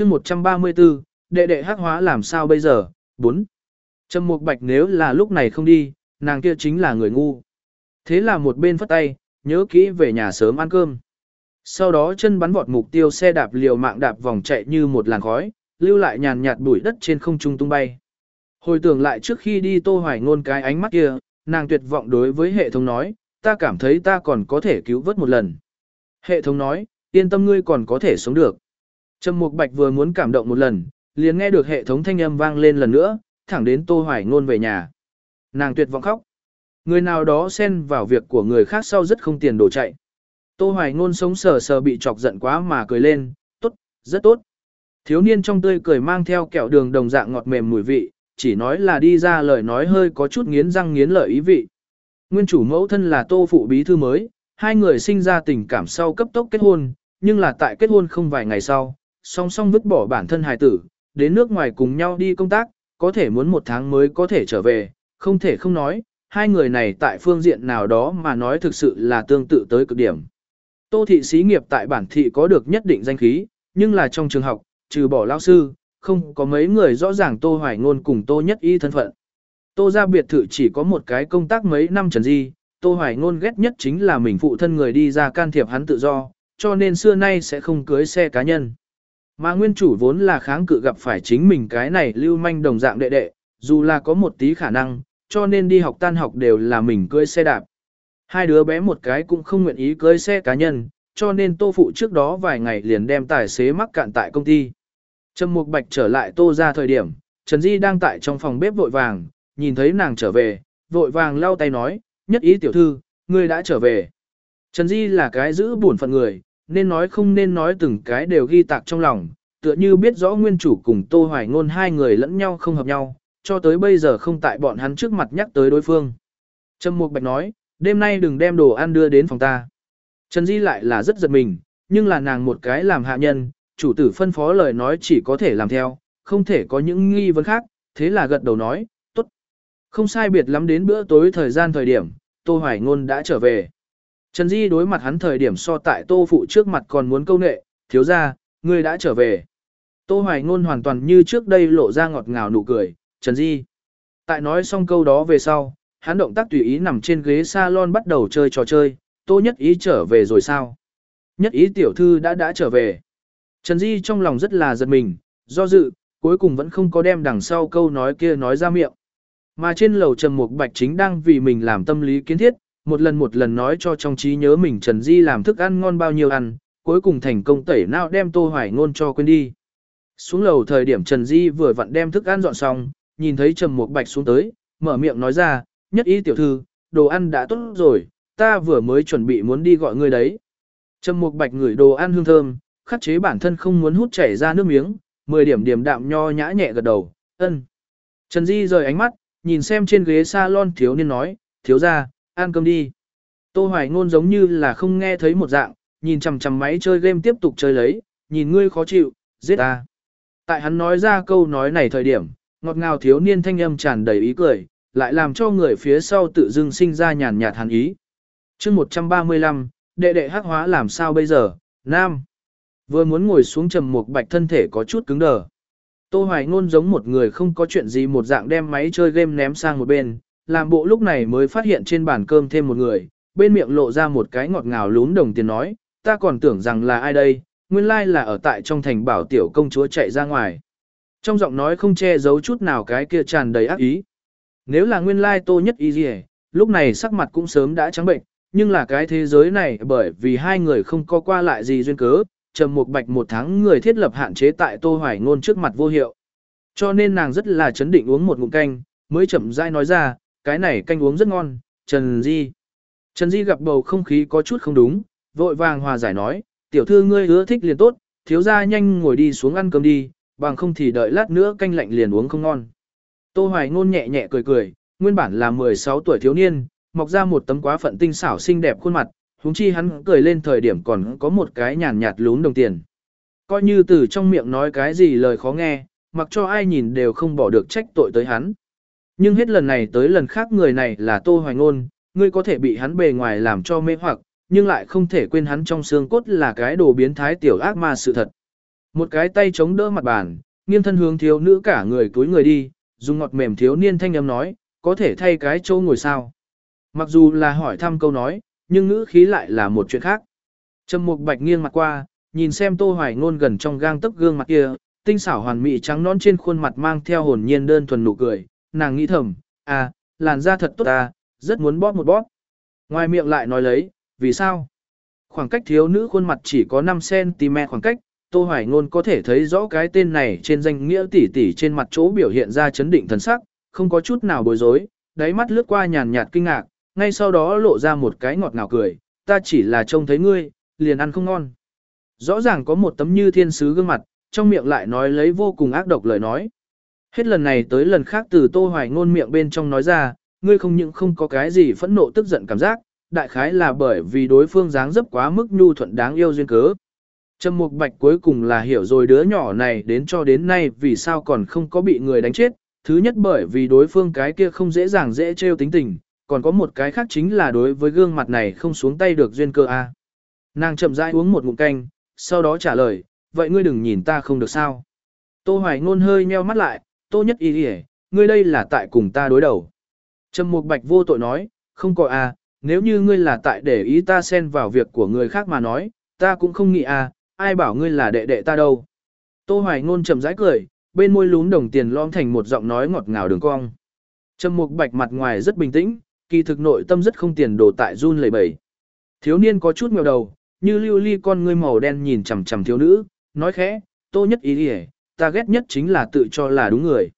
chương 134, đệ đệ hắc hóa làm sao bây giờ, 4. Trầm Mục Bạch nếu là lúc này không đi, nàng kia chính là người ngu. Thế là một bên phất tay, nhớ kỹ về nhà sớm ăn cơm. Sau đó chân bắn vọt mục tiêu xe đạp liều mạng đạp vòng chạy như một làn khói, lưu lại nhàn nhạt bụi đất trên không trung tung bay. Hồi tưởng lại trước khi đi Tô Hoài ngôn cái ánh mắt kia, nàng tuyệt vọng đối với hệ thống nói, ta cảm thấy ta còn có thể cứu vớt một lần. Hệ thống nói, yên tâm ngươi còn có thể sống được. Trầm Mục Bạch vừa muốn cảm động một lần, liền nghe được hệ thống thanh âm vang lên lần nữa, thẳng đến Tô Hoài ngôn về nhà. Nàng tuyệt vọng khóc. Người nào đó xen vào việc của người khác sau rất không tiền đổ chạy. Tô Hoài ngôn sống sờ sờ bị chọc giận quá mà cười lên, tốt, rất tốt. Thiếu niên trong tươi cười mang theo kẹo đường đồng dạng ngọt mềm mùi vị, chỉ nói là đi ra lời nói hơi có chút nghiến răng nghiến lợi ý vị. Nguyên chủ mẫu thân là tô phụ bí thư mới, hai người sinh ra tình cảm sau cấp tốc kết hôn, nhưng là tại kết hôn không vài ngày sau, song song vứt bỏ bản thân hài tử, đến nước ngoài cùng nhau đi công tác, có thể muốn một tháng mới có thể trở về, không thể không nói, hai người này tại phương diện nào đó mà nói thực sự là tương tự tới cực điểm. Tô thị xí nghiệp tại bản thị có được nhất định danh khí, nhưng là trong trường học, trừ bỏ lao sư, không có mấy người rõ ràng Tô Hoài Ngôn cùng Tô Nhất Y thân phận. Tô ra biệt thự chỉ có một cái công tác mấy năm trần di, Tô Hoài Ngôn ghét nhất chính là mình phụ thân người đi ra can thiệp hắn tự do, cho nên xưa nay sẽ không cưới xe cá nhân. Mà nguyên chủ vốn là kháng cự gặp phải chính mình cái này lưu manh đồng dạng đệ đệ, dù là có một tí khả năng, cho nên đi học tan học đều là mình cưới xe đạp. Hai đứa bé một cái cũng không nguyện ý cưới xe cá nhân, cho nên tô phụ trước đó vài ngày liền đem tài xế mắc cạn tại công ty. Trầm Mục Bạch trở lại tô ra thời điểm, Trần Di đang tại trong phòng bếp vội vàng, nhìn thấy nàng trở về, vội vàng lau tay nói, nhất ý tiểu thư, ngươi đã trở về. Trần Di là cái giữ buồn phận người, nên nói không nên nói từng cái đều ghi tạc trong lòng, tựa như biết rõ nguyên chủ cùng Tô Hoài Ngôn hai người lẫn nhau không hợp nhau, cho tới bây giờ không tại bọn hắn trước mặt nhắc tới đối phương. Trầm Mục Bạch nói, đêm nay đừng đem đồ ăn đưa đến phòng ta. Trần Di lại là rất giật mình, nhưng là nàng một cái làm hạ nhân, chủ tử phân phó lời nói chỉ có thể làm theo, không thể có những nghi vấn khác, thế là gật đầu nói, tốt. Không sai biệt lắm đến bữa tối thời gian thời điểm, Tô Hoài Ngôn đã trở về. Trần Di đối mặt hắn thời điểm so tại Tô Phụ trước mặt còn muốn câu nệ, thiếu ra, ngươi đã trở về. Tô Hoài Ngôn hoàn toàn như trước đây lộ ra ngọt ngào nụ cười, Trần Di. Tại nói xong câu đó về sau, hắn động tác tùy ý nằm trên ghế salon bắt đầu chơi trò chơi, Tô Nhất Ý trở về rồi sao? Nhất Ý tiểu thư đã đã trở về. Trần Di trong lòng rất là giật mình, do dự, cuối cùng vẫn không có đem đằng sau câu nói kia nói ra miệng. Mà trên lầu Trầm Mục Bạch chính đang vì mình làm tâm lý kiến thiết, một lần một lần nói cho trong trí nhớ mình Trần Di làm thức ăn ngon bao nhiêu ăn, cuối cùng thành công tẩy não đem Tô Hoài Ngôn cho quên đi. Xuống lầu thời điểm Trần Di vừa vặn đem thức ăn dọn xong, nhìn thấy Trầm Mục Bạch xuống tới, mở miệng nói ra, nhất ý tiểu thư, đồ ăn đã tốt rồi, ta vừa mới chuẩn bị muốn đi gọi ngươi đấy. Trầm Mục Bạch ngửi đồ ăn hương thơm, khắc chế bản thân không muốn hút chảy ra nước miếng, mười điểm điểm đạm nho nhã nhẹ gật đầu, ân. Trần Di rời ánh mắt, nhìn xem trên ghế salon thiếu niên nói, thiếu ra, ăn cơm đi. Tô Hoài Ngôn giống như là không nghe thấy một dạng, nhìn chằm chằm máy chơi game tiếp tục chơi lấy, nhìn ngươi khó chịu, giết ta. Tại hắn nói ra câu nói này thời điểm, ngọt ngào thiếu niên thanh âm tràn đầy ý cười, lại làm cho người phía sau tự dưng sinh ra nhàn nhạt hàn ý. chương 135, đệ đệ hắc hóa làm sao bây giờ, nam. Vừa muốn ngồi xuống trầm một bạch thân thể có chút cứng đờ. Tô Hoài Ngôn giống một người không có chuyện gì một dạng đem máy chơi game ném sang một bên, làm bộ lúc này mới phát hiện trên bàn cơm thêm một người, bên miệng lộ ra một cái ngọt ngào lún đồng tiền nói, ta còn tưởng rằng là ai đây, nguyên lai là ở tại trong thành bảo tiểu công chúa chạy ra ngoài. Trong giọng nói không che giấu chút nào cái kia tràn đầy ác ý. Nếu là nguyên lai tô nhất y gì lúc này sắc mặt cũng sớm đã trắng bệnh, nhưng là cái thế giới này bởi vì hai người không có qua lại gì duyên cớ, trầm một bạch một tháng người thiết lập hạn chế tại tô hoài ngôn trước mặt vô hiệu. Cho nên nàng rất là chấn định uống một ngụm canh, mới chậm rãi nói ra, cái này canh uống rất ngon, Trần Di. Trần Di gặp bầu không khí có chút không đúng, vội vàng hòa giải nói, tiểu thư ngươi ưa thích liền tốt, thiếu gia nhanh ngồi đi xuống ăn cơm đi, bằng không thì đợi lát nữa canh lạnh liền uống không ngon. Tô Hoài Ngôn nhẹ nhẹ cười cười, nguyên bản là 16 tuổi thiếu niên, mọc ra một tấm quá phận tinh xảo xinh đẹp khuôn mặt, huống chi hắn cười lên thời điểm còn có một cái nhàn nhạt lún đồng tiền. Coi như từ trong miệng nói cái gì lời khó nghe, mặc cho ai nhìn đều không bỏ được trách tội tới hắn. Nhưng hết lần này tới lần khác người này là Tô Hoài Ngôn, ngươi có thể bị hắn bề ngoài làm cho mê hoặc, nhưng lại không thể quên hắn trong xương cốt là cái đồ biến thái tiểu ác ma sự thật. Một cái tay chống đỡ mặt bàn, nghiêng thân hướng thiếu nữ cả người túi người đi, dùng ngọt mềm thiếu niên thanh âm nói, có thể thay cái chỗ ngồi sao. Mặc dù là hỏi thăm câu nói, nhưng ngữ khí lại là một chuyện khác. Trầm Mục Bạch nghiêng mặt qua, nhìn xem Tô Hoài Ngôn gần trong gang tấc gương mặt kia, tinh xảo hoàn mỹ trắng nõn trên khuôn mặt mang theo hồn nhiên đơn thuần nụ cười, nàng nghĩ thầm, à, làn da thật tốt à, rất muốn bóp một bóp. Ngoài miệng lại nói lấy, vì sao? Khoảng cách thiếu nữ khuôn mặt chỉ có 5cm khoảng cách, Tô Hoài Ngôn có thể thấy rõ cái tên này trên danh nghĩa tỷ tỷ trên mặt chỗ biểu hiện ra chấn định thần sắc, không có chút nào bối rối, đáy mắt lướt qua nhàn nhạt kinh ngạc, ngay sau đó lộ ra một cái ngọt ngào cười, ta chỉ là trông thấy ngươi, liền ăn không ngon. Rõ ràng có một tấm như thiên sứ gương mặt, trong miệng lại nói lấy vô cùng ác độc lời nói. Hết lần này tới lần khác từ Tô Hoài Ngôn miệng bên trong nói ra, ngươi không những không có cái gì phẫn nộ tức giận cảm giác, đại khái là bởi vì đối phương dáng dấp quá mức nhu thuận đáng yêu duyên cớ. Trầm Mục Bạch cuối cùng là hiểu rồi đứa nhỏ này đến cho đến nay vì sao còn không có bị người đánh chết, thứ nhất bởi vì đối phương cái kia không dễ dàng dễ trêu tính tình, còn có một cái khác chính là đối với gương mặt này không xuống tay được duyên cơ a. Nàng chậm rãi uống một ngụm canh, sau đó trả lời, vậy ngươi đừng nhìn ta không được sao. Tô Hoài Ngôn hơi nheo mắt lại, Tô Nhất Y ỉa ngươi đây là tại cùng ta đối đầu. Trầm Mục Bạch vô tội nói, không có a, nếu như ngươi là tại để ý ta xen vào việc của người khác mà nói, ta cũng không nghĩ a, ai bảo ngươi là đệ đệ ta đâu. Tô Hoài Ngôn chậm rãi cười, bên môi lún đồng tiền lõm thành một giọng nói ngọt ngào đường cong. Trầm Mục Bạch mặt ngoài rất bình tĩnh, kỳ thực nội tâm rất không tiền đồ tại run lẩy bẩy. Thiếu niên có chút nghèo đầu, như lưu ly con ngươi màu đen nhìn chằm chằm thiếu nữ, nói khẽ, tô nhất ý ỉa ta ghét nhất chính là tự cho là đúng người.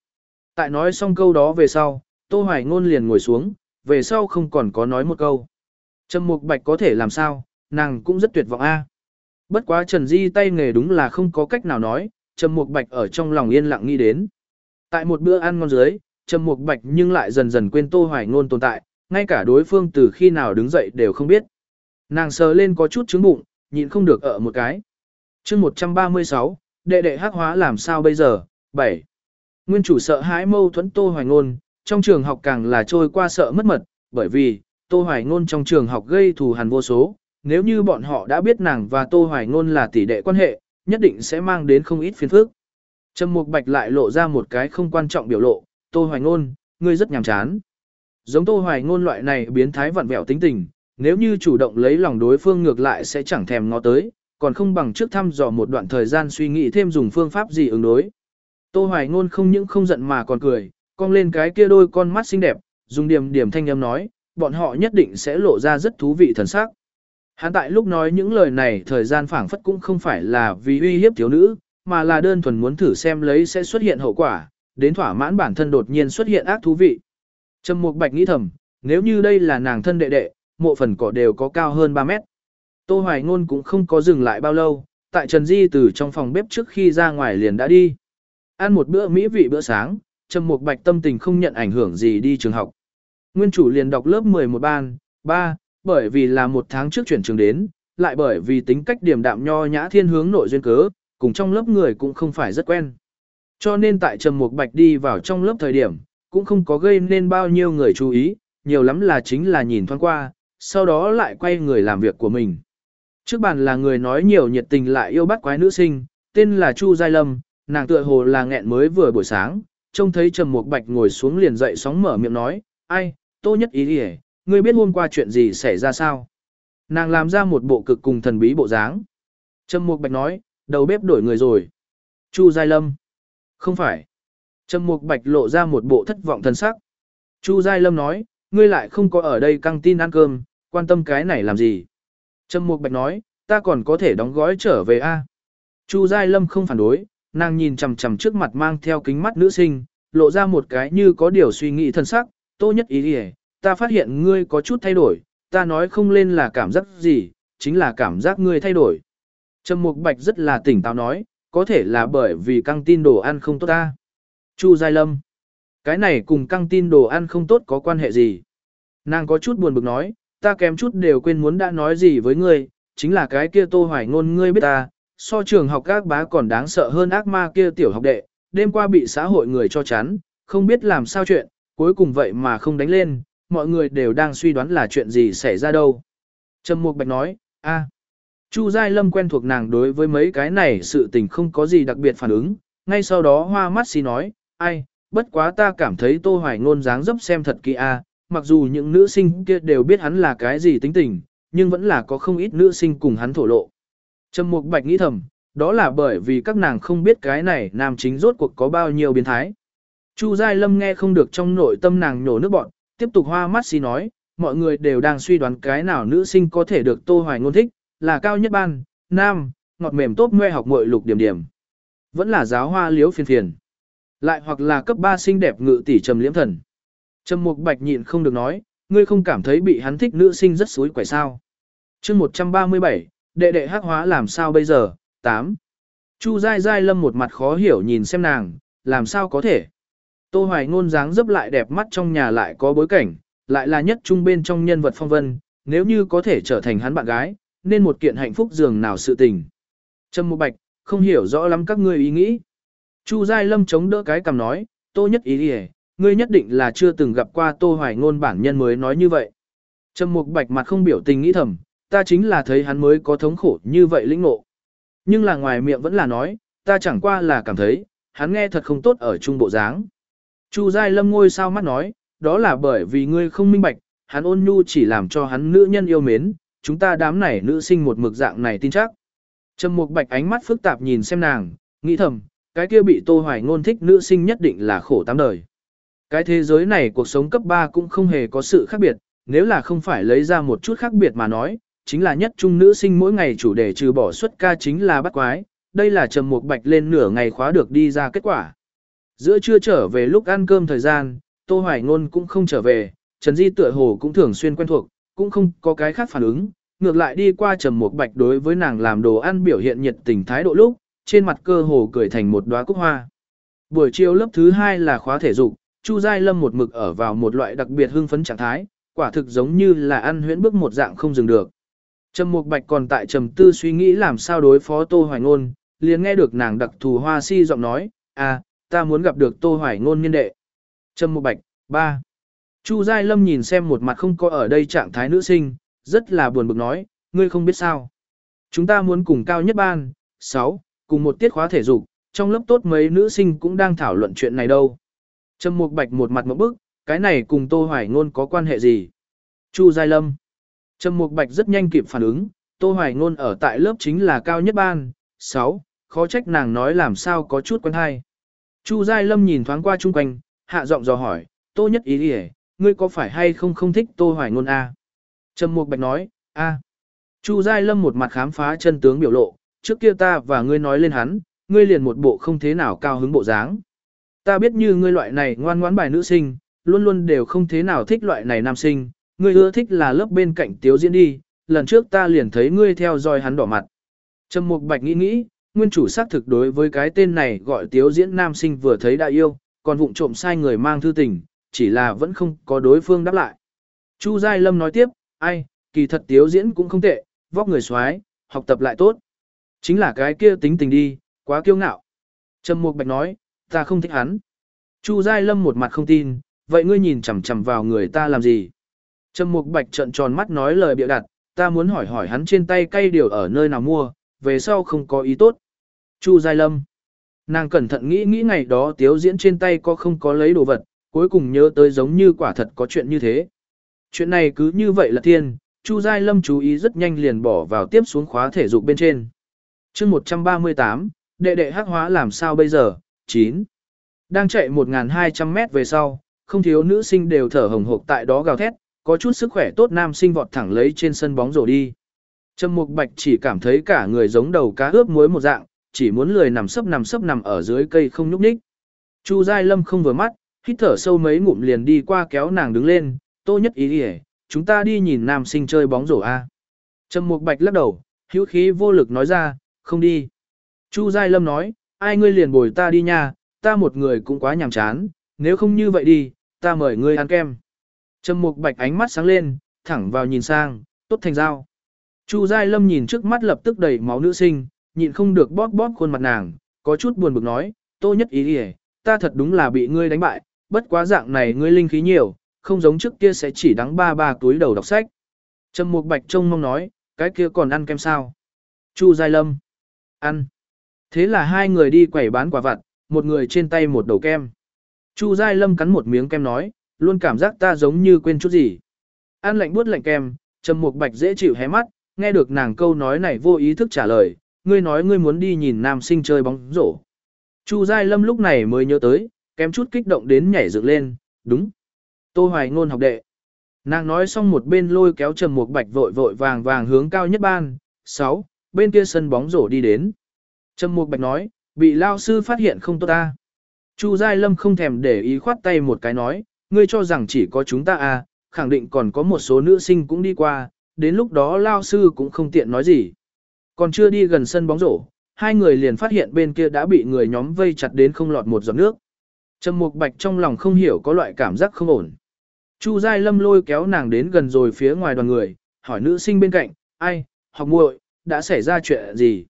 Tại nói xong câu đó về sau, tô hoài ngôn liền ngồi xuống, về sau không còn có nói một câu. Trầm mục bạch có thể làm sao, nàng cũng rất tuyệt vọng a. Bất quá Trần Di tay nghề đúng là không có cách nào nói, Trầm mục bạch ở trong lòng yên lặng nghĩ đến. Tại một bữa ăn ngon dưới, Trầm mục bạch nhưng lại dần dần quên tô hoài ngôn tồn tại, ngay cả đối phương từ khi nào đứng dậy đều không biết. Nàng sờ lên có chút trứng bụng, nhịn không được ở một cái. chương 136, đệ đệ hắc hóa làm sao bây giờ? 7. Nguyên chủ sợ hãi mâu thuẫn Tô Hoài Ngôn, trong trường học càng là trôi qua sợ mất mật, bởi vì, Tô Hoài Ngôn trong trường học gây thù hằn vô số, nếu như bọn họ đã biết nàng và Tô Hoài Ngôn là tỷ đệ quan hệ, nhất định sẽ mang đến không ít phiền phức. Trầm Mục Bạch lại lộ ra một cái không quan trọng biểu lộ, Tô Hoài Ngôn, ngươi rất nhàm chán. Giống Tô Hoài Ngôn loại này biến thái vặn vẹo tính tình, nếu như chủ động lấy lòng đối phương ngược lại sẽ chẳng thèm ngó tới, còn không bằng trước thăm dò một đoạn thời gian suy nghĩ thêm dùng phương pháp gì ứng đối. Tô Hoài Ngôn không những không giận mà còn cười, cong lên cái kia đôi con mắt xinh đẹp, dùng điểm điểm thanh âm nói, bọn họ nhất định sẽ lộ ra rất thú vị thần sắc. Hắn tại lúc nói những lời này thời gian phảng phất cũng không phải là vì uy hiếp thiếu nữ, mà là đơn thuần muốn thử xem lấy sẽ xuất hiện hậu quả, đến thỏa mãn bản thân đột nhiên xuất hiện ác thú vị. Trầm Mục Bạch nghĩ thầm, nếu như đây là nàng thân đệ đệ, mộ phần cỏ đều có cao hơn 3 mét. Tô Hoài Ngôn cũng không có dừng lại bao lâu, tại Trần Di từ trong phòng bếp trước khi ra ngoài liền đã đi. Ăn một bữa mỹ vị bữa sáng, Trầm Mục Bạch tâm tình không nhận ảnh hưởng gì đi trường học. Nguyên chủ liền đọc lớp 11 ban, 3, bởi vì là một tháng trước chuyển trường đến, lại bởi vì tính cách điểm đạm nho nhã thiên hướng nội duyên cớ, cùng trong lớp người cũng không phải rất quen. Cho nên tại Trầm Mục Bạch đi vào trong lớp thời điểm, cũng không có gây nên bao nhiêu người chú ý, nhiều lắm là chính là nhìn thoáng qua, sau đó lại quay người làm việc của mình. Trước bàn là người nói nhiều nhiệt tình lại yêu bắt quái nữ sinh, tên là Chu Giai Lâm, nàng tựa hồ là nghẹn mới vừa buổi sáng, trông thấy Trầm Mục Bạch ngồi xuống liền dậy sóng mở miệng nói, ai, tô nhất ý đi ngươi biết hôm qua chuyện gì xảy ra sao? Nàng làm ra một bộ cực cùng thần bí bộ dáng. Trầm Mục Bạch nói, đầu bếp đổi người rồi. Chu Giai Lâm. Không phải. Trầm Mục Bạch lộ ra một bộ thất vọng thân sắc. Chu Giai Lâm nói, ngươi lại không có ở đây căng tin ăn cơm, quan tâm cái này làm gì? Trầm Mục Bạch nói, ta còn có thể đóng gói trở về a. Chu Giai Lâm không phản đối, nàng nhìn chằm chằm trước mặt mang theo kính mắt nữ sinh, lộ ra một cái như có điều suy nghĩ thân sắc, tô nhất ý đi ta phát hiện ngươi có chút thay đổi, ta nói không lên là cảm giác gì, chính là cảm giác ngươi thay đổi. Trầm Mục Bạch rất là tỉnh táo nói, có thể là bởi vì căng tin đồ ăn không tốt ta. Chu Giai Lâm, cái này cùng căng tin đồ ăn không tốt có quan hệ gì? Nàng có chút buồn bực nói, ta kém chút đều quên muốn đã nói gì với ngươi, chính là cái kia tô hoài ngôn ngươi biết ta, so trường học các bá còn đáng sợ hơn ác ma kia tiểu học đệ, đêm qua bị xã hội người cho chán, không biết làm sao chuyện, cuối cùng vậy mà không đánh lên, mọi người đều đang suy đoán là chuyện gì xảy ra đâu. Trầm Mục Bạch nói, a, Chu Giai Lâm quen thuộc nàng đối với mấy cái này sự tình không có gì đặc biệt phản ứng, ngay sau đó hoa mắt xí nói, ai, bất quá ta cảm thấy Tô Hoài Ngôn dáng dấp xem thật kỳ a, mặc dù những nữ sinh kia đều biết hắn là cái gì tính tình, nhưng vẫn là có không ít nữ sinh cùng hắn thổ lộ. Trầm Mục Bạch nghĩ thầm, đó là bởi vì các nàng không biết cái này nam chính rốt cuộc có bao nhiêu biến thái. Chu Giai Lâm nghe không được trong nội tâm nàng nhổ nước bọn, tiếp tục hoa mắt xí nói, mọi người đều đang suy đoán cái nào nữ sinh có thể được Tô Hoài Ngôn thích, là cao nhất ban, nam, ngọt mềm tốt ngoe học muội lục điểm điểm. Vẫn là giáo hoa liếu phiền phiền. Lại hoặc là cấp 3 xinh đẹp ngự tỷ trầm liễm thần. Trầm Mục Bạch nhịn không được nói, ngươi không cảm thấy bị hắn thích nữ sinh rất suối quẻ sao. chương 137, đệ đệ hắc hóa làm sao bây giờ, 8. Chu dai dai lâm một mặt khó hiểu nhìn xem nàng, làm sao có thể. Tô Hoài ngôn dáng dấp lại đẹp mắt trong nhà lại có bối cảnh, lại là nhất trung bên trong nhân vật phong vân, nếu như có thể trở thành hắn bạn gái, nên một kiện hạnh phúc dường nào sự tình. Trâm Mục Bạch, không hiểu rõ lắm các ngươi ý nghĩ. Chu Giai Lâm chống đỡ cái cầm nói, tô nhất ý đi ngươi nhất định là chưa từng gặp qua tô hoài ngôn bản nhân mới nói như vậy. Trầm Mục Bạch mặt không biểu tình nghĩ thầm, ta chính là thấy hắn mới có thống khổ như vậy lĩnh ngộ. Nhưng là ngoài miệng vẫn là nói, ta chẳng qua là cảm thấy, hắn nghe thật không tốt ở trung bộ dáng. Chu Giai Lâm ngôi sao mắt nói, đó là bởi vì ngươi không minh bạch, hắn ôn nhu chỉ làm cho hắn nữ nhân yêu mến, chúng ta đám này nữ sinh một mực dạng này tin chắc. Trầm Mục Bạch ánh mắt phức tạp nhìn xem nàng, nghĩ thầm, cái kia bị Tô Hoài ngôn thích nữ sinh nhất định là khổ tám đời. Cái thế giới này cuộc sống cấp 3 cũng không hề có sự khác biệt, nếu là không phải lấy ra một chút khác biệt mà nói, chính là nhất trung nữ sinh mỗi ngày chủ đề trừ bỏ suất ca chính là bắt quái, đây là Trầm một Bạch lên nửa ngày khóa được đi ra kết quả. Giữa trưa trở về lúc ăn cơm thời gian, Tô Hoài Ngôn cũng không trở về, Trần Di tựa hồ cũng thường xuyên quen thuộc, cũng không có cái khác phản ứng, ngược lại đi qua Trầm một Bạch đối với nàng làm đồ ăn biểu hiện nhiệt tình thái độ lúc, trên mặt cơ hồ cười thành một đóa cúc hoa. Buổi chiều lớp thứ hai là khóa thể dục, Chu Giai Lâm một mực ở vào một loại đặc biệt hưng phấn trạng thái, quả thực giống như là ăn huyễn bước một dạng không dừng được. Trầm Mục Bạch còn tại trầm tư suy nghĩ làm sao đối phó Tô Hoài Ngôn, liền nghe được nàng đặc thù hoa si giọng nói, "À, ta muốn gặp được Tô Hoài Ngôn niên đệ." Trầm Mục Bạch, ba. Chu Giai Lâm nhìn xem một mặt không có ở đây trạng thái nữ sinh, rất là buồn bực nói, ngươi không biết sao. Chúng ta muốn cùng cao nhất ban, 6, cùng một tiết khóa thể dục, trong lớp tốt mấy nữ sinh cũng đang thảo luận chuyện này đâu. Trầm Mục Bạch một mặt một bức, cái này cùng Tô Hoài Ngôn có quan hệ gì? Chu Giai Lâm. Trầm Mục Bạch rất nhanh kịp phản ứng, Tô Hoài Ngôn ở tại lớp chính là cao nhất ban, 6, khó trách nàng nói làm sao có chút quen hay. Chu Giai Lâm nhìn thoáng qua chung quanh, hạ giọng dò hỏi, Tô Nhất Ý đi ngươi có phải hay không không thích Tô Hoài Ngôn a? Trầm Mục Bạch nói, a. Chu Giai Lâm một mặt khám phá chân tướng biểu lộ, trước kia ta và ngươi nói lên hắn, ngươi liền một bộ không thế nào cao hứng bộ dáng. Ta biết như ngươi loại này ngoan ngoãn bài nữ sinh, luôn luôn đều không thế nào thích loại này nam sinh, ngươi ưa thích là lớp bên cạnh tiếu diễn đi, lần trước ta liền thấy ngươi theo dõi hắn đỏ mặt. Trầm Mục Bạch nghĩ nghĩ, nguyên chủ xác thực đối với cái tên này gọi tiếu diễn nam sinh vừa thấy đã yêu, còn vụng trộm sai người mang thư tình, chỉ là vẫn không có đối phương đáp lại. Chu Giai Lâm nói tiếp, ai, kỳ thật tiếu diễn cũng không tệ, vóc người xoái, học tập lại tốt. Chính là cái kia tính tình đi, quá kiêu ngạo. Trầm Mục Bạch nói, ta không thích hắn. Chu Giai Lâm một mặt không tin, vậy ngươi nhìn chằm chằm vào người ta làm gì? Trầm Mục Bạch trợn tròn mắt nói lời bịa đặt, ta muốn hỏi hỏi hắn trên tay cây điều ở nơi nào mua, về sau không có ý tốt. Chu Giai Lâm. Nàng cẩn thận nghĩ nghĩ ngày đó tiếu diễn trên tay có không có lấy đồ vật, cuối cùng nhớ tới giống như quả thật có chuyện như thế. Chuyện này cứ như vậy là thiên, Chu Giai Lâm chú ý rất nhanh liền bỏ vào tiếp xuống khóa thể dục bên trên. chương 138, đệ đệ hắc hóa làm sao bây giờ? 9. Đang chạy 1.200 mét về sau, không thiếu nữ sinh đều thở hồng hộc tại đó gào thét, có chút sức khỏe tốt nam sinh vọt thẳng lấy trên sân bóng rổ đi. Trầm Mục Bạch chỉ cảm thấy cả người giống đầu cá ướp muối một dạng, chỉ muốn lười nằm sấp nằm sấp nằm ở dưới cây không nhúc nhích. Chu Giai Lâm không vừa mắt, hít thở sâu mấy ngụm liền đi qua kéo nàng đứng lên, "Tô Nhất Ý đi, chúng ta đi nhìn nam sinh chơi bóng rổ a." Trầm Mục Bạch lắc đầu, hữu khí vô lực nói ra, "Không đi." Chu Giai Lâm nói, "Ai ngươi liền bồi ta đi nha, ta một người cũng quá nhàm chán, nếu không như vậy đi, ta mời ngươi ăn kem." Trầm Mục Bạch ánh mắt sáng lên, thẳng vào nhìn sang, tốt thành dao. Chu Giai Lâm nhìn trước mắt lập tức đầy máu nữ sinh, nhịn không được bóp bóp khuôn mặt nàng, có chút buồn bực nói, Tô Nhất Ý đi ta thật đúng là bị ngươi đánh bại, bất quá dạng này ngươi linh khí nhiều, không giống trước kia sẽ chỉ đắng ba ba túi đầu đọc sách. Trầm Mục Bạch trông mong nói, cái kia còn ăn kem sao? Chu Giai Lâm. Ăn. Thế là hai người đi quẩy bán quả vặt, một người trên tay một đầu kem. Chu Giai Lâm cắn một miếng kem nói, luôn cảm giác ta giống như quên chút gì. Ăn lạnh buốt lạnh kem, Trầm Mục Bạch dễ chịu hé mắt, nghe được nàng câu nói này vô ý thức trả lời, ngươi nói ngươi muốn đi nhìn nam sinh chơi bóng rổ. Chu Giai Lâm lúc này mới nhớ tới, kém chút kích động đến nhảy dựng lên, đúng. Tô Hoài Ngôn học đệ. Nàng nói xong một bên lôi kéo Trầm Mục Bạch vội vội vàng vàng hướng cao nhất ban, 6, bên kia sân bóng rổ đi đến. Trầm Mục Bạch nói, bị lao sư phát hiện không tốt ta. Chu Giai Lâm không thèm để ý khoát tay một cái nói, ngươi cho rằng chỉ có chúng ta à, khẳng định còn có một số nữ sinh cũng đi qua, đến lúc đó lao sư cũng không tiện nói gì. Còn chưa đi gần sân bóng rổ, hai người liền phát hiện bên kia đã bị người nhóm vây chặt đến không lọt một giọt nước. Trầm Mục Bạch trong lòng không hiểu có loại cảm giác không ổn. Chu Giai Lâm lôi kéo nàng đến gần rồi phía ngoài đoàn người, hỏi nữ sinh bên cạnh, ai, học muội, đã xảy ra chuyện gì?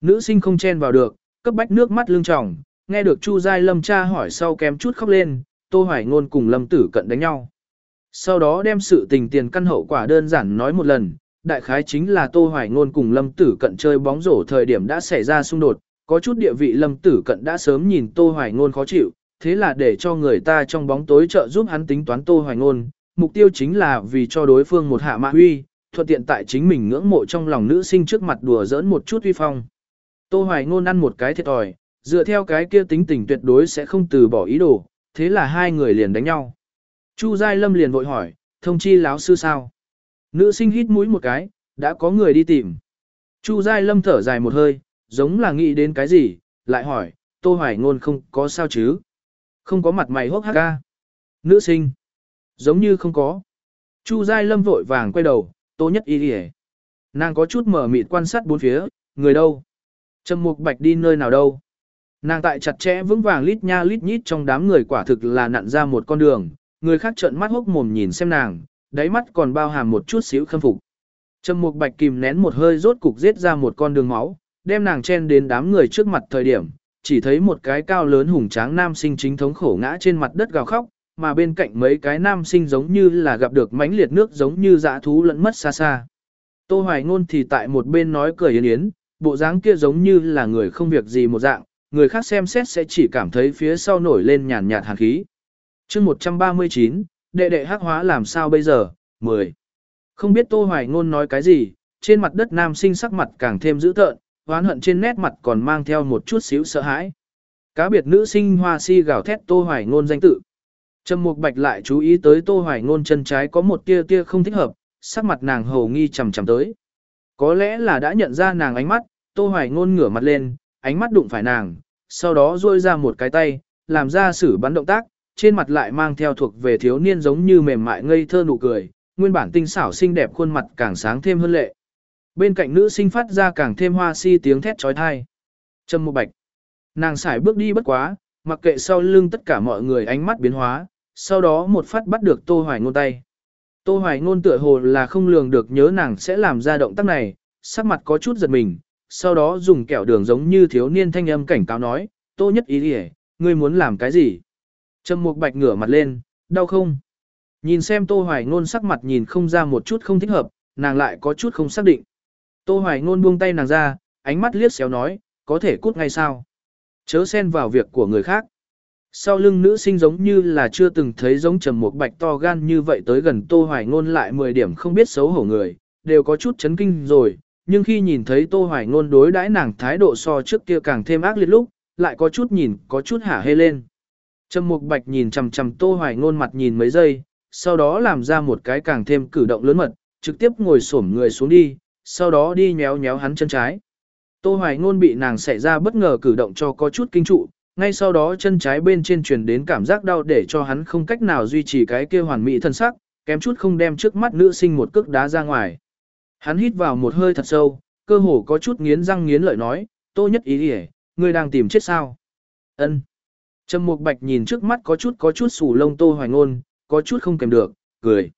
Nữ sinh không chen vào được, cấp bách nước mắt lưng tròng, nghe được Chu Giai Lâm cha hỏi sau kém chút khóc lên, Tô Hoài Ngôn cùng Lâm Tử Cận đánh nhau. Sau đó đem sự tình tiền căn hậu quả đơn giản nói một lần, đại khái chính là Tô Hoài Ngôn cùng Lâm Tử Cận chơi bóng rổ thời điểm đã xảy ra xung đột, có chút địa vị Lâm Tử Cận đã sớm nhìn Tô Hoài Ngôn khó chịu, thế là để cho người ta trong bóng tối trợ giúp hắn tính toán Tô Hoài Ngôn, mục tiêu chính là vì cho đối phương một hạ mạ huy, thuận tiện tại chính mình ngưỡng mộ trong lòng nữ sinh trước mặt đùa giỡn một chút uy phong. Tô Hoài Ngôn ăn một cái thiệt thòi, dựa theo cái kia tính tình tuyệt đối sẽ không từ bỏ ý đồ, thế là hai người liền đánh nhau. Chu Giai Lâm liền vội hỏi, thông chi láo sư sao? Nữ sinh hít mũi một cái, đã có người đi tìm. Chu Giai Lâm thở dài một hơi, giống là nghĩ đến cái gì, lại hỏi, Tô Hoài Ngôn không có sao chứ? Không có mặt mày hốc hác ca. Nữ sinh. Giống như không có. Chu Giai Lâm vội vàng quay đầu, Tô Nhất Y Nàng có chút mở mịt quan sát bốn phía, người đâu? Trầm Mục Bạch đi nơi nào đâu? Nàng tại chặt chẽ vững vàng lít nha lít nhít trong đám người quả thực là nặn ra một con đường, người khác trợn mắt hốc mồm nhìn xem nàng, đáy mắt còn bao hàm một chút xíu khâm phục. Trầm Mục Bạch kìm nén một hơi rốt cục giết ra một con đường máu, đem nàng chen đến đám người trước mặt thời điểm, chỉ thấy một cái cao lớn hùng tráng nam sinh chính thống khổ ngã trên mặt đất gào khóc, mà bên cạnh mấy cái nam sinh giống như là gặp được mãnh liệt nước giống như dã thú lẫn mất xa xa. Tô Hoài Ngôn thì tại một bên nói cười yến yến, bộ dáng kia giống như là người không việc gì một dạng, người khác xem xét sẽ chỉ cảm thấy phía sau nổi lên nhàn nhạt hàn khí. chương 139, đệ đệ hắc hóa làm sao bây giờ, 10. Không biết Tô Hoài Ngôn nói cái gì, trên mặt đất nam sinh sắc mặt càng thêm dữ tợn, oán hận trên nét mặt còn mang theo một chút xíu sợ hãi. Cá biệt nữ sinh hoa si gào thét Tô Hoài Ngôn danh tự. Trầm Mục Bạch lại chú ý tới Tô Hoài Ngôn chân trái có một tia tia không thích hợp, sắc mặt nàng hầu nghi chầm chầm tới. Có lẽ là đã nhận ra nàng ánh mắt, Tô Hoài Ngôn ngửa mặt lên, ánh mắt đụng phải nàng, sau đó duỗi ra một cái tay, làm ra sử bắn động tác, trên mặt lại mang theo thuộc về thiếu niên giống như mềm mại ngây thơ nụ cười, nguyên bản tinh xảo xinh đẹp khuôn mặt càng sáng thêm hơn lệ. Bên cạnh nữ sinh phát ra càng thêm hoa si tiếng thét trói thai. Trâm Mục Bạch. Nàng xài bước đi bất quá, mặc kệ sau lưng tất cả mọi người ánh mắt biến hóa, sau đó một phát bắt được Tô Hoài Ngôn tay. Tô Hoài Ngôn tựa hồ là không lường được nhớ nàng sẽ làm ra động tác này, sắc mặt có chút giật mình, sau đó dùng kẹo đường giống như thiếu niên thanh âm cảnh cáo nói, Tô Nhất Ý ỉa ngươi muốn làm cái gì? Trầm Mục Bạch ngửa mặt lên, đau không? Nhìn xem Tô Hoài Ngôn sắc mặt nhìn không ra một chút không thích hợp, nàng lại có chút không xác định. Tô Hoài Ngôn buông tay nàng ra, ánh mắt liếc xéo nói, có thể cút ngay sao? Chớ xen vào việc của người khác. Sau lưng nữ sinh giống như là chưa từng thấy giống trầm một bạch to gan như vậy tới gần Tô Hoài Ngôn lại 10 điểm không biết xấu hổ người, đều có chút chấn kinh rồi, nhưng khi nhìn thấy Tô Hoài Ngôn đối đãi nàng thái độ so trước kia càng thêm ác liệt lúc, lại có chút nhìn có chút hả hê lên. Trầm Mục Bạch nhìn chằm chằm Tô Hoài Ngôn mặt nhìn mấy giây, sau đó làm ra một cái càng thêm cử động lớn mật, trực tiếp ngồi xổm người xuống đi, sau đó đi nhéo nhéo hắn chân trái. Tô Hoài Ngôn bị nàng xảy ra bất ngờ cử động cho có chút kinh trụ, ngay sau đó chân trái bên trên truyền đến cảm giác đau để cho hắn không cách nào duy trì cái kia hoàn mỹ thân sắc, kém chút không đem trước mắt nữ sinh một cước đá ra ngoài. Hắn hít vào một hơi thật sâu, cơ hồ có chút nghiến răng nghiến lợi nói, Tô Nhất Ý đi ngươi đang tìm chết sao? Ân. Trầm Mục Bạch nhìn trước mắt có chút có chút sù lông Tô Hoài Ngôn, có chút không kèm được, cười.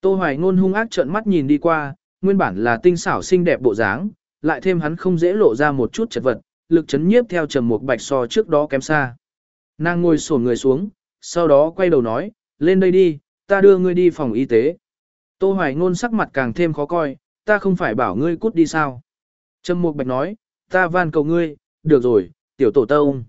Tô Hoài Ngôn hung ác trợn mắt nhìn đi qua, nguyên bản là tinh xảo xinh đẹp bộ dáng, lại thêm hắn không dễ lộ ra một chút chật vật, lực chấn nhiếp theo Trầm Mục Bạch so trước đó kém xa. Nàng ngồi xổm người xuống, sau đó quay đầu nói, lên đây đi, ta đưa ngươi đi phòng y tế. Tô Hoài Ngôn sắc mặt càng thêm khó coi, ta không phải bảo ngươi cút đi sao. Trầm Mục Bạch nói, ta van cầu ngươi, được rồi, tiểu tổ tông.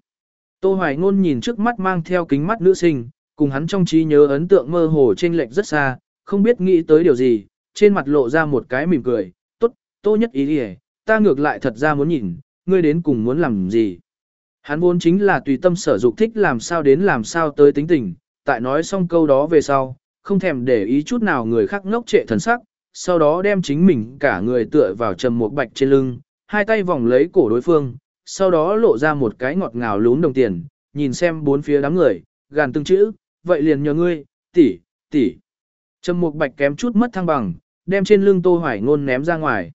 Tô Hoài Ngôn nhìn trước mắt mang theo kính mắt nữ sinh, cùng hắn trong trí nhớ ấn tượng mơ hồ trên lệch rất xa, không biết nghĩ tới điều gì, trên mặt lộ ra một cái mỉm cười, tốt, tô nhất ý đi ta ngược lại thật ra muốn nhìn, ngươi đến cùng muốn làm gì. Hắn vốn chính là tùy tâm sở dục thích làm sao đến làm sao tới tính tình, tại nói xong câu đó về sau, không thèm để ý chút nào người khác ngốc trệ thần sắc, sau đó đem chính mình cả người tựa vào trầm một bạch trên lưng, hai tay vòng lấy cổ đối phương, sau đó lộ ra một cái ngọt ngào lún đồng tiền, nhìn xem bốn phía đám người, gàn từng chữ, vậy liền nhờ ngươi, tỷ, tỷ. Trầm Mục Bạch kém chút mất thăng bằng, đem trên lưng Tô Hoài Ngôn ném ra ngoài.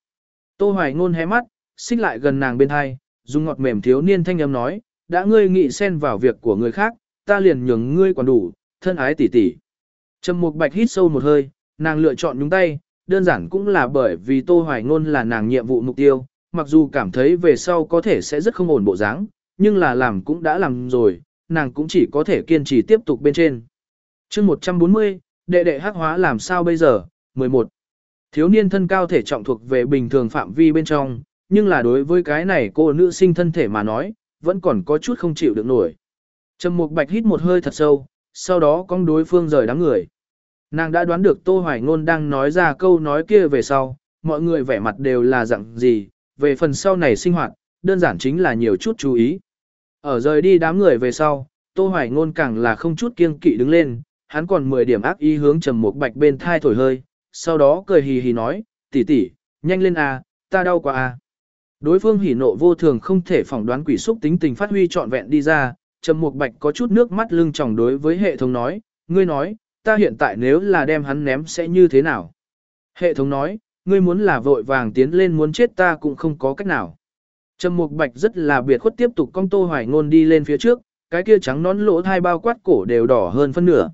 Tô Hoài Ngôn hé mắt, xích lại gần nàng bên hai, dùng ngọt mềm thiếu niên thanh âm nói, đã ngươi nghị xen vào việc của người khác, ta liền nhường ngươi quản đủ, thân ái tỷ tỷ. Trầm Mục Bạch hít sâu một hơi, nàng lựa chọn nhúng tay, đơn giản cũng là bởi vì Tô Hoài Ngôn là nàng nhiệm vụ mục tiêu, mặc dù cảm thấy về sau có thể sẽ rất không ổn bộ dáng, nhưng là làm cũng đã làm rồi, nàng cũng chỉ có thể kiên trì tiếp tục bên trên. chương 140, đệ đệ hắc hóa làm sao bây giờ? 11. Thiếu niên thân cao thể trọng thuộc về bình thường phạm vi bên trong, nhưng là đối với cái này cô nữ sinh thân thể mà nói, vẫn còn có chút không chịu được nổi. Trầm Mục Bạch hít một hơi thật sâu, sau đó con đối phương rời đám người. Nàng đã đoán được Tô Hoài Ngôn đang nói ra câu nói kia về sau, mọi người vẻ mặt đều là dạng gì, về phần sau này sinh hoạt, đơn giản chính là nhiều chút chú ý. Ở rời đi đám người về sau, Tô Hoài Ngôn càng là không chút kiêng kỵ đứng lên, hắn còn 10 điểm ác ý hướng Trầm Mục Bạch bên thai thổi hơi, sau đó cười hì hì nói, tỷ tỷ, nhanh lên à, ta đau quá à. Đối phương hỉ nộ vô thường không thể phỏng đoán quỷ xúc tính tình phát huy trọn vẹn đi ra, Trầm Mục Bạch có chút nước mắt lưng tròng đối với hệ thống nói, ngươi nói, ta hiện tại nếu là đem hắn ném sẽ như thế nào? Hệ thống nói, ngươi muốn là vội vàng tiến lên muốn chết ta cũng không có cách nào. Trầm Mục Bạch rất là biệt khuất tiếp tục cong Tô Hoài Ngôn đi lên phía trước, cái kia trắng nón lỗ thai bao quát cổ đều đỏ hơn phân nửa.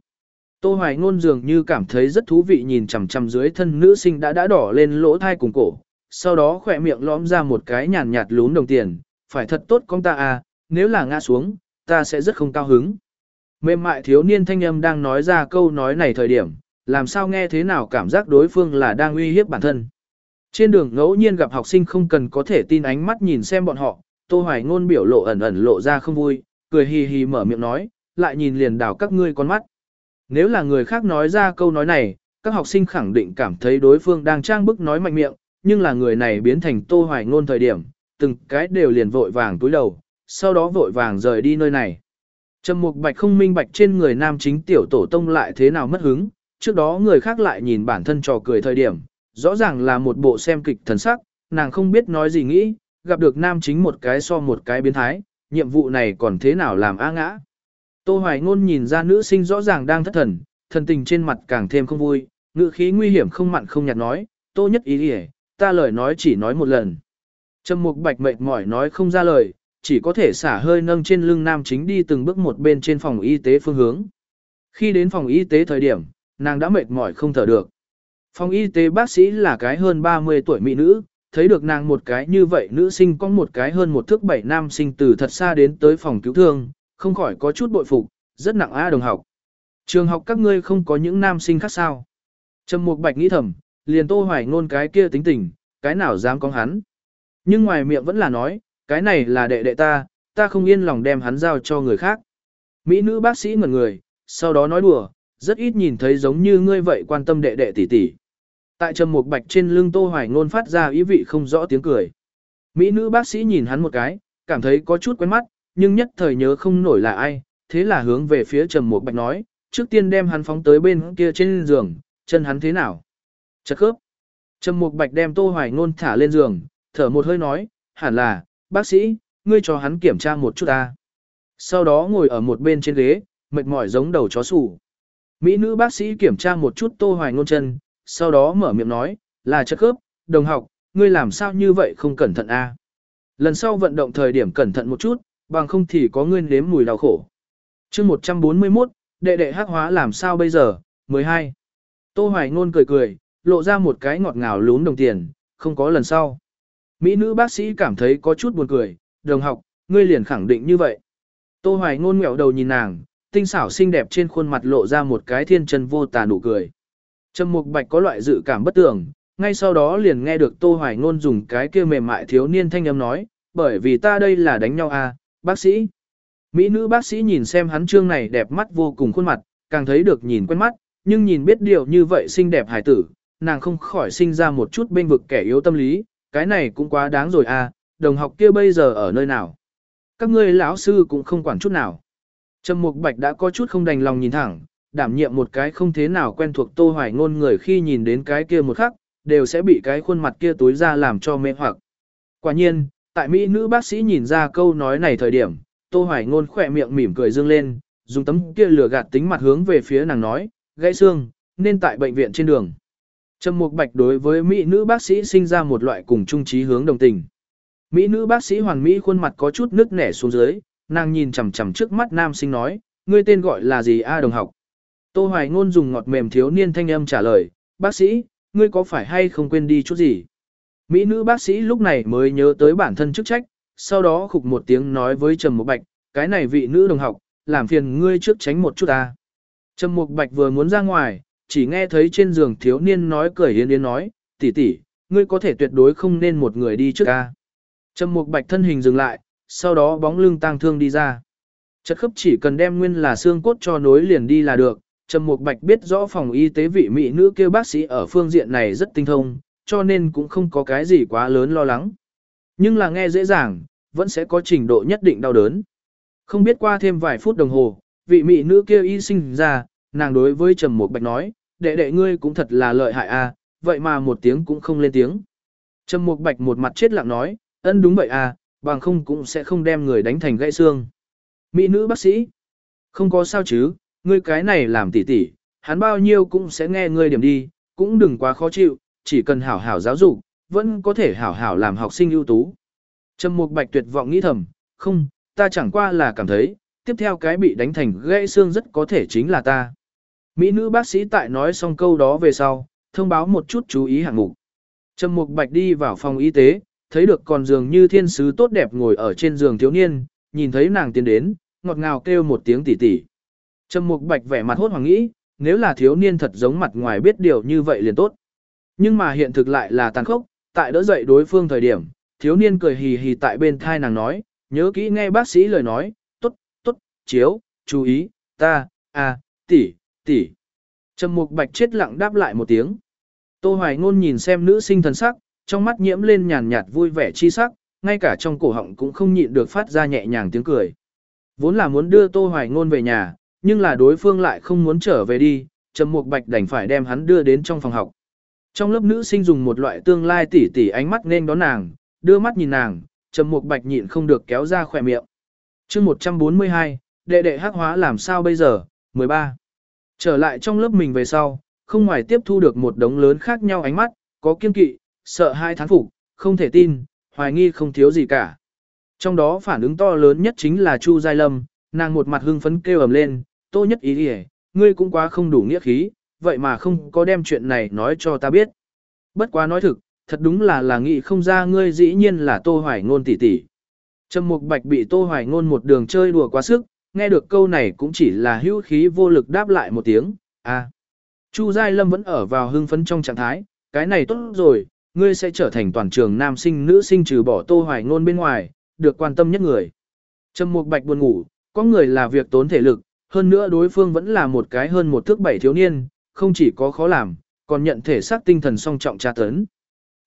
Tô Hoài Ngôn dường như cảm thấy rất thú vị nhìn chằm chằm dưới thân nữ sinh đã đã đỏ lên lỗ thai cùng cổ, sau đó khỏe miệng lõm ra một cái nhàn nhạt lún đồng tiền, phải thật tốt con ta à, nếu là ngã xuống, ta sẽ rất không cao hứng. Mềm mại thiếu niên thanh âm đang nói ra câu nói này thời điểm, làm sao nghe thế nào cảm giác đối phương là đang uy hiếp bản thân. Trên đường ngẫu nhiên gặp học sinh không cần có thể tin ánh mắt nhìn xem bọn họ, Tô Hoài Ngôn biểu lộ ẩn ẩn lộ ra không vui, cười hì hì mở miệng nói, lại nhìn liền đảo các ngươi con mắt. Nếu là người khác nói ra câu nói này, các học sinh khẳng định cảm thấy đối phương đang trang bức nói mạnh miệng, nhưng là người này biến thành Tô Hoài Ngôn thời điểm, từng cái đều liền vội vàng túi đầu, sau đó vội vàng rời đi nơi này. Trầm Mục Bạch không minh bạch trên người nam chính tiểu tổ tông lại thế nào mất hứng, trước đó người khác lại nhìn bản thân trò cười thời điểm, rõ ràng là một bộ xem kịch thần sắc, nàng không biết nói gì nghĩ, gặp được nam chính một cái so một cái biến thái, nhiệm vụ này còn thế nào làm a ngã. Tô Hoài Ngôn nhìn ra nữ sinh rõ ràng đang thất thần, thần tình trên mặt càng thêm không vui, ngữ khí nguy hiểm không mặn không nhạt nói, Tô nhất ý đi ta lời nói chỉ nói một lần. Trầm Mục Bạch mệt mỏi nói không ra lời, chỉ có thể xả hơi nâng trên lưng nam chính đi từng bước một bên trên phòng y tế phương hướng. Khi đến phòng y tế thời điểm, nàng đã mệt mỏi không thở được. Phòng y tế bác sĩ là cái hơn 30 tuổi mỹ nữ, thấy được nàng một cái như vậy nữ sinh có một cái hơn một thước bảy nam sinh từ thật xa đến tới phòng cứu thương, không khỏi có chút bội phục, rất nặng á đồng học. Trường học các ngươi không có những nam sinh khác sao. Trầm Mục Bạch nghĩ thầm, liền tô hoài ngôn cái kia tính tình, cái nào dám có hắn. Nhưng ngoài miệng vẫn là nói, cái này là đệ đệ ta, ta không yên lòng đem hắn giao cho người khác. Mỹ nữ bác sĩ ngẩn người, sau đó nói đùa, rất ít nhìn thấy giống như ngươi vậy quan tâm đệ đệ tỷ tỷ. Tại trầm một bạch trên lưng Tô Hoài Ngôn phát ra ý vị không rõ tiếng cười. Mỹ nữ bác sĩ nhìn hắn một cái, cảm thấy có chút quen mắt, nhưng nhất thời nhớ không nổi là ai, thế là hướng về phía trầm một bạch nói, trước tiên đem hắn phóng tới bên kia trên giường, chân hắn thế nào? Chật khớp. Trầm một bạch đem Tô Hoài Ngôn thả lên giường, thở một hơi nói, hẳn là, bác sĩ, ngươi cho hắn kiểm tra một chút ta. Sau đó ngồi ở một bên trên ghế, mệt mỏi giống đầu chó sủ. Mỹ nữ bác sĩ kiểm tra một chút Tô Hoài Ngôn chân, sau đó mở miệng nói, là chất khớp, đồng học, ngươi làm sao như vậy không cẩn thận a? Lần sau vận động thời điểm cẩn thận một chút, bằng không thì có ngươi nếm mùi đau khổ. chương 141, đệ đệ hắc hóa làm sao bây giờ? 12. Tô Hoài Ngôn cười cười, lộ ra một cái ngọt ngào lún đồng tiền, không có lần sau. Mỹ nữ bác sĩ cảm thấy có chút buồn cười, đồng học, ngươi liền khẳng định như vậy. Tô Hoài Ngôn ngẹo đầu nhìn nàng, tinh xảo xinh đẹp trên khuôn mặt lộ ra một cái thiên chân vô tà nụ cười. Trầm Mục Bạch có loại dự cảm bất tưởng, ngay sau đó liền nghe được Tô Hoài Ngôn dùng cái kia mềm mại thiếu niên thanh âm nói, bởi vì ta đây là đánh nhau à, bác sĩ. Mỹ nữ bác sĩ nhìn xem hắn trương này đẹp mắt vô cùng khuôn mặt, càng thấy được nhìn quen mắt, nhưng nhìn biết điều như vậy xinh đẹp hài tử, nàng không khỏi sinh ra một chút bên vực kẻ yếu tâm lý, cái này cũng quá đáng rồi à, đồng học kia bây giờ ở nơi nào. Các ngươi lão sư cũng không quản chút nào. Trầm Mục Bạch đã có chút không đành lòng nhìn thẳng, đảm nhiệm một cái không thế nào quen thuộc Tô Hoài Ngôn người khi nhìn đến cái kia một khắc, đều sẽ bị cái khuôn mặt kia tối ra làm cho mê hoặc. Quả nhiên, tại Mỹ nữ bác sĩ nhìn ra câu nói này thời điểm, Tô Hoài Ngôn khỏe miệng mỉm cười dương lên, dùng tấm kia lửa gạt tính mặt hướng về phía nàng nói, gãy xương, nên tại bệnh viện trên đường. Trầm Mục Bạch đối với Mỹ nữ bác sĩ sinh ra một loại cùng chung trí hướng đồng tình. Mỹ nữ bác sĩ hoàn mỹ khuôn mặt có chút nước nẻ xuống dưới, nàng nhìn chằm chằm trước mắt nam sinh nói, ngươi tên gọi là gì a đồng học. Tô Hoài Ngôn dùng ngọt mềm thiếu niên thanh âm trả lời, bác sĩ, ngươi có phải hay không quên đi chút gì? Mỹ nữ bác sĩ lúc này mới nhớ tới bản thân chức trách, sau đó khục một tiếng nói với Trầm Mục Bạch, cái này vị nữ đồng học, làm phiền ngươi trước tránh một chút ta. Trầm Mục Bạch vừa muốn ra ngoài, chỉ nghe thấy trên giường thiếu niên nói cười yên yên nói, tỷ tỷ, ngươi có thể tuyệt đối không nên một người đi trước ca Trầm Mục Bạch thân hình dừng lại, sau đó bóng lưng tang thương đi ra. Chất khớp chỉ cần đem nguyên là xương cốt cho nối liền đi là được. Trầm Mục Bạch biết rõ phòng y tế vị mỹ nữ kêu bác sĩ ở phương diện này rất tinh thông, cho nên cũng không có cái gì quá lớn lo lắng. Nhưng là nghe dễ dàng, vẫn sẽ có trình độ nhất định đau đớn. Không biết qua thêm vài phút đồng hồ, vị mỹ nữ kia y sinh ra, nàng đối với Trầm Mục Bạch nói, đệ đệ ngươi cũng thật là lợi hại a, vậy mà một tiếng cũng không lên tiếng. Trầm Mục Bạch một mặt chết lặng nói, ân đúng vậy à, bằng không cũng sẽ không đem người đánh thành gãy xương. Mỹ nữ bác sĩ, không có sao chứ, ngươi cái này làm tỉ tỉ, hắn bao nhiêu cũng sẽ nghe ngươi điểm đi, cũng đừng quá khó chịu, chỉ cần hảo hảo giáo dục, vẫn có thể hảo hảo làm học sinh ưu tú. Trầm Mục Bạch tuyệt vọng nghĩ thầm, không, ta chẳng qua là cảm thấy, tiếp theo cái bị đánh thành gãy xương rất có thể chính là ta. Mỹ nữ bác sĩ tại nói xong câu đó về sau, thông báo một chút chú ý hạng mục. Trầm Mục Bạch đi vào phòng y tế, thấy được còn dường như thiên sứ tốt đẹp ngồi ở trên giường thiếu niên, nhìn thấy nàng tiến đến, ngọt ngào kêu một tiếng tỉ tỉ. Trầm Mục Bạch vẻ mặt hốt hoảng nghĩ, nếu là thiếu niên thật giống mặt ngoài biết điều như vậy liền tốt. Nhưng mà hiện thực lại là tàn khốc, tại đỡ dậy đối phương thời điểm, thiếu niên cười hì hì tại bên thai nàng nói, nhớ kỹ nghe bác sĩ lời nói, tốt, tốt, chiếu, chú ý, ta, à, tỷ, tỷ. Trầm Mục Bạch chết lặng đáp lại một tiếng. Tô Hoài Ngôn nhìn xem nữ sinh thần sắc, trong mắt nhiễm lên nhàn nhạt vui vẻ chi sắc, ngay cả trong cổ họng cũng không nhịn được phát ra nhẹ nhàng tiếng cười. Vốn là muốn đưa Tô Hoài Ngôn về nhà, nhưng là đối phương lại không muốn trở về đi, Trầm Mục Bạch đành phải đem hắn đưa đến trong phòng học. Trong lớp nữ sinh dùng một loại tương lai tỉ tỉ ánh mắt nên đón nàng, đưa mắt nhìn nàng, Trầm Mục Bạch nhịn không được kéo ra khỏe miệng. Chương 142, đệ đệ hắc hóa làm sao bây giờ? 13. Trở lại trong lớp mình về sau, không ngoài tiếp thu được một đống lớn khác nhau ánh mắt, có kiên kỵ, sợ hai thán phục, không thể tin, hoài nghi không thiếu gì cả. Trong đó phản ứng to lớn nhất chính là Chu Giai Lâm, nàng một mặt hưng phấn kêu ầm lên, tô nhất ý đi ngươi cũng quá không đủ nghĩa khí, vậy mà không có đem chuyện này nói cho ta biết. Bất quá nói thực, thật đúng là là nghĩ không ra ngươi dĩ nhiên là tô hoài ngôn tỷ tỷ. Trầm Mục Bạch bị tô hoài ngôn một đường chơi đùa quá sức, nghe được câu này cũng chỉ là hữu khí vô lực đáp lại một tiếng, à. Chu Giai Lâm vẫn ở vào hưng phấn trong trạng thái, cái này tốt rồi, ngươi sẽ trở thành toàn trường nam sinh nữ sinh trừ bỏ tô hoài ngôn bên ngoài, được quan tâm nhất người. Trầm Mục Bạch buồn ngủ, có người là việc tốn thể lực, hơn nữa đối phương vẫn là một cái hơn một thước bảy thiếu niên, không chỉ có khó làm, còn nhận thể xác tinh thần song trọng tra tấn.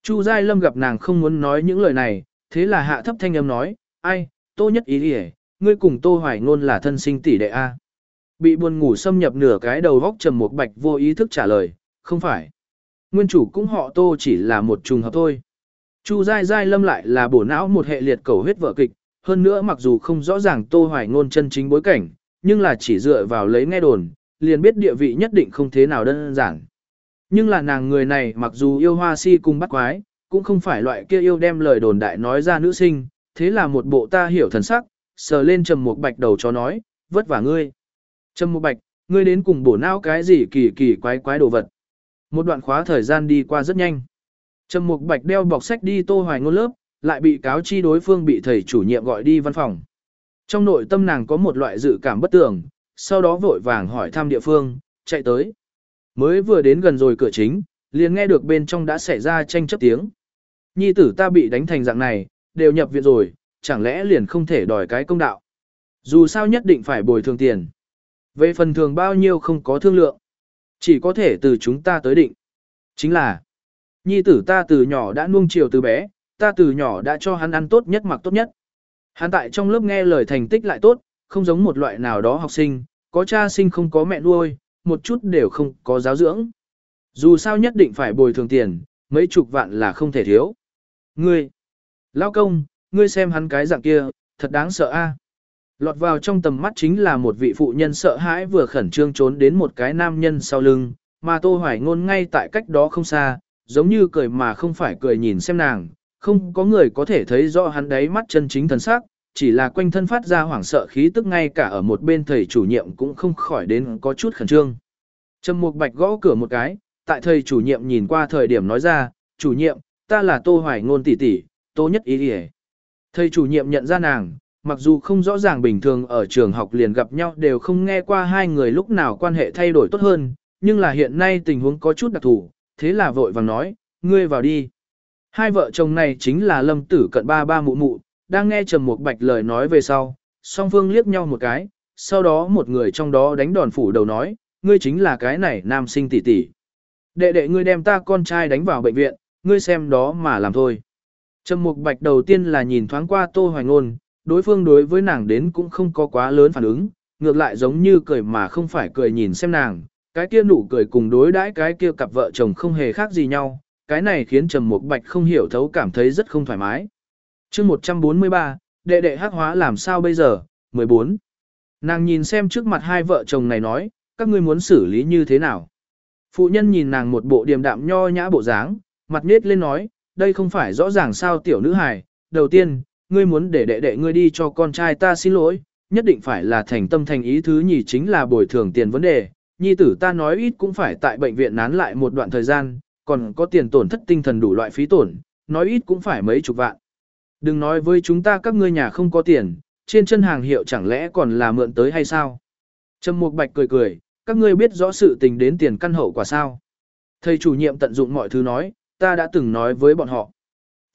Chu Giai Lâm gặp nàng không muốn nói những lời này, thế là hạ thấp thanh âm nói, ai, tô nhất ý đi ngươi cùng tô hoài ngôn là thân sinh tỷ đệ A. Bị buồn ngủ xâm nhập nửa cái đầu vóc trầm một bạch vô ý thức trả lời, không phải. Nguyên chủ cũng họ tô chỉ là một trùng hợp thôi. Chu dai dai Lâm lại là bổ não một hệ liệt cầu huyết vợ kịch, hơn nữa mặc dù không rõ ràng tô hoài ngôn chân chính bối cảnh, nhưng là chỉ dựa vào lấy nghe đồn, liền biết địa vị nhất định không thế nào đơn giản. Nhưng là nàng người này mặc dù yêu hoa si cùng bắt quái, cũng không phải loại kia yêu đem lời đồn đại nói ra nữ sinh, thế là một bộ ta hiểu thần sắc, sờ lên trầm một bạch đầu cho nói, vất vả ngươi. Trầm một bạch, ngươi đến cùng bổ não cái gì kỳ kỳ quái quái đồ vật. Một đoạn khóa thời gian đi qua rất nhanh. Trầm Mục Bạch đeo bọc sách đi Tô Hoài ngôn lớp, lại bị cáo chi đối phương bị thầy chủ nhiệm gọi đi văn phòng. Trong nội tâm nàng có một loại dự cảm bất tường, sau đó vội vàng hỏi thăm địa phương, chạy tới. Mới vừa đến gần rồi cửa chính, liền nghe được bên trong đã xảy ra tranh chấp tiếng. Nhi tử ta bị đánh thành dạng này, đều nhập viện rồi, chẳng lẽ liền không thể đòi cái công đạo. Dù sao nhất định phải bồi thường tiền. Về phần thường bao nhiêu không có thương lượng. Chỉ có thể từ chúng ta tới định. Chính là, nhi tử ta từ nhỏ đã nuông chiều từ bé, ta từ nhỏ đã cho hắn ăn tốt nhất mặc tốt nhất. Hắn tại trong lớp nghe lời thành tích lại tốt, không giống một loại nào đó học sinh, có cha sinh không có mẹ nuôi, một chút đều không có giáo dưỡng. Dù sao nhất định phải bồi thường tiền, mấy chục vạn là không thể thiếu. Ngươi, lao công, ngươi xem hắn cái dạng kia, thật đáng sợ a. Lọt vào trong tầm mắt chính là một vị phụ nhân sợ hãi vừa khẩn trương trốn đến một cái nam nhân sau lưng, mà Tô Hoài Ngôn ngay tại cách đó không xa, giống như cười mà không phải cười nhìn xem nàng, không có người có thể thấy rõ hắn đấy mắt chân chính thần sắc, chỉ là quanh thân phát ra hoảng sợ khí tức ngay cả ở một bên thầy chủ nhiệm cũng không khỏi đến có chút khẩn trương. Trầm Mục Bạch gõ cửa một cái, tại thầy chủ nhiệm nhìn qua thời điểm nói ra, chủ nhiệm, ta là Tô Hoài Ngôn tỷ tỷ, Tô Nhất Ý Ý. Thầy chủ nhiệm nhận ra nàng, mặc dù không rõ ràng bình thường ở trường học liền gặp nhau đều không nghe qua hai người lúc nào quan hệ thay đổi tốt hơn, nhưng là hiện nay tình huống có chút đặc thù, thế là vội vàng nói, ngươi vào đi. Hai vợ chồng này chính là lâm tử cận ba ba mụ mụ, đang nghe Trầm một Bạch lời nói về sau, song phương liếc nhau một cái, sau đó một người trong đó đánh đòn phủ đầu nói, ngươi chính là cái này nam sinh tỷ tỷ. Đệ đệ ngươi đem ta con trai đánh vào bệnh viện, ngươi xem đó mà làm thôi. Trầm Mục Bạch đầu tiên là nhìn thoáng qua Tô Hoài Ngôn, đối phương đối với nàng đến cũng không có quá lớn phản ứng, ngược lại giống như cười mà không phải cười nhìn xem nàng, cái kia nụ cười cùng đối đãi cái kia cặp vợ chồng không hề khác gì nhau, cái này khiến Trầm Mục Bạch không hiểu thấu cảm thấy rất không thoải mái. Chương 143, đệ đệ hắc hóa làm sao bây giờ? 14. Nàng nhìn xem trước mặt hai vợ chồng này nói, các ngươi muốn xử lý như thế nào? Phụ nhân nhìn nàng một bộ điềm đạm nho nhã bộ dáng, mặt nết lên nói, đây không phải rõ ràng sao tiểu nữ hài, đầu tiên, ngươi muốn để đệ đệ ngươi đi cho con trai ta xin lỗi, nhất định phải là thành tâm thành ý thứ nhì chính là bồi thường tiền vấn đề, nhi tử ta nói ít cũng phải tại bệnh viện nán lại một đoạn thời gian, còn có tiền tổn thất tinh thần đủ loại phí tổn, nói ít cũng phải mấy chục vạn. Đừng nói với chúng ta các ngươi nhà không có tiền, trên chân hàng hiệu chẳng lẽ còn là mượn tới hay sao? Trầm Mục Bạch cười cười, các ngươi biết rõ sự tình đến tiền căn hậu quả sao? Thầy chủ nhiệm tận dụng mọi thứ nói, ta đã từng nói với bọn họ.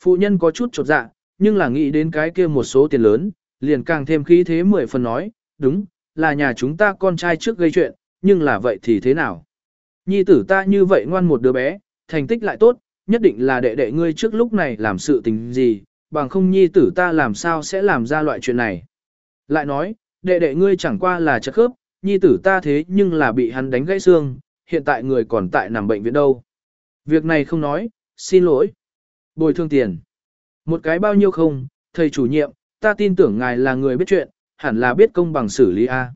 Phụ nhân có chút chột dạ, nhưng là nghĩ đến cái kia một số tiền lớn, liền càng thêm khí thế mười phần nói, đúng, là nhà chúng ta con trai trước gây chuyện, nhưng là vậy thì thế nào? Nhi tử ta như vậy ngoan một đứa bé, thành tích lại tốt, nhất định là đệ đệ ngươi trước lúc này làm sự tình gì, bằng không nhi tử ta làm sao sẽ làm ra loại chuyện này. Lại nói, đệ đệ ngươi chẳng qua là chất khớp, nhi tử ta thế nhưng là bị hắn đánh gãy xương, hiện tại người còn tại nằm bệnh viện đâu. Việc này không nói, xin lỗi. Bồi thường tiền. Một cái bao nhiêu không, thầy chủ nhiệm, ta tin tưởng ngài là người biết chuyện, hẳn là biết công bằng xử lý A.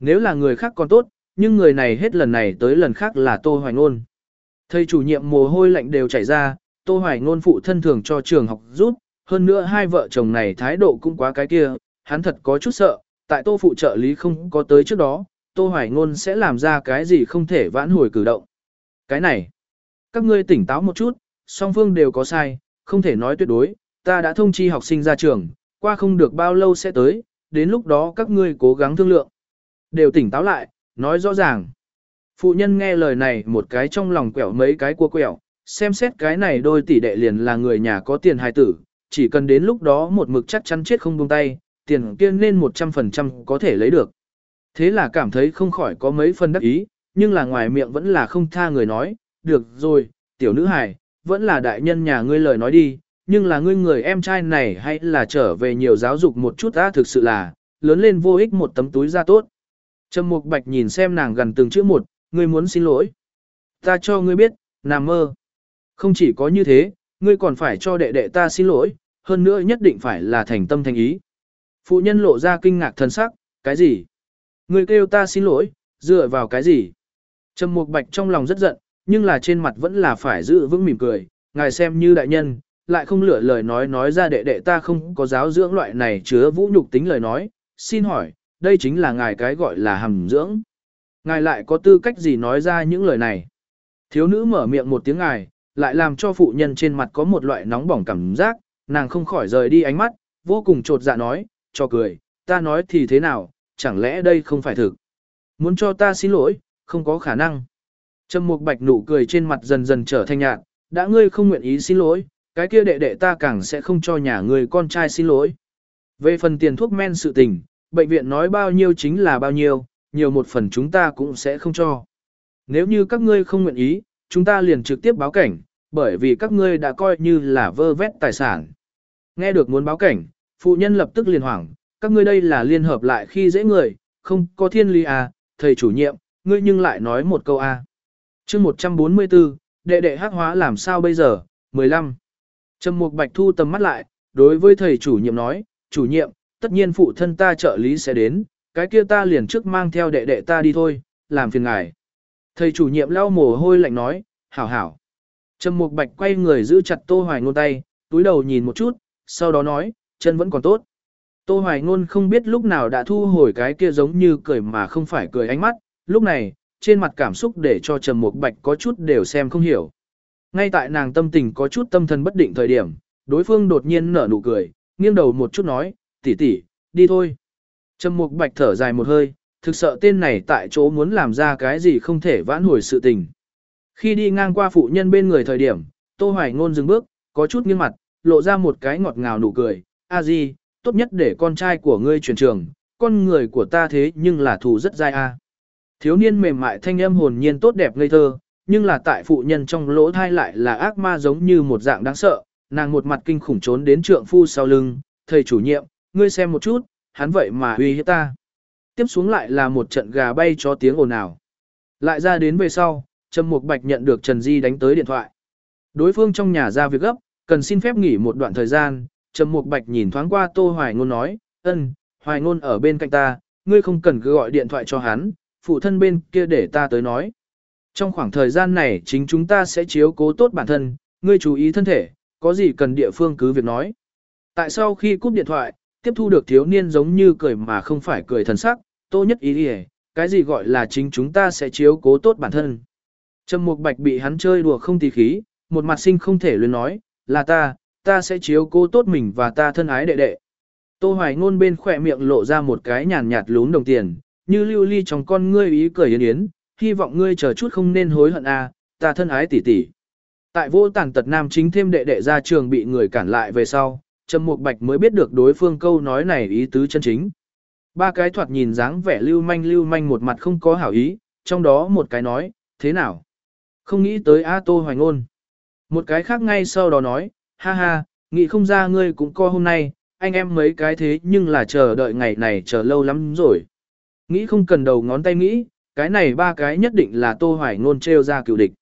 Nếu là người khác còn tốt, nhưng người này hết lần này tới lần khác là Tô Hoài Ngôn. Thầy chủ nhiệm mồ hôi lạnh đều chảy ra, Tô Hoài Ngôn phụ thân thường cho trường học rút, hơn nữa hai vợ chồng này thái độ cũng quá cái kia, hắn thật có chút sợ, tại Tô phụ trợ lý không có tới trước đó, Tô Hoài Ngôn sẽ làm ra cái gì không thể vãn hồi cử động. Cái này, các ngươi tỉnh táo một chút, song phương đều có sai, không thể nói tuyệt đối, ta đã thông chi học sinh ra trường, qua không được bao lâu sẽ tới, đến lúc đó các ngươi cố gắng thương lượng. Đều tỉnh táo lại, nói rõ ràng. Phụ nhân nghe lời này một cái trong lòng quẹo mấy cái cua quẹo, xem xét cái này đôi tỷ đệ liền là người nhà có tiền hài tử, chỉ cần đến lúc đó một mực chắc chắn chết không buông tay, tiền kia nên 100% có thể lấy được. Thế là cảm thấy không khỏi có mấy phần đắc ý, nhưng là ngoài miệng vẫn là không tha người nói, được rồi, tiểu nữ hài, vẫn là đại nhân nhà ngươi lời nói đi, nhưng là ngươi người em trai này hay là trở về nhiều giáo dục một chút ta thực sự là, lớn lên vô ích một tấm túi ra tốt. Trầm Mục Bạch nhìn xem nàng gần từng chữ một, ngươi muốn xin lỗi. Ta cho ngươi biết, nằm mơ. Không chỉ có như thế, ngươi còn phải cho đệ đệ ta xin lỗi, hơn nữa nhất định phải là thành tâm thành ý. Phụ nhân lộ ra kinh ngạc thân sắc, cái gì? Ngươi kêu ta xin lỗi, dựa vào cái gì? Trầm Mục Bạch trong lòng rất giận, nhưng là trên mặt vẫn là phải giữ vững mỉm cười, ngài xem như đại nhân, lại không lựa lời nói nói ra đệ đệ ta không có giáo dưỡng loại này chứa vũ nhục tính lời nói, xin hỏi, đây chính là ngài cái gọi là hầm dưỡng. Ngài lại có tư cách gì nói ra những lời này? Thiếu nữ mở miệng một tiếng ngài, lại làm cho phụ nhân trên mặt có một loại nóng bỏng cảm giác, nàng không khỏi rời đi ánh mắt, vô cùng trột dạ nói, cho cười, ta nói thì thế nào, chẳng lẽ đây không phải thực. Muốn cho ta xin lỗi, không có khả năng. Trầm Mục Bạch nụ cười trên mặt dần dần trở thành nhạt, đã ngươi không nguyện ý xin lỗi, cái kia đệ đệ ta càng sẽ không cho nhà ngươi con trai xin lỗi. Về phần tiền thuốc men sự tình, bệnh viện nói bao nhiêu chính là bao nhiêu, nhiều một phần chúng ta cũng sẽ không cho. Nếu như các ngươi không nguyện ý, chúng ta liền trực tiếp báo cảnh, bởi vì các ngươi đã coi như là vơ vét tài sản. Nghe được muốn báo cảnh, phụ nhân lập tức liền hoảng, các ngươi đây là liên hợp lại khi dễ người, không có thiên lý à, thầy chủ nhiệm, ngươi nhưng lại nói một câu à chương 144, đệ đệ hắc hóa làm sao bây giờ, 15. Trầm Mục Bạch thu tầm mắt lại, đối với thầy chủ nhiệm nói, chủ nhiệm, tất nhiên phụ thân ta trợ lý sẽ đến, cái kia ta liền trước mang theo đệ đệ ta đi thôi, làm phiền ngài. Thầy chủ nhiệm lau mồ hôi lạnh nói, hảo hảo. Trầm Mục Bạch quay người giữ chặt Tô Hoài Ngôn tay, túi đầu nhìn một chút, sau đó nói, chân vẫn còn tốt. Tô Hoài Ngôn không biết lúc nào đã thu hồi cái kia giống như cười mà không phải cười ánh mắt, lúc này, trên mặt cảm xúc để cho Trầm Mục Bạch có chút đều xem không hiểu. Ngay tại nàng tâm tình có chút tâm thần bất định thời điểm, đối phương đột nhiên nở nụ cười, nghiêng đầu một chút nói, tỷ tỷ, đi thôi. Trầm Mục Bạch thở dài một hơi, thực sợ tên này tại chỗ muốn làm ra cái gì không thể vãn hồi sự tình. Khi đi ngang qua phụ nhân bên người thời điểm, Tô Hoài Ngôn dừng bước, có chút nghiêng mặt, lộ ra một cái ngọt ngào nụ cười, a di, tốt nhất để con trai của ngươi chuyển trường, con người của ta thế nhưng là thù rất dai a. Thiếu niên mềm mại thanh âm hồn nhiên tốt đẹp ngây thơ, nhưng là tại phụ nhân trong lỗ thai lại là ác ma giống như một dạng đáng sợ, nàng một mặt kinh khủng trốn đến trượng phu sau lưng, thầy chủ nhiệm, ngươi xem một chút, hắn vậy mà uy hiếp ta. Tiếp xuống lại là một trận gà bay cho tiếng ồn ào. Lại ra đến về sau, Trầm Mục Bạch nhận được Trần Di đánh tới điện thoại. Đối phương trong nhà ra việc gấp, cần xin phép nghỉ một đoạn thời gian, Trầm Mục Bạch nhìn thoáng qua Tô Hoài Ngôn nói, ân, Hoài Ngôn ở bên cạnh ta, ngươi không cần cứ gọi điện thoại cho hắn, phụ thân bên kia để ta tới nói. Trong khoảng thời gian này chính chúng ta sẽ chiếu cố tốt bản thân, ngươi chú ý thân thể, có gì cần địa phương cứ việc nói. Tại sau khi cúp điện thoại, tiếp thu được thiếu niên giống như cười mà không phải cười thần sắc, tô nhất ý đi cái gì gọi là chính chúng ta sẽ chiếu cố tốt bản thân. Trầm Mục Bạch bị hắn chơi đùa không tí khí, một mặt sinh không thể luyến nói, là ta, ta sẽ chiếu cố tốt mình và ta thân ái đệ đệ. Tô Hoài Ngôn bên khỏe miệng lộ ra một cái nhàn nhạt lún đồng tiền, như lưu ly trong con ngươi ý cười yến yến, hy vọng ngươi chờ chút không nên hối hận a, à, ta thân ái tỷ tỷ. Tại vô tàn tật nam chính thêm đệ đệ ra trường bị người cản lại về sau, Trầm Mục Bạch mới biết được đối phương câu nói này ý tứ chân chính. Ba cái thoạt nhìn dáng vẻ lưu manh lưu manh một mặt không có hảo ý, trong đó một cái nói, thế nào? Không nghĩ tới A Tô Hoài Ngôn. Một cái khác ngay sau đó nói, ha ha, nghĩ không ra ngươi cũng co hôm nay, anh em mấy cái thế nhưng là chờ đợi ngày này chờ lâu lắm rồi. Nghĩ không cần đầu ngón tay nghĩ, cái này ba cái nhất định là Tô Hoài Ngôn treo ra cựu địch.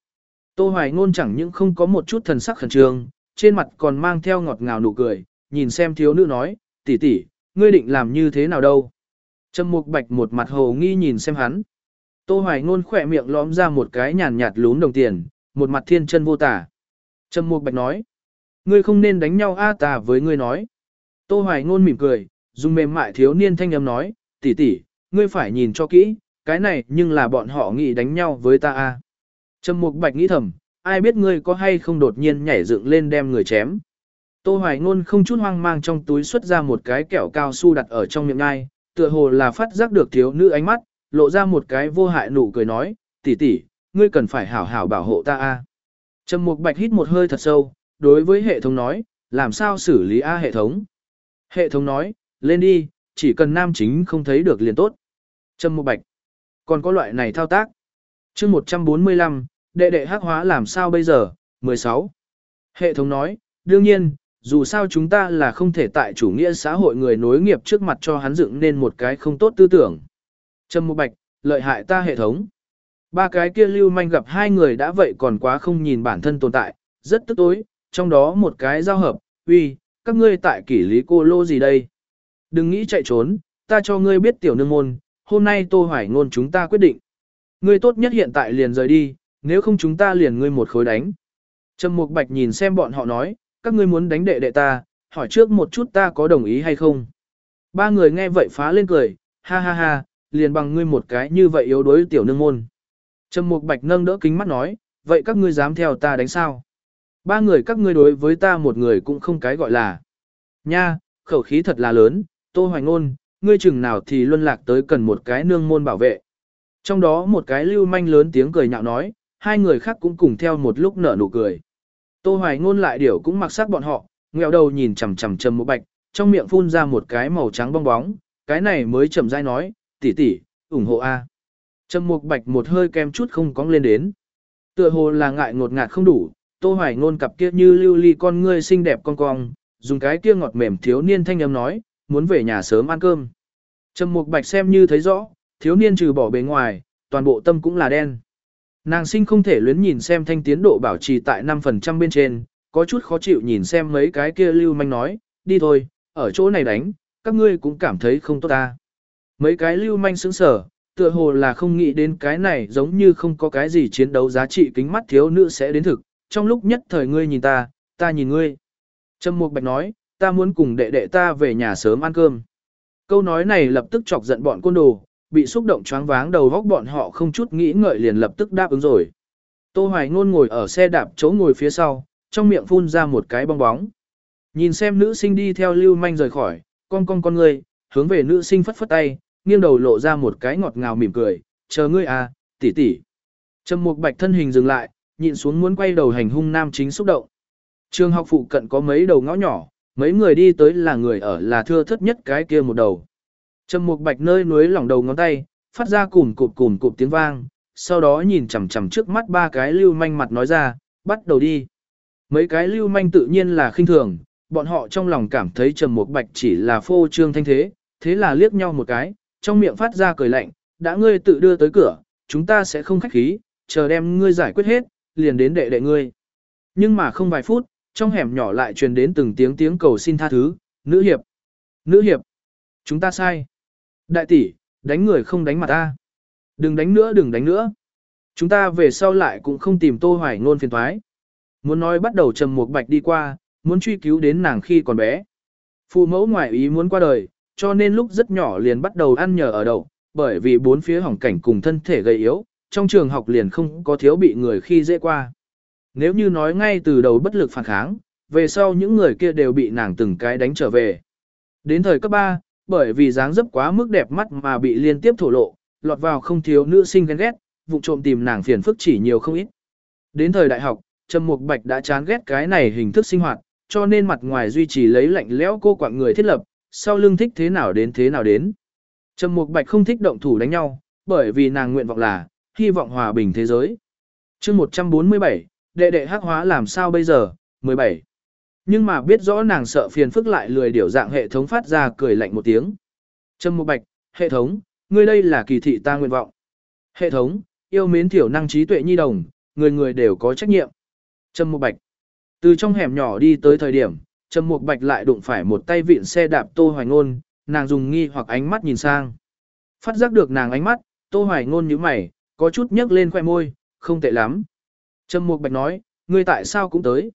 Tô Hoài Ngôn chẳng những không có một chút thần sắc khẩn trương, trên mặt còn mang theo ngọt ngào nụ cười, nhìn xem thiếu nữ nói, tỷ tỷ, ngươi định làm như thế nào đâu. Trầm Mục Bạch một mặt hồ nghi nhìn xem hắn. Tô Hoài Ngôn khỏe miệng lõm ra một cái nhàn nhạt lún đồng tiền, một mặt thiên chân vô tả. Trầm Mục Bạch nói, ngươi không nên đánh nhau a ta với ngươi nói. Tô Hoài Ngôn mỉm cười, dùng mềm mại thiếu niên thanh âm nói, tỷ tỷ, ngươi phải nhìn cho kỹ, cái này nhưng là bọn họ nghĩ đánh nhau với ta a. Trầm Mục Bạch nghĩ thầm, ai biết ngươi có hay không đột nhiên nhảy dựng lên đem người chém. Tô Hoài Ngôn không chút hoang mang trong túi xuất ra một cái kẹo cao su đặt ở trong miệng ngai, tựa hồ là phát giác được thiếu nữ ánh mắt, lộ ra một cái vô hại nụ cười nói, tỷ tỷ, ngươi cần phải hảo hảo bảo hộ ta a. Trầm Mục Bạch hít một hơi thật sâu, đối với hệ thống nói, làm sao xử lý a hệ thống. Hệ thống nói, lên đi, chỉ cần nam chính không thấy được liền tốt. Trầm Mục Bạch, còn có loại này thao tác. chương 145, đệ đệ hắc hóa làm sao bây giờ, 16. Hệ thống nói, đương nhiên, dù sao chúng ta là không thể tại chủ nghĩa xã hội người nối nghiệp trước mặt cho hắn dựng nên một cái không tốt tư tưởng. Trâm Mục Bạch, lợi hại ta hệ thống. Ba cái kia lưu manh gặp hai người đã vậy còn quá không nhìn bản thân tồn tại, rất tức tối, trong đó một cái giao hợp, uy, các ngươi tại kỷ lý cô lô gì đây? Đừng nghĩ chạy trốn, ta cho ngươi biết tiểu nương môn, hôm nay tô hoài ngôn chúng ta quyết định. Ngươi tốt nhất hiện tại liền rời đi, nếu không chúng ta liền ngươi một khối đánh. Trầm Mục Bạch nhìn xem bọn họ nói, các ngươi muốn đánh đệ đệ ta, hỏi trước một chút ta có đồng ý hay không. Ba người nghe vậy phá lên cười, ha ha ha, liền bằng ngươi một cái như vậy yếu đuối tiểu nương môn. Trầm Mục Bạch nâng đỡ kính mắt nói, vậy các ngươi dám theo ta đánh sao? Ba người các ngươi đối với ta một người cũng không cái gọi là. Nha, khẩu khí thật là lớn, Tô Hoài Ngôn, ngươi chừng nào thì luân lạc tới cần một cái nương môn bảo vệ. Trong đó một cái lưu manh lớn tiếng cười nhạo nói, hai người khác cũng cùng theo một lúc nở nụ cười. Tô Hoài ngôn lại điều cũng mặc sắc bọn họ, ngẹo đầu nhìn chằm chằm Trầm Mộ Bạch, trong miệng phun ra một cái màu trắng bong bóng, cái này mới chậm rãi nói, tỷ tỷ, ủng hộ a. Trầm Mục Bạch một hơi kem chút không cong lên đến. Tựa hồ là ngại ngột ngạt không đủ, Tô Hoài ngôn cặp kia như lưu ly con ngươi xinh đẹp con cong, dùng cái kia ngọt mềm thiếu niên thanh âm nói, muốn về nhà sớm ăn cơm. Trầm Mục Bạch xem như thấy rõ, thiếu niên trừ bỏ bề ngoài, toàn bộ tâm cũng là đen. Nàng sinh không thể luyến nhìn xem thanh tiến độ bảo trì tại 5% bên trên, có chút khó chịu nhìn xem mấy cái kia lưu manh nói, đi thôi, ở chỗ này đánh, các ngươi cũng cảm thấy không tốt ta. Mấy cái lưu manh sững sở, tựa hồ là không nghĩ đến cái này giống như không có cái gì chiến đấu giá trị kính mắt thiếu nữ sẽ đến thực, trong lúc nhất thời ngươi nhìn ta, ta nhìn ngươi. Trâm Mục Bạch nói, ta muốn cùng đệ đệ ta về nhà sớm ăn cơm. Câu nói này lập tức chọc giận bọn côn đồ, bị xúc động choáng váng đầu góc bọn họ không chút nghĩ ngợi liền lập tức đáp ứng rồi. Tô Hoài Ngôn ngồi ở xe đạp chỗ ngồi phía sau, trong miệng phun ra một cái bong bóng. Nhìn xem nữ sinh đi theo lưu manh rời khỏi, con con con người, hướng về nữ sinh phất phất tay, nghiêng đầu lộ ra một cái ngọt ngào mỉm cười, chờ ngươi à, tỷ tỷ. Trầm Mục Bạch thân hình dừng lại, nhịn xuống muốn quay đầu hành hung nam chính xúc động. Trường học phụ cận có mấy đầu ngõ nhỏ, mấy người đi tới là người ở là thưa thất nhất cái kia một đầu. Trầm Mục Bạch nơi núi lỏng đầu ngón tay, phát ra cùm cụp cùm cụp tiếng vang, sau đó nhìn chằm chằm trước mắt ba cái lưu manh mặt nói ra, bắt đầu đi. Mấy cái lưu manh tự nhiên là khinh thường, bọn họ trong lòng cảm thấy Trầm Mục Bạch chỉ là phô trương thanh thế, thế là liếc nhau một cái, trong miệng phát ra cười lạnh, đã ngươi tự đưa tới cửa, chúng ta sẽ không khách khí, chờ đem ngươi giải quyết hết, liền đến đệ đệ ngươi. Nhưng mà không vài phút, trong hẻm nhỏ lại truyền đến từng tiếng tiếng cầu xin tha thứ, nữ hiệp, nữ hiệp, chúng ta sai. Đại tỷ, đánh người không đánh mặt ta. Đừng đánh nữa đừng đánh nữa. Chúng ta về sau lại cũng không tìm tô hoài ngôn phiền thoái. Muốn nói bắt đầu trầm một bạch đi qua, muốn truy cứu đến nàng khi còn bé. Phụ mẫu ngoại ý muốn qua đời, cho nên lúc rất nhỏ liền bắt đầu ăn nhờ ở đậu, bởi vì bốn phía hỏng cảnh cùng thân thể gầy yếu, trong trường học liền không có thiếu bị người khi dễ qua. Nếu như nói ngay từ đầu bất lực phản kháng, về sau những người kia đều bị nàng từng cái đánh trở về. Đến thời cấp 3, bởi vì dáng dấp quá mức đẹp mắt mà bị liên tiếp thổ lộ, lọt vào không thiếu nữ sinh ghen ghét, vụ trộm tìm nàng phiền phức chỉ nhiều không ít. Đến thời đại học, Trầm Mục Bạch đã chán ghét cái này hình thức sinh hoạt, cho nên mặt ngoài duy trì lấy lạnh lẽo cô quạng người thiết lập, sau lưng thích thế nào đến thế nào đến. Trầm Mục Bạch không thích động thủ đánh nhau, bởi vì nàng nguyện vọng là hy vọng hòa bình thế giới. Chương 147, đệ đệ hắc hóa làm sao bây giờ? 17. Nhưng mà biết rõ nàng sợ phiền phức lại lười điều dạng hệ thống phát ra cười lạnh một tiếng. Trầm Mục Bạch, hệ thống, ngươi đây là kỳ thị ta nguyện vọng. Hệ thống, yêu mến thiểu năng trí tuệ nhi đồng, người người đều có trách nhiệm. Trầm Mục Bạch. Từ trong hẻm nhỏ đi tới thời điểm, Trầm Mục Bạch lại đụng phải một tay vịn xe đạp Tô Hoài Ngôn, nàng dùng nghi hoặc ánh mắt nhìn sang. Phát giác được nàng ánh mắt, Tô Hoài Ngôn nhíu mày, có chút nhấc lên khoe môi, không tệ lắm. Trầm Mục Bạch nói, ngươi tại sao cũng tới?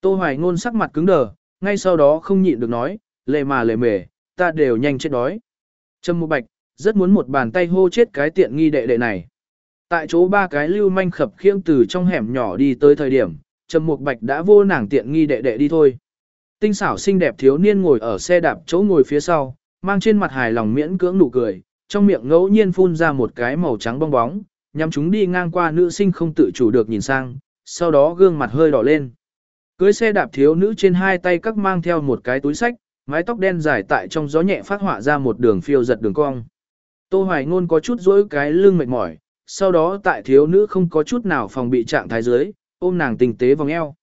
Tô Hoài Ngôn sắc mặt cứng đờ, ngay sau đó không nhịn được nói, lề mà lề mề, ta đều nhanh chết đói. Trầm Mục Bạch, rất muốn một bàn tay hô chết cái tiện nghi đệ đệ này. Tại chỗ ba cái lưu manh khập khiêng từ trong hẻm nhỏ đi tới thời điểm, Trầm Mục Bạch đã vô nàng tiện nghi đệ đệ đi thôi. Tinh xảo xinh đẹp thiếu niên ngồi ở xe đạp chỗ ngồi phía sau, mang trên mặt hài lòng miễn cưỡng nụ cười, trong miệng ngẫu nhiên phun ra một cái màu trắng bong bóng, nhắm chúng đi ngang qua nữ sinh không tự chủ được nhìn sang, sau đó gương mặt hơi đỏ lên. Cưới xe đạp thiếu nữ trên hai tay các mang theo một cái túi sách, mái tóc đen dài tại trong gió nhẹ phát họa ra một đường phiêu giật đường cong. Tô Hoài Ngôn có chút rỗi cái lưng mệt mỏi, sau đó tại thiếu nữ không có chút nào phòng bị trạng thái dưới, ôm nàng tình tế vòng eo.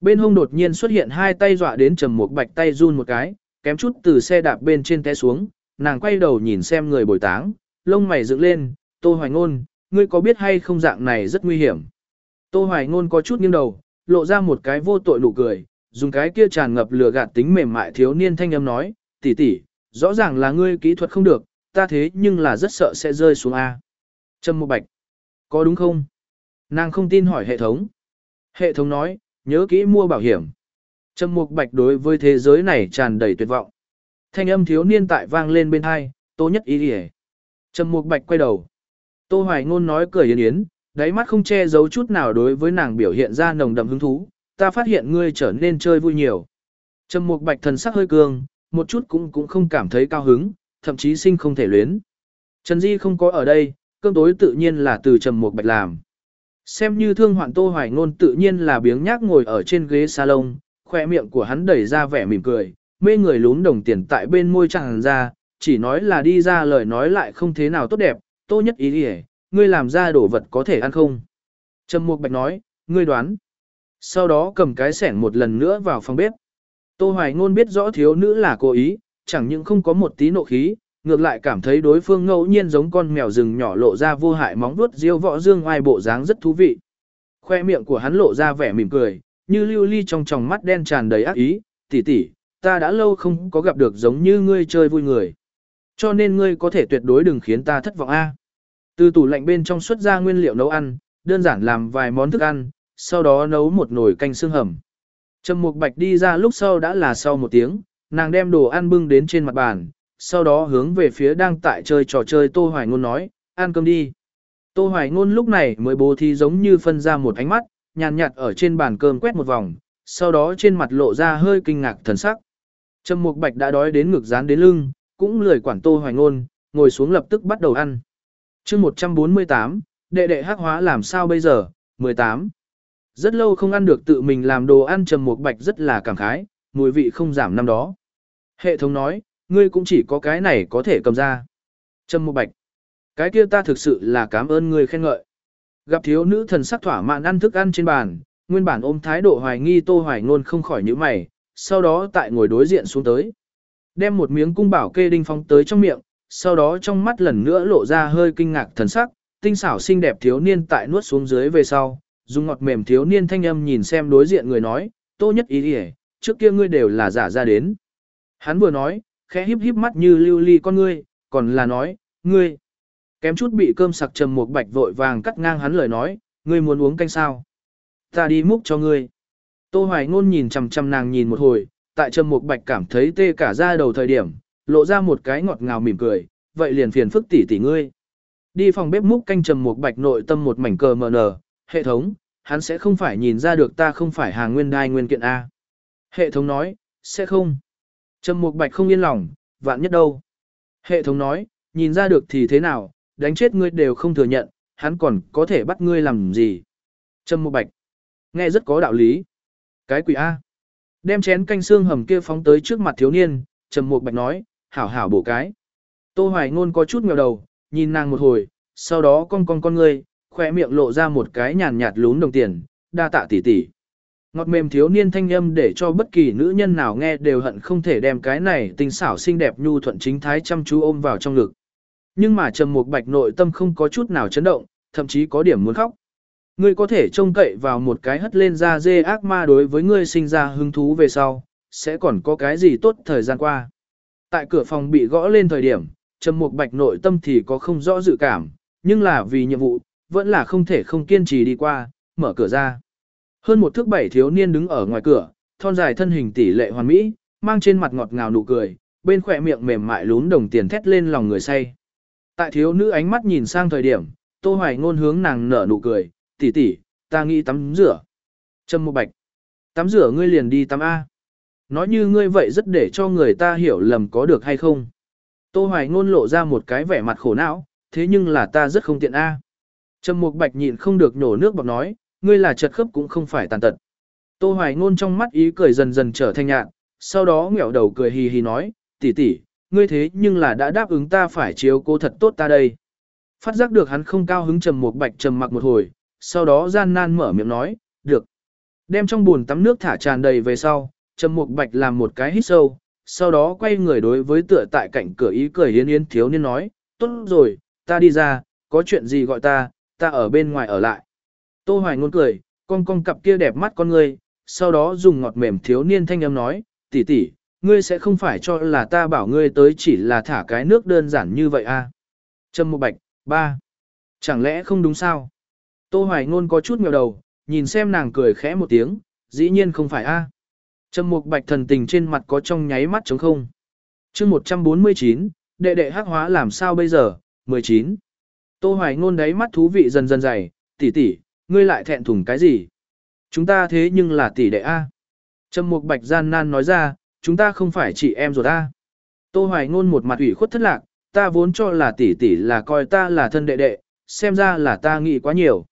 Bên hông đột nhiên xuất hiện hai tay dọa đến trầm một bạch tay run một cái, kém chút từ xe đạp bên trên té xuống, nàng quay đầu nhìn xem người bồi táng, lông mày dựng lên, Tô Hoài Ngôn, ngươi có biết hay không dạng này rất nguy hiểm. Tô Hoài Ngôn có chút nghiêng đầu, lộ ra một cái vô tội nụ cười, dùng cái kia tràn ngập lừa gạt tính mềm mại thiếu niên thanh âm nói, tỷ tỷ, rõ ràng là ngươi kỹ thuật không được, ta thế nhưng là rất sợ sẽ rơi xuống A. Trâm Mộ Bạch, có đúng không? Nàng không tin hỏi hệ thống. Hệ thống nói, nhớ kỹ mua bảo hiểm. Trâm Mục Bạch đối với thế giới này tràn đầy tuyệt vọng. Thanh âm thiếu niên tại vang lên bên hai, tố Nhất Ý đi Trâm Mục Bạch quay đầu. Tô Hoài Ngôn nói cười yến yến, đáy mắt không che giấu chút nào đối với nàng biểu hiện ra nồng đậm hứng thú, ta phát hiện ngươi trở nên chơi vui nhiều. Trầm Mục Bạch thần sắc hơi cường, một chút cũng cũng không cảm thấy cao hứng, thậm chí sinh không thể luyến. Trần Di không có ở đây, cơm tối tự nhiên là từ Trầm Mục Bạch làm. Xem như thương hoạn Tô Hoài Ngôn tự nhiên là biếng nhác ngồi ở trên ghế salon, khoe miệng của hắn đẩy ra vẻ mỉm cười, mê người lún đồng tiền tại bên môi chẳng ra, chỉ nói là đi ra lời nói lại không thế nào tốt đẹp, tô nhất ý ỉa ngươi làm ra đồ vật có thể ăn không? Trầm Mục Bạch nói, ngươi đoán. Sau đó cầm cái sẻng một lần nữa vào phòng bếp. Tô Hoài Ngôn biết rõ thiếu nữ là cố ý, chẳng những không có một tí nộ khí, ngược lại cảm thấy đối phương ngẫu nhiên giống con mèo rừng nhỏ lộ ra vô hại móng vuốt diêu võ dương oai bộ dáng rất thú vị. Khoe miệng của hắn lộ ra vẻ mỉm cười, như lưu ly trong tròng mắt đen tràn đầy ác ý, tỷ tỷ, ta đã lâu không có gặp được giống như ngươi chơi vui người. Cho nên ngươi có thể tuyệt đối đừng khiến ta thất vọng a. Từ tủ lạnh bên trong xuất ra nguyên liệu nấu ăn, đơn giản làm vài món thức ăn, sau đó nấu một nồi canh xương hầm. Trầm Mục Bạch đi ra lúc sau đã là sau một tiếng, nàng đem đồ ăn bưng đến trên mặt bàn, sau đó hướng về phía đang tại chơi trò chơi Tô Hoài Ngôn nói, ăn cơm đi. Tô Hoài Ngôn lúc này mới bố thí giống như phân ra một ánh mắt, nhàn nhạt ở trên bàn cơm quét một vòng, sau đó trên mặt lộ ra hơi kinh ngạc thần sắc. Trầm Mục Bạch đã đói đến ngực dán đến lưng, cũng lười quản Tô Hoài Ngôn, ngồi xuống lập tức bắt đầu ăn. chương 148, đệ đệ hắc hóa làm sao bây giờ, 18. Rất lâu không ăn được tự mình làm đồ ăn Trầm một Bạch rất là cảm khái, mùi vị không giảm năm đó. Hệ thống nói, ngươi cũng chỉ có cái này có thể cầm ra. Trầm một Bạch, cái kia ta thực sự là cảm ơn ngươi khen ngợi. Gặp thiếu nữ thần sắc thỏa mãn ăn thức ăn trên bàn, nguyên bản ôm thái độ hoài nghi Tô Hoài Ngôn không khỏi nhíu mày, sau đó tại ngồi đối diện xuống tới. Đem một miếng cung bảo kê đinh phong tới trong miệng, sau đó trong mắt lần nữa lộ ra hơi kinh ngạc thần sắc, tinh xảo xinh đẹp thiếu niên tại nuốt xuống dưới về sau, dùng ngọt mềm thiếu niên thanh âm nhìn xem đối diện người nói, tô nhất ý đi trước kia ngươi đều là giả ra đến. Hắn vừa nói, khẽ híp híp mắt như lưu ly con ngươi, còn là nói, ngươi. Kém chút bị cơm sặc trầm một bạch vội vàng cắt ngang hắn lời nói, ngươi muốn uống canh sao? Ta đi múc cho ngươi. Tô Hoài Ngôn nhìn chằm chằm nàng nhìn một hồi, tại Trầm Mục Bạch cảm thấy tê cả da đầu thời điểm, lộ ra một cái ngọt ngào mỉm cười, vậy liền phiền phức tỷ tỷ ngươi. Đi phòng bếp múc canh Trầm Mục Bạch nội tâm một mảnh cờ mờ nở, hệ thống, hắn sẽ không phải nhìn ra được ta không phải hàng nguyên đai nguyên kiện A. Hệ thống nói, sẽ không. Trầm Mục Bạch không yên lòng, vạn nhất đâu. Hệ thống nói, nhìn ra được thì thế nào, đánh chết ngươi đều không thừa nhận, hắn còn có thể bắt ngươi làm gì. Trầm Mục Bạch, nghe rất có đạo lý. Cái quỷ A. Đem chén canh xương hầm kia phóng tới trước mặt thiếu niên, Trầm Mục Bạch nói, hảo hảo bổ cái. Tô Hoài Ngôn có chút ngẩng đầu, nhìn nàng một hồi, sau đó con con con ngươi, khỏe miệng lộ ra một cái nhàn nhạt lún đồng tiền, đa tạ tỷ tỷ. Ngọt mềm thiếu niên thanh âm để cho bất kỳ nữ nhân nào nghe đều hận không thể đem cái này tình xảo xinh đẹp nhu thuận chính thái chăm chú ôm vào trong ngực. Nhưng mà Trầm Mục Bạch nội tâm không có chút nào chấn động, thậm chí có điểm muốn khóc. Ngươi có thể trông cậy vào một cái hất lên ra dê ác ma đối với ngươi sinh ra hứng thú về sau, sẽ còn có cái gì tốt thời gian qua. Tại cửa phòng bị gõ lên thời điểm, Trầm Mục Bạch nội tâm thì có không rõ dự cảm, nhưng là vì nhiệm vụ, vẫn là không thể không kiên trì đi qua, mở cửa ra. Hơn một thước bảy thiếu niên đứng ở ngoài cửa, thon dài thân hình tỷ lệ hoàn mỹ, mang trên mặt ngọt ngào nụ cười, bên khỏe miệng mềm mại lún đồng tiền thét lên lòng người say. Tại thiếu nữ ánh mắt nhìn sang thời điểm, Tô Hoài ngôn hướng nàng nở nụ cười, tỷ tỷ, ta nghĩ tắm rửa. Trâm Mộ Bạch, tắm rửa ngươi liền đi tắm A. Nói như ngươi vậy rất để cho người ta hiểu lầm có được hay không. Tô Hoài ngôn lộ ra một cái vẻ mặt khổ não, thế nhưng là ta rất không tiện A. Trâm Mục Bạch nhịn không được nổ nước bọt nói, ngươi là chật khớp cũng không phải tàn tật. Tô Hoài ngôn trong mắt ý cười dần dần trở thành nhạt, sau đó ngẹo đầu cười hì hì nói, tỷ tỷ, ngươi thế nhưng là đã đáp ứng ta phải chiếu cố thật tốt ta đây. Phát giác được hắn không cao hứng trầm một bạch trầm mặc một hồi, sau đó gian nan mở miệng nói, được. Đem trong bồn tắm nước thả tràn đầy về sau, trầm một bạch làm một cái hít sâu, sau đó quay người đối với tựa tại cạnh cửa ý cười yến yến thiếu niên nói, tốt rồi, ta đi ra, có chuyện gì gọi ta, ta ở bên ngoài ở lại. Tô Hoài ngôn cười, con con cặp kia đẹp mắt con ngươi, sau đó dùng ngọt mềm thiếu niên thanh âm nói, tỷ tỷ, ngươi sẽ không phải cho là ta bảo ngươi tới chỉ là thả cái nước đơn giản như vậy à. trầm một bạch, ba. Chẳng lẽ không đúng sao? Tô Hoài ngôn có chút nghèo đầu, nhìn xem nàng cười khẽ một tiếng, dĩ nhiên không phải a. À. Trâm mục bạch thần tình trên mặt có trong nháy mắt trống không. chương 149, đệ đệ hắc hóa làm sao bây giờ, 19. Tô Hoài ngôn đáy mắt thú vị dần dần dày, tỷ tỷ, ngươi lại thẹn thùng cái gì? Chúng ta thế nhưng là tỷ đệ A. Trầm Mục Bạch gian nan nói ra, chúng ta không phải chị em rồi ta. Tô Hoài ngôn một mặt ủy khuất thất lạc, ta vốn cho là tỷ tỷ là coi ta là thân đệ đệ, xem ra là ta nghĩ quá nhiều.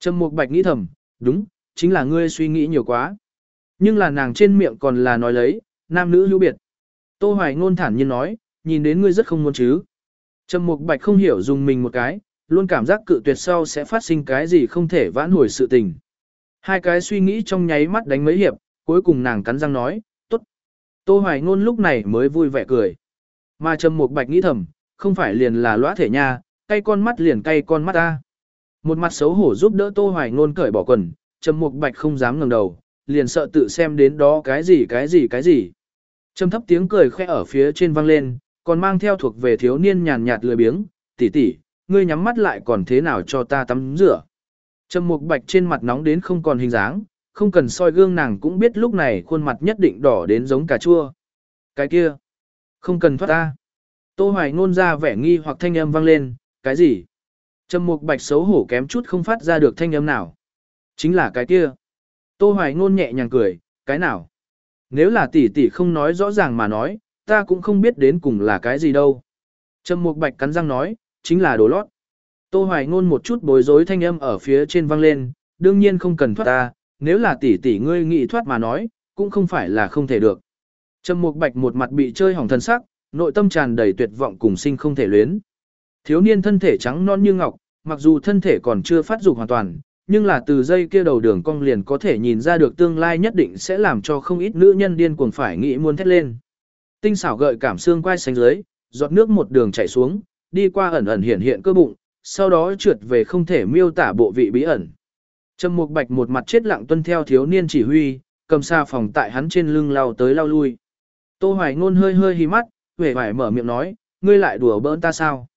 Trầm Mục Bạch nghĩ thầm, đúng, chính là ngươi suy nghĩ nhiều quá. Nhưng là nàng trên miệng còn là nói lấy, nam nữ hữu biệt. Tô Hoài ngôn thản nhiên nói, nhìn đến ngươi rất không muốn chứ. Trầm Mục Bạch không hiểu dùng mình một cái, luôn cảm giác cự tuyệt sau sẽ phát sinh cái gì không thể vãn hồi sự tình. Hai cái suy nghĩ trong nháy mắt đánh mấy hiệp, cuối cùng nàng cắn răng nói, tốt. Tô Hoài ngôn lúc này mới vui vẻ cười. Mà Trầm Mục Bạch nghĩ thầm, không phải liền là lõa thể nha, cay con mắt liền cay con mắt ta. Một mặt xấu hổ giúp đỡ Tô Hoài ngôn cởi bỏ quần, Trầm Mục Bạch không dám ngẩng đầu, liền sợ tự xem đến đó cái gì cái gì cái gì. Trầm thấp tiếng cười khẽ ở phía trên vang lên, còn mang theo thuộc về thiếu niên nhàn nhạt lười biếng, tỷ tỷ, ngươi nhắm mắt lại còn thế nào cho ta tắm rửa. Trầm Mục Bạch trên mặt nóng đến không còn hình dáng, không cần soi gương nàng cũng biết lúc này khuôn mặt nhất định đỏ đến giống cà chua. Cái kia, không cần thoát ta. Tô Hoài ngôn ra vẻ nghi hoặc thanh âm vang lên, cái gì? Trầm Mục Bạch xấu hổ kém chút không phát ra được thanh âm nào. Chính là cái kia. Tô Hoài ngôn nhẹ nhàng cười, cái nào? Nếu là tỷ tỷ không nói rõ ràng mà nói, ta cũng không biết đến cùng là cái gì đâu. Trầm Mục Bạch cắn răng nói, chính là đồ lót. Tô Hoài ngôn một chút bối rối thanh âm ở phía trên vang lên, đương nhiên không cần thoát ta, nếu là tỷ tỷ ngươi nghĩ thoát mà nói, cũng không phải là không thể được. Trầm Mục Bạch một mặt bị chơi hỏng thân sắc, nội tâm tràn đầy tuyệt vọng cùng sinh không thể luyến. Thiếu niên thân thể trắng non như ngọc, mặc dù thân thể còn chưa phát dục hoàn toàn, nhưng là từ dây kia đầu đường cong liền có thể nhìn ra được tương lai nhất định sẽ làm cho không ít nữ nhân điên cuồng phải nghĩ muốn thét lên. Tinh xảo gợi cảm xương quai xanh dưới, giọt nước một đường chảy xuống, đi qua ẩn ẩn hiện hiện cơ bụng, sau đó trượt về không thể miêu tả bộ vị bí ẩn. Trầm Mục Bạch một mặt chết lặng tuân theo thiếu niên chỉ huy, cầm xa phòng tại hắn trên lưng lao tới lao lui. Tô Hoài ngôn hơi hơi hí mắt, vẻ vải mở miệng nói, ngươi lại đùa bỡn ta sao?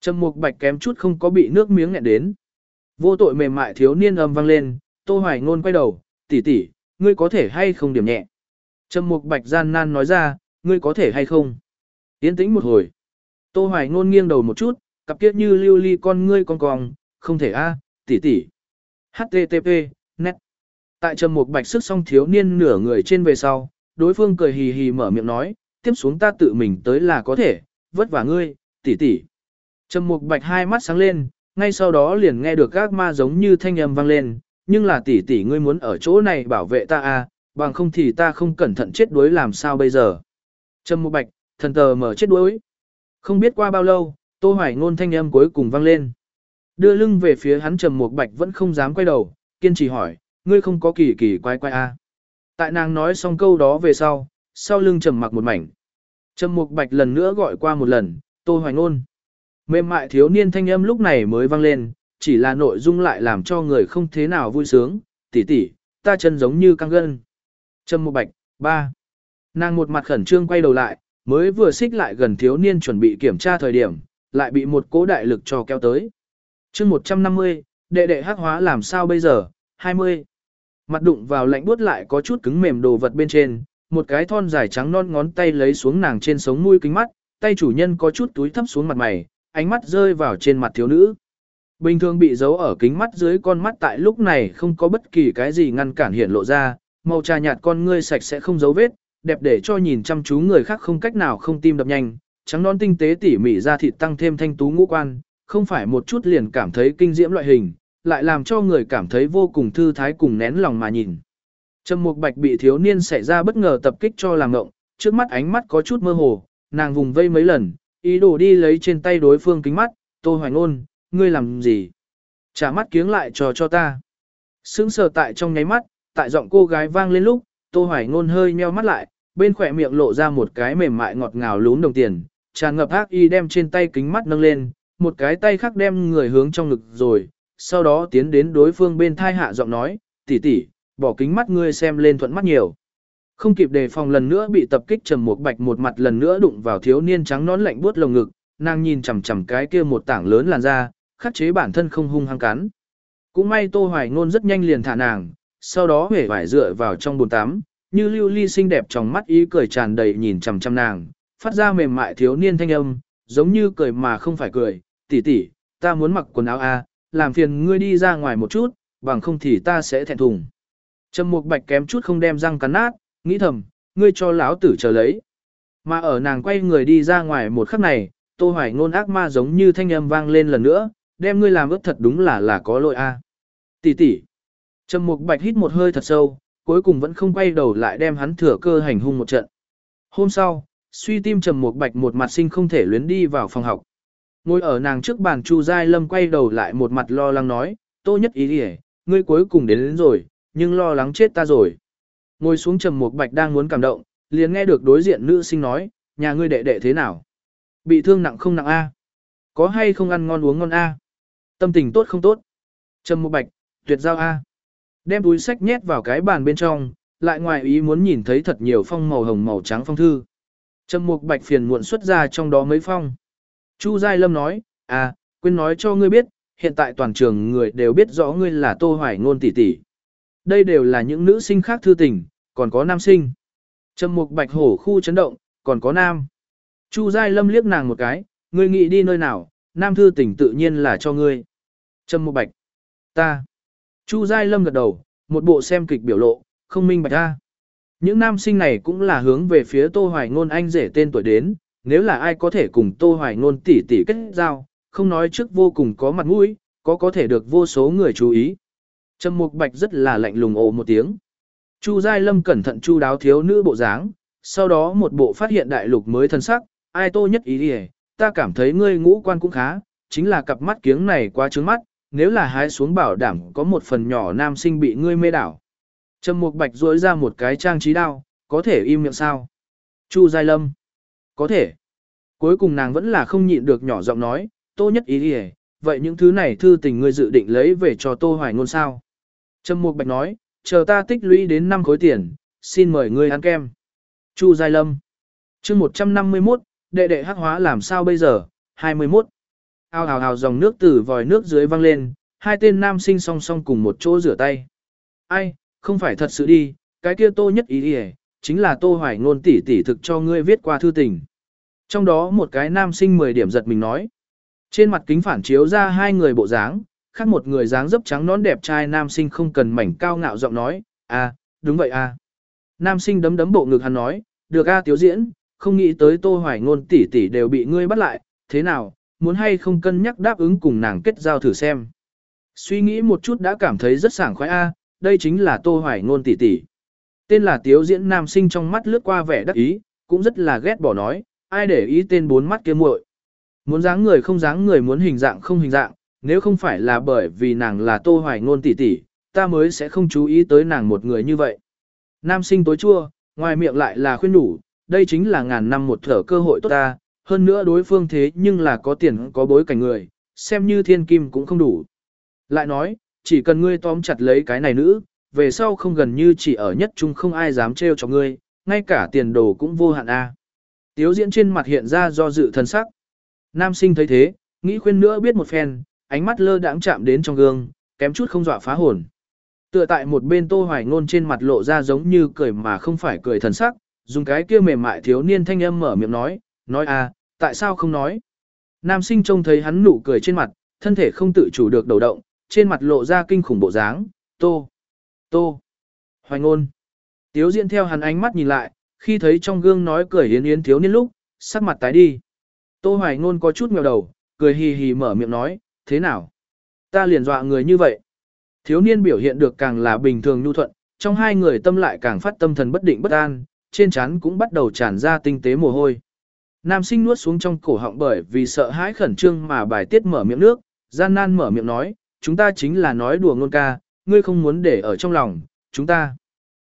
Trầm Mục Bạch kém chút không có bị nước miếng nghẹn đến. Vô tội mềm mại thiếu niên âm vang lên, Tô Hoài ngôn quay đầu, tỷ tỷ, ngươi có thể hay không điểm nhẹ? Trầm Mục Bạch gian nan nói ra, ngươi có thể hay không? Yên tĩnh một hồi. Tô Hoài ngôn nghiêng đầu một chút, cặp kiết như lưu ly con ngươi con cong, không thể a, tỷ tỷ. HTTP, net. Tại Trầm Mục Bạch sức song thiếu niên nửa người trên về sau, đối phương cười hì hì mở miệng nói, tiếp xuống ta tự mình tới là có thể, vất vả ngươi, tỷ tỷ. Trầm Mục Bạch hai mắt sáng lên, ngay sau đó liền nghe được các ma giống như thanh âm vang lên, nhưng là tỷ tỷ ngươi muốn ở chỗ này bảo vệ ta à, bằng không thì ta không cẩn thận chết đuối làm sao bây giờ. Trầm Mục Bạch, thần tờ mở chết đuối. Không biết qua bao lâu, Tô Hoài ngôn thanh âm cuối cùng vang lên. Đưa lưng về phía hắn Trầm Mục Bạch vẫn không dám quay đầu, kiên trì hỏi, ngươi không có kỳ kỳ quái quái à. Tại nàng nói xong câu đó về sau, sau lưng trầm mặc một mảnh. Trầm Mục Bạch lần nữa gọi qua một lần, Tô Hoài ngôn. Mềm mại thiếu niên thanh âm lúc này mới vang lên, chỉ là nội dung lại làm cho người không thế nào vui sướng, tỷ tỷ, ta chân giống như căng gân. Trâm Mộ Bạch, ba. Nàng một mặt khẩn trương quay đầu lại, mới vừa xích lại gần thiếu niên chuẩn bị kiểm tra thời điểm, lại bị một cố đại lực cho kéo tới. chương 150, đệ đệ hắc hóa làm sao bây giờ, 20. Mặt đụng vào lạnh buốt lại có chút cứng mềm đồ vật bên trên, một cái thon dài trắng non ngón tay lấy xuống nàng trên sống mũi kính mắt, tay chủ nhân có chút túi thấp xuống mặt mày, ánh mắt rơi vào trên mặt thiếu nữ. Bình thường bị giấu ở kính mắt dưới con mắt tại lúc này không có bất kỳ cái gì ngăn cản hiện lộ ra, màu trà nhạt con ngươi sạch sẽ không dấu vết, đẹp để cho nhìn chăm chú người khác không cách nào không tim đập nhanh, trắng non tinh tế tỉ mỉ ra thịt tăng thêm thanh tú ngũ quan, không phải một chút liền cảm thấy kinh diễm loại hình, lại làm cho người cảm thấy vô cùng thư thái cùng nén lòng mà nhìn. Trầm Mục Bạch bị thiếu niên xảy ra bất ngờ tập kích cho làm ngộng, trước mắt ánh mắt có chút mơ hồ, nàng vùng vây mấy lần, ý đồ đi lấy trên tay đối phương kính mắt, "Tô Hoài Ngôn, ngươi làm gì?" Trả mắt kiếng lại cho cho ta. Sững sờ tại trong nháy mắt, tại giọng cô gái vang lên lúc, Tô Hoài Ngôn hơi nheo mắt lại, bên khỏe miệng lộ ra một cái mềm mại ngọt ngào lún đồng tiền, tràn ngập ác y đem trên tay kính mắt nâng lên, một cái tay khác đem người hướng trong ngực rồi, sau đó tiến đến đối phương bên thai hạ giọng nói, tỷ tỷ, bỏ kính mắt ngươi xem lên thuận mắt nhiều. Không kịp đề phòng lần nữa bị tập kích trầm một bạch một mặt lần nữa đụng vào thiếu niên trắng nón lạnh buốt lồng ngực, nàng nhìn chằm chằm cái kia một tảng lớn làn da, khắc chế bản thân không hung hăng cắn. Cũng may Tô Hoài Ngôn rất nhanh liền thả nàng, sau đó huệ vải dựa vào trong bồn tắm, như lưu ly xinh đẹp trong mắt ý cười tràn đầy nhìn chằm chằm nàng, phát ra mềm mại thiếu niên thanh âm, giống như cười mà không phải cười, tỷ tỷ, ta muốn mặc quần áo a, làm phiền ngươi đi ra ngoài một chút, bằng không thì ta sẽ thẹn thùng. Trầm Mục Bạch kém chút không đem răng cắn nát, nghĩ thầm, ngươi cho lão tử chờ lấy. Mà ở nàng quay người đi ra ngoài một khắc này, Tô Hoài ngôn ác ma giống như thanh âm vang lên lần nữa, đem ngươi làm ướp thật đúng là là có lỗi a. Tỷ tỷ. Trầm Mục Bạch hít một hơi thật sâu, cuối cùng vẫn không quay đầu lại đem hắn thừa cơ hành hung một trận. Hôm sau, suy tim Trầm Mục Bạch một mặt sinh không thể luyến đi vào phòng học. Ngồi ở nàng trước bàn Chu Giai Lâm quay đầu lại một mặt lo lắng nói, "Tô Nhất Ý đi, ngươi cuối cùng đến, đến rồi, nhưng lo lắng chết ta rồi." Ngồi xuống Trầm Mục Bạch đang muốn cảm động, liền nghe được đối diện nữ sinh nói, "Nhà ngươi đệ đệ thế nào? Bị thương nặng không nặng a? Có hay không ăn ngon uống ngon a? Tâm tình tốt không tốt?" Trầm Mục Bạch, tuyệt giao a. Đem túi sách nhét vào cái bàn bên trong, lại ngoài ý muốn nhìn thấy thật nhiều phong màu hồng màu trắng phong thư. Trầm Mục Bạch phiền muộn xuất ra trong đó mấy phong. Chu Giai Lâm nói, à, quên nói cho ngươi biết, hiện tại toàn trường người đều biết rõ ngươi là Tô Hoài Ngôn tỷ tỷ. Đây đều là những nữ sinh khác thư tình, còn có nam sinh. Trầm Mục Bạch hổ khu chấn động, còn có nam. Chu Giai Lâm liếc nàng một cái, ngươi nghĩ đi nơi nào, nam thư tình tự nhiên là cho ngươi. Trầm Mục Bạch, ta. Chu Giai Lâm gật đầu, một bộ xem kịch biểu lộ, không minh bạch ta, Những nam sinh này cũng là hướng về phía Tô Hoài Ngôn anh rể tên tuổi đến, nếu là ai có thể cùng Tô Hoài Ngôn tỷ tỷ kết giao, không nói trước vô cùng có mặt mũi, có có thể được vô số người chú ý. Trầm Mục Bạch rất là lạnh lùng ồ một tiếng. Chu Giai Lâm cẩn thận chu đáo thiếu nữ bộ dáng, sau đó một bộ phát hiện đại lục mới thân sắc, ai tô nhất ý đi ta cảm thấy ngươi ngũ quan cũng khá, chính là cặp mắt kiếng này quá trướng mắt, nếu là hái xuống bảo đảm có một phần nhỏ nam sinh bị ngươi mê đảo. Trầm Mục Bạch dối ra một cái trang trí đao, có thể im miệng sao? Chu Giai Lâm. Có thể. Cuối cùng nàng vẫn là không nhịn được nhỏ giọng nói, tô nhất ý đi vậy những thứ này thư tình ngươi dự định lấy về cho tô hoài ngôn sao? Trầm Mục Bạch nói, chờ ta tích lũy đến 5 khối tiền, xin mời ngươi ăn kem. Chu Giai Lâm. chương 151, đệ đệ hắc hóa làm sao bây giờ? 21 ao hào hào dòng nước từ vòi nước dưới văng lên, hai tên nam sinh song song cùng một chỗ rửa tay. Ai, không phải thật sự đi, cái kia tô nhất ý đi chính là tô hoài ngôn tỷ tỷ thực cho ngươi viết qua thư tình. Trong đó một cái nam sinh 10 điểm giật mình nói. Trên mặt kính phản chiếu ra hai người bộ dáng, khác một người dáng dấp trắng nón đẹp trai nam sinh không cần mảnh cao ngạo giọng nói, à, đúng vậy à. Nam sinh đấm đấm bộ ngực hắn nói, được a à, diễn, không nghĩ tới tô hoài ngôn tỷ tỷ đều bị ngươi bắt lại, thế nào, muốn hay không cân nhắc đáp ứng cùng nàng kết giao thử xem. Suy nghĩ một chút đã cảm thấy rất sảng khoái a, đây chính là Tô Hoài Ngôn tỷ tỷ. Tên là tiểu Diễn nam sinh trong mắt lướt qua vẻ đắc ý, cũng rất là ghét bỏ nói, ai để ý tên bốn mắt kia muội. Muốn dáng người không dáng người muốn hình dạng không hình dạng, nếu không phải là bởi vì nàng là Tô Hoài Ngôn tỷ tỷ, ta mới sẽ không chú ý tới nàng một người như vậy. Nam sinh tối chua, ngoài miệng lại là khuyên đủ, đây chính là ngàn năm một thở cơ hội tốt ta, hơn nữa đối phương thế nhưng là có tiền có bối cảnh người, xem như thiên kim cũng không đủ. Lại nói, chỉ cần ngươi tóm chặt lấy cái này nữ, về sau không gần như chỉ ở nhất chung không ai dám trêu cho ngươi, ngay cả tiền đồ cũng vô hạn a. Tiếu diễn trên mặt hiện ra do dự thân sắc. Nam sinh thấy thế, nghĩ khuyên nữa biết một phen, ánh mắt lơ đãng chạm đến trong gương, kém chút không dọa phá hồn. Tựa tại một bên tô hoài ngôn trên mặt lộ ra giống như cười mà không phải cười thần sắc, dùng cái kia mềm mại thiếu niên thanh âm mở miệng nói, nói a tại sao không nói? Nam sinh trông thấy hắn nụ cười trên mặt, thân thể không tự chủ được đầu động, trên mặt lộ ra kinh khủng bộ dáng, tô, tô, hoài ngôn. Tiếu diễn theo hắn ánh mắt nhìn lại, khi thấy trong gương nói cười yến yến thiếu niên lúc, sắc mặt tái đi. Tô hoài ngôn có chút mèo đầu, cười hì hì mở miệng nói, thế nào? Ta liền dọa người như vậy. Thiếu niên biểu hiện được càng là bình thường nhu thuận, trong hai người tâm lại càng phát tâm thần bất định bất an, trên trán cũng bắt đầu tràn ra tinh tế mồ hôi. Nam sinh nuốt xuống trong cổ họng bởi vì sợ hãi khẩn trương mà bài tiết mở miệng nước, gian nan mở miệng nói, chúng ta chính là nói đùa ngôn ca, ngươi không muốn để ở trong lòng, chúng ta.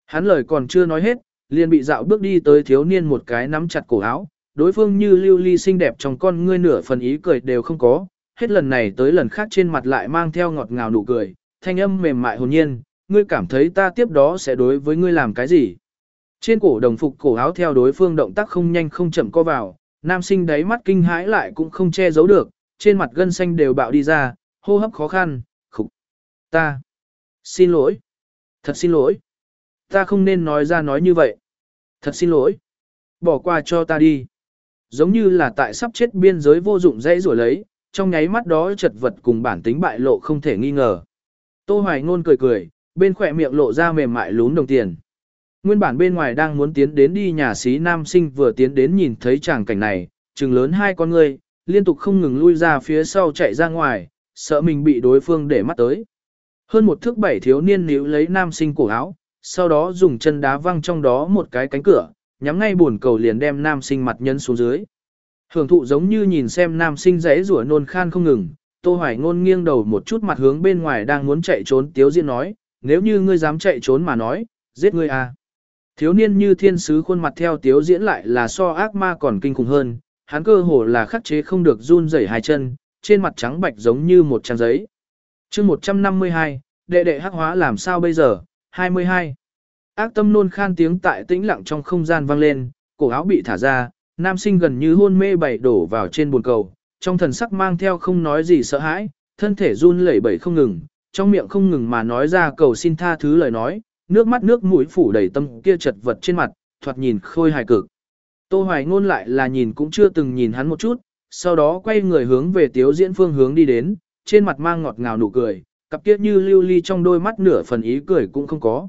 Hắn lời còn chưa nói hết, liền bị dạo bước đi tới thiếu niên một cái nắm chặt cổ áo, đối phương như lưu ly xinh đẹp trong con ngươi nửa phần ý cười đều không có, hết lần này tới lần khác trên mặt lại mang theo ngọt ngào nụ cười, thanh âm mềm mại hồn nhiên, ngươi cảm thấy ta tiếp đó sẽ đối với ngươi làm cái gì. Trên cổ đồng phục cổ áo theo đối phương động tác không nhanh không chậm co vào, nam sinh đáy mắt kinh hãi lại cũng không che giấu được, trên mặt gân xanh đều bạo đi ra, hô hấp khó khăn, khục. Ta. Xin lỗi. Thật xin lỗi. Ta không nên nói ra nói như vậy. Thật xin lỗi. Bỏ qua cho ta đi. Giống như là tại sắp chết biên giới vô dụng dãy rủi lấy, trong nháy mắt đó chật vật cùng bản tính bại lộ không thể nghi ngờ. Tô Hoài Ngôn cười cười, bên khỏe miệng lộ ra mềm mại lún đồng tiền. Nguyên bản bên ngoài đang muốn tiến đến đi nhà xí nam sinh vừa tiến đến nhìn thấy chàng cảnh này, trừng lớn hai con người, liên tục không ngừng lui ra phía sau chạy ra ngoài, sợ mình bị đối phương để mắt tới. Hơn một thước bảy thiếu niên níu lấy nam sinh cổ áo, sau đó dùng chân đá văng trong đó một cái cánh cửa, nhắm ngay buồn cầu liền đem nam sinh mặt nhân xuống dưới. Hưởng thụ giống như nhìn xem nam sinh rẽ rủa nôn khan không ngừng, Tô Hoài ngôn nghiêng đầu một chút mặt hướng bên ngoài đang muốn chạy trốn Tiếu Diễn nói, nếu như ngươi dám chạy trốn mà nói, giết ngươi à. Thiếu niên như thiên sứ khuôn mặt theo Tiếu Diễn lại là so ác ma còn kinh khủng hơn, hắn cơ hồ là khắc chế không được run rẩy hai chân, trên mặt trắng bạch giống như một trang giấy. chương 152, đệ đệ hắc hóa làm sao bây giờ, 22. Ác tâm nôn khan tiếng tại tĩnh lặng trong không gian vang lên, cổ áo bị thả ra, nam sinh gần như hôn mê bảy đổ vào trên bồn cầu, trong thần sắc mang theo không nói gì sợ hãi, thân thể run lẩy bẩy không ngừng, trong miệng không ngừng mà nói ra cầu xin tha thứ lời nói, nước mắt nước mũi phủ đầy tâm kia chật vật trên mặt, thoạt nhìn khôi hài cực. Tô Hoài ngôn lại là nhìn cũng chưa từng nhìn hắn một chút, sau đó quay người hướng về tiếu diễn phương hướng đi đến, trên mặt mang ngọt ngào nụ cười, cặp kia như lưu ly trong đôi mắt nửa phần ý cười cũng không có.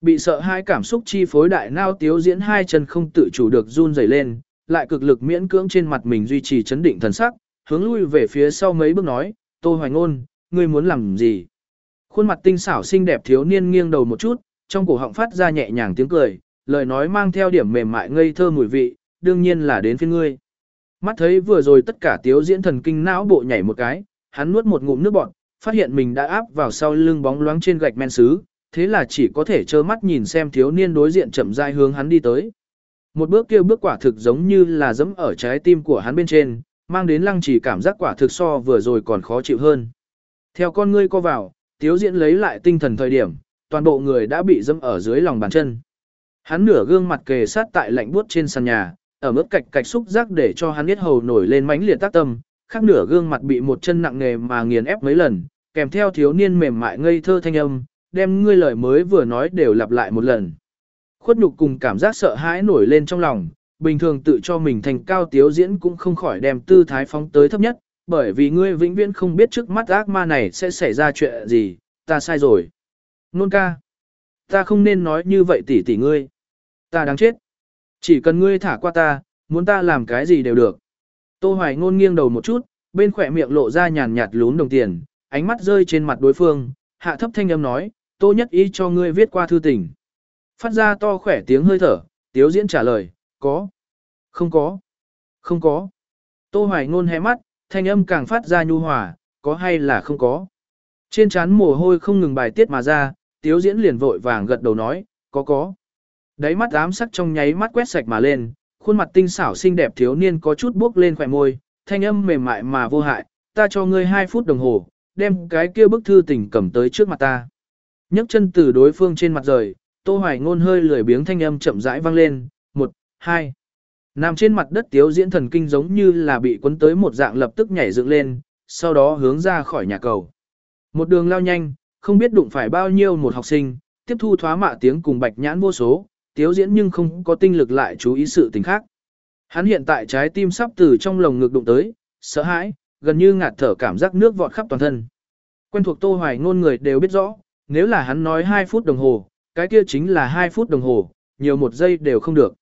Bị sợ hai cảm xúc chi phối đại nao tiếu diễn hai chân không tự chủ được run rẩy lên, lại cực lực miễn cưỡng trên mặt mình duy trì chấn định thần sắc, hướng lui về phía sau mấy bước nói, Tô Hoài Ngôn, ngươi muốn làm gì? Khuôn mặt tinh xảo xinh đẹp thiếu niên nghiêng đầu một chút, trong cổ họng phát ra nhẹ nhàng tiếng cười, lời nói mang theo điểm mềm mại ngây thơ mùi vị, đương nhiên là đến phía ngươi. Mắt thấy vừa rồi tất cả tiếu diễn thần kinh não bộ nhảy một cái, hắn nuốt một ngụm nước bọt, phát hiện mình đã áp vào sau lưng bóng loáng trên gạch men sứ, thế là chỉ có thể trơ mắt nhìn xem thiếu niên đối diện chậm rãi hướng hắn đi tới. Một bước kia bước quả thực giống như là dẫm ở trái tim của hắn bên trên, mang đến lăng chỉ cảm giác quả thực so vừa rồi còn khó chịu hơn. Theo con ngươi co vào, tiếu diễn lấy lại tinh thần thời điểm, toàn bộ người đã bị dẫm ở dưới lòng bàn chân. Hắn nửa gương mặt kề sát tại lạnh buốt trên sàn nhà, ở mức cạch cạch xúc giác để cho hắn biết hầu nổi lên mãnh liệt tác tâm, khác nửa gương mặt bị một chân nặng nề mà nghiền ép mấy lần, kèm theo thiếu niên mềm mại ngây thơ thanh âm, đem ngươi lời mới vừa nói đều lặp lại một lần. Khuất nhục cùng cảm giác sợ hãi nổi lên trong lòng, bình thường tự cho mình thành cao tiếu diễn cũng không khỏi đem tư thái phóng tới thấp nhất, bởi vì ngươi vĩnh viễn không biết trước mắt ác ma này sẽ xảy ra chuyện gì, ta sai rồi. Nôn ca, ta không nên nói như vậy tỷ tỷ ngươi. Ta đáng chết. Chỉ cần ngươi thả qua ta, muốn ta làm cái gì đều được. Tô Hoài ngôn nghiêng đầu một chút, bên khỏe miệng lộ ra nhàn nhạt lún đồng tiền, ánh mắt rơi trên mặt đối phương, hạ thấp thanh âm nói, tô nhất ý cho ngươi viết qua thư tình. Phát ra to khỏe tiếng hơi thở, tiếu diễn trả lời, có, không có, không có. Tô hoài ngôn hé mắt, thanh âm càng phát ra nhu hòa, có hay là không có. Trên trán mồ hôi không ngừng bài tiết mà ra, tiếu diễn liền vội vàng gật đầu nói, có có. Đáy mắt ám sắc trong nháy mắt quét sạch mà lên, khuôn mặt tinh xảo xinh đẹp thiếu niên có chút bước lên khỏe môi, thanh âm mềm mại mà vô hại, ta cho ngươi 2 phút đồng hồ, đem cái kia bức thư tình cầm tới trước mặt ta. nhấc chân từ đối phương trên mặt rời, Tô Hoài ngôn hơi lười biếng thanh âm chậm rãi vang lên, một, hai. Nằm trên mặt đất tiếu diễn thần kinh giống như là bị cuốn tới một dạng lập tức nhảy dựng lên, sau đó hướng ra khỏi nhà cầu. Một đường lao nhanh, không biết đụng phải bao nhiêu một học sinh, tiếp thu thoá mạ tiếng cùng bạch nhãn vô số, tiếu diễn nhưng không có tinh lực lại chú ý sự tình khác. Hắn hiện tại trái tim sắp từ trong lồng ngực đụng tới, sợ hãi, gần như ngạt thở cảm giác nước vọt khắp toàn thân. Quen thuộc Tô Hoài ngôn người đều biết rõ, nếu là hắn nói 2 phút đồng hồ, cái kia chính là 2 phút đồng hồ, nhiều một giây đều không được.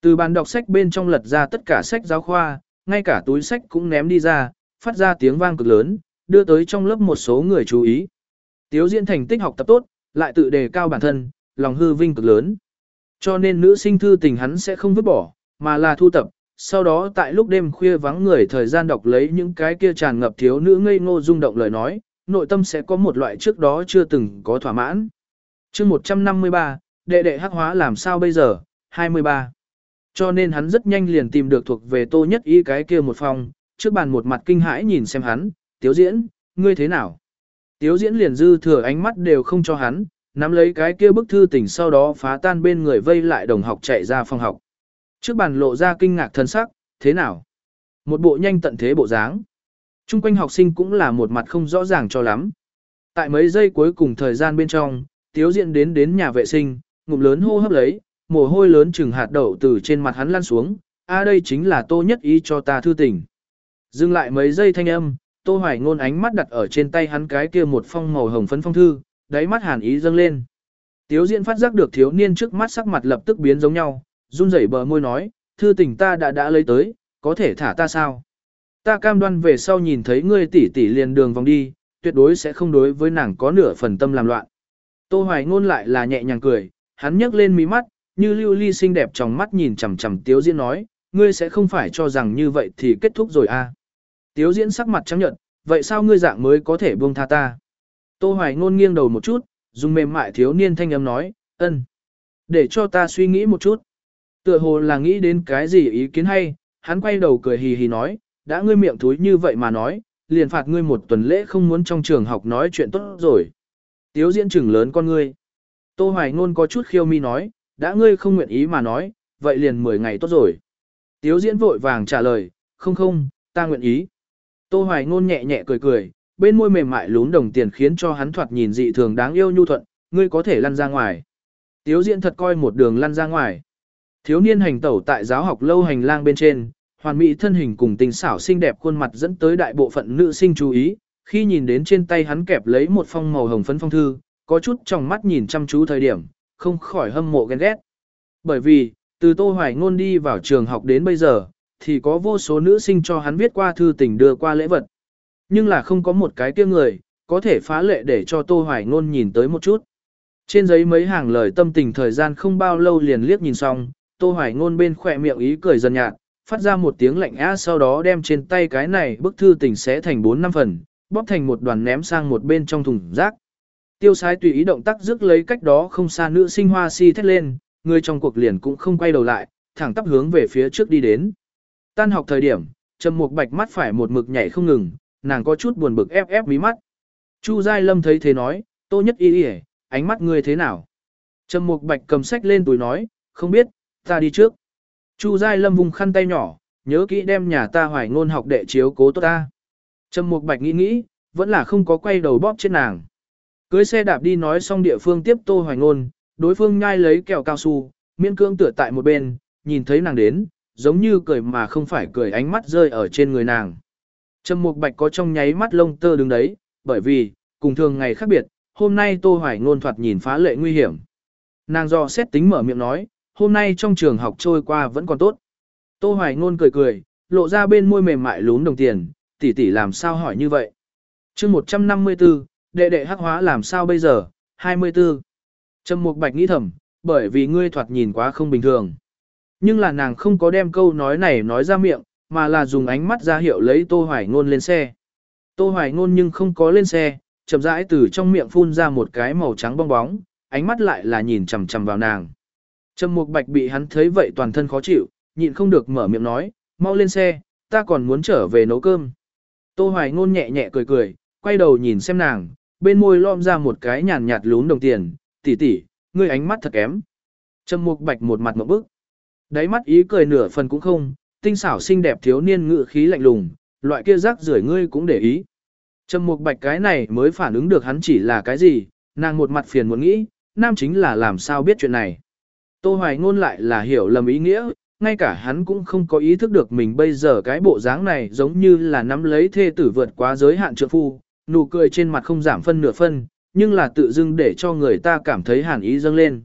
Từ bàn đọc sách bên trong lật ra tất cả sách giáo khoa, ngay cả túi sách cũng ném đi ra, phát ra tiếng vang cực lớn, đưa tới trong lớp một số người chú ý. Tiếu diễn thành tích học tập tốt, lại tự đề cao bản thân, lòng hư vinh cực lớn. Cho nên nữ sinh thư tình hắn sẽ không vứt bỏ, mà là thu tập, sau đó tại lúc đêm khuya vắng người thời gian đọc lấy những cái kia tràn ngập thiếu nữ ngây ngô rung động lời nói, nội tâm sẽ có một loại trước đó chưa từng có thỏa mãn chương 153, đệ đệ hắc hóa làm sao bây giờ, 23. Cho nên hắn rất nhanh liền tìm được thuộc về tô nhất y cái kia một phòng, trước bàn một mặt kinh hãi nhìn xem hắn, tiếu diễn, ngươi thế nào? Tiếu diễn liền dư thừa ánh mắt đều không cho hắn, nắm lấy cái kia bức thư tỉnh sau đó phá tan bên người vây lại đồng học chạy ra phòng học. Trước bàn lộ ra kinh ngạc thân sắc, thế nào? Một bộ nhanh tận thế bộ dáng. Trung quanh học sinh cũng là một mặt không rõ ràng cho lắm. Tại mấy giây cuối cùng thời gian bên trong, tiếu diện đến đến nhà vệ sinh, ngụm lớn hô hấp lấy, mồ hôi lớn chừng hạt đậu từ trên mặt hắn lăn xuống, a đây chính là tô nhất ý cho ta thư tình. Dừng lại mấy giây thanh âm, tô hoài ngôn ánh mắt đặt ở trên tay hắn cái kia một phong màu hồng phấn phong thư, đáy mắt hàn ý dâng lên. Tiếu diện phát giác được thiếu niên trước mắt sắc mặt lập tức biến giống nhau, run rẩy bờ môi nói, thư tình ta đã đã lấy tới, có thể thả ta sao? Ta cam đoan về sau nhìn thấy ngươi tỷ tỷ liền đường vòng đi, tuyệt đối sẽ không đối với nàng có nửa phần tâm làm loạn. Tô Hoài ngôn lại là nhẹ nhàng cười, hắn nhấc lên mí mắt, như lưu ly xinh đẹp trong mắt nhìn chằm chằm Tiếu Diễn nói, ngươi sẽ không phải cho rằng như vậy thì kết thúc rồi à. Tiếu Diễn sắc mặt trắng nhợt, vậy sao ngươi dạng mới có thể buông tha ta? Tô Hoài ngôn nghiêng đầu một chút, dùng mềm mại thiếu niên thanh âm nói, ân, để cho ta suy nghĩ một chút. Tựa hồ là nghĩ đến cái gì ý kiến hay, hắn quay đầu cười hì hì nói, đã ngươi miệng thúi như vậy mà nói, liền phạt ngươi một tuần lễ không muốn trong trường học nói chuyện tốt rồi. Tiếu diễn trừng lớn con ngươi. Tô Hoài Ngôn có chút khiêu mi nói, đã ngươi không nguyện ý mà nói, vậy liền 10 ngày tốt rồi. Tiếu diễn vội vàng trả lời, không không, ta nguyện ý. Tô Hoài Ngôn nhẹ nhẹ cười cười, bên môi mềm mại lún đồng tiền khiến cho hắn thoạt nhìn dị thường đáng yêu nhu thuận, ngươi có thể lăn ra ngoài. Tiếu diễn thật coi một đường lăn ra ngoài. Thiếu niên hành tẩu tại giáo học lâu hành lang bên trên, hoàn mỹ thân hình cùng tình xảo xinh đẹp khuôn mặt dẫn tới đại bộ phận nữ sinh chú ý, khi nhìn đến trên tay hắn kẹp lấy một phong màu hồng phấn phong thư, có chút trong mắt nhìn chăm chú thời điểm, không khỏi hâm mộ ghen ghét. Bởi vì, từ Tô Hoài Ngôn đi vào trường học đến bây giờ, thì có vô số nữ sinh cho hắn viết qua thư tình đưa qua lễ vật. Nhưng là không có một cái kia người, có thể phá lệ để cho Tô Hoài Ngôn nhìn tới một chút. Trên giấy mấy hàng lời tâm tình thời gian không bao lâu liền liếc nhìn xong, Tô Hoài Ngôn bên khỏe miệng ý cười dần nhạt, phát ra một tiếng lạnh á sau đó đem trên tay cái này bức thư tình sẽ thành 4 năm phần, bóp thành một đoàn ném sang một bên trong thùng rác. Tiêu sái tùy ý động tác rước lấy cách đó không xa nữ sinh hoa si thét lên, người trong cuộc liền cũng không quay đầu lại, thẳng tắp hướng về phía trước đi đến. Tan học thời điểm, Trầm Mục Bạch mắt phải một mực nhảy không ngừng, nàng có chút buồn bực ép ép mí mắt. Chu Giai Lâm thấy thế nói, Tô Nhất Y Y, ánh mắt ngươi thế nào? Trầm Mục Bạch cầm sách lên túi nói, không biết, ta đi trước. Chu Giai Lâm vùng khăn tay nhỏ, nhớ kỹ đem nhà ta hoài ngôn học đệ chiếu cố tốt ta. Trầm Mục Bạch nghĩ nghĩ, vẫn là không có quay đầu bóp trên nàng. Cưới xe đạp đi nói xong địa phương tiếp tô hoài ngôn, đối phương nhai lấy kẹo cao su, miễn cương tựa tại một bên, nhìn thấy nàng đến, giống như cười mà không phải cười ánh mắt rơi ở trên người nàng. Trầm Mục Bạch có trong nháy mắt lông tơ đứng đấy, bởi vì, cùng thường ngày khác biệt, hôm nay Tô Hoài Ngôn thoạt nhìn phá lệ nguy hiểm. Nàng do xét tính mở miệng nói, hôm nay trong trường học trôi qua vẫn còn tốt. Tô Hoài Ngôn cười cười, lộ ra bên môi mềm mại lún đồng tiền, tỷ tỷ làm sao hỏi như vậy. chương 154, đệ đệ hắc hóa làm sao bây giờ, 24. Trầm Mục Bạch nghĩ thầm, bởi vì ngươi thoạt nhìn quá không bình thường. Nhưng là nàng không có đem câu nói này nói ra miệng, mà là dùng ánh mắt ra hiệu lấy Tô Hoài Ngôn lên xe. Tô Hoài Ngôn nhưng không có lên xe, chậm rãi từ trong miệng phun ra một cái màu trắng bong bóng, ánh mắt lại là nhìn chằm chằm vào nàng. Trầm Mục Bạch bị hắn thấy vậy toàn thân khó chịu, nhịn không được mở miệng nói, mau lên xe, ta còn muốn trở về nấu cơm. Tô Hoài Ngôn nhẹ nhẹ cười cười, quay đầu nhìn xem nàng, bên môi lom ra một cái nhàn nhạt lún đồng tiền, tỷ tỷ, ngươi ánh mắt thật kém. Trầm Mục Bạch một mặt ngộp bức. Đáy mắt ý cười nửa phần cũng không, tinh xảo xinh đẹp thiếu niên ngự khí lạnh lùng, loại kia rác rưởi ngươi cũng để ý. Trầm Mục Bạch cái này mới phản ứng được hắn chỉ là cái gì, nàng một mặt phiền muốn nghĩ, nam chính là làm sao biết chuyện này. Tô Hoài ngôn lại là hiểu lầm ý nghĩa, ngay cả hắn cũng không có ý thức được mình bây giờ cái bộ dáng này giống như là nắm lấy thê tử vượt quá giới hạn trượng phu, nụ cười trên mặt không giảm phân nửa phân, nhưng là tự dưng để cho người ta cảm thấy hàn ý dâng lên.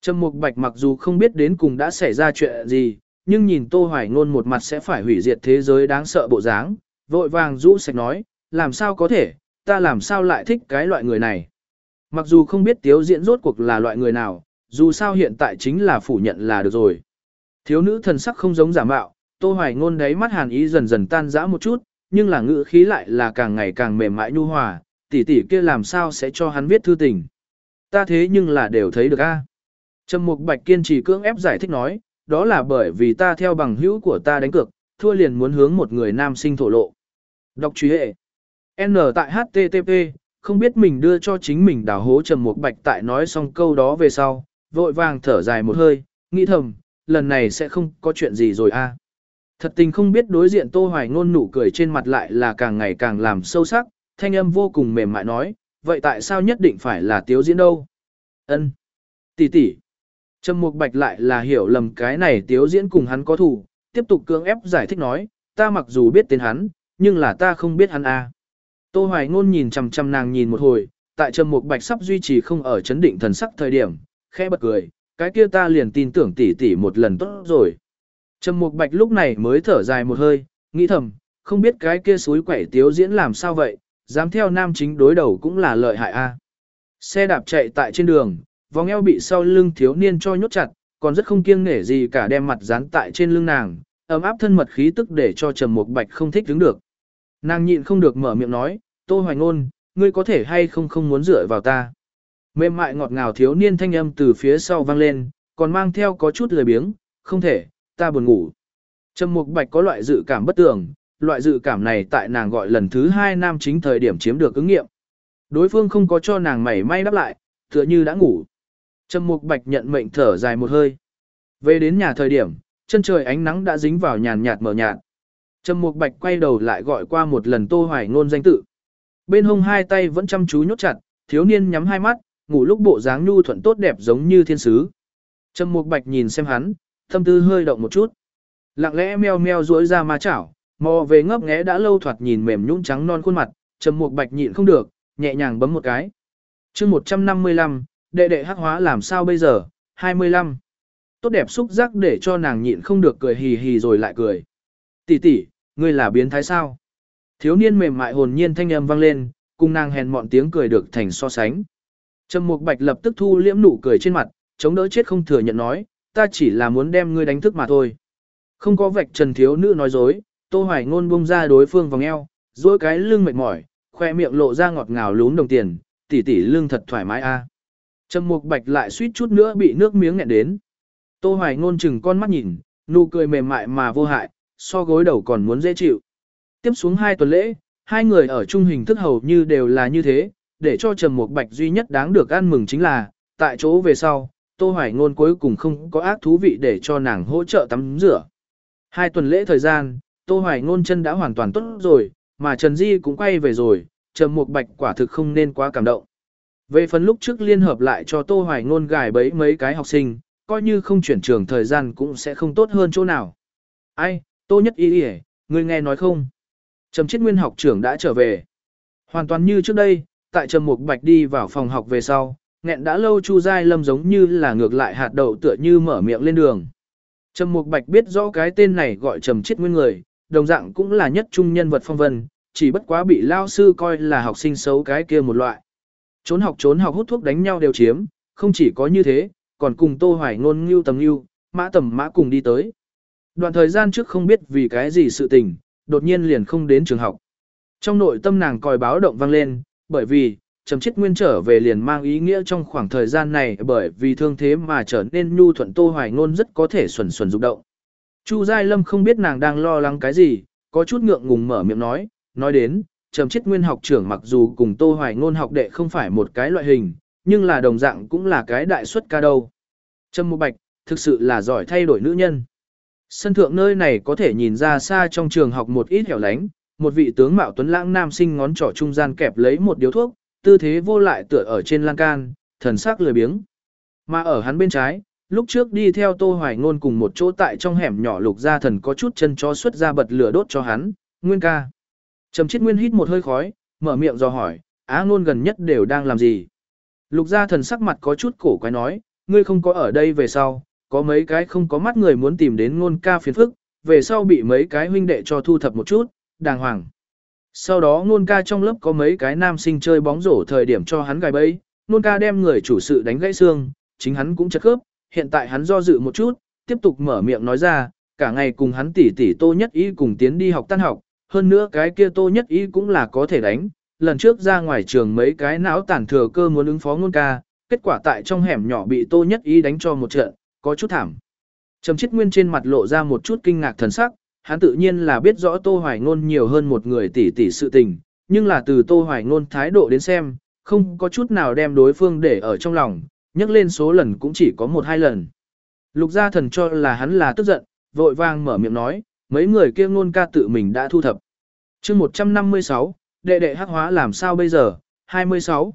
Trầm Mục Bạch mặc dù không biết đến cùng đã xảy ra chuyện gì, nhưng nhìn Tô Hoài Ngôn một mặt sẽ phải hủy diệt thế giới đáng sợ bộ dáng, vội vàng rũ sạch nói, làm sao có thể, ta làm sao lại thích cái loại người này. Mặc dù không biết tiếu diễn rốt cuộc là loại người nào, dù sao hiện tại chính là phủ nhận là được rồi. Thiếu nữ thần sắc không giống giả mạo, Tô Hoài Ngôn đấy mắt hàn ý dần dần tan rã một chút, nhưng là ngữ khí lại là càng ngày càng mềm mại nhu hòa, tỷ tỷ kia làm sao sẽ cho hắn viết thư tình. Ta thế nhưng là đều thấy được a. Trầm Mục Bạch kiên trì cưỡng ép giải thích nói, đó là bởi vì ta theo bằng hữu của ta đánh cược, thua liền muốn hướng một người nam sinh thổ lộ. Đọc truy hệ. N tại HTTP, không biết mình đưa cho chính mình đào hố Trầm Mục Bạch tại nói xong câu đó về sau, vội vàng thở dài một hơi, nghĩ thầm, lần này sẽ không có chuyện gì rồi a. Thật tình không biết đối diện Tô Hoài ngôn nụ cười trên mặt lại là càng ngày càng làm sâu sắc, thanh âm vô cùng mềm mại nói, vậy tại sao nhất định phải là tiếu diễn đâu? Ân, tỷ tỷ. Trầm Mục Bạch lại là hiểu lầm cái này tiếu diễn cùng hắn có thủ, tiếp tục cưỡng ép giải thích nói, ta mặc dù biết tên hắn, nhưng là ta không biết hắn a. Tô Hoài ngôn nhìn chằm chằm nàng nhìn một hồi, tại Trầm Mục Bạch sắp duy trì không ở chấn định thần sắc thời điểm, khẽ bật cười, cái kia ta liền tin tưởng tỷ tỷ một lần tốt rồi. Trầm Mục Bạch lúc này mới thở dài một hơi, nghĩ thầm, không biết cái kia suối quẩy tiếu diễn làm sao vậy, dám theo nam chính đối đầu cũng là lợi hại a. À. Xe đạp chạy tại trên đường, vòng eo bị sau lưng thiếu niên cho nhốt chặt, còn rất không kiêng nể gì cả đem mặt dán tại trên lưng nàng, ấm áp thân mật khí tức để cho Trầm Mục Bạch không thích đứng được. Nàng nhịn không được mở miệng nói, "Tô Hoài Ngôn, ngươi có thể hay không không muốn dựa vào ta?" Mềm mại ngọt ngào thiếu niên thanh âm từ phía sau vang lên, còn mang theo có chút lười biếng, "Không thể, ta buồn ngủ." Trầm Mục Bạch có loại dự cảm bất tường, loại dự cảm này tại nàng gọi lần thứ hai nam chính thời điểm chiếm được ứng nghiệm. Đối phương không có cho nàng mảy may đáp lại, tựa như đã ngủ. Trầm Mục Bạch nhận mệnh thở dài một hơi. Về đến nhà thời điểm, chân trời ánh nắng đã dính vào nhàn nhạt mờ nhạt. Trầm Mục Bạch quay đầu lại gọi qua một lần Tô Hoài Ngôn danh tự. Bên hông hai tay vẫn chăm chú nhốt chặt, thiếu niên nhắm hai mắt, ngủ lúc bộ dáng nhu thuận tốt đẹp giống như thiên sứ. Trầm Mục Bạch nhìn xem hắn, tâm tư hơi động một chút. Lặng lẽ meo meo duỗi ra ma chảo, mò về ngấp nghé đã lâu thoạt nhìn mềm nhũn trắng non khuôn mặt, Trầm Mục Bạch nhịn không được, nhẹ nhàng bấm một cái. Chương 155, đệ đệ hắc hóa làm sao bây giờ? 25. Tốt đẹp xúc giác để cho nàng nhịn không được cười hì hì rồi lại cười. Tỷ tỷ, ngươi là biến thái sao? Thiếu niên mềm mại hồn nhiên thanh âm vang lên, cùng nàng hèn mọn tiếng cười được thành so sánh. Trầm Mục Bạch lập tức thu liễm nụ cười trên mặt, chống đỡ chết không thừa nhận nói, ta chỉ là muốn đem ngươi đánh thức mà thôi. Không có vạch trần thiếu nữ nói dối, Tô Hoài ngôn bung ra đối phương vòng eo, duỗi cái lưng mệt mỏi, khoe miệng lộ ra ngọt ngào lún đồng tiền, tỷ tỷ lưng thật thoải mái a. Trầm Mục Bạch lại suýt chút nữa bị nước miếng nghẹn đến. Tô Hoài ngôn chừng con mắt nhìn, nụ cười mềm mại mà vô hại, so gối đầu còn muốn dễ chịu. Tiếp xuống hai tuần lễ, hai người ở chung hình thức hầu như đều là như thế, để cho Trầm Mục Bạch duy nhất đáng được ăn mừng chính là, tại chỗ về sau, Tô Hoài ngôn cuối cùng không có ác thú vị để cho nàng hỗ trợ tắm rửa. Hai tuần lễ thời gian, Tô Hoài ngôn chân đã hoàn toàn tốt rồi, mà Trần Di cũng quay về rồi, Trầm Mục Bạch quả thực không nên quá cảm động. Về phần lúc trước liên hợp lại cho Tô Hoài ngôn gài bấy mấy cái học sinh, coi như không chuyển trường thời gian cũng sẽ không tốt hơn chỗ nào. Ai, Tô Nhất Y Y, ngươi nghe nói không? Trầm Chiết Nguyên học trưởng đã trở về. Hoàn toàn như trước đây, tại Trầm Mục Bạch đi vào phòng học về sau, nghẹn đã lâu Chu Giai Lâm giống như là ngược lại hạt đậu tựa như mở miệng lên đường. Trầm Mục Bạch biết rõ cái tên này gọi Trầm Chiết Nguyên người, đồng dạng cũng là nhất trung nhân vật phong vân, chỉ bất quá bị lao sư coi là học sinh xấu cái kia một loại. Trốn học trốn học hút thuốc đánh nhau đều chiếm, không chỉ có như thế, còn cùng Tô Hoài ngôn ngưu tầm ngưu, mã tầm mã cùng đi tới. Đoạn thời gian trước không biết vì cái gì sự tình, đột nhiên liền không đến trường học. Trong nội tâm nàng còi báo động vang lên, bởi vì, Trầm Chiết Nguyên trở về liền mang ý nghĩa trong khoảng thời gian này bởi vì thương thế mà trở nên nhu thuận Tô Hoài Ngôn rất có thể xuẩn xuẩn rụng động. Chu Giai Lâm không biết nàng đang lo lắng cái gì, có chút ngượng ngùng mở miệng nói, nói đến, Trầm Chiết Nguyên học trưởng mặc dù cùng Tô Hoài Ngôn học đệ không phải một cái loại hình, nhưng là đồng dạng cũng là cái đại xuất ca đâu. Trầm Mộ Bạch, thực sự là giỏi thay đổi nữ nhân. Sân thượng nơi này có thể nhìn ra xa trong trường học một ít hẻo lánh, một vị tướng mạo tuấn lãng nam sinh ngón trỏ trung gian kẹp lấy một điếu thuốc, tư thế vô lại tựa ở trên lan can, thần sắc lười biếng. Mà ở hắn bên trái, lúc trước đi theo Tô Hoài Ngôn cùng một chỗ tại trong hẻm nhỏ lục gia thần có chút chân chó xuất ra bật lửa đốt cho hắn, Nguyên ca. Trầm chết Nguyên hít một hơi khói, mở miệng do hỏi, Á Ngôn gần nhất đều đang làm gì? Lục gia thần sắc mặt có chút cổ quái nói, ngươi không có ở đây về sau, có mấy cái không có mắt người muốn tìm đến Ngôn ca phiền phức, về sau bị mấy cái huynh đệ cho thu thập một chút, đàng hoàng. Sau đó Ngôn ca trong lớp có mấy cái nam sinh chơi bóng rổ thời điểm cho hắn gài bẫy, Ngôn ca đem người chủ sự đánh gãy xương, chính hắn cũng chật khớp, hiện tại hắn do dự một chút, tiếp tục mở miệng nói ra, cả ngày cùng hắn tỉ tỉ tô nhất ý cùng tiến đi học tan học, hơn nữa cái kia tô nhất ý cũng là có thể đánh, lần trước ra ngoài trường mấy cái não tản thừa cơ muốn ứng phó ngôn ca, kết quả tại trong hẻm nhỏ bị tô nhất ý đánh cho một trận, có chút thảm. Trầm chết nguyên trên mặt lộ ra một chút kinh ngạc thần sắc, hắn tự nhiên là biết rõ tô hoài ngôn nhiều hơn một người tỷ tỷ sự tình, nhưng là từ tô hoài ngôn thái độ đến xem, không có chút nào đem đối phương để ở trong lòng, nhắc lên số lần cũng chỉ có một hai lần. Lục gia thần cho là hắn là tức giận, vội vang mở miệng nói, mấy người kia ngôn ca tự mình đã thu thập. chương 156, đệ đệ hắc hóa làm sao bây giờ, 26.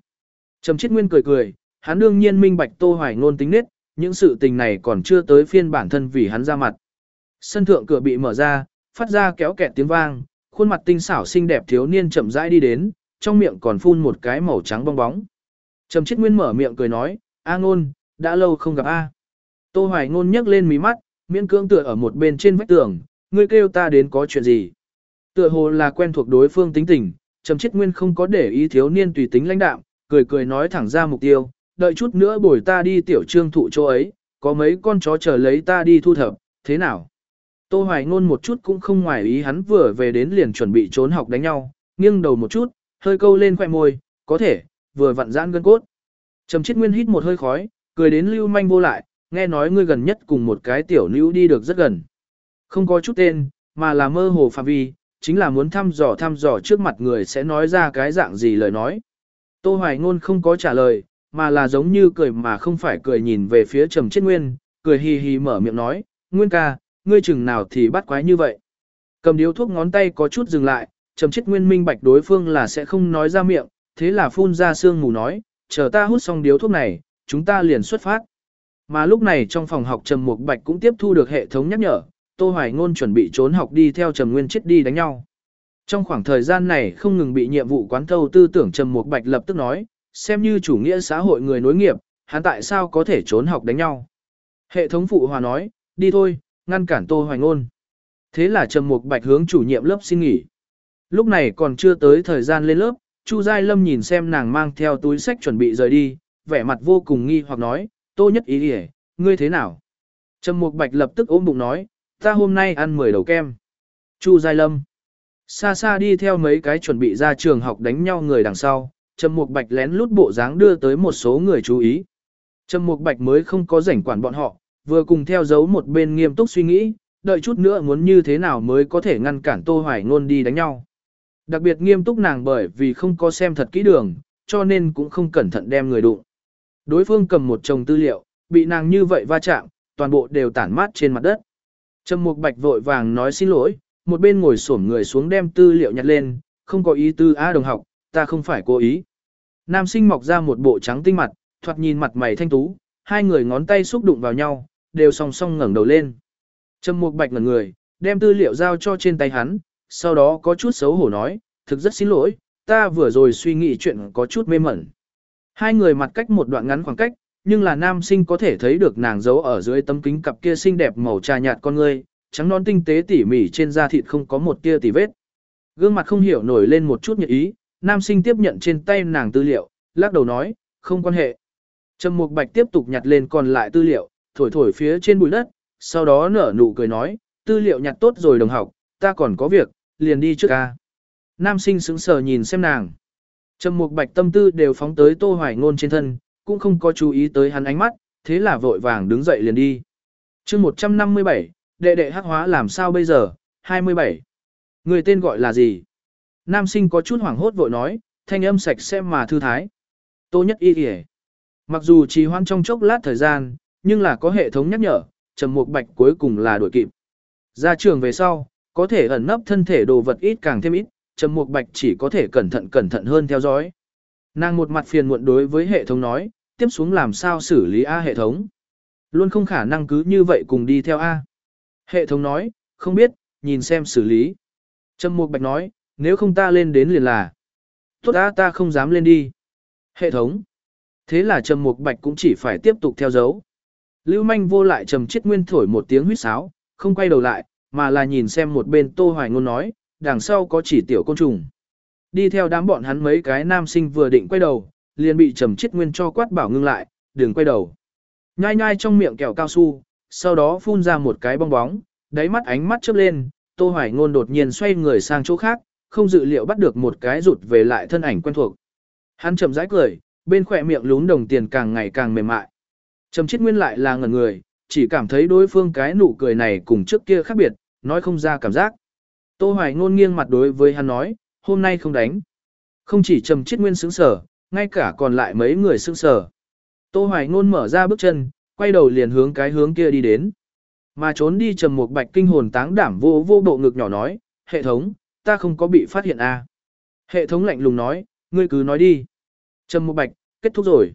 Trầm chiết nguyên cười cười, hắn đương nhiên minh bạch tô hoài ngôn tính nết, những sự tình này còn chưa tới phiên bản thân vì hắn ra mặt. Sân thượng cửa bị mở ra, phát ra kéo kẹt tiếng vang, khuôn mặt tinh xảo xinh đẹp thiếu niên chậm rãi đi đến, trong miệng còn phun một cái màu trắng bong bóng. Trầm chiết nguyên mở miệng cười nói, A ngôn, đã lâu không gặp A. Tô Hoài ngôn nhấc lên mí mắt, miễn cưỡng tựa ở một bên trên vách tường, ngươi kêu ta đến có chuyện gì. Tựa hồ là quen thuộc đối phương tính tình, Trầm Chiết Nguyên không có để ý thiếu niên tùy tính lãnh đạm, cười cười nói thẳng ra mục tiêu, đợi chút nữa bồi ta đi tiểu trương thụ chỗ ấy, có mấy con chó chờ lấy ta đi thu thập, thế nào? Tô Hoài Ngôn một chút cũng không ngoài ý hắn vừa về đến liền chuẩn bị trốn học đánh nhau, nghiêng đầu một chút, hơi câu lên khỏe môi, có thể, vừa vặn giãn gân cốt. Trầm Chiết Nguyên hít một hơi khói, cười đến lưu manh vô lại, nghe nói ngươi gần nhất cùng một cái tiểu nữ đi được rất gần. Không có chút tên, mà là mơ hồ phạm vi, chính là muốn thăm dò thăm dò trước mặt người sẽ nói ra cái dạng gì lời nói. Tô Hoài Ngôn không có trả lời, mà là giống như cười mà không phải cười nhìn về phía Trầm Chiết Nguyên, cười hì hì mở miệng nói, Nguyên ca, ngươi chừng nào thì bắt quái như vậy. Cầm điếu thuốc ngón tay có chút dừng lại, Trầm chết Nguyên minh bạch đối phương là sẽ không nói ra miệng, thế là phun ra sương mù nói, chờ ta hút xong điếu thuốc này, chúng ta liền xuất phát. Mà lúc này trong phòng học Trầm Mục Bạch cũng tiếp thu được hệ thống nhắc nhở, Tô Hoài Ngôn chuẩn bị trốn học đi theo Trầm Nguyên chết đi đánh nhau. Trong khoảng thời gian này không ngừng bị nhiệm vụ quán thâu tư tưởng Trầm Mục Bạch lập tức nói, xem như chủ nghĩa xã hội người nối nghiệp, hắn tại sao có thể trốn học đánh nhau. Hệ thống phụ hòa nói, đi thôi, ngăn cản Tô Hoài Ngôn. Thế là Trầm Mục Bạch hướng chủ nhiệm lớp xin nghỉ. Lúc này còn chưa tới thời gian lên lớp, Chu Giai Lâm nhìn xem nàng mang theo túi sách chuẩn bị rời đi, vẻ mặt vô cùng nghi hoặc nói, Tô Nhất Ý đi ngươi thế nào? Trầm Mục Bạch lập tức ôm bụng nói, ta hôm nay ăn 10 đầu kem. Chu Giai Lâm. Xa xa đi theo mấy cái chuẩn bị ra trường học đánh nhau người đằng sau, Trầm Mục Bạch lén lút bộ dáng đưa tới một số người chú ý. Trầm Mục Bạch mới không có rảnh quản bọn họ, vừa cùng theo dấu một bên nghiêm túc suy nghĩ, đợi chút nữa muốn như thế nào mới có thể ngăn cản Tô Hoài Ngôn đi đánh nhau. Đặc biệt nghiêm túc nàng bởi vì không có xem thật kỹ đường, cho nên cũng không cẩn thận đem người đụng. Đối phương cầm một chồng tư liệu, bị nàng như vậy va chạm, toàn bộ đều tản mát trên mặt đất. Trầm Mục Bạch vội vàng nói xin lỗi, một bên ngồi xổm người xuống đem tư liệu nhặt lên, không có ý tư á đồng học, ta không phải cố ý. Nam sinh mọc ra một bộ trắng tinh mặt, thoạt nhìn mặt mày thanh tú, hai người ngón tay xúc đụng vào nhau, đều song song ngẩng đầu lên. Trầm Mục Bạch ngẩn người, đem tư liệu giao cho trên tay hắn, sau đó có chút xấu hổ nói, thực rất xin lỗi, ta vừa rồi suy nghĩ chuyện có chút mê mẩn. Hai người mặt cách một đoạn ngắn khoảng cách, nhưng là nam sinh có thể thấy được nàng giấu ở dưới tấm kính cặp kia xinh đẹp màu trà nhạt con ngươi, trắng non tinh tế tỉ mỉ trên da thịt không có một tia tỉ vết. Gương mặt không hiểu nổi lên một chút nhiệt ý, nam sinh tiếp nhận trên tay nàng tư liệu, lắc đầu nói, không quan hệ. Trầm Mục Bạch tiếp tục nhặt lên còn lại tư liệu, thổi thổi phía trên bụi đất, sau đó nở nụ cười nói, tư liệu nhặt tốt rồi đồng học, ta còn có việc, liền đi trước ca. Nam sinh sững sờ nhìn xem nàng. Trầm Mục Bạch tâm tư đều phóng tới Tô Hoài Ngôn trên thân, cũng không có chú ý tới hắn ánh mắt, thế là vội vàng đứng dậy liền đi. Chương 157, đệ đệ hắc hóa làm sao bây giờ? 27. Người tên gọi là gì? Nam sinh có chút hoảng hốt vội nói, thanh âm sạch sẽ mà thư thái. Tô Nhất Y Y. Mặc dù trì hoãn trong chốc lát thời gian, nhưng là có hệ thống nhắc nhở, Trầm Mục Bạch cuối cùng là đuổi kịp. Ra trường về sau, có thể ẩn nấp thân thể đồ vật ít càng thêm ít, Trầm Mục Bạch chỉ có thể cẩn thận cẩn thận hơn theo dõi. Nàng một mặt phiền muộn đối với hệ thống nói, tiếp xuống làm sao xử lý A hệ thống. Luôn không khả năng cứ như vậy cùng đi theo A. Hệ thống nói, không biết, nhìn xem xử lý. Trầm Mục Bạch nói, nếu không ta lên đến liền là. Tốt ta ta không dám lên đi. Hệ thống. Thế là Trầm Mục Bạch cũng chỉ phải tiếp tục theo dấu. Lưu manh vô lại trầm chết nguyên thổi một tiếng huýt sáo, không quay đầu lại, mà là nhìn xem một bên Tô Hoài Ngôn nói, đằng sau có chỉ tiểu côn trùng. Đi theo đám bọn hắn mấy cái nam sinh vừa định quay đầu, liền bị trầm chết nguyên cho quát bảo ngưng lại, đừng quay đầu. Nhai nhai trong miệng kẹo cao su, sau đó phun ra một cái bong bóng, đáy mắt ánh mắt chớp lên, Tô Hoài Ngôn đột nhiên xoay người sang chỗ khác, không dự liệu bắt được một cái rụt về lại thân ảnh quen thuộc. Hắn chậm rãi cười, bên khỏe miệng lún đồng tiền càng ngày càng mềm mại. Trầm chết nguyên lại là ngẩn người, chỉ cảm thấy đối phương cái nụ cười này cùng trước kia khác biệt, nói không ra cảm giác. Tô Hoài ngôn nghiêng mặt đối với hắn nói, hôm nay không đánh. Không chỉ trầm chết nguyên sững sở, ngay cả còn lại mấy người sững sở. Tô Hoài ngôn mở ra bước chân, quay đầu liền hướng cái hướng kia đi đến. Mà trốn đi trầm một bạch kinh hồn táng đảm vô vô bộ ngực nhỏ nói, hệ thống, ta không có bị phát hiện à. Hệ thống lạnh lùng nói, ngươi cứ nói đi. Trầm một bạch, kết thúc rồi.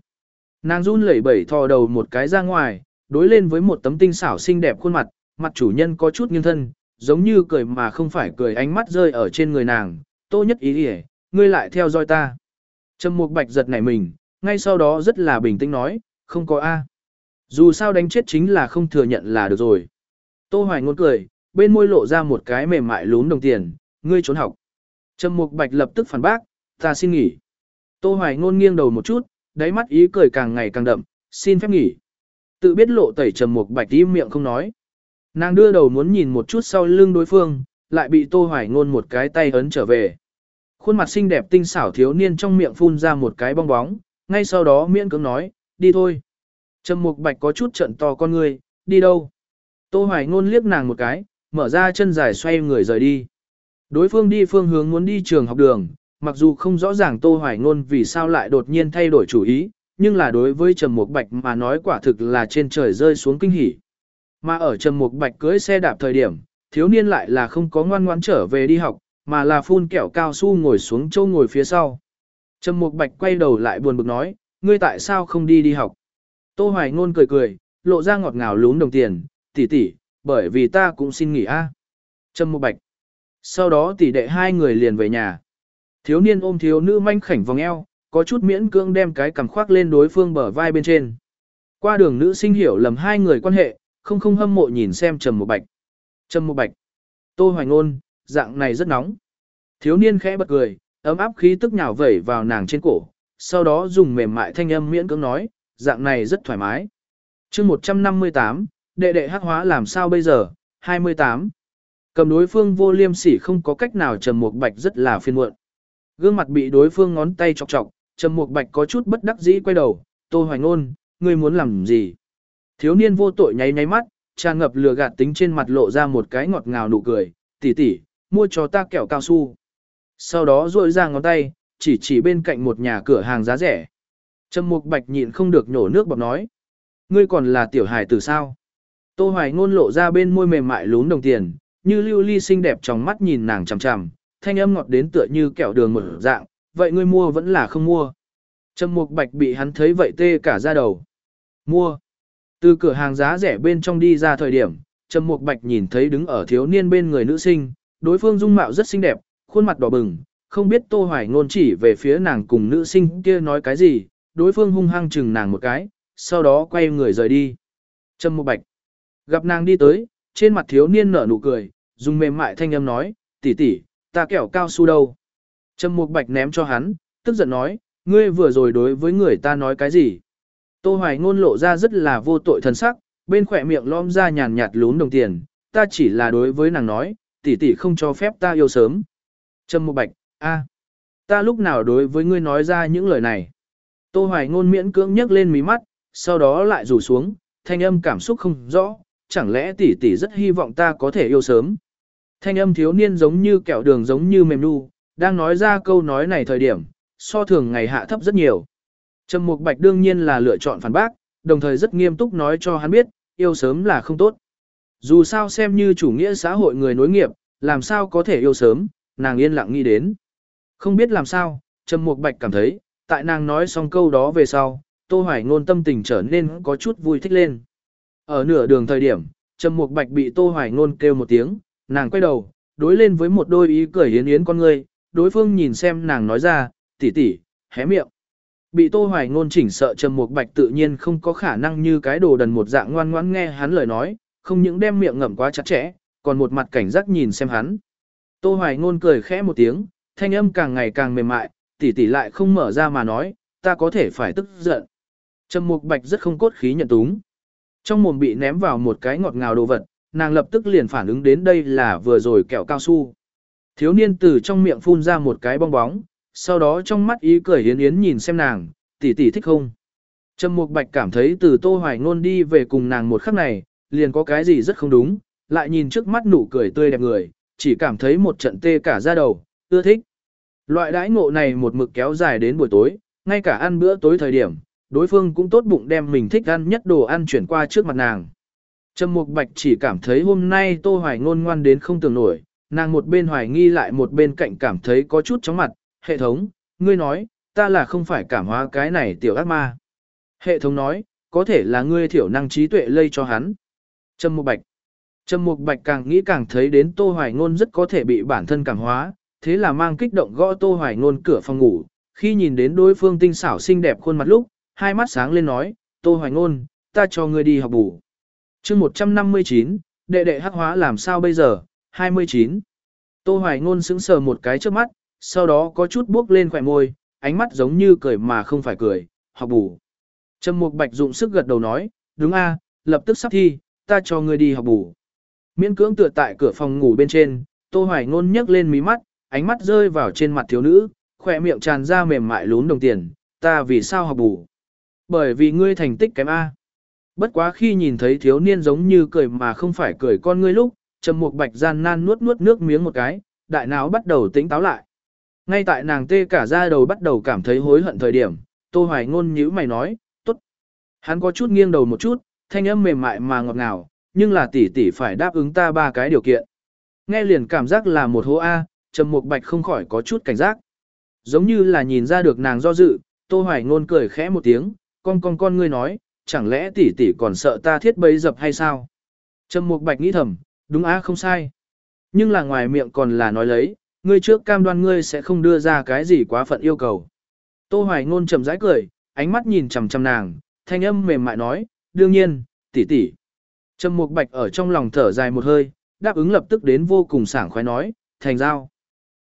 Nàng run lẩy bẩy thò đầu một cái ra ngoài, đối lên với một tấm tinh xảo xinh đẹp khuôn mặt, mặt chủ nhân có chút nghiêng thân, giống như cười mà không phải cười ánh mắt rơi ở trên người nàng, tô nhất ý ỉa, ngươi lại theo dõi ta. Trầm mục bạch giật nảy mình, ngay sau đó rất là bình tĩnh nói, không có A. Dù sao đánh chết chính là không thừa nhận là được rồi. Tô hoài ngôn cười, bên môi lộ ra một cái mềm mại lún đồng tiền, ngươi trốn học. Trầm Mục Bạch lập tức phản bác, ta xin nghỉ. Tô Hoài ngôn nghiêng đầu một chút, đáy mắt ý cười càng ngày càng đậm, xin phép nghỉ. Tự biết lộ tẩy Trầm Mục Bạch im miệng không nói. Nàng đưa đầu muốn nhìn một chút sau lưng đối phương, lại bị Tô Hoài ngôn một cái tay ấn trở về. Khuôn mặt xinh đẹp tinh xảo thiếu niên trong miệng phun ra một cái bong bóng, ngay sau đó miễn cưỡng nói, đi thôi. Trầm Mục Bạch có chút trận to con người, đi đâu? Tô Hoài ngôn liếc nàng một cái, mở ra chân dài xoay người rời đi. Đối phương đi phương hướng muốn đi trường học đường, mặc dù không rõ ràng Tô Hoài ngôn vì sao lại đột nhiên thay đổi chủ ý, nhưng là đối với Trầm Mục Bạch mà nói quả thực là trên trời rơi xuống kinh hỉ. Mà ở Trầm Mục Bạch cưỡi xe đạp thời điểm, thiếu niên lại là không có ngoan ngoãn trở về đi học, mà là phun kẹo cao su ngồi xuống châu ngồi phía sau. Trầm Mục Bạch quay đầu lại buồn bực nói, ngươi tại sao không đi đi học? Tô Hoài Ngôn cười cười, lộ ra ngọt ngào lún đồng tiền, tỷ tỷ, bởi vì ta cũng xin nghỉ a. Trầm Mục Bạch. Sau đó tỷ đệ hai người liền về nhà. Thiếu niên ôm thiếu nữ manh khảnh vòng eo, có chút miễn cưỡng đem cái cằm khoác lên đối phương bờ vai bên trên. Qua đường nữ sinh hiểu lầm hai người quan hệ, không không hâm mộ nhìn xem Trầm Mục Bạch. Trầm Mục Bạch. Tô Hoài Ngôn, dạng này rất nóng. Thiếu niên khẽ bật cười, ấm áp khí tức nhào vẩy vào nàng trên cổ, sau đó dùng mềm mại thanh âm miễn cưỡng nói, dạng này rất thoải mái. chương 158, đệ đệ hắc hóa làm sao bây giờ, 28. Cầm đối phương vô liêm sỉ không có cách nào trầm mục bạch rất là phiền muộn. Gương mặt bị đối phương ngón tay chọc chọc, trầm mục bạch có chút bất đắc dĩ quay đầu, tô hoài ngôn, ngươi muốn làm gì? Thiếu niên vô tội nháy nháy mắt, tràn ngập lừa gạt tính trên mặt lộ ra một cái ngọt ngào nụ cười, tỷ tỷ, mua cho ta kẹo cao su. Sau đó duỗi ra ngón tay, chỉ chỉ bên cạnh một nhà cửa hàng giá rẻ. Trầm Mục Bạch nhịn không được nhổ nước bọt nói. Ngươi còn là tiểu hài tử sao? Tô Hoài ngôn lộ ra bên môi mềm mại lún đồng tiền, như lưu ly xinh đẹp trong mắt nhìn nàng chằm chằm, thanh âm ngọt đến tựa như kẹo đường một dạng, vậy ngươi mua vẫn là không mua. Trầm Mục Bạch bị hắn thấy vậy tê cả da đầu. Mua. Từ cửa hàng giá rẻ bên trong đi ra thời điểm, Trầm Mục Bạch nhìn thấy đứng ở thiếu niên bên người nữ sinh, đối phương dung mạo rất xinh đẹp, khuôn mặt đỏ bừng, không biết Tô Hoài ngôn chỉ về phía nàng cùng nữ sinh kia nói cái gì, đối phương hung hăng chừng nàng một cái, sau đó quay người rời đi. Trầm Mục Bạch gặp nàng đi tới, trên mặt thiếu niên nở nụ cười, dùng mềm mại thanh âm nói, tỷ tỷ, ta kẹo cao su đâu. Trầm Mục Bạch ném cho hắn, tức giận nói, ngươi vừa rồi đối với người ta nói cái gì. Tô Hoài ngôn lộ ra rất là vô tội thần sắc, bên khỏe miệng lõm ra nhàn nhạt lún đồng tiền, ta chỉ là đối với nàng nói, tỷ tỷ không cho phép ta yêu sớm. Trầm Mục Bạch, a, ta lúc nào đối với ngươi nói ra những lời này. Tô Hoài ngôn miễn cưỡng nhấc lên mí mắt, sau đó lại rủ xuống, thanh âm cảm xúc không rõ, chẳng lẽ tỷ tỷ rất hy vọng ta có thể yêu sớm. Thanh âm thiếu niên giống như kẹo đường giống như mềm nu, đang nói ra câu nói này thời điểm, so thường ngày hạ thấp rất nhiều. Trầm Mục Bạch đương nhiên là lựa chọn phản bác, đồng thời rất nghiêm túc nói cho hắn biết, yêu sớm là không tốt. Dù sao xem như chủ nghĩa xã hội người nối nghiệp, làm sao có thể yêu sớm, nàng yên lặng nghĩ đến. Không biết làm sao, Trầm Mục Bạch cảm thấy, tại nàng nói xong câu đó về sau, Tô Hoài ngôn tâm tình trở nên có chút vui thích lên. Ở nửa đường thời điểm, Trầm Mục Bạch bị Tô Hoài ngôn kêu một tiếng, nàng quay đầu, đối lên với một đôi ý cười yến yến con ngươi đối phương nhìn xem nàng nói ra, tỷ tỷ, hé miệng. Bị Tô Hoài ngôn chỉnh sợ Trầm Mục Bạch tự nhiên không có khả năng như cái đồ đần một dạng ngoan ngoãn nghe hắn lời nói, không những đem miệng ngậm quá chặt chẽ, còn một mặt cảnh giác nhìn xem hắn. Tô Hoài ngôn cười khẽ một tiếng, thanh âm càng ngày càng mềm mại, tỷ tỷ lại không mở ra mà nói, ta có thể phải tức giận. Trầm Mục Bạch rất không cốt khí nhận túng. Trong mồm bị ném vào một cái ngọt ngào đồ vật, nàng lập tức liền phản ứng đến đây là vừa rồi kẹo cao su. Thiếu niên từ trong miệng phun ra một cái bong bóng, sau đó trong mắt ý cười yến yến nhìn xem nàng, tỷ tỷ thích không. Trầm Mục Bạch cảm thấy từ Tô Hoài Ngôn đi về cùng nàng một khắc này, liền có cái gì rất không đúng, lại nhìn trước mắt nụ cười tươi đẹp người, chỉ cảm thấy một trận tê cả da đầu, ưa thích. Loại đãi ngộ này một mực kéo dài đến buổi tối, ngay cả ăn bữa tối thời điểm, đối phương cũng tốt bụng đem mình thích ăn nhất đồ ăn chuyển qua trước mặt nàng. Trầm Mục Bạch chỉ cảm thấy hôm nay Tô Hoài ngôn ngoan đến không tưởng nổi, nàng một bên hoài nghi lại một bên cạnh cảm thấy có chút chóng mặt, hệ thống, ngươi nói, ta là không phải cảm hóa cái này tiểu ác ma. Hệ thống nói, có thể là ngươi thiểu năng trí tuệ lây cho hắn. Trầm Mục Bạch Trầm Mục Bạch càng nghĩ càng thấy đến Tô Hoài Ngôn rất có thể bị bản thân cảm hóa, thế là mang kích động gõ Tô Hoài Ngôn cửa phòng ngủ, khi nhìn đến đối phương tinh xảo xinh đẹp khuôn mặt lúc, hai mắt sáng lên nói, Tô Hoài Ngôn, ta cho ngươi đi học bù chương 159, đệ đệ hắc hóa làm sao bây giờ, 29. Tô Hoài Ngôn sững sờ một cái trước mắt, sau đó có chút bước lên khỏe môi, ánh mắt giống như cười mà không phải cười, học bù. Trầm Mục Bạch dụng sức gật đầu nói, đúng a, lập tức sắp thi, ta cho ngươi đi học bù. Miễn cưỡng tựa tại cửa phòng ngủ bên trên, Tô Hoài Ngôn nhấc lên mí mắt, ánh mắt rơi vào trên mặt thiếu nữ, khỏe miệng tràn ra mềm mại lún đồng tiền, ta vì sao học bù? Bởi vì ngươi thành tích kém A. Bất quá khi nhìn thấy thiếu niên giống như cười mà không phải cười con ngươi lúc, Trầm Mục Bạch gian nan nuốt nuốt nước miếng một cái, đại não bắt đầu tỉnh táo lại. Ngay tại nàng tê cả da đầu bắt đầu cảm thấy hối hận thời điểm, Tô Hoài Ngôn nhíu mày nói, tốt. Hắn có chút nghiêng đầu một chút, thanh âm mềm mại mà ngọt ngào, nhưng là tỷ tỷ phải đáp ứng ta ba cái điều kiện. Nghe liền cảm giác là một hố A, Trầm Mục Bạch không khỏi có chút cảnh giác. Giống như là nhìn ra được nàng do dự, Tô Hoài Ngôn cười khẽ một tiếng, con con con ngươi nói, chẳng lẽ tỷ tỷ còn sợ ta thiết bấy dập hay sao? Trầm Mục Bạch nghĩ thầm, đúng á không sai. Nhưng là ngoài miệng còn là nói lấy, ngươi trước cam đoan ngươi sẽ không đưa ra cái gì quá phận yêu cầu. Tô Hoài Ngôn chậm rãi cười, ánh mắt nhìn chằm chằm nàng, thanh âm mềm mại nói, đương nhiên, tỷ tỷ. Trầm Mục Bạch ở trong lòng thở dài một hơi, đáp ứng lập tức đến vô cùng sảng khoái nói, thành giao.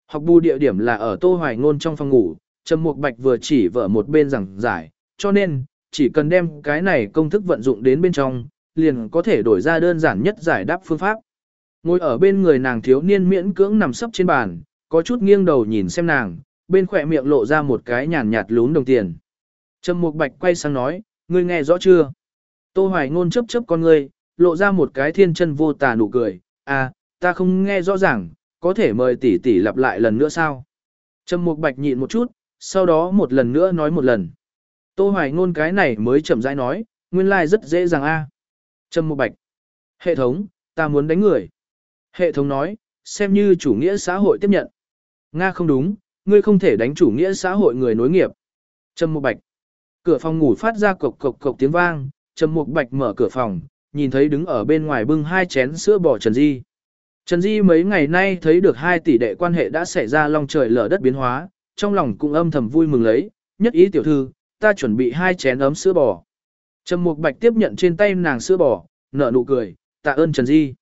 Học bù địa điểm là ở Tô Hoài Ngôn trong phòng ngủ, Trầm Mục Bạch vừa chỉ vợ một bên rằng giải, cho nên, chỉ cần đem cái này công thức vận dụng đến bên trong, liền có thể đổi ra đơn giản nhất giải đáp phương pháp. Ngồi ở bên người nàng thiếu niên miễn cưỡng nằm sấp trên bàn, có chút nghiêng đầu nhìn xem nàng, bên khỏe miệng lộ ra một cái nhàn nhạt lún đồng tiền. Trầm Mục Bạch quay sang nói, ngươi nghe rõ chưa? Tô Hoài Ngôn chớp chớp con ngươi, lộ ra một cái thiên chân vô tà nụ cười, à, ta không nghe rõ ràng, có thể mời tỷ tỷ lặp lại lần nữa sao? Trầm Mục Bạch nhịn một chút, sau đó một lần nữa nói một lần. Tô Hoài Ngôn cái này mới chậm rãi nói, nguyên lai like rất dễ dàng a. À. Trầm Mục Bạch. Hệ thống, ta muốn đánh người. Hệ thống nói, xem như chủ nghĩa xã hội tiếp nhận. Nga không đúng, ngươi không thể đánh chủ nghĩa xã hội người nối nghiệp. Trầm Mục Bạch. Cửa phòng ngủ phát ra cộc cộc cộc tiếng vang, Trầm Mục Bạch mở cửa phòng, nhìn thấy đứng ở bên ngoài bưng hai chén sữa bò Trần Di. Trần Di mấy ngày nay thấy được hai tỷ đệ quan hệ đã xảy ra long trời lở đất biến hóa, trong lòng cũng âm thầm vui mừng lấy, nhất ý tiểu thư, ta chuẩn bị hai chén ấm sữa bò. Trầm Mục Bạch tiếp nhận trên tay nàng sữa bò, nở nụ cười, tạ ơn Trần Di.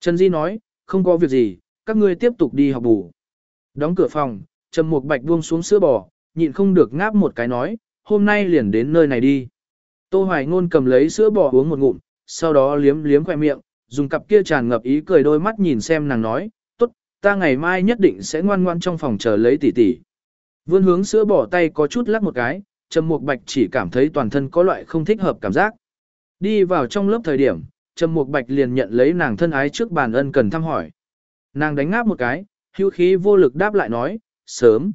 Trần Di nói, không có việc gì, các ngươi tiếp tục đi học bù. Đóng cửa phòng, Trầm Mục Bạch buông xuống sữa bò, nhịn không được ngáp một cái nói, hôm nay liền đến nơi này đi. Tô Hoài Ngôn cầm lấy sữa bò uống một ngụm, sau đó liếm liếm khoẻ miệng, dùng cặp kia tràn ngập ý cười đôi mắt nhìn xem nàng nói, tốt, ta ngày mai nhất định sẽ ngoan ngoan trong phòng chờ lấy tỷ tỷ. Vươn hướng sữa bỏ tay có chút lắc một cái, Trầm Mục Bạch chỉ cảm thấy toàn thân có loại không thích hợp cảm giác. Đi vào trong lớp thời điểm, Trầm Mục Bạch liền nhận lấy nàng thân ái trước bàn ân cần thăm hỏi. Nàng đánh ngáp một cái, hữu khí vô lực đáp lại nói, sớm.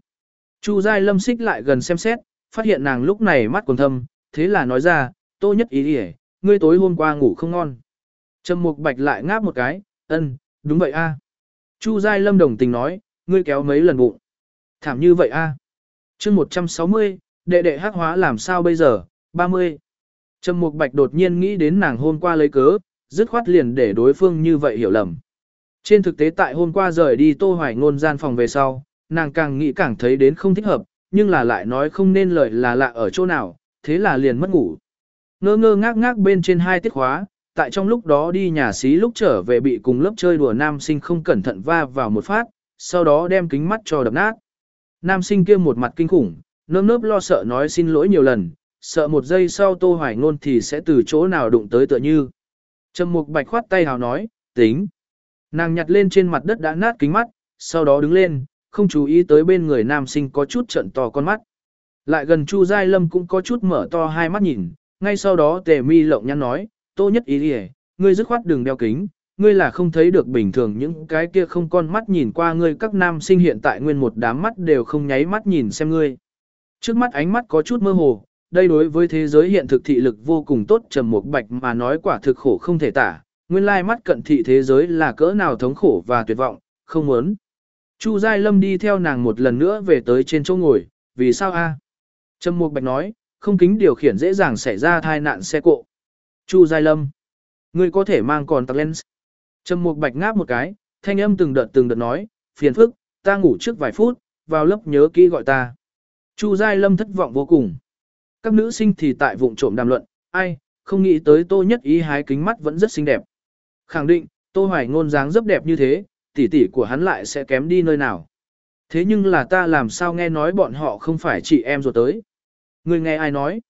Chu Giai Lâm xích lại gần xem xét, phát hiện nàng lúc này mắt còn thâm, thế là nói ra, tô nhất ý đi ngươi tối hôm qua ngủ không ngon. Trầm Mục Bạch lại ngáp một cái, ân, đúng vậy a. Chu Giai Lâm đồng tình nói, ngươi kéo mấy lần bụng. Thảm như vậy a. À. chương 160, đệ đệ hắc hóa làm sao bây giờ, 30. Trầm Mục Bạch đột nhiên nghĩ đến nàng hôm qua lấy cớ, dứt khoát liền để đối phương như vậy hiểu lầm. Trên thực tế tại hôm qua rời đi Tô Hoài ngôn gian phòng về sau, nàng càng nghĩ càng thấy đến không thích hợp, nhưng là lại nói không nên lời là lạ ở chỗ nào, thế là liền mất ngủ. Ngơ ngơ ngác ngác bên trên hai tiết khóa, tại trong lúc đó đi nhà xí lúc trở về bị cùng lớp chơi đùa nam sinh không cẩn thận va vào một phát, sau đó đem kính mắt cho đập nát. Nam sinh kia một mặt kinh khủng, nơm nớp lo sợ nói xin lỗi nhiều lần, sợ một giây sau tô hoài ngôn thì sẽ từ chỗ nào đụng tới tựa như. Trầm mục bạch khoát tay hào nói, tính. Nàng nhặt lên trên mặt đất đã nát kính mắt, sau đó đứng lên, không chú ý tới bên người nam sinh có chút trận to con mắt. Lại gần Chu Giai Lâm cũng có chút mở to hai mắt nhìn, ngay sau đó tề mi lộng nhăn nói, tô nhất ý đi ngươi dứt khoát đường đeo kính, ngươi là không thấy được bình thường những cái kia không con mắt nhìn qua ngươi các nam sinh hiện tại nguyên một đám mắt đều không nháy mắt nhìn xem ngươi. Trước mắt ánh mắt có chút mơ hồ, đây đối với thế giới hiện thực thị lực vô cùng tốt trầm một bạch mà nói quả thực khổ không thể tả, nguyên lai mắt cận thị thế giới là cỡ nào thống khổ và tuyệt vọng, không muốn. Chu Giai Lâm đi theo nàng một lần nữa về tới trên chỗ ngồi, vì sao a? Trầm Mục Bạch nói, không kính điều khiển dễ dàng xảy ra tai nạn xe cộ. Chu Giai Lâm, ngươi có thể mang còn tạc lens. Trầm Mục Bạch ngáp một cái, thanh âm từng đợt từng đợt nói, phiền phức, ta ngủ trước vài phút, vào lớp nhớ kỹ gọi ta. Chu Giai Lâm thất vọng vô cùng. Các nữ sinh thì tại vụng trộm đàm luận, ai, không nghĩ tới Tô Nhất Ý hái kính mắt vẫn rất xinh đẹp. Khẳng định, Tô Hoài ngôn dáng rất đẹp như thế, tỷ tỷ của hắn lại sẽ kém đi nơi nào. Thế nhưng là ta làm sao nghe nói bọn họ không phải chị em ruột tới. Ngươi nghe ai nói?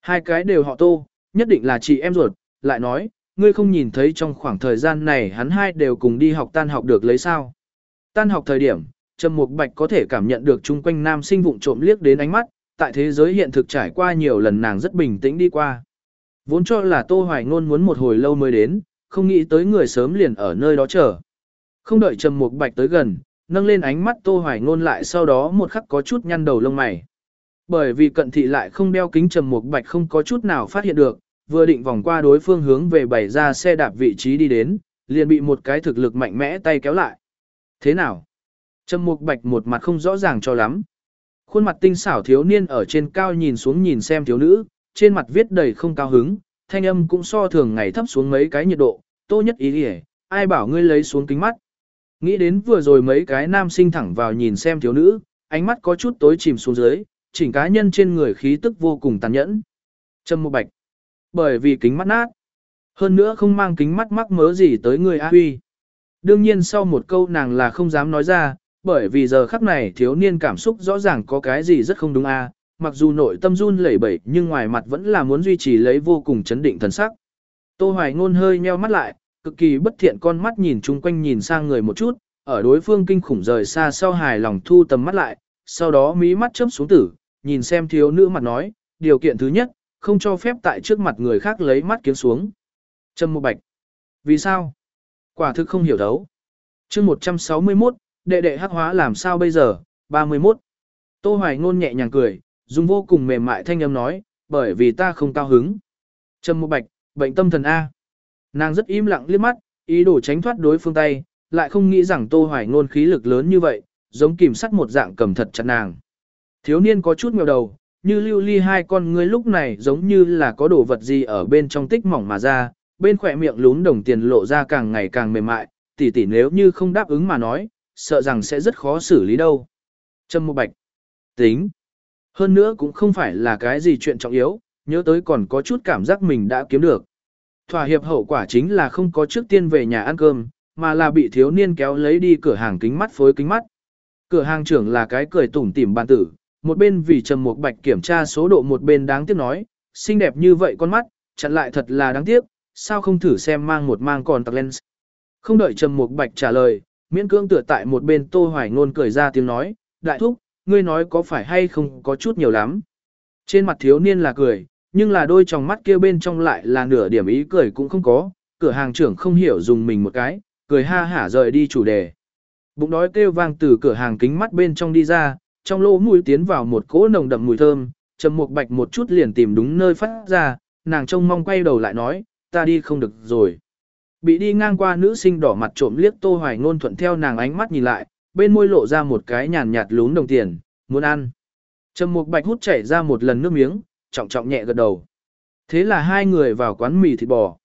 Hai cái đều họ tô, nhất định là chị em ruột, lại nói, ngươi không nhìn thấy trong khoảng thời gian này hắn hai đều cùng đi học tan học được lấy sao. Tan học thời điểm, Trầm Mục Bạch có thể cảm nhận được chung quanh nam sinh vụng trộm liếc đến ánh mắt, tại thế giới hiện thực trải qua nhiều lần nàng rất bình tĩnh đi qua. Vốn cho là Tô Hoài Ngôn muốn một hồi lâu mới đến, không nghĩ tới người sớm liền ở nơi đó chờ. Không đợi Trầm Mục Bạch tới gần, nâng lên ánh mắt Tô Hoài Ngôn lại sau đó một khắc có chút nhăn đầu lông mày. Bởi vì cận thị lại không đeo kính Trầm Mục Bạch không có chút nào phát hiện được, vừa định vòng qua đối phương hướng về bày ra xe đạp vị trí đi đến, liền bị một cái thực lực mạnh mẽ tay kéo lại. Thế nào? Trầm Mục Bạch một mặt không rõ ràng cho lắm. Khuôn mặt tinh xảo thiếu niên ở trên cao nhìn xuống nhìn xem thiếu nữ, trên mặt viết đầy không cao hứng, thanh âm cũng so thường ngày thấp xuống mấy cái nhiệt độ, tô nhất ý đi ai bảo ngươi lấy xuống kính mắt. Nghĩ đến vừa rồi mấy cái nam sinh thẳng vào nhìn xem thiếu nữ, ánh mắt có chút tối chìm xuống dưới, chỉnh cá nhân trên người khí tức vô cùng tàn nhẫn. Trầm Mục Bạch. Bởi vì kính mắt nát. Hơn nữa không mang kính mắt mắc mớ gì tới người A Huy. Đương nhiên sau một câu nàng là không dám nói ra, bởi vì giờ khắc này thiếu niên cảm xúc rõ ràng có cái gì rất không đúng a mặc dù nội tâm run lẩy bẩy nhưng ngoài mặt vẫn là muốn duy trì lấy vô cùng chấn định thần sắc. Tô Hoài Ngôn hơi nheo mắt lại, cực kỳ bất thiện con mắt nhìn chung quanh nhìn sang người một chút, ở đối phương kinh khủng rời xa sau hài lòng thu tầm mắt lại, sau đó mí mắt chớp xuống tử, nhìn xem thiếu nữ mặt nói, điều kiện thứ nhất, không cho phép tại trước mặt người khác lấy mắt kiếm xuống. Trâm Mộ Bạch. Vì sao? Quả thực không hiểu đấu. chương 161, đệ đệ hắc hóa làm sao bây giờ? 31. Tô Hoài Ngôn nhẹ nhàng cười, dùng vô cùng mềm mại thanh âm nói, bởi vì ta không cao hứng. trầm Mộ Bạch, bệnh tâm thần A. Nàng rất im lặng liếc mắt, ý đồ tránh thoát đối phương tay, lại không nghĩ rằng Tô Hoài Ngôn khí lực lớn như vậy, giống kìm sắt một dạng cầm thật chặt nàng. Thiếu niên có chút nghèo đầu, như lưu ly hai con ngươi lúc này giống như là có đồ vật gì ở bên trong tích mỏng mà ra, bên khỏe miệng lún đồng tiền lộ ra càng ngày càng mềm mại, tỷ tỷ nếu như không đáp ứng mà nói, sợ rằng sẽ rất khó xử lý đâu. Trâm Mục Bạch. Tính. Hơn nữa cũng không phải là cái gì chuyện trọng yếu, nhớ tới còn có chút cảm giác mình đã kiếm được. Thỏa hiệp hậu quả chính là không có trước tiên về nhà ăn cơm, mà là bị thiếu niên kéo lấy đi cửa hàng kính mắt phối kính mắt. Cửa hàng trưởng là cái cười tủm tỉm bàn tử, một bên vì Trầm Mục Bạch kiểm tra số độ một bên đáng tiếc nói, xinh đẹp như vậy con mắt, chặn lại thật là đáng tiếc, sao không thử xem mang một mang còn tạc lens. Không đợi Trầm Mục Bạch trả lời, miễn cương tựa tại một bên Tô Hoài Ngôn cười ra tiếng nói, đại thúc, ngươi nói có phải hay không có chút nhiều lắm. Trên mặt thiếu niên là cười, nhưng là đôi tròng mắt kia bên trong lại là nửa điểm ý cười cũng không có, cửa hàng trưởng không hiểu dùng mình một cái, cười ha hả rời đi chủ đề. Bụng đói kêu vang từ cửa hàng kính mắt bên trong đi ra, trong lỗ mũi tiến vào một cỗ nồng đậm mùi thơm, Trầm một Bạch một chút liền tìm đúng nơi phát ra, nàng trông mong quay đầu lại nói, ta đi không được rồi. Bị đi ngang qua nữ sinh đỏ mặt trộm liếc Tô Hoài Ngôn thuận theo nàng ánh mắt nhìn lại, bên môi lộ ra một cái nhàn nhạt lún đồng tiền, muốn ăn. Trầm Mục Bạch hút chảy ra một lần nước miếng, trọng trọng nhẹ gật đầu. Thế là hai người vào quán mì thịt bò.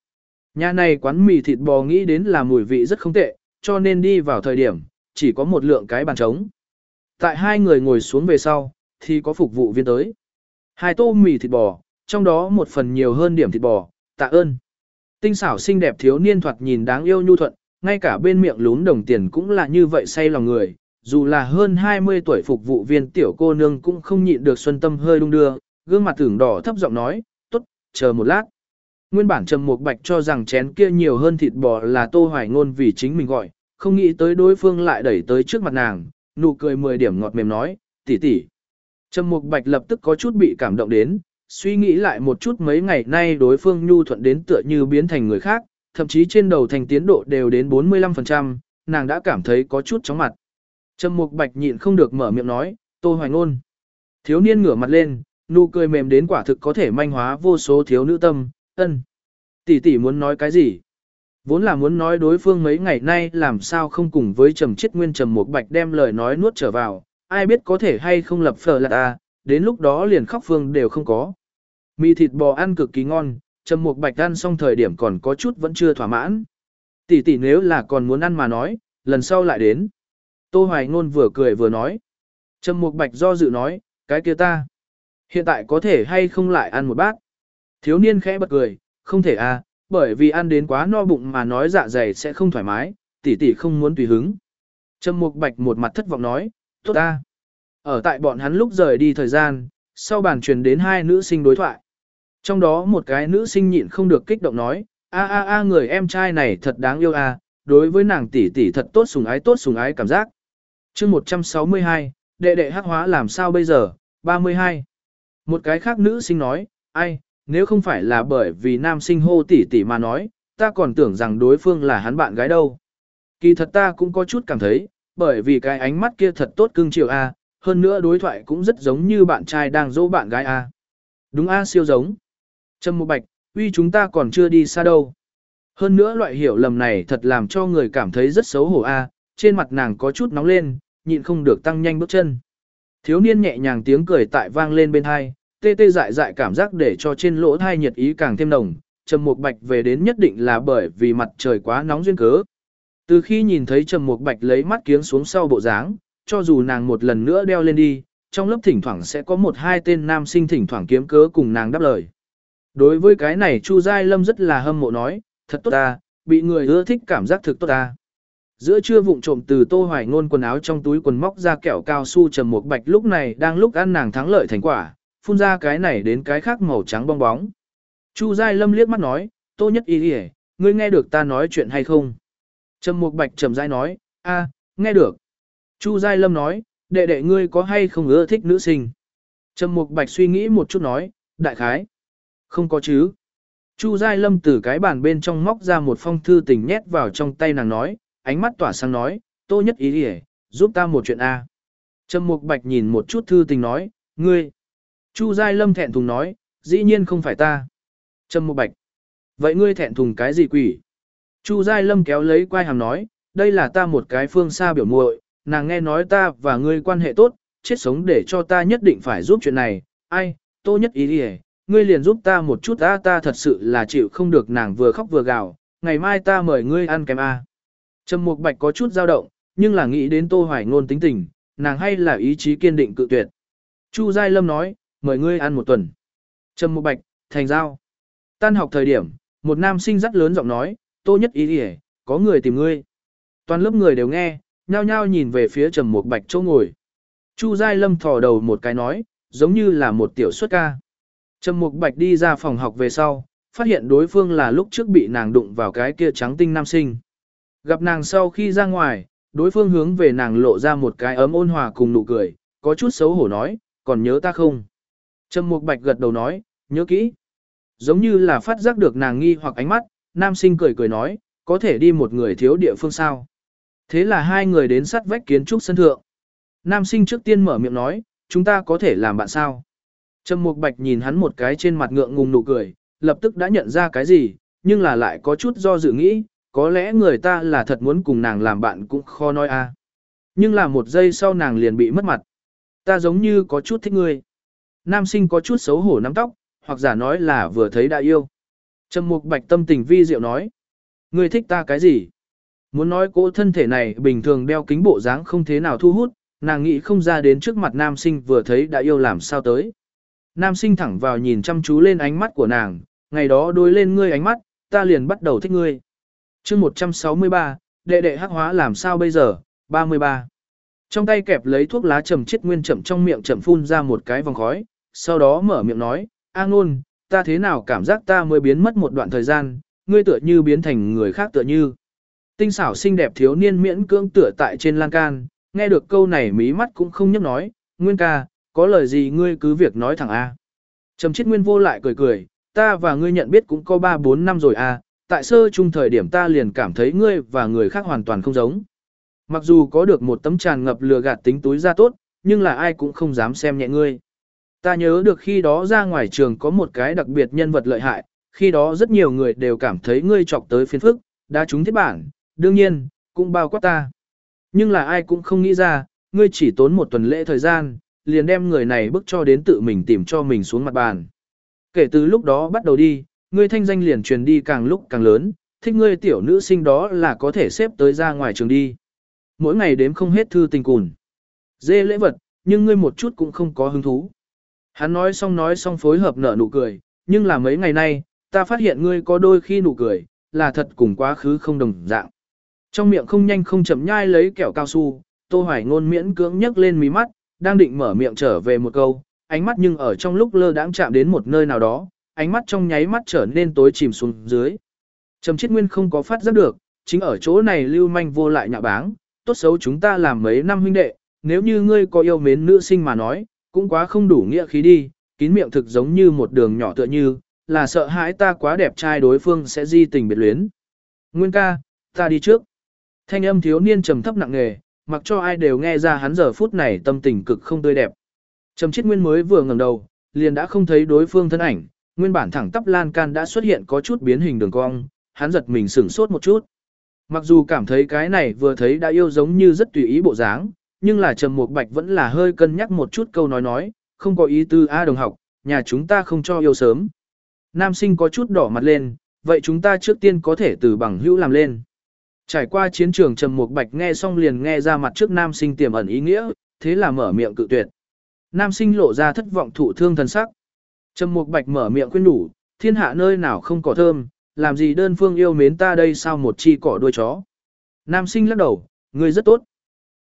Nhà này quán mì thịt bò nghĩ đến là mùi vị rất không tệ, cho nên đi vào thời điểm, chỉ có một lượng cái bàn trống. Tại hai người ngồi xuống về sau, thì có phục vụ viên tới. Hai tô mì thịt bò, trong đó một phần nhiều hơn điểm thịt bò, tạ ơn. Tinh xảo xinh đẹp thiếu niên thoạt nhìn đáng yêu nhu thuận, ngay cả bên miệng lún đồng tiền cũng là như vậy say lòng người. Dù là hơn 20 tuổi phục vụ viên tiểu cô nương cũng không nhịn được xuân tâm hơi đung đưa, gương mặt tưởng đỏ thấp giọng nói, tốt, chờ một lát. Nguyên bản Trầm Mục Bạch cho rằng chén kia nhiều hơn thịt bò là Tô Hoài Ngôn vì chính mình gọi, không nghĩ tới đối phương lại đẩy tới trước mặt nàng, nụ cười 10 điểm ngọt mềm nói, tỷ tỷ. Trầm Mục Bạch lập tức có chút bị cảm động đến, suy nghĩ lại một chút mấy ngày nay đối phương nhu thuận đến tựa như biến thành người khác, thậm chí trên đầu thành tiến độ đều đến 45%, nàng đã cảm thấy có chút chóng mặt. Trầm Mục Bạch nhịn không được mở miệng nói, Tô Hoài Nôn." Thiếu niên ngửa mặt lên, nụ cười mềm đến quả thực có thể manh hóa vô số thiếu nữ tâm, ân. Tỷ tỷ muốn nói cái gì? Vốn là muốn nói đối phương mấy ngày nay làm sao không cùng với trầm chiết nguyên trầm mục bạch đem lời nói nuốt trở vào, ai biết có thể hay không lập phở là ta, đến lúc đó liền khóc phương đều không có. Mì thịt bò ăn cực kỳ ngon, trầm Mục bạch ăn xong thời điểm còn có chút vẫn chưa thỏa mãn. Tỷ tỷ nếu là còn muốn ăn mà nói, lần sau lại đến. Tô Hoài Ngôn vừa cười vừa nói. Trầm Mục Bạch do dự nói, cái kia ta. Hiện tại có thể hay không lại ăn một bát. Thiếu niên khẽ bật cười, không thể à, bởi vì ăn đến quá no bụng mà nói dạ dày sẽ không thoải mái, tỷ tỷ không muốn tùy hứng. Trầm Mục Bạch một mặt thất vọng nói, Tốt ta. Ở tại bọn hắn lúc rời đi thời gian, sau bàn truyền đến hai nữ sinh đối thoại. Trong đó một cái nữ sinh nhịn không được kích động nói, a a a người em trai này thật đáng yêu a, đối với nàng tỷ tỷ thật tốt sùng ái tốt sùng ái cảm giác. chương 162, đệ đệ hắc hóa làm sao bây giờ, 32. Một cái khác nữ sinh nói, ai, nếu không phải là bởi vì nam sinh hô tỷ tỷ mà nói, ta còn tưởng rằng đối phương là hắn bạn gái đâu. Kỳ thật ta cũng có chút cảm thấy, bởi vì cái ánh mắt kia thật tốt cưng chiều a, hơn nữa đối thoại cũng rất giống như bạn trai đang dỗ bạn gái a. Đúng a siêu giống. Trâm Mục Bạch, uy chúng ta còn chưa đi xa đâu. Hơn nữa loại hiểu lầm này thật làm cho người cảm thấy rất xấu hổ a, trên mặt nàng có chút nóng lên, nhịn không được tăng nhanh bước chân. Thiếu niên nhẹ nhàng tiếng cười tại vang lên bên hai, tê tê dại dại cảm giác để cho trên lỗ thai nhiệt ý càng thêm nồng, Trầm Mục Bạch về đến nhất định là bởi vì mặt trời quá nóng duyên cớ. Từ khi nhìn thấy Trầm Mục Bạch lấy mắt kiếng xuống sau bộ dáng, cho dù nàng một lần nữa đeo lên đi, trong lớp thỉnh thoảng sẽ có một hai tên nam sinh thỉnh thoảng kiếm cớ cùng nàng đáp lời. Đối với cái này Chu Giai Lâm rất là hâm mộ nói, thật tốt ta, bị người ưa thích cảm giác thực tốt ta. Giữa trưa vụng trộm từ Tô Hoài Ngôn quần áo trong túi quần móc ra kẹo cao su trầm một bạch lúc này đang lúc ăn nàng thắng lợi thành quả, phun ra cái này đến cái khác màu trắng bong bóng. Chu Giai Lâm liếc mắt nói, Tô Nhất Y Điề, ngươi nghe được ta nói chuyện hay không? Trầm một Bạch trầm dai nói, a, nghe được. Chu Giai Lâm nói, đệ đệ ngươi có hay không ưa thích nữ sinh? Trầm Mục Bạch suy nghĩ một chút nói, đại khái. Không có chứ. Chu Giai Lâm từ cái bàn bên trong móc ra một phong thư tình nhét vào trong tay nàng nói, ánh mắt tỏa sáng nói, tô nhất ý đi giúp ta một chuyện A. Trầm Mục Bạch nhìn một chút thư tình nói, ngươi. Chu Giai Lâm thẹn thùng nói, dĩ nhiên không phải ta. Trầm Mục Bạch. Vậy ngươi thẹn thùng cái gì quỷ? Chu Giai Lâm kéo lấy quai hàm nói, đây là ta một cái phương xa biểu muội, nàng nghe nói ta và ngươi quan hệ tốt, chết sống để cho ta nhất định phải giúp chuyện này, ai, tô nhất ý đi ngươi liền giúp ta một chút ta ta thật sự là chịu không được nàng vừa khóc vừa gào, ngày mai ta mời ngươi ăn kèm A. Trầm Mục Bạch có chút dao động, nhưng là nghĩ đến Tô Hoài Ngôn tính tình, nàng hay là ý chí kiên định cự tuyệt. Chu Giai Lâm nói, mời ngươi ăn một tuần. Trầm Mục Bạch, thành giao. Tan học thời điểm, một nam sinh rất lớn giọng nói, Tô Nhất Ý đi có người tìm ngươi. Toàn lớp người đều nghe, nhao nhao nhìn về phía Trầm Mục Bạch chỗ ngồi. Chu Giai Lâm thò đầu một cái nói, giống như là một tiểu xuất ca. Trầm Mục Bạch đi ra phòng học về sau, phát hiện đối phương là lúc trước bị nàng đụng vào cái kia trắng tinh nam sinh. Gặp nàng sau khi ra ngoài, đối phương hướng về nàng lộ ra một cái ấm ôn hòa cùng nụ cười, có chút xấu hổ nói, còn nhớ ta không? Trầm Mục Bạch gật đầu nói, nhớ kỹ. Giống như là phát giác được nàng nghi hoặc ánh mắt, nam sinh cười cười nói, có thể đi một người thiếu địa phương sao. Thế là hai người đến sát vách kiến trúc sân thượng. Nam sinh trước tiên mở miệng nói, chúng ta có thể làm bạn sao? Trầm Mục Bạch nhìn hắn một cái trên mặt ngượng ngùng nụ cười, lập tức đã nhận ra cái gì, nhưng là lại có chút do dự nghĩ, có lẽ người ta là thật muốn cùng nàng làm bạn cũng khó nói a. Nhưng là một giây sau nàng liền bị mất mặt. Ta giống như có chút thích ngươi. Nam sinh có chút xấu hổ nắm tóc, hoặc giả nói là vừa thấy đã yêu. Trầm Mục Bạch tâm tình vi diệu nói. Ngươi thích ta cái gì? Muốn nói cô thân thể này bình thường đeo kính bộ dáng không thế nào thu hút, nàng nghĩ không ra đến trước mặt nam sinh vừa thấy đã yêu làm sao tới. Nam sinh thẳng vào nhìn chăm chú lên ánh mắt của nàng, ngày đó đối lên ngươi ánh mắt, ta liền bắt đầu thích ngươi. chương 163, đệ đệ hắc hóa làm sao bây giờ, 33. Trong tay kẹp lấy thuốc lá trầm chết nguyên chậm trong miệng chậm phun ra một cái vòng khói, sau đó mở miệng nói, A ngôn, ta thế nào cảm giác ta mới biến mất một đoạn thời gian, ngươi tựa như biến thành người khác tựa như. Tinh xảo xinh đẹp thiếu niên miễn cưỡng tựa tại trên lan can, nghe được câu này mí mắt cũng không nhấc nói, nguyên ca, có lời gì ngươi cứ việc nói thẳng A. Trầm chết nguyên vô lại cười cười, ta và ngươi nhận biết cũng có 3-4 năm rồi A, tại sơ chung thời điểm ta liền cảm thấy ngươi và người khác hoàn toàn không giống. Mặc dù có được một tấm tràn ngập lừa gạt tính túi ra tốt, nhưng là ai cũng không dám xem nhẹ ngươi. Ta nhớ được khi đó ra ngoài trường có một cái đặc biệt nhân vật lợi hại, khi đó rất nhiều người đều cảm thấy ngươi chọc tới phiền phức, đã trúng thiết bản, đương nhiên, cũng bao quát ta. Nhưng là ai cũng không nghĩ ra, ngươi chỉ tốn một tuần lễ thời gian, liền đem người này bức cho đến tự mình tìm cho mình xuống mặt bàn. Kể từ lúc đó bắt đầu đi, ngươi thanh danh liền truyền đi càng lúc càng lớn, thích ngươi tiểu nữ sinh đó là có thể xếp tới ra ngoài trường đi. Mỗi ngày đếm không hết thư tình cùn. Dê lễ vật, nhưng ngươi một chút cũng không có hứng thú. Hắn nói xong nói xong phối hợp nở nụ cười, nhưng là mấy ngày nay, ta phát hiện ngươi có đôi khi nụ cười, là thật cùng quá khứ không đồng dạng. Trong miệng không nhanh không chậm nhai lấy kẹo cao su, Tô Hoài ngôn miễn cưỡng nhấc lên mí mắt, đang định mở miệng trở về một câu, ánh mắt nhưng ở trong lúc lơ đãng chạm đến một nơi nào đó, ánh mắt trong nháy mắt trở nên tối chìm xuống dưới. Trầm Chiết Nguyên không có phát giác được, chính ở chỗ này lưu manh vô lại nhạ báng, tốt xấu chúng ta làm mấy năm huynh đệ, nếu như ngươi có yêu mến nữ sinh mà nói, cũng quá không đủ nghĩa khí đi, kín miệng thực giống như một đường nhỏ tựa như, là sợ hãi ta quá đẹp trai đối phương sẽ di tình biệt luyến. Nguyên ca, ta đi trước. Thanh âm thiếu niên trầm thấp nặng nề, mặc cho ai đều nghe ra hắn giờ phút này tâm tình cực không tươi đẹp. Trầm Chiết Nguyên mới vừa ngẩng đầu, liền đã không thấy đối phương thân ảnh, nguyên bản thẳng tắp lan can đã xuất hiện có chút biến hình đường cong, hắn giật mình sửng sốt một chút. Mặc dù cảm thấy cái này vừa thấy đã yêu giống như rất tùy ý bộ dáng, nhưng là Trầm Mục Bạch vẫn là hơi cân nhắc một chút câu nói nói, không có ý tư a đồng học, nhà chúng ta không cho yêu sớm. Nam sinh có chút đỏ mặt lên, vậy chúng ta trước tiên có thể từ bằng hữu làm lên. Trải qua chiến trường Trầm Mục Bạch nghe xong liền nghe ra mặt trước nam sinh tiềm ẩn ý nghĩa, thế là mở miệng cự tuyệt. Nam sinh lộ ra thất vọng thụ thương thần sắc. Trầm Mục Bạch mở miệng khuyên đủ, thiên hạ nơi nào không có thơm, làm gì đơn phương yêu mến ta đây sao một chi cỏ đuôi chó. Nam sinh lắc đầu, ngươi rất tốt.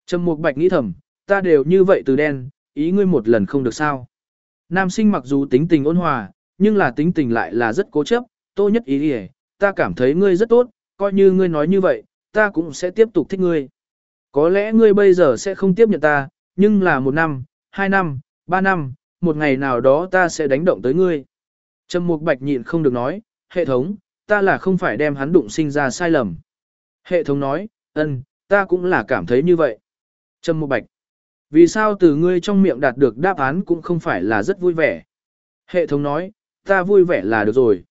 Trầm Mục Bạch nghĩ thầm, ta đều như vậy từ đen, ý ngươi một lần không được sao. Nam sinh mặc dù tính tình ôn hòa, nhưng là tính tình lại là rất cố chấp, tô nhất ý ý, ta cảm thấy ngươi rất tốt, coi như ngươi nói như vậy, ta cũng sẽ tiếp tục thích ngươi. Có lẽ ngươi bây giờ sẽ không tiếp nhận ta, nhưng là một năm, hai năm, ba năm, một ngày nào đó ta sẽ đánh động tới ngươi. Trầm Mục Bạch nhịn không được nói, hệ thống, ta là không phải đem hắn đụng sinh ra sai lầm. Hệ thống nói, ân, ta cũng là cảm thấy như vậy. Trầm Mục Bạch, vì sao từ ngươi trong miệng đạt được đáp án cũng không phải là rất vui vẻ. Hệ thống nói, ta vui vẻ là được rồi.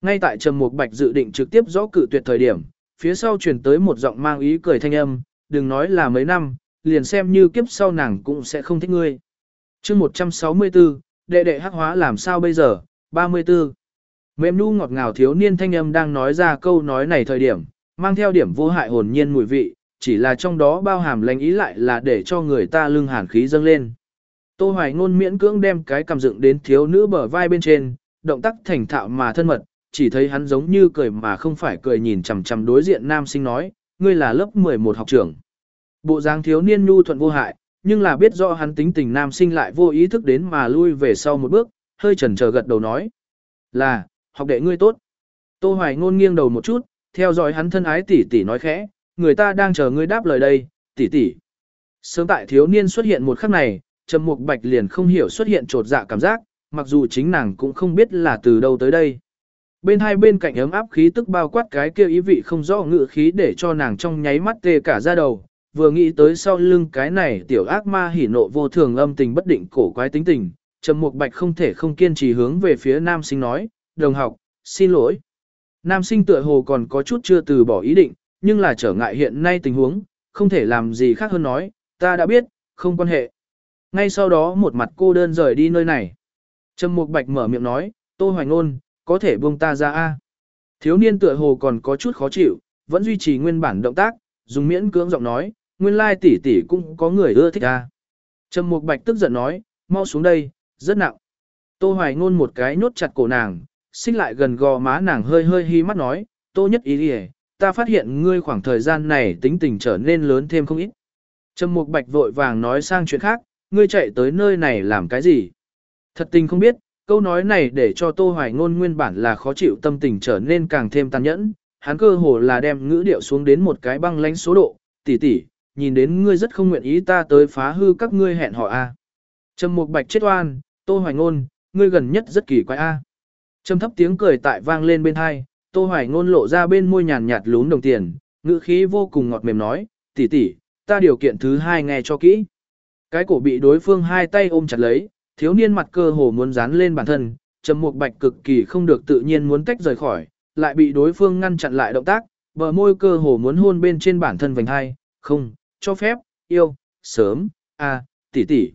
Ngay tại Trầm Mục Bạch dự định trực tiếp rõ cự tuyệt thời điểm, phía sau truyền tới một giọng mang ý cười thanh âm, đừng nói là mấy năm, liền xem như kiếp sau nàng cũng sẽ không thích ngươi. chương 164, đệ đệ hắc hóa làm sao bây giờ, 34. Mềm nu ngọt ngào thiếu niên thanh âm đang nói ra câu nói này thời điểm, mang theo điểm vô hại hồn nhiên mùi vị, chỉ là trong đó bao hàm lành ý lại là để cho người ta lưng hàn khí dâng lên. Tô Hoài ngôn miễn cưỡng đem cái cầm dựng đến thiếu nữ bờ vai bên trên, động tác thành thạo mà thân mật, chỉ thấy hắn giống như cười mà không phải cười nhìn chằm chằm đối diện nam sinh nói, ngươi là lớp 11 học trưởng. Bộ dáng thiếu niên nhu thuận vô hại, nhưng là biết rõ hắn tính tình nam sinh lại vô ý thức đến mà lui về sau một bước, hơi chần chờ gật đầu nói. Là, học đệ ngươi tốt. Tô Hoài ngôn nghiêng đầu một chút, theo dõi hắn thân ái tỷ tỷ nói khẽ, người ta đang chờ ngươi đáp lời đây, tỷ tỷ. Sớm tại thiếu niên xuất hiện một khắc này, Trầm Mục Bạch liền không hiểu xuất hiện trột dạ cảm giác, mặc dù chính nàng cũng không biết là từ đâu tới đây. Bên hai bên cạnh ấm áp khí tức bao quát cái kia ý vị không rõ ngự khí để cho nàng trong nháy mắt tê cả da đầu, vừa nghĩ tới sau lưng cái này tiểu ác ma hỉ nộ vô thường âm tình bất định cổ quái tính tình, Trầm Mục Bạch không thể không kiên trì hướng về phía nam sinh nói, đồng học, xin lỗi. Nam sinh tựa hồ còn có chút chưa từ bỏ ý định, nhưng là trở ngại hiện nay tình huống, không thể làm gì khác hơn nói, ta đã biết, không quan hệ. Ngay sau đó một mặt cô đơn rời đi nơi này. Trầm Mục Bạch mở miệng nói, Tô Hoài Ngôn, có thể buông ta ra a Thiếu niên tựa hồ còn có chút khó chịu, vẫn duy trì nguyên bản động tác, dùng miễn cưỡng giọng nói, nguyên lai tỷ tỷ cũng có người ưa thích a Trầm Mục Bạch tức giận nói, mau xuống đây, rất nặng. Tô Hoài Ngôn một cái nhốt chặt cổ nàng, xích lại gần gò má nàng hơi hơi hi mắt nói, Tô Nhất Ý đi ta phát hiện ngươi khoảng thời gian này tính tình trở nên lớn thêm không ít. Trầm Mục Bạch vội vàng nói sang chuyện khác, ngươi chạy tới nơi này làm cái gì? Thật tình không biết, câu nói này để cho Tô Hoài Ngôn nguyên bản là khó chịu tâm tình trở nên càng thêm tàn nhẫn, hắn cơ hồ là đem ngữ điệu xuống đến một cái băng lãnh số độ, tỷ tỷ, nhìn đến ngươi rất không nguyện ý ta tới phá hư các ngươi hẹn họ a. À? Trầm Mục Bạch chết oan, Tô Hoài Ngôn, ngươi gần nhất rất kỳ quái a. Trầm thấp tiếng cười tại vang lên bên hai, Tô Hoài Ngôn lộ ra bên môi nhàn nhạt lún đồng tiền, ngữ khí vô cùng ngọt mềm nói, tỷ tỷ, ta điều kiện thứ hai nghe cho kỹ. Cái cổ bị đối phương hai tay ôm chặt lấy, thiếu niên mặt cơ hồ muốn dán lên bản thân, Trầm Mục Bạch cực kỳ không được tự nhiên muốn tách rời khỏi, lại bị đối phương ngăn chặn lại động tác, bờ môi cơ hồ muốn hôn bên trên bản thân vành hai, không, cho phép, yêu, sớm, a, à, tỷ tỷ.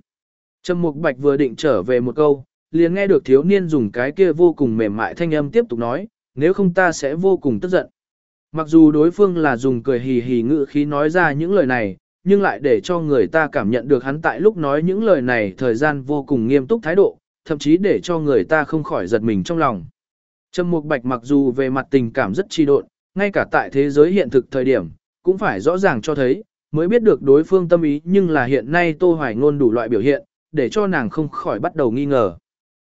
Trầm Mục Bạch vừa định trở về một câu, liền nghe được thiếu niên dùng cái kia vô cùng mềm mại thanh âm tiếp tục nói, nếu không ta sẽ vô cùng tức giận. Mặc dù đối phương là dùng cười hì hì ngữ khí nói ra những lời này, nhưng lại để cho người ta cảm nhận được hắn tại lúc nói những lời này thời gian vô cùng nghiêm túc thái độ, thậm chí để cho người ta không khỏi giật mình trong lòng. Trầm Mục Bạch mặc dù về mặt tình cảm rất chi độn, ngay cả tại thế giới hiện thực thời điểm, cũng phải rõ ràng cho thấy, mới biết được đối phương tâm ý nhưng là hiện nay Tô Hoài Ngôn đủ loại biểu hiện, để cho nàng không khỏi bắt đầu nghi ngờ.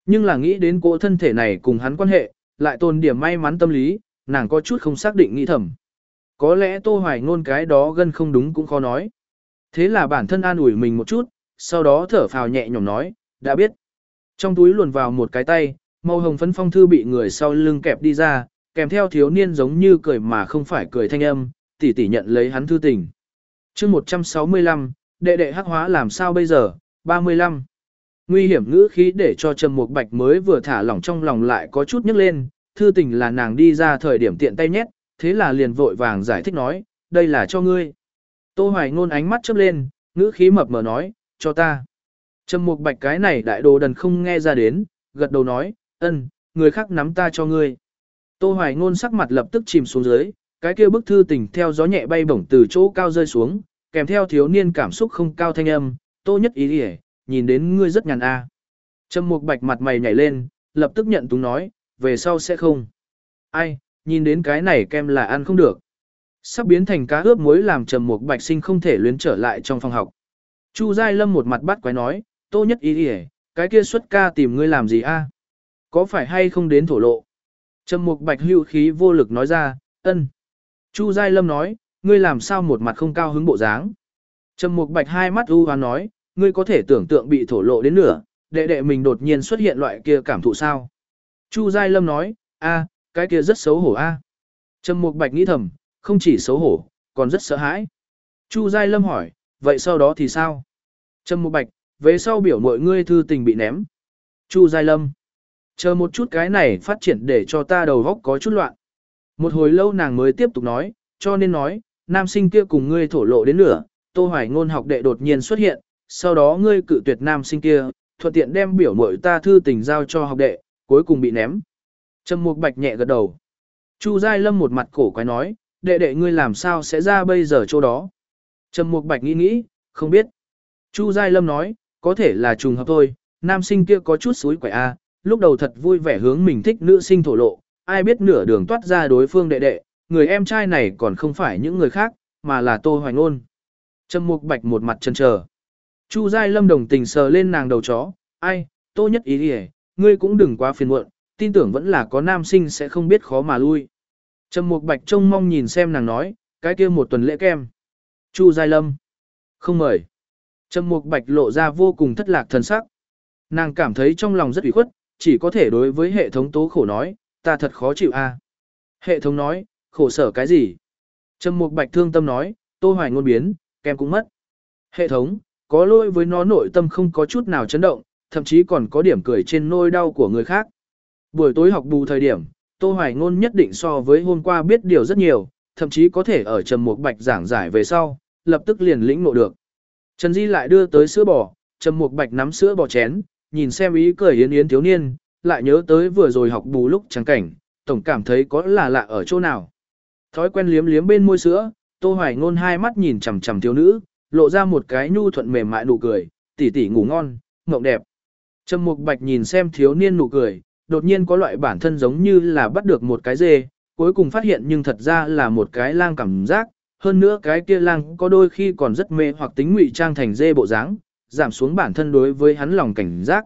Nhưng là nghĩ đến cỗ thân thể này cùng hắn quan hệ, lại tồn điểm may mắn tâm lý, nàng có chút không xác định nghĩ thầm. Có lẽ Tô Hoài Ngôn cái đó gần không đúng cũng khó nói. Thế là bản thân an ủi mình một chút, sau đó thở phào nhẹ nhõm nói, đã biết. Trong túi luồn vào một cái tay, màu hồng phấn phong thư bị người sau lưng kẹp đi ra, kèm theo thiếu niên giống như cười mà không phải cười thanh âm, tỷ tỷ nhận lấy hắn thư tình. chương 165, đệ đệ hắc hóa làm sao bây giờ, 35. Nguy hiểm ngữ khí để cho Trầm Mục Bạch mới vừa thả lỏng trong lòng lại có chút nhức lên, thư tình là nàng đi ra thời điểm tiện tay nhét, thế là liền vội vàng giải thích nói, đây là cho ngươi. Tô Hoài ngôn ánh mắt chớp lên, ngữ khí mập mờ nói, cho ta. Trầm Mục Bạch cái này đại đồ đần không nghe ra đến, gật đầu nói, ân, người khác nắm ta cho ngươi. Tô Hoài ngôn sắc mặt lập tức chìm xuống dưới, cái kia bức thư tình theo gió nhẹ bay bổng từ chỗ cao rơi xuống, kèm theo thiếu niên cảm xúc không cao thanh âm, Tô Nhất Ý ỉa, nhìn đến ngươi rất nhàn a. Trầm Mục Bạch mặt mày nhảy lên, lập tức nhận túng nói, về sau sẽ không. Ai, nhìn đến cái này kem là ăn không được. Sắp biến thành cá ướp muối làm Trầm Mục Bạch sinh không thể luyến trở lại trong phòng học. Chu Giai Lâm một mặt bắt quái nói, Tô Nhất Ý ỉa, cái kia xuất ca tìm ngươi làm gì a? Có phải hay không đến thổ lộ? Trầm Mục Bạch hưu khí vô lực nói ra, ân. Chu Giai Lâm nói, ngươi làm sao một mặt không cao hứng bộ dáng. Trầm Mục Bạch hai mắt u hoán nói, ngươi có thể tưởng tượng bị thổ lộ đến nửa, đệ đệ mình đột nhiên xuất hiện loại kia cảm thụ sao. Chu Giai Lâm nói, a, cái kia rất xấu hổ a. Trầm Mục Bạch nghĩ thầm, không chỉ xấu hổ, còn rất sợ hãi. Chu Giai Lâm hỏi, vậy sau đó thì sao? Trầm Mục Bạch, về sau biểu mọi ngươi thư tình bị ném. Chu Giai Lâm, chờ một chút cái này phát triển để cho ta đầu góc có chút loạn. Một hồi lâu nàng mới tiếp tục nói, cho nên nói, nam sinh kia cùng ngươi thổ lộ đến nửa, Tô Hoài ngôn học đệ đột nhiên xuất hiện, sau đó ngươi cự tuyệt nam sinh kia, thuận tiện đem biểu mội ta thư tình giao cho học đệ, cuối cùng bị ném. Trầm Mục Bạch nhẹ gật đầu. Chu Giai Lâm một mặt cổ quái nói, đệ đệ ngươi làm sao sẽ ra bây giờ chỗ đó. Trầm Mục Bạch nghĩ nghĩ, không biết. Chu Giai Lâm nói, có thể là trùng hợp thôi, nam sinh kia có chút suối quẻ a, lúc đầu thật vui vẻ hướng mình thích nữ sinh thổ lộ, ai biết nửa đường toát ra đối phương đệ đệ, người em trai này còn không phải những người khác, mà là Tô Hoài Ngôn. Trầm Mục Bạch một mặt chần chờ. Chu Giai Lâm đồng tình sờ lên nàng đầu chó, ai, tô nhất ý đi ngươi cũng đừng quá phiền muộn, tin tưởng vẫn là có nam sinh sẽ không biết khó mà lui. Trầm Mục Bạch trông mong nhìn xem nàng nói, cái kia một tuần lễ kem. Chu Giai Lâm. Không mời. Trầm Mục Bạch lộ ra vô cùng thất lạc thần sắc. Nàng cảm thấy trong lòng rất ủy khuất, chỉ có thể đối với hệ thống tố khổ nói, ta thật khó chịu a. Hệ thống nói, khổ sở cái gì? Trầm Mục Bạch thương tâm nói, tôi hoài ngôn biến, kem cũng mất. Hệ thống, có lỗi với nó nội tâm không có chút nào chấn động, thậm chí còn có điểm cười trên nôi đau của người khác. Buổi tối học bù thời điểm, Tô Hoài Ngôn nhất định so với hôm qua biết điều rất nhiều, thậm chí có thể ở Trầm Mục Bạch giảng giải về sau, lập tức liền lĩnh ngộ được. Trần Di lại đưa tới sữa bò, Trầm Mục Bạch nắm sữa bò chén, nhìn xem ý cười yến yến thiếu niên, lại nhớ tới vừa rồi học bù lúc trắng cảnh, tổng cảm thấy có là lạ ở chỗ nào. Thói quen liếm liếm bên môi sữa, Tô Hoài Ngôn hai mắt nhìn chằm chằm thiếu nữ, lộ ra một cái nhu thuận mềm mại nụ cười, tỷ tỷ ngủ ngon, mộng đẹp. Trầm Mục Bạch nhìn xem thiếu niên nụ cười, đột nhiên có loại bản thân giống như là bắt được một cái dê, cuối cùng phát hiện nhưng thật ra là một cái lang cảm giác, hơn nữa cái kia lang có đôi khi còn rất mê hoặc tính ngụy trang thành dê bộ dáng, giảm xuống bản thân đối với hắn lòng cảnh giác.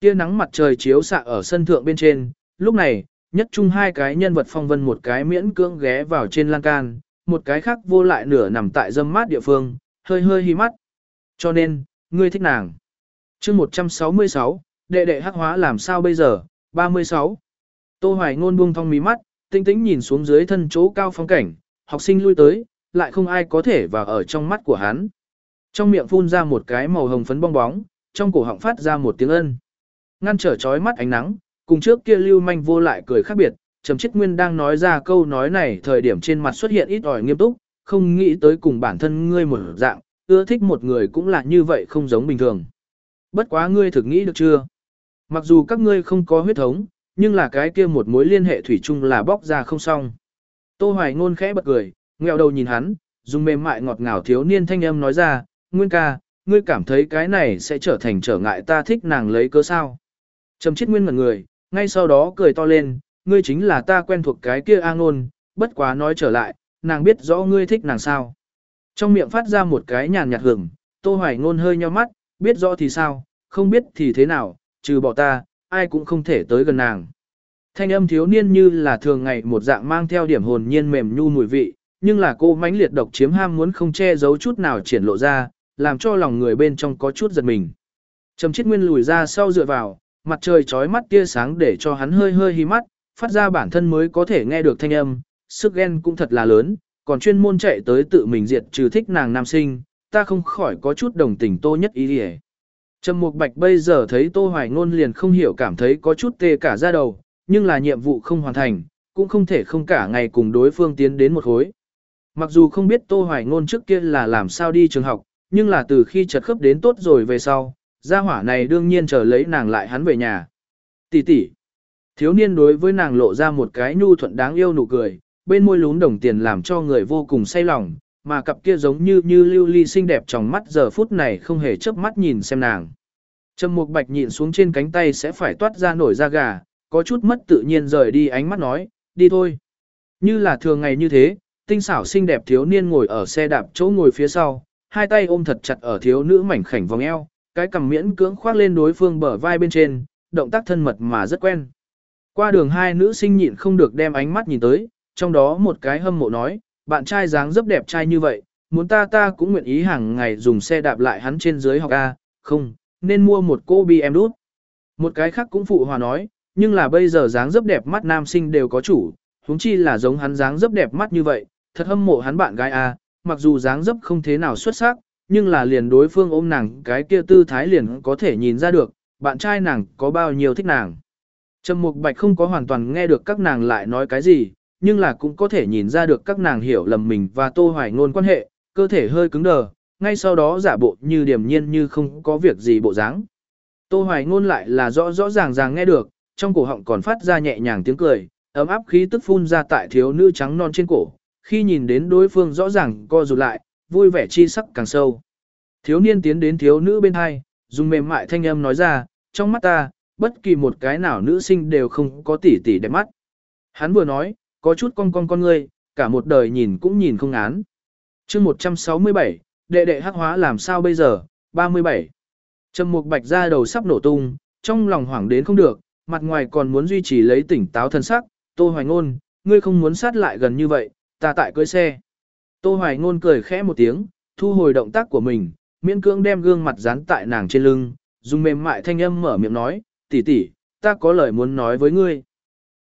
Kia nắng mặt trời chiếu xạ ở sân thượng bên trên, lúc này, nhất chung hai cái nhân vật phong vân một cái miễn cưỡng ghé vào trên lan can, một cái khác vô lại nửa nằm tại dâm mát địa phương, hơi hơi hí mắt. Cho nên, ngươi thích nàng. chương 166, đệ đệ hắc hóa làm sao bây giờ, 36. Tô Hoài ngôn buông thong mí mắt, tinh tĩnh nhìn xuống dưới thân chỗ cao phong cảnh, học sinh lui tới, lại không ai có thể vào ở trong mắt của hắn. Trong miệng phun ra một cái màu hồng phấn bong bóng, trong cổ họng phát ra một tiếng ân. Ngăn trở chói mắt ánh nắng, cùng trước kia lưu manh vô lại cười khác biệt, Trầm Chiết Nguyên đang nói ra câu nói này thời điểm trên mặt xuất hiện ít ỏi nghiêm túc, không nghĩ tới cùng bản thân ngươi một dạng, ưa thích một người cũng là như vậy không giống bình thường. Bất quá ngươi thực nghĩ được chưa? Mặc dù các ngươi không có huyết thống, nhưng là cái kia một mối liên hệ thủy chung là bóc ra không xong. Tô Hoài ngôn khẽ bật cười, ngẹo đầu nhìn hắn, dùng mềm mại ngọt ngào thiếu niên thanh âm nói ra, Nguyên ca, ngươi cảm thấy cái này sẽ trở thành trở ngại ta thích nàng lấy cớ sao. Trầm chết nguyên ngẩn người, ngay sau đó cười to lên, ngươi chính là ta quen thuộc cái kia A ngôn, bất quá nói trở lại, nàng biết rõ ngươi thích nàng sao. Trong miệng phát ra một cái nhàn nhạt hưởng, Tô Hoài Ngôn hơi nheo mắt, biết rõ thì sao, không biết thì thế nào, trừ bỏ ta, ai cũng không thể tới gần nàng. Thanh âm thiếu niên như là thường ngày một dạng mang theo điểm hồn nhiên mềm nhu mùi vị, nhưng là cô mãnh liệt độc chiếm ham muốn không che giấu chút nào triển lộ ra, làm cho lòng người bên trong có chút giật mình. Trầm Chiết Nguyên lùi ra sau dựa vào, mặt trời chói mắt tia sáng để cho hắn hơi hơi hí mắt, phát ra bản thân mới có thể nghe được thanh âm, sức ghen cũng thật là lớn, còn chuyên môn chạy tới tự mình diệt trừ thích nàng nam sinh, ta không khỏi có chút đồng tình Tô Nhất Ý đi Trầm Mục Bạch bây giờ thấy Tô Hoài Ngôn liền không hiểu cảm thấy có chút tê cả da đầu, nhưng là nhiệm vụ không hoàn thành, cũng không thể không cả ngày cùng đối phương tiến đến một khối. Mặc dù không biết Tô Hoài Ngôn trước kia là làm sao đi trường học, nhưng là từ khi chật khớp đến tốt rồi về sau, gia hỏa này đương nhiên chờ lấy nàng lại hắn về nhà. Tỷ tỷ. Thiếu niên đối với nàng lộ ra một cái nhu thuận đáng yêu nụ cười, bên môi lún đồng tiền làm cho người vô cùng say lòng, mà cặp kia giống như như lưu ly xinh đẹp trong mắt giờ phút này không hề chớp mắt nhìn xem nàng. Trầm Mục Bạch nhịn xuống trên cánh tay sẽ phải toát ra nổi da gà, có chút mất tự nhiên rời đi ánh mắt nói, đi thôi. Như là thường ngày như thế, tinh xảo xinh đẹp thiếu niên ngồi ở xe đạp chỗ ngồi phía sau, hai tay ôm thật chặt ở thiếu nữ mảnh khảnh vòng eo, cái cằm miễn cưỡng khoác lên đối phương bờ vai bên trên, động tác thân mật mà rất quen. Qua đường hai nữ sinh nhịn không được đem ánh mắt nhìn tới, trong đó một cái hâm mộ nói, bạn trai dáng dấp đẹp trai như vậy, muốn ta ta cũng nguyện ý hàng ngày dùng xe đạp lại hắn trên dưới học A, không, nên mua một cô bi em đút. Một cái khác cũng phụ hòa nói, nhưng là bây giờ dáng dấp đẹp mắt nam sinh đều có chủ, huống chi là giống hắn dáng dấp đẹp mắt như vậy, thật hâm mộ hắn bạn gái A, mặc dù dáng dấp không thế nào xuất sắc, nhưng là liền đối phương ôm nàng cái kia tư thái liền có thể nhìn ra được, bạn trai nàng có bao nhiêu thích nàng. Trầm Mục Bạch không có hoàn toàn nghe được các nàng lại nói cái gì, nhưng là cũng có thể nhìn ra được các nàng hiểu lầm mình và Tô Hoài Ngôn quan hệ, cơ thể hơi cứng đờ, ngay sau đó giả bộ như điềm nhiên như không có việc gì bộ dáng. Tô Hoài Ngôn lại là rõ rõ ràng ràng nghe được, trong cổ họng còn phát ra nhẹ nhàng tiếng cười, ấm áp khí tức phun ra tại thiếu nữ trắng non trên cổ, khi nhìn đến đối phương rõ ràng co rụt lại, vui vẻ chi sắc càng sâu. Thiếu niên tiến đến thiếu nữ bên hai, dùng mềm mại thanh âm nói ra, trong mắt ta, bất kỳ một cái nào nữ sinh đều không có tỉ tỉ đẹp mắt. Hắn vừa nói, có chút con con con ngươi, cả một đời nhìn cũng nhìn không án. chương 167, đệ đệ hắc hóa làm sao bây giờ, 37. Trầm mục bạch ra đầu sắp nổ tung, trong lòng hoảng đến không được, mặt ngoài còn muốn duy trì lấy tỉnh táo thân sắc, tô hoài ngôn, ngươi không muốn sát lại gần như vậy, ta tại cưới xe. Tô hoài ngôn cười khẽ một tiếng, thu hồi động tác của mình, miễn cưỡng đem gương mặt dán tại nàng trên lưng, dùng mềm mại thanh âm mở miệng nói, tỷ tỷ, ta có lời muốn nói với ngươi.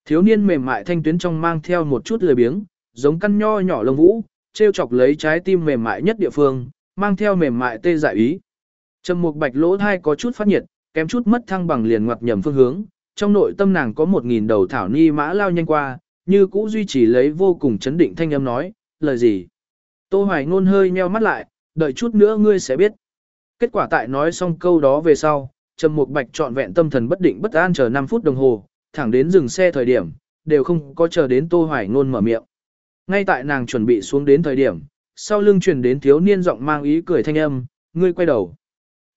Thiếu niên mềm mại thanh tuyến trong mang theo một chút lười biếng, giống căn nho nhỏ lông vũ, treo chọc lấy trái tim mềm mại nhất địa phương, mang theo mềm mại tê dại ý. Trầm mục bạch lỗ thai có chút phát nhiệt, kém chút mất thăng bằng liền ngoặt nhầm phương hướng, trong nội tâm nàng có một nghìn đầu thảo ni mã lao nhanh qua, như cũ duy trì lấy vô cùng chấn định thanh âm nói, lời gì. Tô Hoài ngôn hơi nheo mắt lại, đợi chút nữa ngươi sẽ biết. Kết quả tại nói xong câu đó về sau, Trầm Mục Bạch trọn vẹn tâm thần bất định bất an chờ 5 phút đồng hồ, thẳng đến dừng xe thời điểm, đều không có chờ đến Tô Hoài Ngôn mở miệng. Ngay tại nàng chuẩn bị xuống đến thời điểm, sau lưng truyền đến thiếu niên giọng mang ý cười thanh âm, ngươi quay đầu.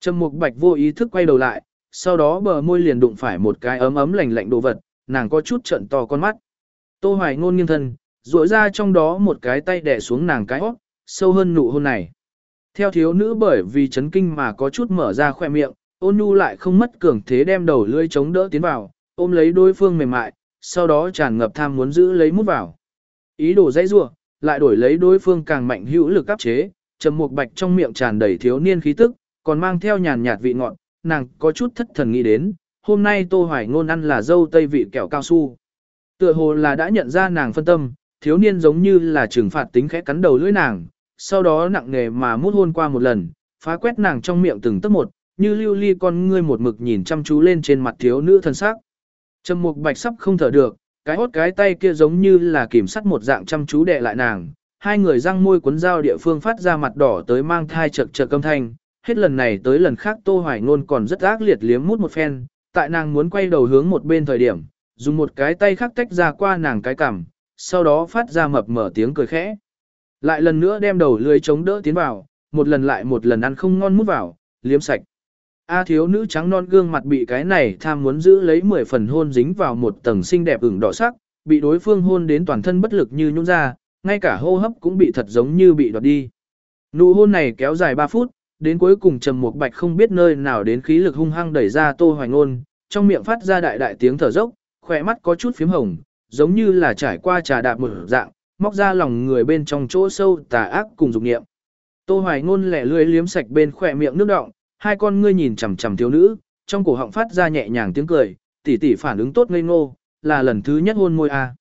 Trầm Mục Bạch vô ý thức quay đầu lại, sau đó bờ môi liền đụng phải một cái ấm ấm lạnh lạnh đồ vật, nàng có chút trợn to con mắt. Tô Hoài Ngôn nghiêng thân, duỗi ra trong đó một cái tay đè xuống nàng cái óc, sâu hơn nụ hôn này. Theo thiếu nữ bởi vì chấn kinh mà có chút mở ra khoe miệng, ôn nhu lại không mất cường thế đem đầu lưỡi chống đỡ tiến vào, ôm lấy đối phương mềm mại, sau đó tràn ngập tham muốn giữ lấy mút vào. Ý đồ dãy rủa, lại đổi lấy đối phương càng mạnh hữu lực áp chế, trầm mục bạch trong miệng tràn đầy thiếu niên khí tức, còn mang theo nhàn nhạt vị ngọt, nàng có chút thất thần nghĩ đến, hôm nay Tô Hoài ngôn ăn là dâu tây vị kẹo cao su. Tựa hồ là đã nhận ra nàng phân tâm, thiếu niên giống như là trừng phạt tính khẽ cắn đầu lưỡi nàng, sau đó nặng nề mà mút hôn qua một lần, phá quét nàng trong miệng từng tấc một, như lưu ly con ngươi một mực nhìn chăm chú lên trên mặt thiếu nữ thân xác. Trầm mục bạch sắp không thở được, cái hốt cái tay kia giống như là kiểm sắt một dạng chăm chú đè lại nàng, hai người răng môi cuốn dao địa phương phát ra mặt đỏ tới mang thai chật chật âm thanh, hết lần này tới lần khác Tô Hoài Ngôn còn rất ác liệt liếm mút một phen, tại nàng muốn quay đầu hướng một bên thời điểm, dùng một cái tay khác tách ra qua nàng cái cằm, sau đó phát ra mập mở tiếng cười khẽ. Lại lần nữa đem đầu lưới chống đỡ tiến vào, một lần lại một lần ăn không ngon mút vào, liếm sạch. A thiếu nữ trắng non gương mặt bị cái này tham muốn giữ lấy 10 phần hôn dính vào một tầng xinh đẹp ửng đỏ sắc, bị đối phương hôn đến toàn thân bất lực như nhũn ra, ngay cả hô hấp cũng bị thật giống như bị đoạt đi. Nụ hôn này kéo dài 3 phút, đến cuối cùng Trầm Mục Bạch không biết nơi nào đến khí lực hung hăng đẩy ra Tô Hoài Ngôn, trong miệng phát ra đại đại tiếng thở dốc, khỏe mắt có chút phím hồng, giống như là trải qua trà đạp một dạng, móc ra lòng người bên trong chỗ sâu tà ác cùng dục niệm. Tô Hoài Ngôn lẻ lươi liếm sạch bên khỏe miệng nước đọng, hai con ngươi nhìn chằm chằm thiếu nữ, trong cổ họng phát ra nhẹ nhàng tiếng cười, tỷ tỷ phản ứng tốt ngây ngô, là lần thứ nhất hôn môi a. À.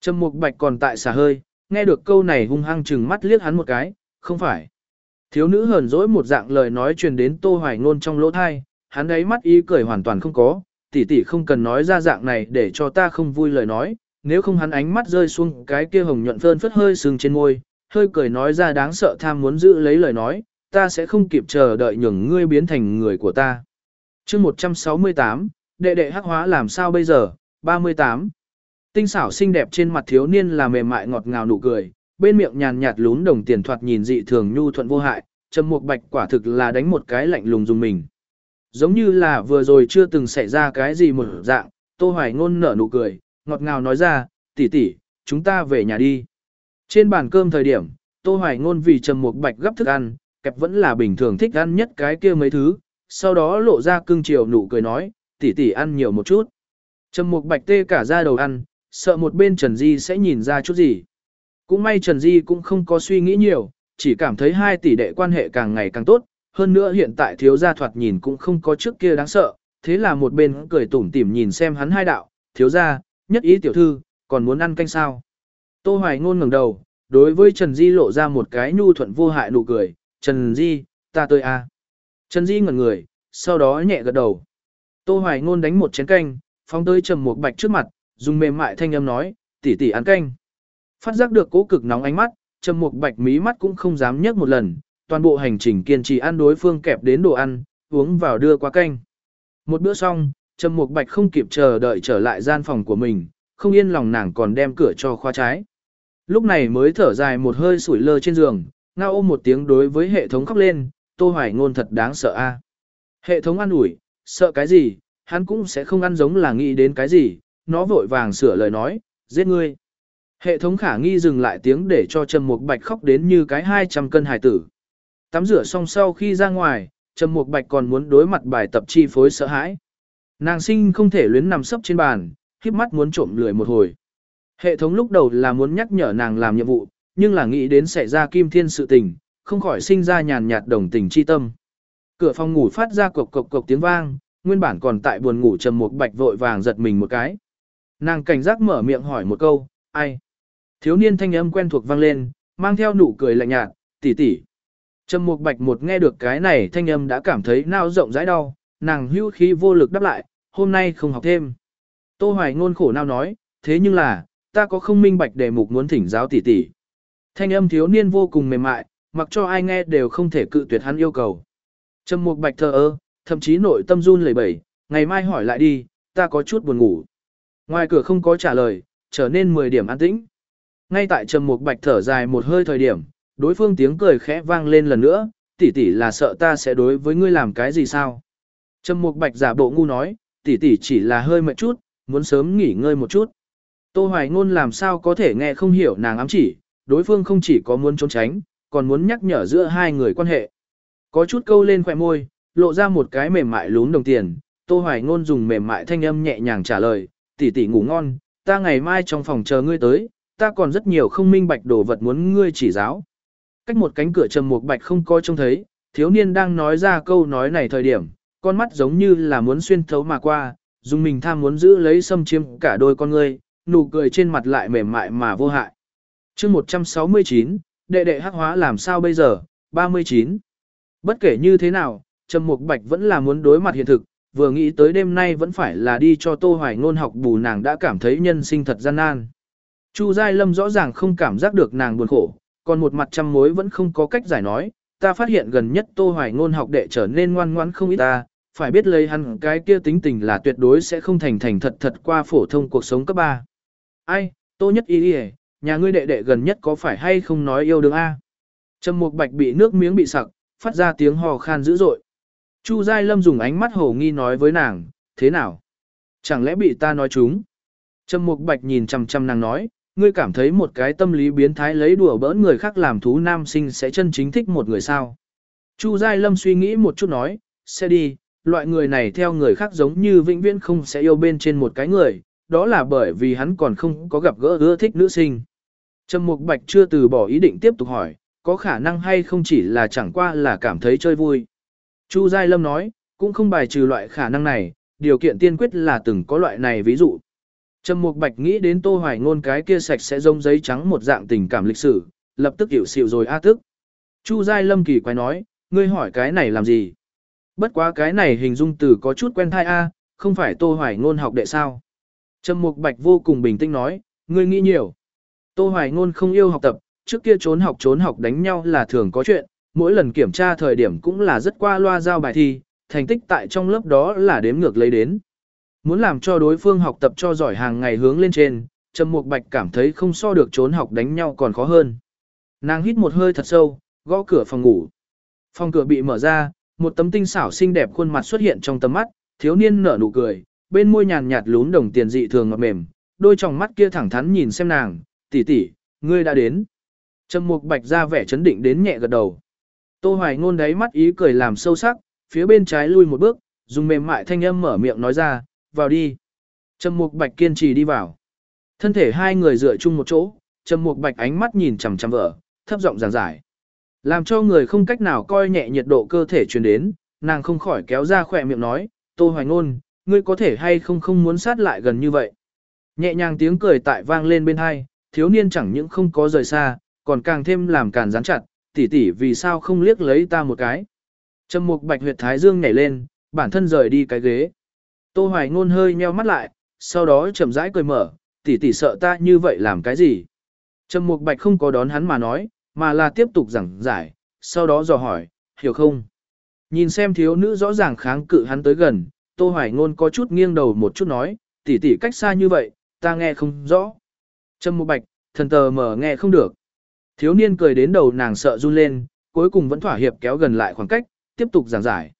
Trầm Mục Bạch còn tại xả hơi, nghe được câu này hung hăng chừng mắt liếc hắn một cái, không phải. Thiếu nữ hờn dỗi một dạng lời nói truyền đến Tô Hoài Ngôn trong lỗ thai, hắn ấy mắt ý cười hoàn toàn không có, tỷ tỷ không cần nói ra dạng này để cho ta không vui lời nói, nếu không hắn ánh mắt rơi xuống cái kia hồng nhuận phơn phất hơi sừng trên môi, hơi cười nói ra đáng sợ tham muốn giữ lấy lời nói, ta sẽ không kịp chờ đợi nhường ngươi biến thành người của ta. chương 168, đệ đệ hắc hóa làm sao bây giờ, 38. Tinh xảo xinh đẹp trên mặt thiếu niên là mềm mại ngọt ngào nụ cười, bên miệng nhàn nhạt lún đồng tiền thoạt nhìn dị thường nhu thuận vô hại, trầm mục bạch quả thực là đánh một cái lạnh lùng dùng mình. Giống như là vừa rồi chưa từng xảy ra cái gì một dạng, Tô Hoài Ngôn nở nụ cười, ngọt ngào nói ra, tỷ tỷ, chúng ta về nhà đi. Trên bàn cơm thời điểm, Tô Hoài Ngôn vì trầm mục bạch gấp thức ăn, kẹp vẫn là bình thường thích ăn nhất cái kia mấy thứ, sau đó lộ ra cưng chiều nụ cười nói, tỷ tỷ ăn nhiều một chút. Trầm mục bạch tê cả ra đầu ăn, sợ một bên Trần Di sẽ nhìn ra chút gì. Cũng may Trần Di cũng không có suy nghĩ nhiều, chỉ cảm thấy hai tỷ đệ quan hệ càng ngày càng tốt, hơn nữa hiện tại thiếu gia thoạt nhìn cũng không có trước kia đáng sợ, thế là một bên cười tủm tỉm nhìn xem hắn hai đạo, thiếu gia, nhất ý tiểu thư, còn muốn ăn canh sao. Tô Hoài ngôn ngẩng đầu, đối với Trần Di lộ ra một cái nhu thuận vô hại nụ cười, Trần Di, ta tới a. Trần Di ngẩn người, sau đó nhẹ gật đầu. Tô Hoài ngôn đánh một chén canh, phóng tới trầm một bạch trước mặt, dùng mềm mại thanh âm nói, tỷ tỷ ăn canh. Phát giác được cố cực nóng ánh mắt, trầm một bạch mí mắt cũng không dám nhấc một lần, toàn bộ hành trình kiên trì ăn đối phương kẹp đến đồ ăn, uống vào đưa qua canh. Một bữa xong, trầm một bạch không kịp chờ đợi trở lại gian phòng của mình, không yên lòng nàng còn đem cửa cho khoa trái. Lúc này mới thở dài một hơi sủi lơ trên giường, ngao ôm một tiếng đối với hệ thống khóc lên, tô hoài ngôn thật đáng sợ a. Hệ thống ăn ủi, sợ cái gì, hắn cũng sẽ không ăn giống là nghĩ đến cái gì, nó vội vàng sửa lời nói, giết ngươi. Hệ thống khả nghi dừng lại tiếng để cho Trầm Mục Bạch khóc đến như cái 200 cân hải tử. Tắm rửa xong sau khi ra ngoài, Trầm Mục Bạch còn muốn đối mặt bài tập chi phối sợ hãi. Nàng sinh không thể luyến nằm sấp trên bàn, khiếp mắt muốn trộm lười một hồi. Hệ thống lúc đầu là muốn nhắc nhở nàng làm nhiệm vụ, nhưng là nghĩ đến xảy ra kim thiên sự tình, không khỏi sinh ra nhàn nhạt đồng tình chi tâm. Cửa phòng ngủ phát ra cộc cộc cộc tiếng vang, nguyên bản còn tại buồn ngủ trầm một bạch vội vàng giật mình một cái. Nàng cảnh giác mở miệng hỏi một câu, ai? Thiếu niên thanh âm quen thuộc vang lên, mang theo nụ cười lạnh nhạt, tỷ tỷ. Trầm Mục Bạch một nghe được cái này thanh âm đã cảm thấy nao rộng rãi đau, nàng hưu khí vô lực đáp lại, hôm nay không học thêm. Tô Hoài ngôn khổ nao nói, thế nhưng là, ta có không minh bạch đề mục muốn thỉnh giáo tỷ tỷ. Thanh âm thiếu niên vô cùng mềm mại, mặc cho ai nghe đều không thể cự tuyệt hắn yêu cầu. Trầm Mục Bạch thờ ơ, thậm chí nội tâm run lẩy bẩy, ngày mai hỏi lại đi, ta có chút buồn ngủ. Ngoài cửa không có trả lời, trở nên 10 điểm an tĩnh. Ngay tại Trầm Mục Bạch thở dài một hơi thời điểm, đối phương tiếng cười khẽ vang lên lần nữa, tỷ tỷ là sợ ta sẽ đối với ngươi làm cái gì sao? Trầm Mục Bạch giả bộ ngu nói, tỷ tỷ chỉ là hơi mệt chút, muốn sớm nghỉ ngơi một chút. Tô Hoài Ngôn làm sao có thể nghe không hiểu nàng ám chỉ, đối phương không chỉ có muốn trốn tránh, còn muốn nhắc nhở giữa hai người quan hệ. Có chút câu lên khỏe môi, lộ ra một cái mềm mại lún đồng tiền, Tô Hoài Ngôn dùng mềm mại thanh âm nhẹ nhàng trả lời, tỷ tỷ ngủ ngon, ta ngày mai trong phòng chờ ngươi tới, ta còn rất nhiều không minh bạch đồ vật muốn ngươi chỉ giáo. Cách một cánh cửa trầm một bạch không coi trông thấy, thiếu niên đang nói ra câu nói này thời điểm, con mắt giống như là muốn xuyên thấu mà qua, dùng mình tham muốn giữ lấy xâm chiếm cả đôi con ngươi, nụ cười trên mặt lại mềm mại mà vô hại chương 169, đệ đệ hắc hóa làm sao bây giờ, 39. Bất kể như thế nào, Trầm Mục Bạch vẫn là muốn đối mặt hiện thực, vừa nghĩ tới đêm nay vẫn phải là đi cho Tô Hoài Ngôn học bù nàng đã cảm thấy nhân sinh thật gian nan. Chu Giai Lâm rõ ràng không cảm giác được nàng buồn khổ, còn một mặt trăm mối vẫn không có cách giải nói, ta phát hiện gần nhất Tô Hoài Ngôn học đệ trở nên ngoan ngoãn không ít ta, phải biết lấy hắn cái kia tính tình là tuyệt đối sẽ không thành thành thật thật qua phổ thông cuộc sống cấp 3. Ai, Tô Nhất Y nhà ngươi đệ đệ gần nhất có phải hay không nói yêu đương a? Trầm Mục Bạch bị nước miếng bị sặc, phát ra tiếng hò khan dữ dội. Chu Giai Lâm dùng ánh mắt hồ nghi nói với nàng, thế nào? Chẳng lẽ bị ta nói chúng? Trầm Mục Bạch nhìn chằm chằm nàng nói, ngươi cảm thấy một cái tâm lý biến thái lấy đùa bỡn người khác làm thú nam sinh sẽ chân chính thích một người sao. Chu Giai Lâm suy nghĩ một chút nói, sẽ đi, loại người này theo người khác giống như vĩnh viễn không sẽ yêu bên trên một cái người, đó là bởi vì hắn còn không có gặp gỡ ưa thích nữ sinh. Trầm Mục Bạch chưa từ bỏ ý định tiếp tục hỏi, có khả năng hay không chỉ là chẳng qua là cảm thấy chơi vui. Chu Giai Lâm nói, cũng không bài trừ loại khả năng này, điều kiện tiên quyết là từng có loại này ví dụ. Trầm Mục Bạch nghĩ đến Tô Hoài Ngôn cái kia sạch sẽ giống giấy trắng một dạng tình cảm lịch sử, lập tức hiểu xịu rồi a tức. Chu Giai Lâm kỳ quái nói, ngươi hỏi cái này làm gì? Bất quá cái này hình dung từ có chút quen thai a, không phải Tô Hoài Ngôn học đệ sao? Trầm Mục Bạch vô cùng bình tĩnh nói, ngươi nghĩ nhiều. Tô Hoài Ngôn không yêu học tập, trước kia trốn học trốn học đánh nhau là thường có chuyện, mỗi lần kiểm tra thời điểm cũng là rất qua loa giao bài thi, thành tích tại trong lớp đó là đếm ngược lấy đến. Muốn làm cho đối phương học tập cho giỏi hàng ngày hướng lên trên, Trầm Mục Bạch cảm thấy không so được trốn học đánh nhau còn khó hơn. Nàng hít một hơi thật sâu, gõ cửa phòng ngủ. Phòng cửa bị mở ra, một tấm tinh xảo xinh đẹp khuôn mặt xuất hiện trong tầm mắt, thiếu niên nở nụ cười, bên môi nhàn nhạt lún đồng tiền dị thường ngọt mềm, đôi tròng mắt kia thẳng thắn nhìn xem nàng, tỷ tỷ, ngươi đã đến. Trầm Mục Bạch ra vẻ chấn định đến nhẹ gật đầu. Tô Hoài ngôn đáy mắt ý cười làm sâu sắc, phía bên trái lui một bước, dùng mềm mại thanh âm mở miệng nói ra, vào đi. Trầm Mục Bạch kiên trì đi vào. Thân thể hai người dựa chung một chỗ, Trầm Mục Bạch ánh mắt nhìn chằm chằm vợ, thấp giọng giảng giải. Làm cho người không cách nào coi nhẹ nhiệt độ cơ thể truyền đến, nàng không khỏi kéo ra khỏe miệng nói, Tô Hoài Ngôn, ngươi có thể hay không không muốn sát lại gần như vậy. Nhẹ nhàng tiếng cười tại vang lên bên hai, thiếu niên chẳng những không có rời xa, còn càng thêm làm càn rán chặt, tỷ tỷ vì sao không liếc lấy ta một cái. Trầm mục bạch huyệt thái dương nhảy lên, bản thân rời đi cái ghế. Tô Hoài Ngôn hơi nheo mắt lại, sau đó chậm rãi cười mở, tỷ tỷ sợ ta như vậy làm cái gì. Trầm mục bạch không có đón hắn mà nói, mà là tiếp tục giảng giải, sau đó dò hỏi, hiểu không? Nhìn xem thiếu nữ rõ ràng kháng cự hắn tới gần, Tô Hoài Ngôn có chút nghiêng đầu một chút nói, tỷ tỷ cách xa như vậy, ta nghe không rõ. Trâm Mục Bạch, thần tờ mở nghe không được. Thiếu niên cười đến đầu nàng sợ run lên, cuối cùng vẫn thỏa hiệp kéo gần lại khoảng cách, tiếp tục giảng giải.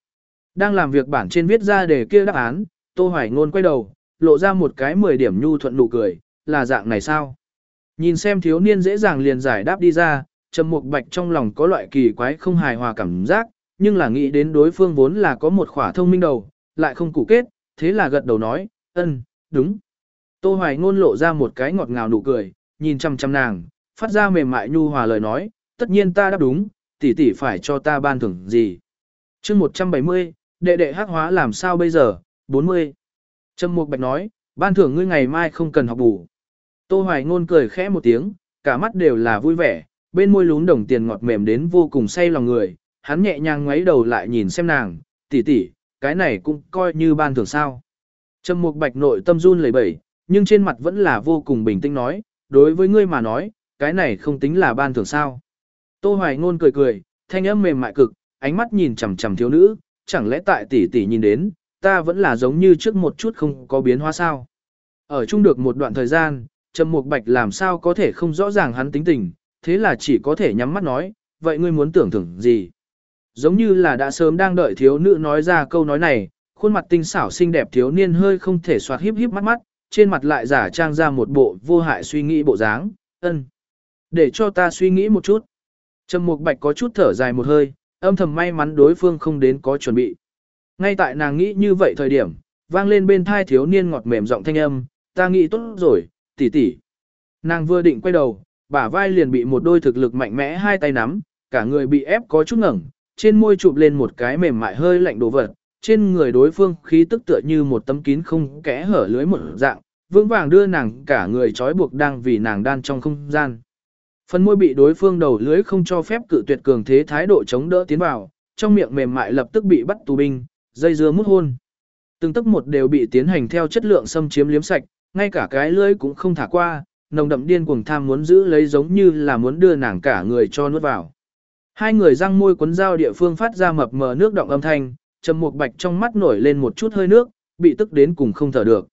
Đang làm việc bản trên viết ra đề kia đáp án, Tô Hoài Ngôn quay đầu, lộ ra một cái 10 điểm nhu thuận nụ cười, là dạng này sao? Nhìn xem thiếu niên dễ dàng liền giải đáp đi ra, Trầm Mục Bạch trong lòng có loại kỳ quái không hài hòa cảm giác, nhưng là nghĩ đến đối phương vốn là có một khỏa thông minh đầu, lại không cụ kết, thế là gật đầu nói, ân, đúng. Tô Hoài ngôn lộ ra một cái ngọt ngào nụ cười, nhìn chăm chăm nàng, phát ra mềm mại nhu hòa lời nói, tất nhiên ta đáp đúng, tỷ tỷ phải cho ta ban thưởng gì. chương 170, đệ đệ hắc hóa làm sao bây giờ, 40. Trâm Mục Bạch nói, ban thưởng ngươi ngày mai không cần học bù. Tô Hoài ngôn cười khẽ một tiếng, cả mắt đều là vui vẻ, bên môi lún đồng tiền ngọt mềm đến vô cùng say lòng người, hắn nhẹ nhàng ngoáy đầu lại nhìn xem nàng, tỷ tỷ, cái này cũng coi như ban thưởng sao. Trâm Mục Bạch nội tâm run lẩy bẩy, nhưng trên mặt vẫn là vô cùng bình tĩnh nói, đối với ngươi mà nói, cái này không tính là ban thưởng sao. Tô Hoài Ngôn cười cười, thanh âm mềm mại cực, ánh mắt nhìn chằm chằm thiếu nữ, chẳng lẽ tại tỷ tỷ nhìn đến, ta vẫn là giống như trước một chút không có biến hóa sao. Ở chung được một đoạn thời gian, Trầm Mục Bạch làm sao có thể không rõ ràng hắn tính tình, thế là chỉ có thể nhắm mắt nói, vậy ngươi muốn tưởng thưởng gì? Giống như là đã sớm đang đợi thiếu nữ nói ra câu nói này, khuôn mặt tinh xảo xinh đẹp thiếu niên hơi không thể soạt híp híp mắt mắt, trên mặt lại giả trang ra một bộ vô hại suy nghĩ bộ dáng, ân. Để cho ta suy nghĩ một chút. Trầm Mục Bạch có chút thở dài một hơi, âm thầm may mắn đối phương không đến có chuẩn bị. Ngay tại nàng nghĩ như vậy thời điểm, vang lên bên thai thiếu niên ngọt mềm giọng thanh âm, ta nghĩ tốt rồi, tỷ tỷ. Nàng vừa định quay đầu, bả vai liền bị một đôi thực lực mạnh mẽ hai tay nắm, cả người bị ép có chút ngẩng, trên môi chụp lên một cái mềm mại hơi lạnh đồ vật, trên người đối phương khí tức tựa như một tấm kín không kẽ hở lưới một dạng, vững vàng đưa nàng cả người trói buộc đang vì nàng đan trong không gian. Phần môi bị đối phương đầu lưới không cho phép cự tuyệt cường thế thái độ chống đỡ tiến vào, trong miệng mềm mại lập tức bị bắt tù binh, dây dưa mút hôn. Từng tức một đều bị tiến hành theo chất lượng xâm chiếm liếm sạch, ngay cả cái lưới cũng không thả qua, nồng đậm điên cuồng tham muốn giữ lấy giống như là muốn đưa nàng cả người cho nuốt vào. Hai người răng môi cuốn dao địa phương phát ra mập mờ nước động âm thanh, trầm mục bạch trong mắt nổi lên một chút hơi nước, bị tức đến cùng không thở được.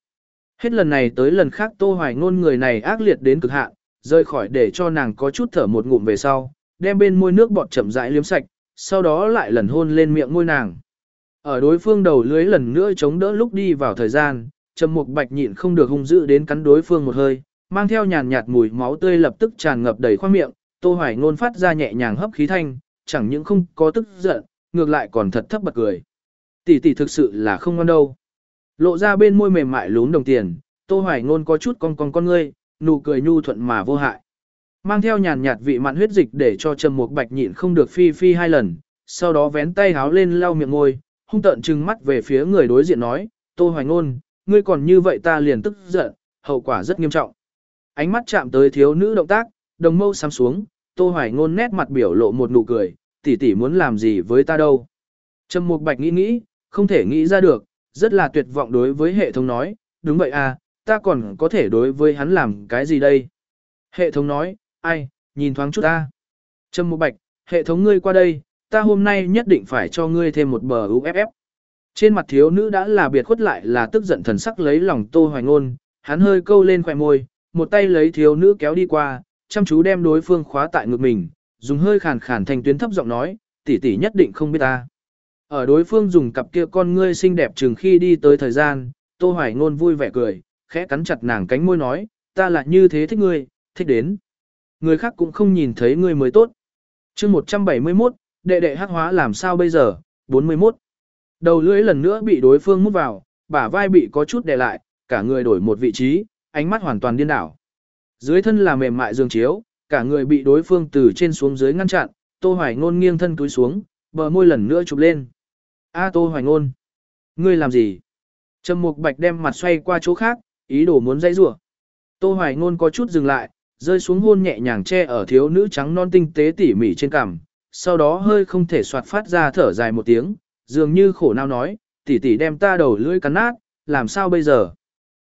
Hết lần này tới lần khác Tô Hoài ngôn người này ác liệt đến cực hạn, rơi khỏi để cho nàng có chút thở một ngụm về sau, đem bên môi nước bọt chậm rãi liếm sạch, sau đó lại lần hôn lên miệng môi nàng. Ở đối phương đầu lưới lần nữa chống đỡ lúc đi vào thời gian, Trầm Mục Bạch nhịn không được hung dữ đến cắn đối phương một hơi, Mang theo nhàn nhạt mùi máu tươi lập tức tràn ngập đầy khoang miệng, Tô Hoài Ngôn phát ra nhẹ nhàng hấp khí thanh, chẳng những không có tức giận, ngược lại còn thật thấp bật cười. Tỷ tỷ thực sự là không ngon đâu. Lộ ra bên môi mềm mại lún đồng tiền, Tô Hoài Ngôn có chút con con con ngươi, nụ cười nhu thuận mà vô hại. Mang theo nhàn nhạt vị mặn huyết dịch để cho Trầm Mục Bạch nhịn không được phi phi hai lần, sau đó vén tay háo lên lau miệng ngôi, hung tợn trừng mắt về phía người đối diện nói, Tô Hoài Ngôn, ngươi còn như vậy ta liền tức giận, hậu quả rất nghiêm trọng. Ánh mắt chạm tới thiếu nữ động tác, đồng mâu sắm xuống, Tô Hoài Ngôn nét mặt biểu lộ một nụ cười, tỷ tỷ muốn làm gì với ta đâu. Trầm Mục Bạch nghĩ nghĩ, không thể nghĩ ra được, rất là tuyệt vọng đối với hệ thống nói, đúng vậy à, ta còn có thể đối với hắn làm cái gì đây? Hệ thống nói, ai, nhìn thoáng chút ta. Trâm Mục Bạch, hệ thống ngươi qua đây, ta hôm nay nhất định phải cho ngươi thêm một bờ UFF. Trên mặt thiếu nữ đã là biệt khuất lại là tức giận thần sắc lấy lòng Tô Hoài Ngôn, hắn hơi câu lên khỏe môi, một tay lấy thiếu nữ kéo đi qua, chăm chú đem đối phương khóa tại ngực mình, dùng hơi khàn khàn thành tuyến thấp giọng nói, tỷ tỷ nhất định không biết ta. Ở đối phương dùng cặp kia con ngươi xinh đẹp chừng khi đi tới thời gian, Tô Hoài Ngôn vui vẻ cười, khẽ cắn chặt nàng cánh môi nói, ta là như thế thích ngươi, thích đến. Người khác cũng không nhìn thấy ngươi mới tốt. chương 171, đệ đệ hắc hóa làm sao bây giờ, 41. Đầu lưỡi lần nữa bị đối phương mút vào, bả vai bị có chút đè lại, cả người đổi một vị trí, ánh mắt hoàn toàn điên đảo. Dưới thân là mềm mại giường chiếu, cả người bị đối phương từ trên xuống dưới ngăn chặn, Tô Hoài Ngôn nghiêng thân túi xuống, bờ môi lần nữa chụp lên. A Tô Hoài Ngôn, ngươi làm gì? Trầm Mục Bạch đem mặt xoay qua chỗ khác, ý đồ muốn dãy rủa. Tô Hoài Ngôn có chút dừng lại, rơi xuống hôn nhẹ nhàng che ở thiếu nữ trắng non tinh tế tỉ mỉ trên cằm, sau đó hơi không thể soạt phát ra thở dài một tiếng, dường như khổ não nói, tỷ tỷ đem ta đầu lưỡi cắn nát, làm sao bây giờ?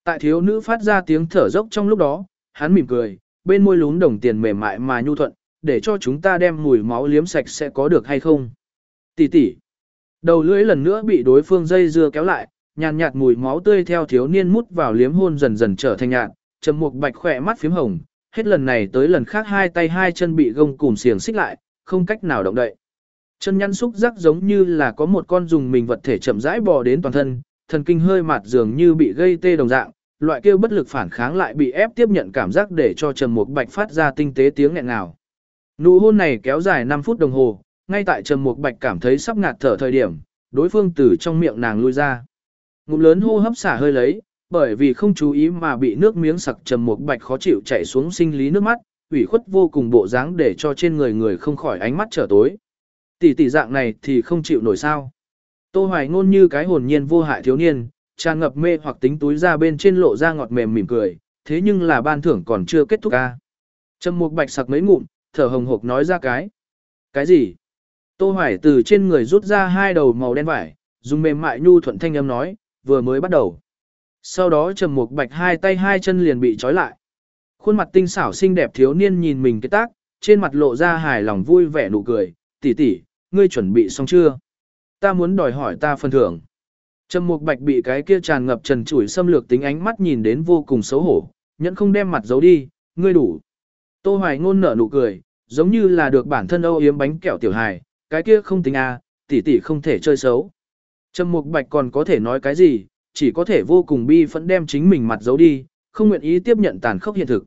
Tại thiếu nữ phát ra tiếng thở dốc trong lúc đó, hắn mỉm cười, bên môi lún đồng tiền mềm mại mà nhu thuận, để cho chúng ta đem mùi máu liếm sạch sẽ có được hay không? Tỷ tỷ. Đầu lưỡi lần nữa bị đối phương dây dưa kéo lại, nhàn nhạt mùi máu tươi theo thiếu niên mút vào liếm hôn dần dần trở thành nhạt, trầm mục bạch khỏe mắt phím hồng, hết lần này tới lần khác hai tay hai chân bị gông cùm xiềng xích lại, không cách nào động đậy. Chân nhăn xúc giác giống như là có một con dùng mình vật thể chậm rãi bò đến toàn thân, thần kinh hơi mạt dường như bị gây tê đồng dạng, loại kêu bất lực phản kháng lại bị ép tiếp nhận cảm giác để cho Trầm Mục Bạch phát ra tinh tế tiếng nghẹn ngào. Nụ hôn này kéo dài 5 phút đồng hồ, ngay tại Trầm Mục Bạch cảm thấy sắp ngạt thở thời điểm, đối phương từ trong miệng nàng lui ra. Ngụm lớn hô hấp xả hơi lấy, bởi vì không chú ý mà bị nước miếng sặc Trầm Mục Bạch khó chịu chảy xuống sinh lý nước mắt, ủy khuất vô cùng bộ dáng để cho trên người người không khỏi ánh mắt trở tối. Tỷ tỷ dạng này thì không chịu nổi sao. Tô Hoài ngôn như cái hồn nhiên vô hại thiếu niên, tràn ngập mê hoặc tính túi ra bên trên lộ ra ngọt mềm mỉm cười, thế nhưng là ban thưởng còn chưa kết thúc ca. Trầm Mục Bạch sặc mấy ngụm, thở hồng hộc nói ra cái. Cái gì? Tô Hoài từ trên người rút ra hai đầu màu đen vải, dùng mềm mại nhu thuận thanh âm nói, vừa mới bắt đầu. Sau đó Trầm Mục Bạch hai tay hai chân liền bị trói lại. Khuôn mặt tinh xảo xinh đẹp thiếu niên nhìn mình cái tác, trên mặt lộ ra hài lòng vui vẻ nụ cười, tỷ tỷ, ngươi chuẩn bị xong chưa? Ta muốn đòi hỏi ta phần thưởng. Trầm Mục Bạch bị cái kia tràn ngập trần trụi xâm lược tính ánh mắt nhìn đến vô cùng xấu hổ, nhẫn không đem mặt giấu đi, ngươi đủ. Tô Hoài ngôn nở nụ cười, giống như là được bản thân âu yếm bánh kẹo tiểu hài, cái kia không tính à, tỷ tỷ không thể chơi xấu. Trầm Mục Bạch còn có thể nói cái gì, chỉ có thể vô cùng bi phẫn đem chính mình mặt giấu đi, không nguyện ý tiếp nhận tàn khốc hiện thực.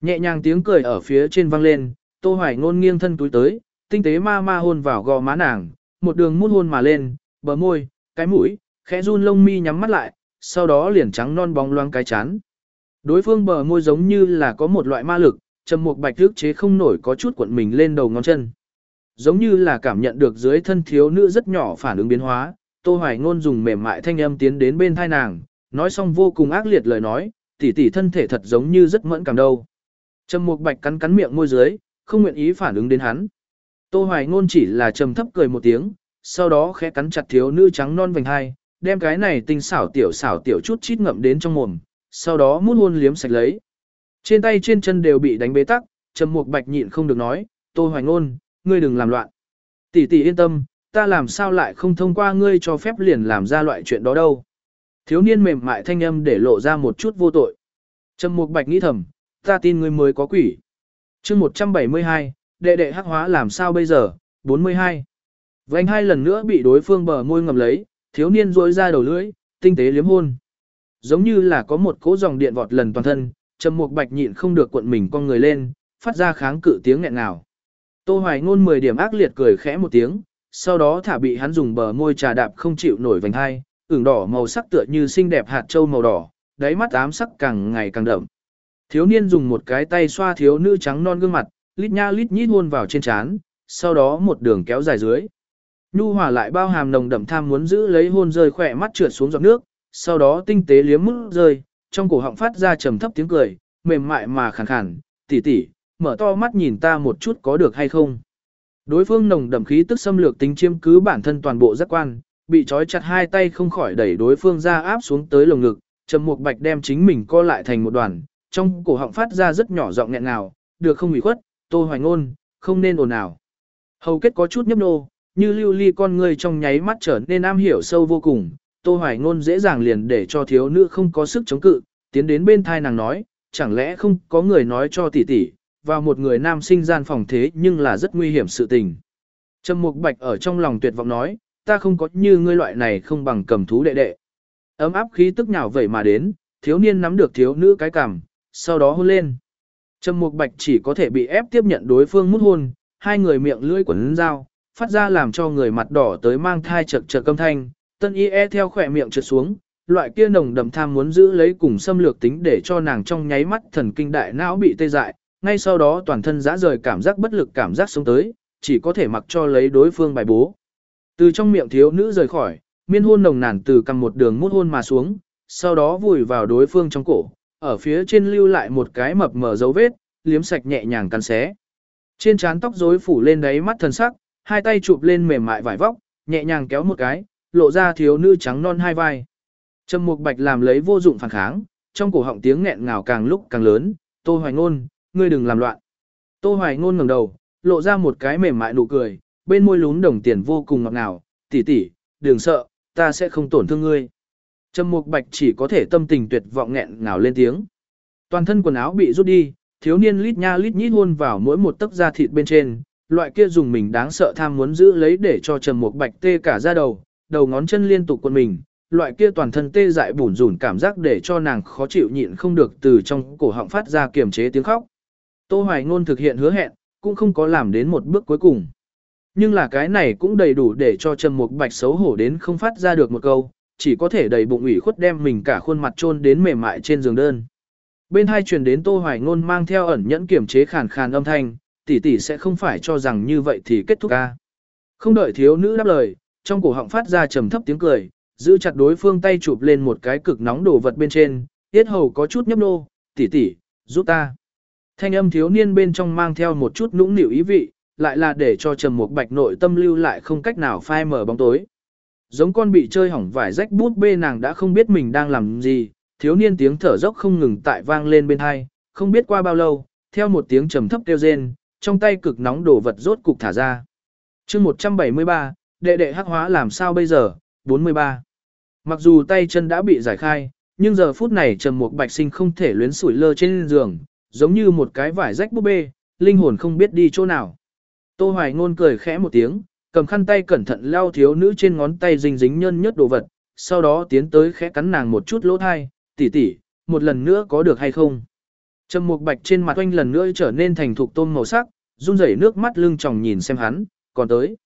Nhẹ nhàng tiếng cười ở phía trên vang lên, Tô Hoài ngôn nghiêng thân túi tới, tinh tế ma ma hôn vào gò má nàng, một đường mút hôn mà lên, bờ môi, cái mũi, khẽ run lông mi nhắm mắt lại, sau đó liền trắng non bóng loáng cái chán. Đối phương bờ môi giống như là có một loại ma lực, trầm mục bạch ước chế không nổi có chút cuộn mình lên đầu ngón chân. Giống như là cảm nhận được dưới thân thiếu nữ rất nhỏ phản ứng biến hóa, Tô Hoài ngôn dùng mềm mại thanh âm tiến đến bên thai nàng, nói xong vô cùng ác liệt lời nói, tỷ tỷ thân thể thật giống như rất mẫn cảm đâu. Trầm Mục Bạch cắn cắn miệng môi dưới, không nguyện ý phản ứng đến hắn. Tô Hoài ngôn chỉ là trầm thấp cười một tiếng, sau đó khẽ cắn chặt thiếu nữ trắng non vành hai, đem cái này tinh xảo tiểu xảo tiểu chút chít ngậm đến trong mồm, sau đó mút hôn liếm sạch lấy. Trên tay trên chân đều bị đánh bế tắc, Trầm Mục Bạch nhịn không được nói, "Tô Hoài ngôn, ngươi đừng làm loạn." "Tỷ tỷ yên tâm, ta làm sao lại không thông qua ngươi cho phép liền làm ra loại chuyện đó đâu?" Thiếu niên mềm mại thanh âm để lộ ra một chút vô tội. Trầm Mục Bạch nghĩ thầm, ta tin ngươi mới có quỷ. chương 172, đệ đệ hắc hóa làm sao bây giờ, 42. Vành hai lần nữa bị đối phương bờ môi ngầm lấy, thiếu niên rỗi ra đầu lưỡi, tinh tế liếm hôn. Giống như là có một cỗ dòng điện vọt lần toàn thân, Trầm Mục Bạch nhịn không được cuộn mình con người lên, phát ra kháng cự tiếng nghẹn ngào. Tô Hoài Ngôn 10 điểm ác liệt cười khẽ một tiếng, sau đó thả bị hắn dùng bờ môi trà đạp không chịu nổi vành hai, ửng đỏ màu sắc tựa như xinh đẹp hạt châu màu đỏ, đáy mắt ám sắc càng ngày càng đậm. Thiếu niên dùng một cái tay xoa thiếu nữ trắng non gương mặt, lít nha lít nhít hôn vào trên trán, sau đó một đường kéo dài dưới. Nhu hòa lại bao hàm nồng đậm tham muốn giữ lấy hôn rơi khỏe mắt trượt xuống giọt nước, sau đó tinh tế liếm mút rơi, trong cổ họng phát ra trầm thấp tiếng cười, mềm mại mà khàn khàn, tỉ tỉ, mở to mắt nhìn ta một chút có được hay không. Đối phương nồng đậm khí tức xâm lược tính chiếm cứ bản thân toàn bộ giác quan, bị trói chặt hai tay không khỏi đẩy đối phương ra áp xuống tới lồng ngực, Trầm Mục Bạch đem chính mình co lại thành một đoàn, trong cổ họng phát ra rất nhỏ giọng nghẹn ngào, được không ủy khuất, Tô Hoài Ngôn, không nên ồn ào. Hầu kết có chút nhấp nô, như lưu ly con người trong nháy mắt trở nên am hiểu sâu vô cùng, Tô Hoài Ngôn dễ dàng liền để cho thiếu nữ không có sức chống cự, tiến đến bên thai nàng nói, chẳng lẽ không có người nói cho tỷ tỷ, vào một người nam sinh gian phòng thế nhưng là rất nguy hiểm sự tình. Trầm Mục Bạch ở trong lòng tuyệt vọng nói, ta không có như ngươi loại này không bằng cầm thú đệ đệ. Ấm áp khí tức nhào vậy mà đến, thiếu niên nắm được thiếu nữ cái cằm, sau đó hôn lên. Trầm Mục Bạch chỉ có thể bị ép tiếp nhận đối phương mút hôn, hai người miệng lưỡi quấn dao, phát ra làm cho người mặt đỏ tới mang thai chật chật câm thanh, tân y e theo khỏe miệng trượt xuống, loại kia nồng đậm tham muốn giữ lấy cùng xâm lược tính để cho nàng trong nháy mắt thần kinh đại não bị tê dại, ngay sau đó toàn thân dã rời cảm giác bất lực cảm giác sống tới, chỉ có thể mặc cho lấy đối phương bài bố. Từ trong miệng thiếu nữ rời khỏi, miên hôn nồng nàn từ cầm một đường mút hôn mà xuống, sau đó vùi vào đối phương trong cổ, ở phía trên lưu lại một cái mập mờ dấu vết, liếm sạch nhẹ nhàng cắn xé. Trên trán tóc rối phủ lên đáy mắt thần sắc, hai tay chụp lên mềm mại vải vóc, nhẹ nhàng kéo một cái, lộ ra thiếu nữ trắng non hai vai. Trầm Mục Bạch làm lấy vô dụng phản kháng, trong cổ họng tiếng nghẹn ngào càng lúc càng lớn, "Tô Hoài Ngôn, ngươi đừng làm loạn." Tô Hoài Ngôn ngẩng đầu, lộ ra một cái mềm mại nụ cười, bên môi lún đồng tiền vô cùng ngọt ngào, "Tỷ tỷ, đừng sợ, ta sẽ không tổn thương ngươi." Trầm Mục Bạch chỉ có thể tâm tình tuyệt vọng nghẹn ngào lên tiếng. Toàn thân quần áo bị rút đi, thiếu niên lít nha lít nhít hôn vào mỗi một tấc da thịt bên trên, loại kia dùng mình đáng sợ tham muốn giữ lấy để cho Trầm Mục Bạch tê cả da đầu, đầu ngón chân liên tục quấn mình, loại kia toàn thân tê dại bủn rủn cảm giác để cho nàng khó chịu nhịn không được từ trong cổ họng phát ra kiềm chế tiếng khóc. Tô Hoài Ngôn thực hiện hứa hẹn, cũng không có làm đến một bước cuối cùng. Nhưng là cái này cũng đầy đủ để cho Trầm Mục Bạch xấu hổ đến không phát ra được một câu, chỉ có thể đầy bụng ủy khuất đem mình cả khuôn mặt chôn đến mềm mại trên giường đơn. Bên hai truyền đến Tô Hoài Ngôn mang theo ẩn nhẫn kiểm chế khàn khàn âm thanh, tỷ tỷ sẽ không phải cho rằng như vậy thì kết thúc a. Không đợi thiếu nữ đáp lời, trong cổ họng phát ra trầm thấp tiếng cười, giữ chặt đối phương tay chụp lên một cái cực nóng đồ vật bên trên, tiết hầu có chút nhấp nô, tỷ tỷ, giúp ta. Thanh âm thiếu niên bên trong mang theo một chút nũng nịu ý vị, lại là để cho trầm một bạch nội tâm lưu lại không cách nào phai mở bóng tối. Giống con bị chơi hỏng vải rách bút bê nàng đã không biết mình đang làm gì, thiếu niên tiếng thở dốc không ngừng tại vang lên bên hai, không biết qua bao lâu, theo một tiếng trầm thấp kêu rên, trong tay cực nóng đồ vật rốt cục thả ra. chương 173, đệ đệ hắc hóa làm sao bây giờ, 43. Mặc dù tay chân đã bị giải khai, nhưng giờ phút này trầm một bạch sinh không thể luyến sủi lơ trên giường, giống như một cái vải rách búp bê, linh hồn không biết đi chỗ nào. Tô Hoài Ngôn cười khẽ một tiếng, cầm khăn tay cẩn thận lau thiếu nữ trên ngón tay dính dính nhân nhất đồ vật, sau đó tiến tới khẽ cắn nàng một chút lỗ thai, tỷ tỷ, một lần nữa có được hay không? Trầm Mục Bạch trên mặt oanh lần nữa trở nên thành thục tôm màu sắc, run rẩy nước mắt lưng tròng nhìn xem hắn, còn tới.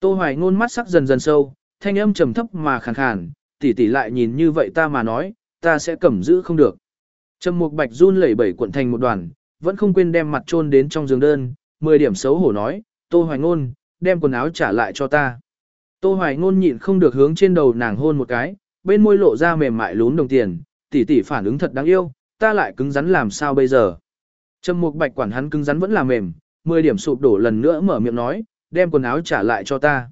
Tô Hoài ngôn mắt sắc dần dần sâu, thanh âm trầm thấp mà khàn khàn, tỷ tỷ lại nhìn như vậy ta mà nói, ta sẽ cầm giữ không được. Trầm Mục Bạch run lẩy bẩy cuộn thành một đoàn, vẫn không quên đem mặt chôn đến trong giường đơn, 10 điểm xấu hổ nói, Tô Hoài ngôn, đem quần áo trả lại cho ta. Tô Hoài ngôn nhịn không được hướng trên đầu nàng hôn một cái, bên môi lộ ra mềm mại lún đồng tiền, tỷ tỷ phản ứng thật đáng yêu, ta lại cứng rắn làm sao bây giờ. Trầm Mục Bạch quản hắn cứng rắn vẫn là mềm, 10 điểm sụp đổ lần nữa mở miệng nói, đem quần áo trả lại cho ta.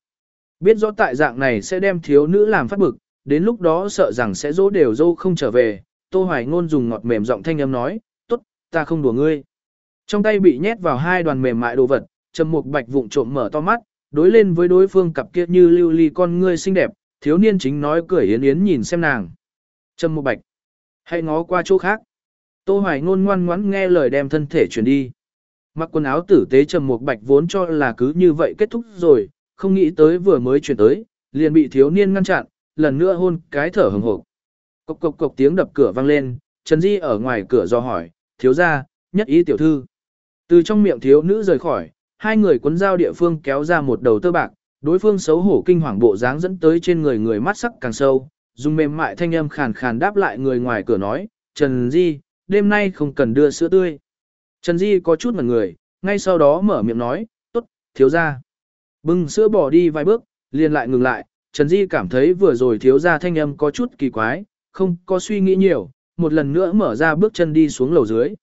Biết rõ tại dạng này sẽ đem thiếu nữ làm phát bực, đến lúc đó sợ rằng sẽ dỗ đều dâu không trở về, Tô Hoài Ngôn dùng ngọt mềm giọng thanh âm nói, tốt, ta không đùa ngươi. Trong tay bị nhét vào hai đoàn mềm mại đồ vật, Trầm Mục Bạch vụng trộm mở to mắt, đối lên với đối phương cặp kia như lưu ly con ngươi xinh đẹp, thiếu niên chính nói cười yến yến nhìn xem nàng. Trầm Mục Bạch, hãy ngó qua chỗ khác. Tô Hoài Ngôn ngoan ngoãn nghe lời đem thân thể chuyển đi. Mặc quần áo tử tế trầm Mục bạch vốn cho là cứ như vậy kết thúc rồi, không nghĩ tới vừa mới chuyển tới, liền bị thiếu niên ngăn chặn, lần nữa hôn cái thở hừng hực. Cộc cộc cộc tiếng đập cửa vang lên, Trần Di ở ngoài cửa do hỏi, thiếu gia, nhất ý tiểu thư. Từ trong miệng thiếu nữ rời khỏi, hai người cuốn dao địa phương kéo ra một đầu tơ bạc, đối phương xấu hổ kinh hoàng bộ dáng dẫn tới trên người người mắt sắc càng sâu, dùng mềm mại thanh âm khàn khàn đáp lại người ngoài cửa nói, Trần Di, đêm nay không cần đưa sữa tươi. Trần Di có chút mặt người, ngay sau đó mở miệng nói, tốt, thiếu gia. Bưng sữa bỏ đi vài bước, liền lại ngừng lại, Trần Di cảm thấy vừa rồi thiếu gia thanh âm có chút kỳ quái, không có suy nghĩ nhiều, một lần nữa mở ra bước chân đi xuống lầu dưới.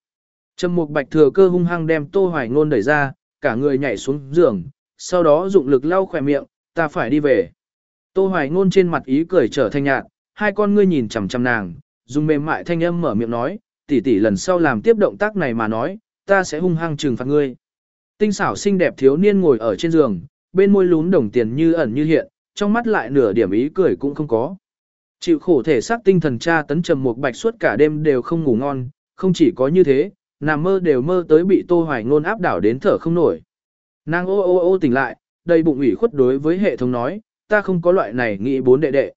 Trầm Mục Bạch thừa cơ hung hăng đem Tô Hoài Ngôn đẩy ra, cả người nhảy xuống giường, sau đó dụng lực lau khỏe miệng, ta phải đi về. Tô Hoài Ngôn trên mặt ý cười trở thành nhạt, hai con ngươi nhìn chằm chằm nàng, dùng mềm mại thanh âm mở miệng nói, tỷ tỷ lần sau làm tiếp động tác này mà nói, ta sẽ hung hăng trừng phạt ngươi. Tinh xảo xinh đẹp thiếu niên ngồi ở trên giường, bên môi lún đồng tiền như ẩn như hiện, trong mắt lại nửa điểm ý cười cũng không có. Chịu khổ thể xác tinh thần tra tấn trầm một bạch suốt cả đêm đều không ngủ ngon, không chỉ có như thế, nằm mơ đều mơ tới bị Tô Hoài Ngôn áp đảo đến thở không nổi. Nàng ô ô ô tỉnh lại, đầy bụng ủy khuất đối với hệ thống nói, ta không có loại này nghĩ bốn đệ đệ.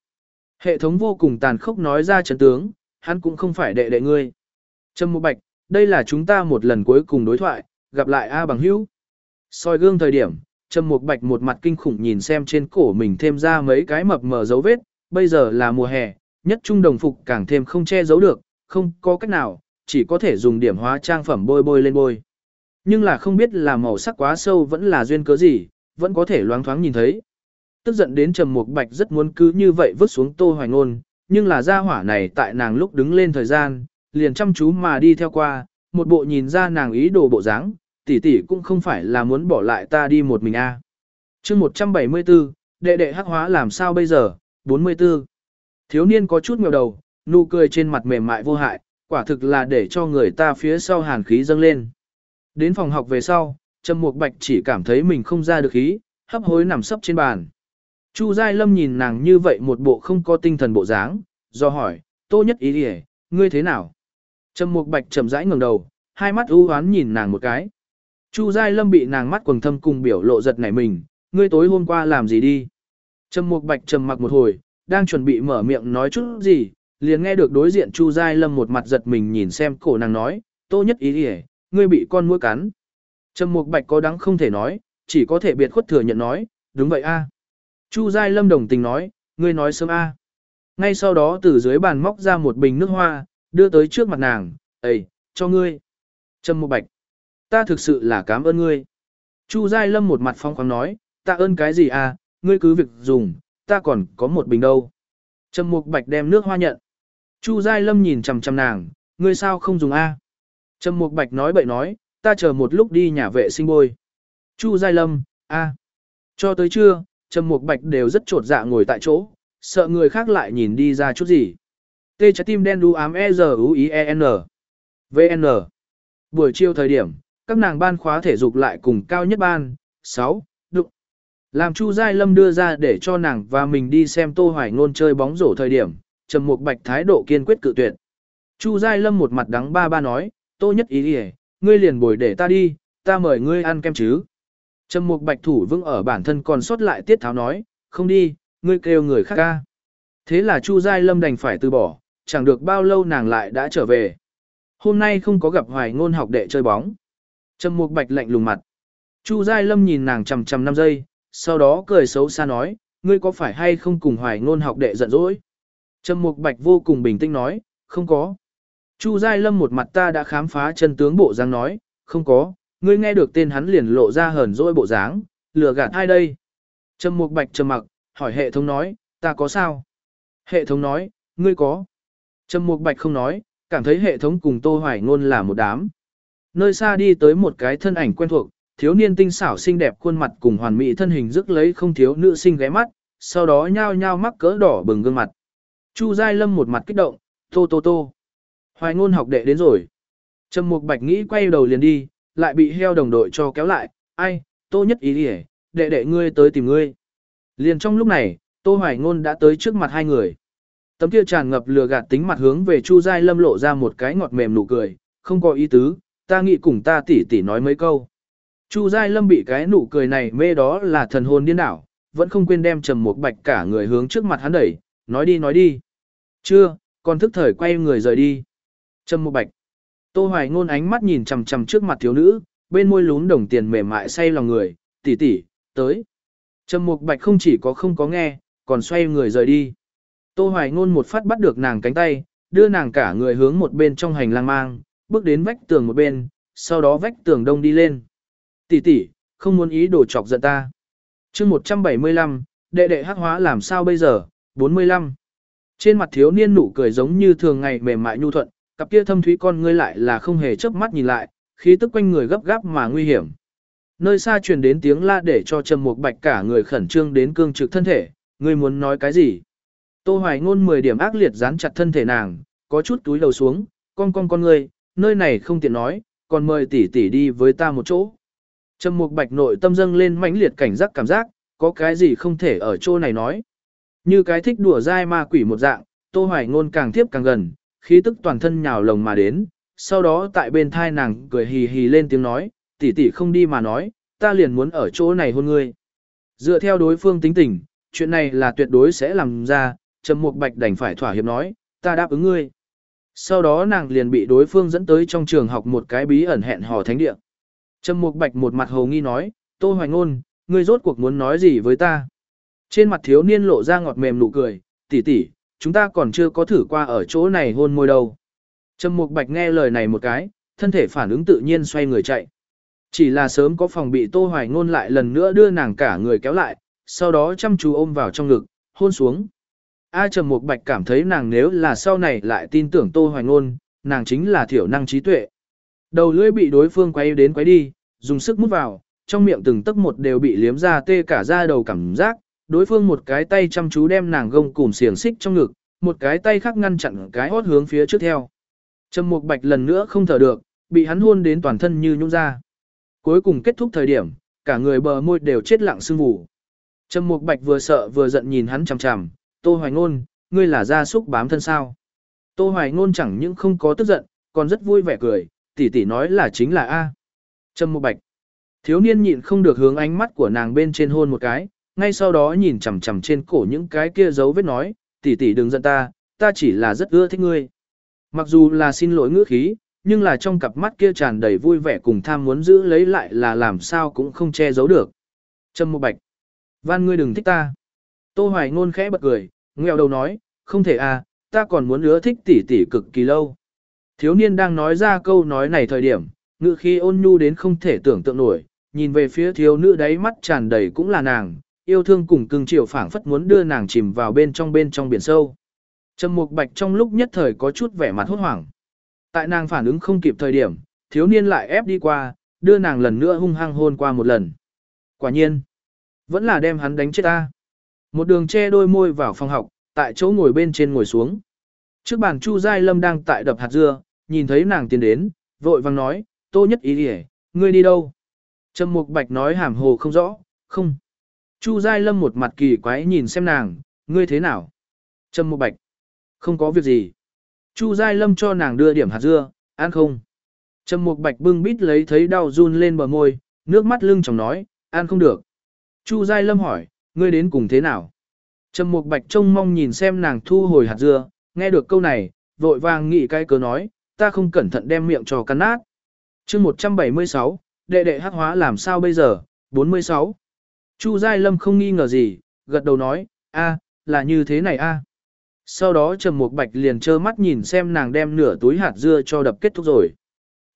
Hệ thống vô cùng tàn khốc nói ra chấn tướng, hắn cũng không phải đệ đệ ngươi. Trầm một bạch, đây là chúng ta một lần cuối cùng đối thoại, gặp lại A bằng hữu. soi gương thời điểm, Trầm một bạch một mặt kinh khủng nhìn xem trên cổ mình thêm ra mấy cái mập mờ dấu vết, bây giờ là mùa hè, nhất trung đồng phục càng thêm không che giấu được, không có cách nào, chỉ có thể dùng điểm hóa trang phẩm bôi bôi lên bôi. Nhưng là không biết là màu sắc quá sâu vẫn là duyên cớ gì, vẫn có thể loáng thoáng nhìn thấy. Tức giận đến Trầm Mục Bạch rất muốn cứ như vậy vứt xuống Tô Hoài Ngôn, nhưng là gia hỏa này tại nàng lúc đứng lên thời gian, liền chăm chú mà đi theo qua, một bộ nhìn ra nàng ý đồ bộ dáng, tỷ tỷ cũng không phải là muốn bỏ lại ta đi một mình a. À. Chương 174, đệ đệ hắc hóa làm sao bây giờ? 44. Thiếu niên có chút ngẩng đầu, nụ cười trên mặt mềm mại vô hại, quả thực là để cho người ta phía sau hàn khí dâng lên. Đến phòng học về sau, Trầm Mục Bạch chỉ cảm thấy mình không ra được khí, hấp hối nằm sấp trên bàn. Chu Giai Lâm nhìn nàng như vậy một bộ không có tinh thần bộ dáng, do hỏi, tô nhất ý đi ngươi thế nào? Trầm Mục Bạch chậm rãi ngẩng đầu, hai mắt u hoán nhìn nàng một cái. Chu Giai Lâm bị nàng mắt quầng thâm cùng biểu lộ giật nảy mình, ngươi tối hôm qua làm gì đi? Trầm Mục Bạch trầm mặc một hồi, đang chuẩn bị mở miệng nói chút gì, liền nghe được đối diện Chu Giai Lâm một mặt giật mình nhìn xem cổ nàng nói, tô nhất ý đi ngươi bị con muỗi cắn. Trầm Mục Bạch có đáng không thể nói, chỉ có thể biệt khuất thừa nhận nói, đúng vậy a. Chu Giai Lâm đồng tình nói, ngươi nói sớm a. Ngay sau đó từ dưới bàn móc ra một bình nước hoa, đưa tới trước mặt nàng, Ê, cho ngươi. Trầm Mục Bạch, ta thực sự là cảm ơn ngươi. Chu Giai Lâm một mặt phong khoáng nói, ta ơn cái gì a? Ngươi cứ việc dùng, ta còn có một bình đâu. Trầm Mục Bạch đem nước hoa nhận. Chu Giai Lâm nhìn chằm chằm nàng, ngươi sao không dùng a? Trầm Mục Bạch nói bậy nói, ta chờ một lúc đi nhà vệ sinh bôi. Chu Giai Lâm, a, Cho tới trưa, Trầm Mục Bạch đều rất trột dạ ngồi tại chỗ, sợ người khác lại nhìn đi ra chút gì. Tê trái tim đen đu ám E r U I E N. VN. Buổi chiều thời điểm, các nàng ban khóa thể dục lại cùng cao nhất ban, 6. Làm Chu Giai Lâm đưa ra để cho nàng và mình đi xem Tô Hoài Ngôn chơi bóng rổ thời điểm, Trầm Mục Bạch thái độ kiên quyết cự tuyệt. Chu Giai Lâm một mặt đắng ba ba nói, Tô nhất ý đi ngươi liền bồi để ta đi, ta mời ngươi ăn kem chứ. Trầm mục bạch thủ vững ở bản thân còn sót lại tiết tháo nói, không đi, ngươi kêu người khác ca. Thế là Chu Giai Lâm đành phải từ bỏ, chẳng được bao lâu nàng lại đã trở về. Hôm nay không có gặp hoài ngôn học đệ chơi bóng. Trầm mục bạch lạnh lùng mặt. Chu Giai Lâm nhìn nàng chầm chầm 5 giây, sau đó cười xấu xa nói, ngươi có phải hay không cùng hoài ngôn học đệ giận dỗi? Trầm mục bạch vô cùng bình tĩnh nói, không có. Chu Giai Lâm một mặt ta đã khám phá chân tướng bộ dáng nói, không có, ngươi nghe được tên hắn liền lộ ra hờn dỗi bộ dáng, lừa gạt ai đây? Trầm Mục Bạch trầm mặc, hỏi hệ thống nói, ta có sao? Hệ thống nói, ngươi có. Trầm Mục Bạch không nói, cảm thấy hệ thống cùng Tô Hoài Ngôn là một đám. Nơi xa đi tới một cái thân ảnh quen thuộc, thiếu niên tinh xảo xinh đẹp khuôn mặt cùng hoàn mỹ thân hình rước lấy không thiếu nữ sinh ghé mắt, sau đó nhao nhao mắc cỡ đỏ bừng gương mặt. Chu Giai Lâm một mặt kích động, tô tô tô. Hoài ngôn học đệ đến rồi. Trầm Mục Bạch nghĩ quay đầu liền đi, lại bị heo đồng đội cho kéo lại, ai, tô nhất ý đi đệ đệ ngươi tới tìm ngươi. Liền trong lúc này, tô hoài ngôn đã tới trước mặt hai người. Tấm kia tràn ngập lừa gạt tính mặt hướng về Chu Giai Lâm lộ ra một cái ngọt mềm nụ cười, không có ý tứ, ta nghĩ cùng ta tỉ tỉ nói mấy câu. Chu Giai Lâm bị cái nụ cười này mê đó là thần hồn điên đảo, vẫn không quên đem Trầm Mục Bạch cả người hướng trước mặt hắn đẩy, nói đi nói đi. Chưa, còn thức thời quay người rời đi. Trầm Mục Bạch. Tô Hoài ngôn ánh mắt nhìn chằm chằm trước mặt thiếu nữ, bên môi lún đồng tiền mềm mại say lòng người, tỷ tỷ, tới. Trầm Mục Bạch không chỉ có không có nghe, còn xoay người rời đi. Tô Hoài ngôn một phát bắt được nàng cánh tay, đưa nàng cả người hướng một bên trong hành lang mang, bước đến vách tường một bên, sau đó vách tường đông đi lên. Tỷ tỷ, không muốn ý đồ chọc giận ta. chương 175, đệ đệ hắc hóa làm sao bây giờ, 45. Trên mặt thiếu niên nụ cười giống như thường ngày mềm mại nhu thuận, cặp kia thâm thúy con ngươi lại là không hề chớp mắt nhìn lại, khí tức quanh người gấp gáp mà nguy hiểm. Nơi xa truyền đến tiếng la để cho Trầm Mục Bạch cả người khẩn trương đến cương trực thân thể, ngươi muốn nói cái gì? Tô Hoài ngôn 10 điểm ác liệt dán chặt thân thể nàng, có chút túi đầu xuống, con con con ngươi, nơi này không tiện nói, còn mời tỷ tỷ đi với ta một chỗ. Trầm Mục Bạch nội tâm dâng lên mãnh liệt cảnh giác cảm giác, có cái gì không thể ở chỗ này nói. Như cái thích đùa dai ma quỷ một dạng, Tô Hoài ngôn càng tiếp càng gần, khí tức toàn thân nhào lồng mà đến, sau đó tại bên thai nàng cười hì hì lên tiếng nói, tỷ tỷ không đi mà nói, ta liền muốn ở chỗ này hôn ngươi. Dựa theo đối phương tính tình, chuyện này là tuyệt đối sẽ làm ra, Trầm Mục Bạch đành phải thỏa hiệp nói, ta đáp ứng ngươi. Sau đó nàng liền bị đối phương dẫn tới trong trường học một cái bí ẩn hẹn hò thánh địa. Trầm Mục Bạch một mặt hồ nghi nói, Tô Hoài Ngôn, ngươi rốt cuộc muốn nói gì với ta? Trên mặt thiếu niên lộ ra ngọt mềm nụ cười, tỷ tỷ, chúng ta còn chưa có thử qua ở chỗ này hôn môi đâu. Trầm Mục Bạch nghe lời này một cái, thân thể phản ứng tự nhiên xoay người chạy. Chỉ là sớm có phòng bị Tô Hoài Ngôn lại lần nữa đưa nàng cả người kéo lại, sau đó chăm chú ôm vào trong ngực, hôn xuống. A Trầm Mục Bạch cảm thấy nàng nếu là sau này lại tin tưởng Tô Hoài Ngôn, nàng chính là thiểu năng trí tuệ. Đầu lưỡi bị đối phương quay đến quay đi, dùng sức mút vào, trong miệng từng tấc một đều bị liếm ra tê cả da đầu cảm giác, đối phương một cái tay chăm chú đem nàng gông cùm xiềng xích trong ngực, một cái tay khác ngăn chặn cái hót hướng phía trước theo. Trầm Mục Bạch lần nữa không thở được, bị hắn hôn đến toàn thân như nhũn ra. Cuối cùng kết thúc thời điểm, cả người bờ môi đều chết lặng sưng vụ. Trầm Mục Bạch vừa sợ vừa giận nhìn hắn chằm chằm, "Tô Hoài Ngôn, ngươi là gia súc bám thân sao?" Tô Hoài Ngôn chẳng những không có tức giận, còn rất vui vẻ cười, tỷ tỷ nói là chính là a. Trâm Mục Bạch. Thiếu niên nhịn không được hướng ánh mắt của nàng bên trên hôn một cái, ngay sau đó nhìn chằm chằm trên cổ những cái kia dấu vết nói, tỷ tỷ đừng giận ta, ta chỉ là rất ưa thích ngươi. Mặc dù là xin lỗi ngữ khí, nhưng là trong cặp mắt kia tràn đầy vui vẻ cùng tham muốn giữ lấy lại là làm sao cũng không che giấu được. Trâm Mục Bạch, van ngươi đừng thích ta. Tô Hoài ngôn khẽ bật cười, nghèo đầu nói, không thể à, ta còn muốn ưa thích tỷ tỷ cực kỳ lâu. Thiếu niên đang nói ra câu nói này thời điểm, ngự khí ôn nhu đến không thể tưởng tượng nổi, nhìn về phía thiếu nữ đáy mắt tràn đầy cũng là nàng, yêu thương cùng cưng chiều phảng phất muốn đưa nàng chìm vào bên trong bên trong biển sâu. Trầm Mục Bạch trong lúc nhất thời có chút vẻ mặt hốt hoảng. Tại nàng phản ứng không kịp thời điểm, thiếu niên lại ép đi qua, đưa nàng lần nữa hung hăng hôn qua một lần. Quả nhiên, vẫn là đem hắn đánh chết ta. Một đường che đôi môi vào phòng học, tại chỗ ngồi bên trên ngồi xuống. Trước bàn Chu Giai Lâm đang tại đập hạt dưa, nhìn thấy nàng tiến đến, vội vàng nói, tô nhất ý đi ngươi đi đâu? Trầm Mục Bạch nói hàm hồ không rõ, không. Chu Giai Lâm một mặt kỳ quái nhìn xem nàng, ngươi thế nào? Trầm Mục Bạch, không có việc gì. Chu Giai Lâm cho nàng đưa điểm hạt dưa, ăn không? Trầm Mục Bạch bưng bít lấy thấy đau run lên bờ môi, nước mắt lưng chồng nói, ăn không được. Chu Giai Lâm hỏi, ngươi đến cùng thế nào? Trầm Mục Bạch trông mong nhìn xem nàng thu hồi hạt dưa, nghe được câu này, vội vàng nghĩ cái cớ nói, ta không cẩn thận đem miệng cho cắn nát. chương 176, đệ đệ hắc hóa làm sao bây giờ, 46. Chu Giai Lâm không nghi ngờ gì, gật đầu nói, a, là như thế này a. Sau đó Trầm Mục Bạch liền trơ mắt nhìn xem nàng đem nửa túi hạt dưa cho đập kết thúc rồi.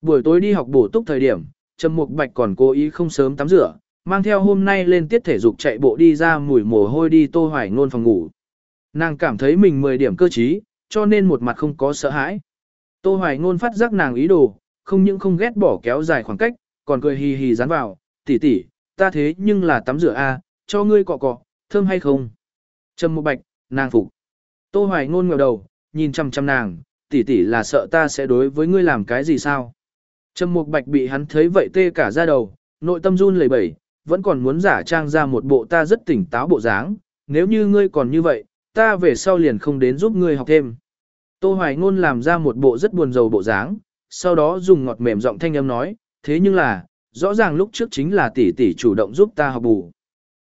Buổi tối đi học bổ túc thời điểm, Trầm Mục Bạch còn cố ý không sớm tắm rửa, mang theo hôm nay lên tiết thể dục chạy bộ đi ra mùi mồ hôi đi Tô Hoài Nôn phòng ngủ. Nàng cảm thấy mình 10 điểm cơ trí, cho nên một mặt không có sợ hãi. Tô Hoài Nôn phát giác nàng ý đồ, không những không ghét bỏ kéo dài khoảng cách, còn cười hì hì dán vào, tỷ tỷ, ta thế nhưng là tắm rửa a, cho ngươi cọ cọ, thơm hay không? Trầm Mục Bạch, nàng phục. Tô Hoài ngôn ngẩng đầu, nhìn chăm chăm nàng, tỷ tỷ là sợ ta sẽ đối với ngươi làm cái gì sao? Trầm Mục Bạch bị hắn thấy vậy tê cả da đầu, nội tâm run lẩy bẩy, vẫn còn muốn giả trang ra một bộ ta rất tỉnh táo bộ dáng, nếu như ngươi còn như vậy, ta về sau liền không đến giúp ngươi học thêm. Tô Hoài ngôn làm ra một bộ rất buồn rầu bộ dáng, sau đó dùng ngọt mềm giọng thanh âm nói, thế nhưng là, rõ ràng lúc trước chính là tỷ tỷ chủ động giúp ta học bù.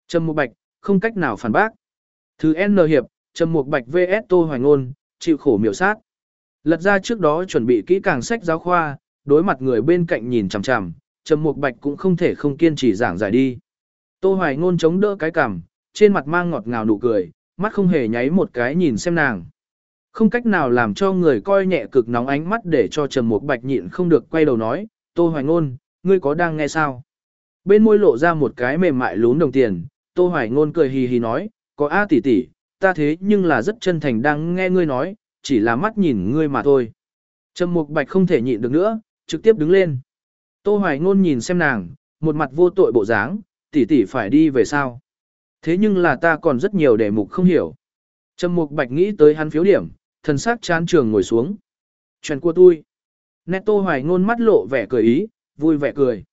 Trầm Mục Bạch, không cách nào phản bác. Thứ N hiệp, Trầm Mục Bạch VS Tô Hoài Ngôn, chịu khổ miểu sát. Lật ra trước đó chuẩn bị kỹ càng sách giáo khoa, đối mặt người bên cạnh nhìn chằm chằm, Trầm Mục Bạch cũng không thể không kiên trì giảng giải đi. Tô Hoài Ngôn chống đỡ cái cằm, trên mặt mang ngọt ngào nụ cười, mắt không hề nháy một cái nhìn xem nàng. Không cách nào làm cho người coi nhẹ cực nóng ánh mắt để cho Trầm Mục Bạch nhịn không được quay đầu nói, Tô Hoài Ngôn, ngươi có đang nghe sao? Bên môi lộ ra một cái mềm mại lún đồng tiền, Tô Hoài Ngôn cười hì hì nói, có A tỷ tỷ, ta thế nhưng là rất chân thành đang nghe ngươi nói, chỉ là mắt nhìn ngươi mà thôi. Trầm Mục Bạch không thể nhịn được nữa, trực tiếp đứng lên. Tô Hoài Ngôn nhìn xem nàng, một mặt vô tội bộ dáng, tỷ tỷ phải đi về sao? Thế nhưng là ta còn rất nhiều đề mục không hiểu. Trầm Mục Bạch nghĩ tới hắn phiếu điểm, thần sắc chán trường ngồi xuống. Chuyện của tôi. Nét Tô Hoài Ngôn mắt lộ vẻ cười ý, vui vẻ cười.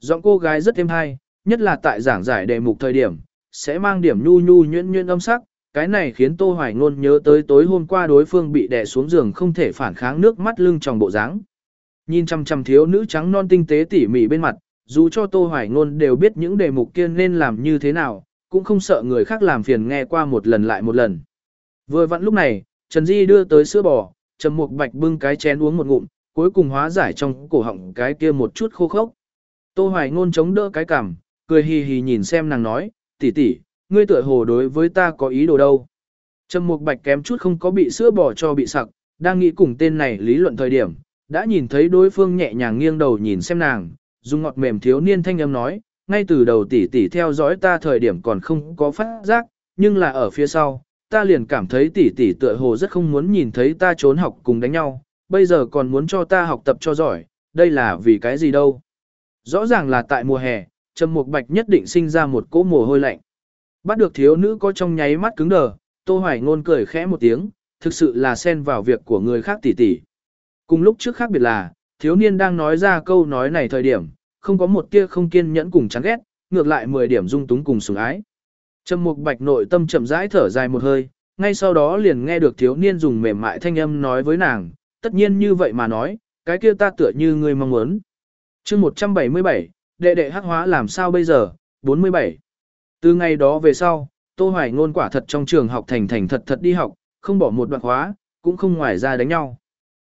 Giọng cô gái rất êm hay, nhất là tại giảng giải đề mục thời điểm, sẽ mang điểm nhu nhu nhuyễn nhuyễn âm sắc, cái này khiến Tô Hoài Ngôn nhớ tới tối hôm qua đối phương bị đè xuống giường không thể phản kháng nước mắt lưng tròng bộ dáng. Nhìn chăm chăm thiếu nữ trắng non tinh tế tỉ mỉ bên mặt, dù cho Tô Hoài Ngôn đều biết những đề mục kia nên làm như thế nào, cũng không sợ người khác làm phiền nghe qua một lần lại một lần. Vừa vặn lúc này, Trần Di đưa tới sữa bò, Trầm Mục Bạch bưng cái chén uống một ngụm, cuối cùng hóa giải trong cổ họng cái kia một chút khô khốc. Tô Hoài Ngôn chống đỡ cái cằm, cười hì hì nhìn xem nàng nói, tỷ tỷ, ngươi tựa hồ đối với ta có ý đồ đâu. Trầm Mục Bạch kém chút không có bị sữa bò cho bị sặc, đang nghĩ cùng tên này lý luận thời điểm, đã nhìn thấy đối phương nhẹ nhàng nghiêng đầu nhìn xem nàng, dùng ngọt mềm thiếu niên thanh âm nói, ngay từ đầu tỷ tỷ theo dõi ta thời điểm còn không có phát giác, nhưng là ở phía sau, ta liền cảm thấy tỷ tỷ tựa hồ rất không muốn nhìn thấy ta trốn học cùng đánh nhau, bây giờ còn muốn cho ta học tập cho giỏi, đây là vì cái gì đâu. Rõ ràng là tại mùa hè, Trầm Mục Bạch nhất định sinh ra một cỗ mồ hôi lạnh. Bắt được thiếu nữ có trong nháy mắt cứng đờ, Tô Hoài Ngôn cười khẽ một tiếng, thực sự là xen vào việc của người khác tỷ tỷ. Cùng lúc trước khác biệt là, thiếu niên đang nói ra câu nói này thời điểm, không có một tia không kiên nhẫn cùng chán ghét, ngược lại 10 điểm dung túng cùng sủng ái. Trầm Mục Bạch nội tâm chậm rãi thở dài một hơi, ngay sau đó liền nghe được thiếu niên dùng mềm mại thanh âm nói với nàng, tất nhiên như vậy mà nói, cái kia ta tựa như ngươi mong muốn. Chương 177, đệ đệ hắc hóa làm sao bây giờ? 47. Từ ngày đó về sau, Tô Hoài ngôn quả thật trong trường học thành thành thật thật đi học, không bỏ một đoạn khóa, cũng không ngoài ra đánh nhau.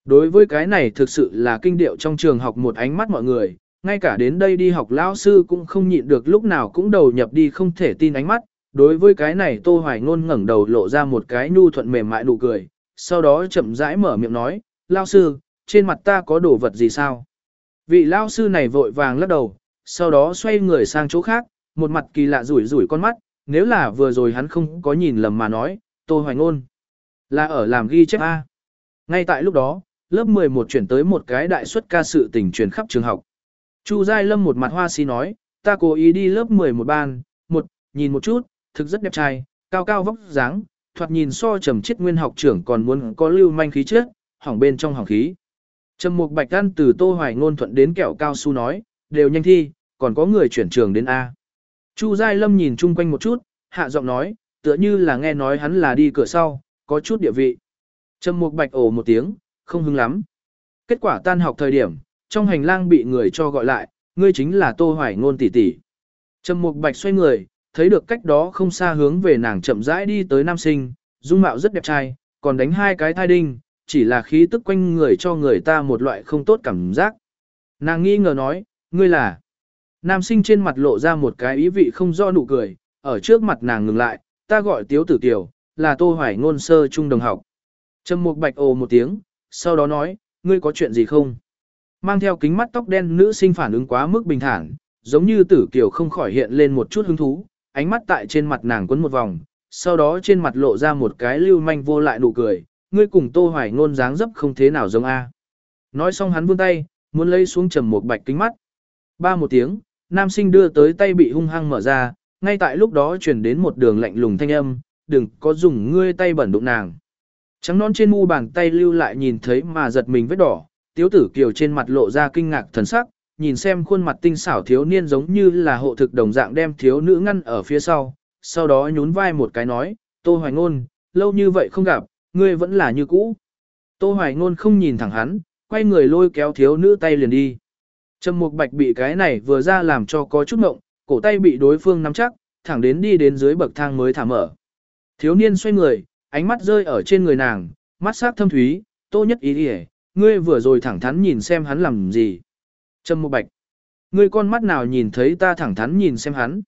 Đối với cái này thực sự là kinh điệu trong trường học một ánh mắt mọi người, ngay cả đến đây đi học lão sư cũng không nhịn được lúc nào cũng đầu nhập đi không thể tin ánh mắt. Đối với cái này Tô Hoài ngôn ngẩng đầu lộ ra một cái nhu thuận mềm mại nụ cười, sau đó chậm rãi mở miệng nói, lao sư, trên mặt ta có đồ vật gì sao? Vị lao sư này vội vàng lắc đầu, sau đó xoay người sang chỗ khác, một mặt kỳ lạ rủi rủi con mắt, nếu là vừa rồi hắn không có nhìn lầm mà nói, Tô Hoài Ngôn là ở làm ghi chép A. Ngay tại lúc đó, lớp 11 chuyển tới một cái đại suất ca sự tình truyền khắp trường học. Chu Giai Lâm một mặt hoa si nói, ta cố ý đi lớp 11 ban, một, nhìn một chút, thực rất đẹp trai, cao cao vóc dáng, thoạt nhìn so trầm chết nguyên học trưởng còn muốn có lưu manh khí chất, hỏng bên trong hỏng khí. Trầm Mục Bạch Ăn từ Tô Hoài Ngôn thuận đến kẹo cao su nói, đều nhanh thi, còn có người chuyển trường đến A. Chu Giai Lâm nhìn chung quanh một chút, hạ giọng nói, tựa như là nghe nói hắn là đi cửa sau, có chút địa vị. Trầm Mục Bạch ồ một tiếng, không hứng lắm. Kết quả tan học thời điểm, trong hành lang bị người cho gọi lại, ngươi chính là Tô Hoài Ngôn tỷ tỷ. Trầm Mục Bạch xoay người, thấy được cách đó không xa hướng về nàng chậm rãi đi tới nam sinh, dung mạo rất đẹp trai, còn đánh hai cái thai đinh, chỉ là khí tức quanh người cho người ta một loại không tốt cảm giác. Nàng nghi ngờ nói, ngươi là... Nam sinh trên mặt lộ ra một cái ý vị không do nụ cười, ở trước mặt nàng ngừng lại, ta gọi tiếu tử tiểu là tô hoài ngôn sơ trung đồng học. Trầm mục bạch ồ một tiếng, sau đó nói, ngươi có chuyện gì không? Mang theo kính mắt tóc đen nữ sinh phản ứng quá mức bình thản, giống như tử kiều không khỏi hiện lên một chút hứng thú, ánh mắt tại trên mặt nàng quấn một vòng, sau đó trên mặt lộ ra một cái lưu manh vô lại nụ cười, ngươi cùng tô hoài ngôn dáng dấp không thế nào giống a. Nói xong hắn vươn tay, muốn lấy xuống trầm một bạch kính mắt. Ba một tiếng, nam sinh đưa tới tay bị hung hăng mở ra, ngay tại lúc đó truyền đến một đường lạnh lùng thanh âm, đừng có dùng ngươi tay bẩn đụng nàng. Trắng non trên mu bàn tay lưu lại nhìn thấy mà giật mình vết đỏ, tiếu tử kiều trên mặt lộ ra kinh ngạc thần sắc, nhìn xem khuôn mặt tinh xảo thiếu niên giống như là hộ thực đồng dạng đem thiếu nữ ngăn ở phía sau, sau đó nhún vai một cái nói, Tô Hoài Ngôn, lâu như vậy không gặp, ngươi vẫn là như cũ. Tô Hoài Ngôn không nhìn thẳng hắn, quay người lôi kéo thiếu nữ tay liền đi. Trầm Mục Bạch bị cái này vừa ra làm cho có chút ngộng, cổ tay bị đối phương nắm chắc, thẳng đến đi đến dưới bậc thang mới thả mở. Thiếu niên xoay người, ánh mắt rơi ở trên người nàng, mắt sắc thâm thúy, tô nhất ý ý, ngươi vừa rồi thẳng thắn nhìn xem hắn làm gì. Trâm Mục Bạch, ngươi con mắt nào nhìn thấy ta thẳng thắn nhìn xem hắn.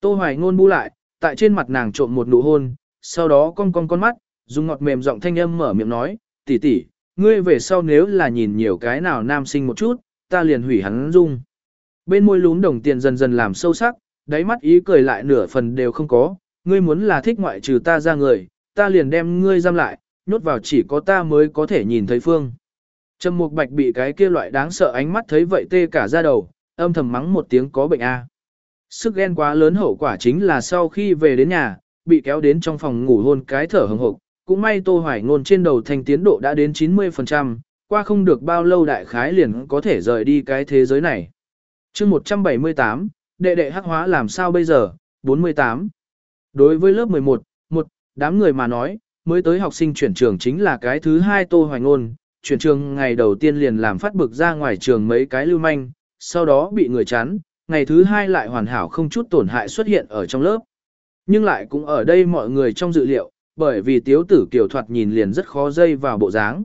Tô Hoài ngôn bu lại, tại trên mặt nàng trộm một nụ hôn, sau đó cong cong con mắt, dùng ngọt mềm giọng thanh âm mở miệng nói, tỷ tỷ, ngươi về sau nếu là nhìn nhiều cái nào nam sinh một chút, ta liền hủy hắn dung. Bên môi lún đồng tiền dần dần làm sâu sắc, đáy mắt ý cười lại nửa phần đều không có, ngươi muốn là thích ngoại trừ ta ra người, ta liền đem ngươi giam lại, nhốt vào chỉ có ta mới có thể nhìn thấy phương. Trầm Mục Bạch bị cái kia loại đáng sợ ánh mắt thấy vậy tê cả da đầu, âm thầm mắng một tiếng có bệnh a. Sức ghen quá lớn hậu quả chính là sau khi về đến nhà, bị kéo đến trong phòng ngủ hôn cái thở hừng hực, cũng may Tô Hoài ngôn trên đầu thành tiến độ đã đến 90%, qua không được bao lâu đại khái liền có thể rời đi cái thế giới này. chương 178, đệ đệ hắc hóa làm sao bây giờ, 48. Đối với lớp 11, một đám người mà nói, mới tới học sinh chuyển trường chính là cái thứ hai Tô Hoài ngôn, chuyển trường ngày đầu tiên liền làm phát bực ra ngoài trường mấy cái lưu manh, sau đó bị người chán, ngày thứ hai lại hoàn hảo không chút tổn hại xuất hiện ở trong lớp. Nhưng lại cũng ở đây mọi người trong dự liệu, bởi vì tiếu tử kiều thoạt nhìn liền rất khó dây vào bộ dáng.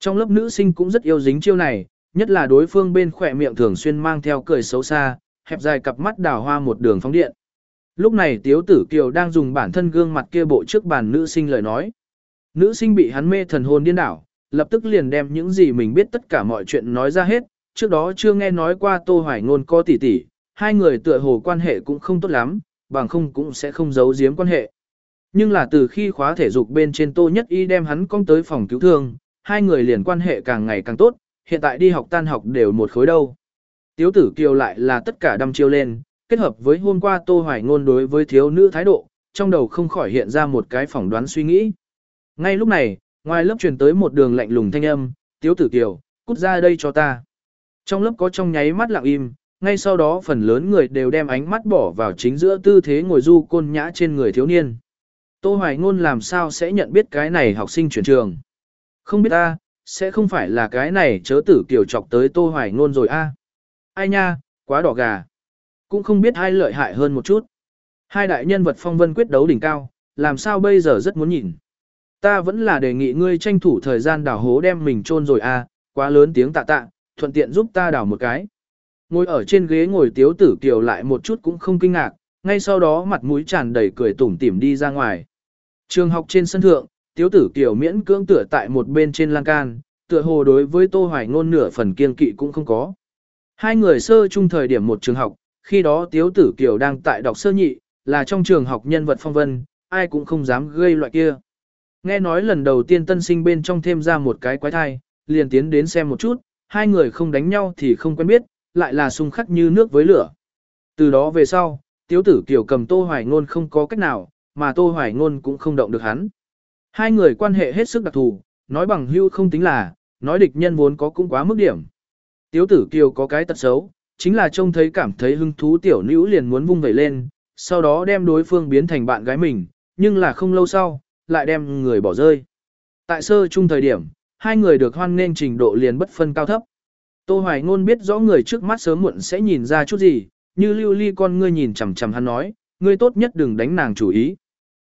Trong lớp nữ sinh cũng rất yêu dính chiêu này, nhất là đối phương bên khỏe miệng thường xuyên mang theo cười xấu xa, hẹp dài cặp mắt đào hoa một đường phóng điện. Lúc này tiếu tử kiều đang dùng bản thân gương mặt kia bộ trước bàn nữ sinh lời nói. Nữ sinh bị hắn mê thần hồn điên đảo, lập tức liền đem những gì mình biết tất cả mọi chuyện nói ra hết, trước đó chưa nghe nói qua Tô Hoài Ngôn có tỷ tỷ, hai người tựa hồ quan hệ cũng không tốt lắm, bằng không cũng sẽ không giấu giếm quan hệ. Nhưng là từ khi khóa thể dục bên trên Tô Nhất Y đem hắn cong tới phòng cứu thương, hai người liền quan hệ càng ngày càng tốt, hiện tại đi học tan học đều một khối đâu. Tiếu tử kiều lại là tất cả đâm chiêu lên, kết hợp với hôm qua Tô Hoài Ngôn đối với thiếu nữ thái độ, trong đầu không khỏi hiện ra một cái phỏng đoán suy nghĩ. Ngay lúc này, ngoài lớp truyền tới một đường lạnh lùng thanh âm, Tiếu tử kiều, cút ra đây cho ta. Trong lớp có trong nháy mắt lặng im, ngay sau đó phần lớn người đều đem ánh mắt bỏ vào chính giữa tư thế ngồi du côn nhã trên người thiếu niên. Tô Hoài Ngôn làm sao sẽ nhận biết cái này học sinh chuyển trường? Không biết ta, sẽ không phải là cái này chớ tử kiểu chọc tới Tô Hoài Ngôn rồi a? Ai nha, quá đỏ gà. Cũng không biết ai lợi hại hơn một chút. Hai đại nhân vật phong vân quyết đấu đỉnh cao, làm sao bây giờ rất muốn nhìn. Ta vẫn là đề nghị ngươi tranh thủ thời gian đào hố đem mình chôn rồi a, quá lớn tiếng tạ tạ, thuận tiện giúp ta đào một cái. Ngồi ở trên ghế ngồi tiếu tử kiều lại một chút cũng không kinh ngạc, ngay sau đó mặt mũi tràn đầy cười tủm tỉm đi ra ngoài. Trường học trên sân thượng, tiếu tử kiều miễn cưỡng tựa tại một bên trên lan can, tựa hồ đối với tô hoài ngôn nửa phần kiên kỵ cũng không có. Hai người sơ chung thời điểm một trường học, khi đó tiếu tử kiều đang tại đọc sơ nhị, là trong trường học nhân vật phong vân, ai cũng không dám gây loại kia. Nghe nói lần đầu tiên tân sinh bên trong thêm ra một cái quái thai, liền tiến đến xem một chút, hai người không đánh nhau thì không quen biết, lại là xung khắc như nước với lửa. Từ đó về sau, tiếu tử kiều cầm Tô Hoài Ngôn không có cách nào, mà Tô Hoài Ngôn cũng không động được hắn. Hai người quan hệ hết sức đặc thù, nói bằng hưu không tính là, nói địch nhân vốn có cũng quá mức điểm. Tiếu tử kiều có cái tật xấu, chính là trông thấy cảm thấy hứng thú tiểu nữ liền muốn vung vẩy lên, sau đó đem đối phương biến thành bạn gái mình, nhưng là không lâu sau, lại đem người bỏ rơi. Tại sơ chung thời điểm, hai người được hoan nên trình độ liền bất phân cao thấp. Tô Hoài Ngôn biết rõ người trước mắt sớm muộn sẽ nhìn ra chút gì, như lưu ly con ngươi nhìn chằm chằm hắn nói, ngươi tốt nhất đừng đánh nàng chủ ý.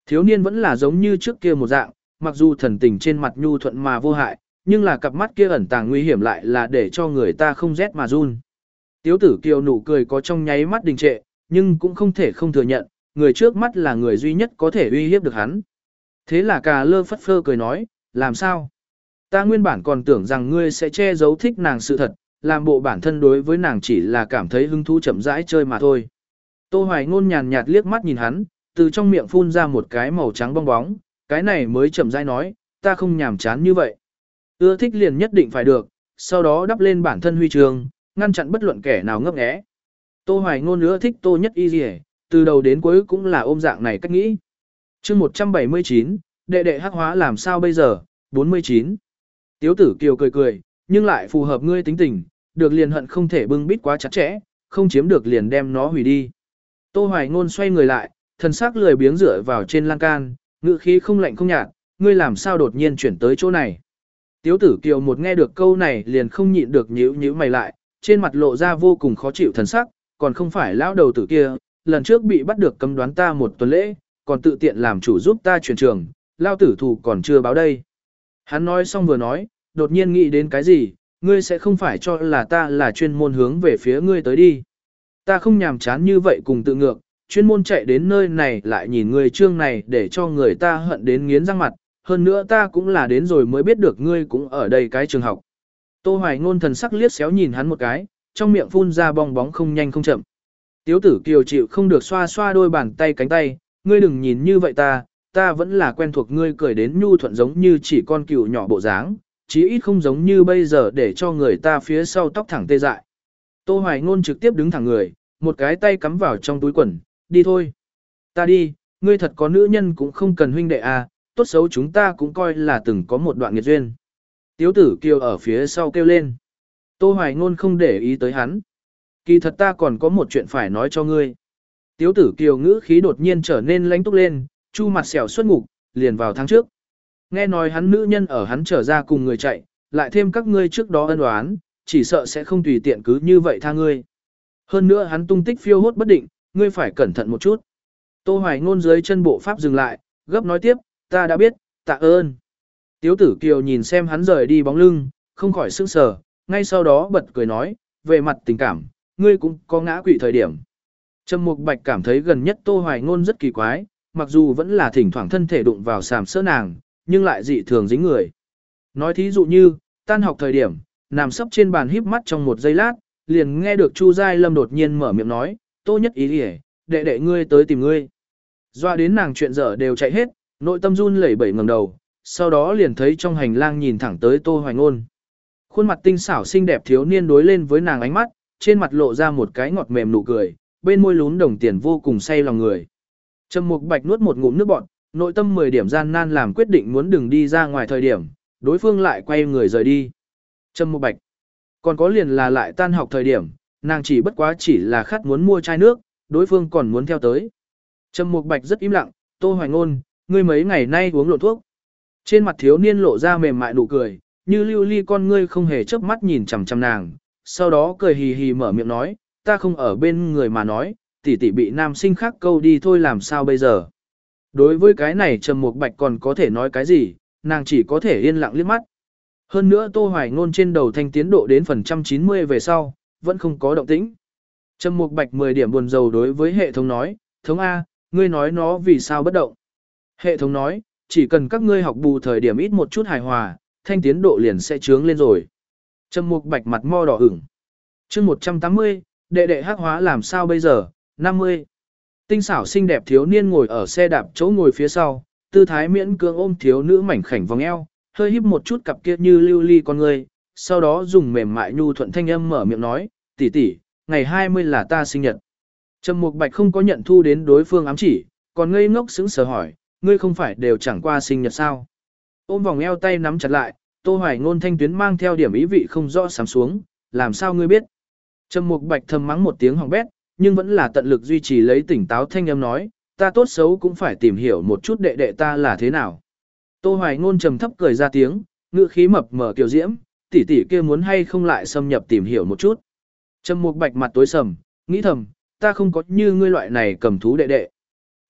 Thiếu niên vẫn là giống như trước kia một dạng, mặc dù thần tình trên mặt nhu thuận mà vô hại, nhưng là cặp mắt kia ẩn tàng nguy hiểm lại là để cho người ta không rét mà run. Tiếu tử kiều nụ cười có trong nháy mắt đình trệ, nhưng cũng không thể không thừa nhận, người trước mắt là người duy nhất có thể uy hiếp được hắn. Thế là cà lơ phất phơ cười nói, làm sao? Ta nguyên bản còn tưởng rằng ngươi sẽ che giấu thích nàng sự thật, làm bộ bản thân đối với nàng chỉ là cảm thấy hứng thú chậm rãi chơi mà thôi. Tô Hoài ngôn nhàn nhạt liếc mắt nhìn hắn, từ trong miệng phun ra một cái màu trắng bong bóng, cái này mới chậm rãi nói, ta không nhàm chán như vậy. Ưa thích liền nhất định phải được, sau đó đắp lên bản thân huy trường, ngăn chặn bất luận kẻ nào ngấp nghé. Tô Hoài ngôn ưa thích Tô Nhất Y gì từ đầu đến cuối cũng là ôm dạng này cách nghĩ chương 179, đệ đệ hắc hóa làm sao bây giờ, 49. Tiếu tử kiều cười cười, nhưng lại phù hợp ngươi tính tình, được liền hận không thể bưng bít quá chặt chẽ, không chiếm được liền đem nó hủy đi. Tô Hoài Ngôn xoay người lại, thần sắc lười biếng dựa vào trên lan can, ngữ khí không lạnh không nhạt, ngươi làm sao đột nhiên chuyển tới chỗ này. Tiếu tử kiều một nghe được câu này liền không nhịn được nhíu nhíu mày lại, trên mặt lộ ra vô cùng khó chịu thần sắc, còn không phải lão đầu tử kia, lần trước bị bắt được cấm đoán ta một tuần lễ, còn tự tiện làm chủ giúp ta chuyển trường, lao tử thù còn chưa báo đây. Hắn nói xong vừa nói, đột nhiên nghĩ đến cái gì, ngươi sẽ không phải cho là ta là chuyên môn hướng về phía ngươi tới đi. Ta không nhàm chán như vậy cùng tự ngược, chuyên môn chạy đến nơi này lại nhìn ngươi trương này để cho người ta hận đến nghiến răng mặt, hơn nữa ta cũng là đến rồi mới biết được ngươi cũng ở đây cái trường học. Tô Hoài ngôn thần sắc liếc xéo nhìn hắn một cái, trong miệng phun ra bong bóng không nhanh không chậm. Tiếu tử kiều chịu không được xoa xoa đôi bàn tay cánh tay, ngươi đừng nhìn như vậy ta, ta vẫn là quen thuộc ngươi cười đến nhu thuận giống như chỉ con cừu nhỏ bộ dáng, chí ít không giống như bây giờ để cho người ta phía sau tóc thẳng tê dại. Tô Hoài ngôn trực tiếp đứng thẳng người, một cái tay cắm vào trong túi quần, đi thôi. Ta đi, ngươi thật có nữ nhân cũng không cần huynh đệ à, tốt xấu chúng ta cũng coi là từng có một đoạn nghiệt duyên. Tiếu tử kêu ở phía sau kêu lên. Tô Hoài Ngôn không để ý tới hắn. Kỳ thật ta còn có một chuyện phải nói cho ngươi. Tiếu tử kiều ngữ khí đột nhiên trở nên lãnh túc lên, chu mặt xẻo xuất ngục, liền vào tháng trước. Nghe nói hắn nữ nhân ở hắn trở ra cùng người chạy, lại thêm các ngươi trước đó ân oán, chỉ sợ sẽ không tùy tiện cứ như vậy tha ngươi. Hơn nữa hắn tung tích phiêu hốt bất định, ngươi phải cẩn thận một chút. Tô Hoài Ngôn dưới chân bộ pháp dừng lại, gấp nói tiếp, ta đã biết, tạ ơn. Tiếu tử kiều nhìn xem hắn rời đi bóng lưng, không khỏi sững sờ, ngay sau đó bật cười nói, về mặt tình cảm, ngươi cũng có ngã quỵ thời điểm. Trầm Mục Bạch cảm thấy gần nhất Tô Hoài Ngôn rất kỳ quái, mặc dù vẫn là thỉnh thoảng thân thể đụng vào sàm sỡ nàng, nhưng lại dị thường dính người. Nói thí dụ như, tan học thời điểm, nằm sấp trên bàn híp mắt trong một giây lát, liền nghe được Chu Giai Lâm đột nhiên mở miệng nói, Tô nhất ý đi đệ đệ ngươi tới tìm ngươi. Doa đến nàng chuyện dở đều chạy hết, nội tâm run lẩy bẩy ngẩng đầu, sau đó liền thấy trong hành lang nhìn thẳng tới Tô Hoài Ngôn. Khuôn mặt tinh xảo xinh đẹp thiếu niên đối lên với nàng ánh mắt, trên mặt lộ ra một cái ngọt mềm nụ cười, bên môi lún đồng tiền vô cùng say lòng người. Trầm Mục Bạch nuốt một ngụm nước bọt, nội tâm 10 điểm gian nan làm quyết định muốn đừng đi ra ngoài thời điểm, đối phương lại quay người rời đi. Trầm Mục Bạch. Còn có liền là lại tan học thời điểm, nàng chỉ bất quá chỉ là khát muốn mua chai nước, đối phương còn muốn theo tới. Trầm Mục Bạch rất im lặng, Tô Hoài Ngôn, ngươi mấy ngày nay uống lộn thuốc. Trên mặt thiếu niên lộ ra mềm mại nụ cười, như lưu ly con ngươi không hề chớp mắt nhìn chằm chằm nàng, sau đó cười hì hì mở miệng nói, ta không ở bên người mà nói, tỷ tỷ bị nam sinh khác câu đi thôi làm sao bây giờ. Đối với cái này Trầm Mục Bạch còn có thể nói cái gì, nàng chỉ có thể yên lặng liếc mắt. Hơn nữa Tô Hoài Ngôn trên đầu thanh tiến độ đến phần trăm 90 về sau, vẫn không có động tĩnh. Trầm Mục Bạch 10 điểm buồn rầu đối với hệ thống nói, thống A, ngươi nói nó vì sao bất động. Hệ thống nói, chỉ cần các ngươi học bù thời điểm ít một chút hài hòa, thanh tiến độ liền sẽ trướng lên rồi. Trầm Mục Bạch mặt mo đỏ ửng. Chương 180, đệ đệ hắc hóa làm sao bây giờ? 50. Tinh xảo xinh đẹp thiếu niên ngồi ở xe đạp chỗ ngồi phía sau, tư thái miễn cưỡng ôm thiếu nữ mảnh khảnh vòng eo, hơi híp một chút cặp kia như lưu ly con người, sau đó dùng mềm mại nhu thuận thanh âm mở miệng nói, tỷ tỷ, ngày 20 là ta sinh nhật. Trầm Mục Bạch không có nhận thu đến đối phương ám chỉ, còn ngây ngốc sững sờ hỏi, ngươi không phải đều chẳng qua sinh nhật sao? Ôm vòng eo tay nắm chặt lại, Tô Hoài ngôn thanh tuyến mang theo điểm ý vị không rõ sám xuống, làm sao ngươi biết? Trầm Mục Bạch thầm mắng một tiếng hỏng bét, nhưng vẫn là tận lực duy trì lấy tỉnh táo thanh âm nói, ta tốt xấu cũng phải tìm hiểu một chút đệ đệ ta là thế nào. Tô Hoài ngôn trầm thấp cười ra tiếng, ngữ khí mập mờ kiều diễm, tỷ tỷ kia muốn hay không lại xâm nhập tìm hiểu một chút. Trầm Mục Bạch mặt tối sầm, nghĩ thầm, ta không có như ngươi loại này cầm thú đệ đệ.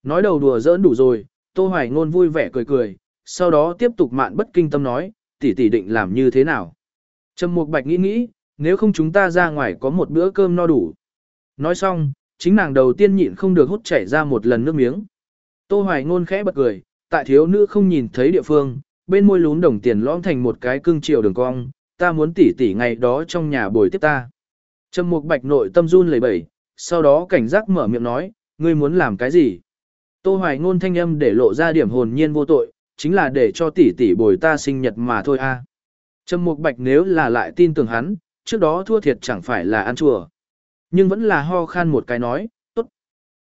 Nói đầu đùa giỡn đủ rồi, Tô Hoài ngôn vui vẻ cười cười, sau đó tiếp tục mạn bất kinh tâm nói, tỷ tỷ định làm như thế nào. Trầm Mục Bạch nghĩ nghĩ, nếu không chúng ta ra ngoài có một bữa cơm no đủ. Nói xong, chính nàng đầu tiên nhịn không được hút chảy ra một lần nước miếng. Tô Hoài ngôn khẽ bật cười, tại thiếu nữ không nhìn thấy địa phương, bên môi lún đồng tiền lõm thành một cái cưng chiều đường cong, ta muốn tỷ tỷ ngày đó trong nhà bồi tiếp ta. Trầm Mục Bạch nội tâm run lẩy bẩy, sau đó cảnh giác mở miệng nói, ngươi muốn làm cái gì? Tô Hoài ngôn thanh âm để lộ ra điểm hồn nhiên vô tội, chính là để cho tỷ tỷ bồi ta sinh nhật mà thôi a. Trầm Mục Bạch nếu là lại tin tưởng hắn, trước đó thua thiệt chẳng phải là ăn chùa. Nhưng vẫn là ho khan một cái nói, tốt.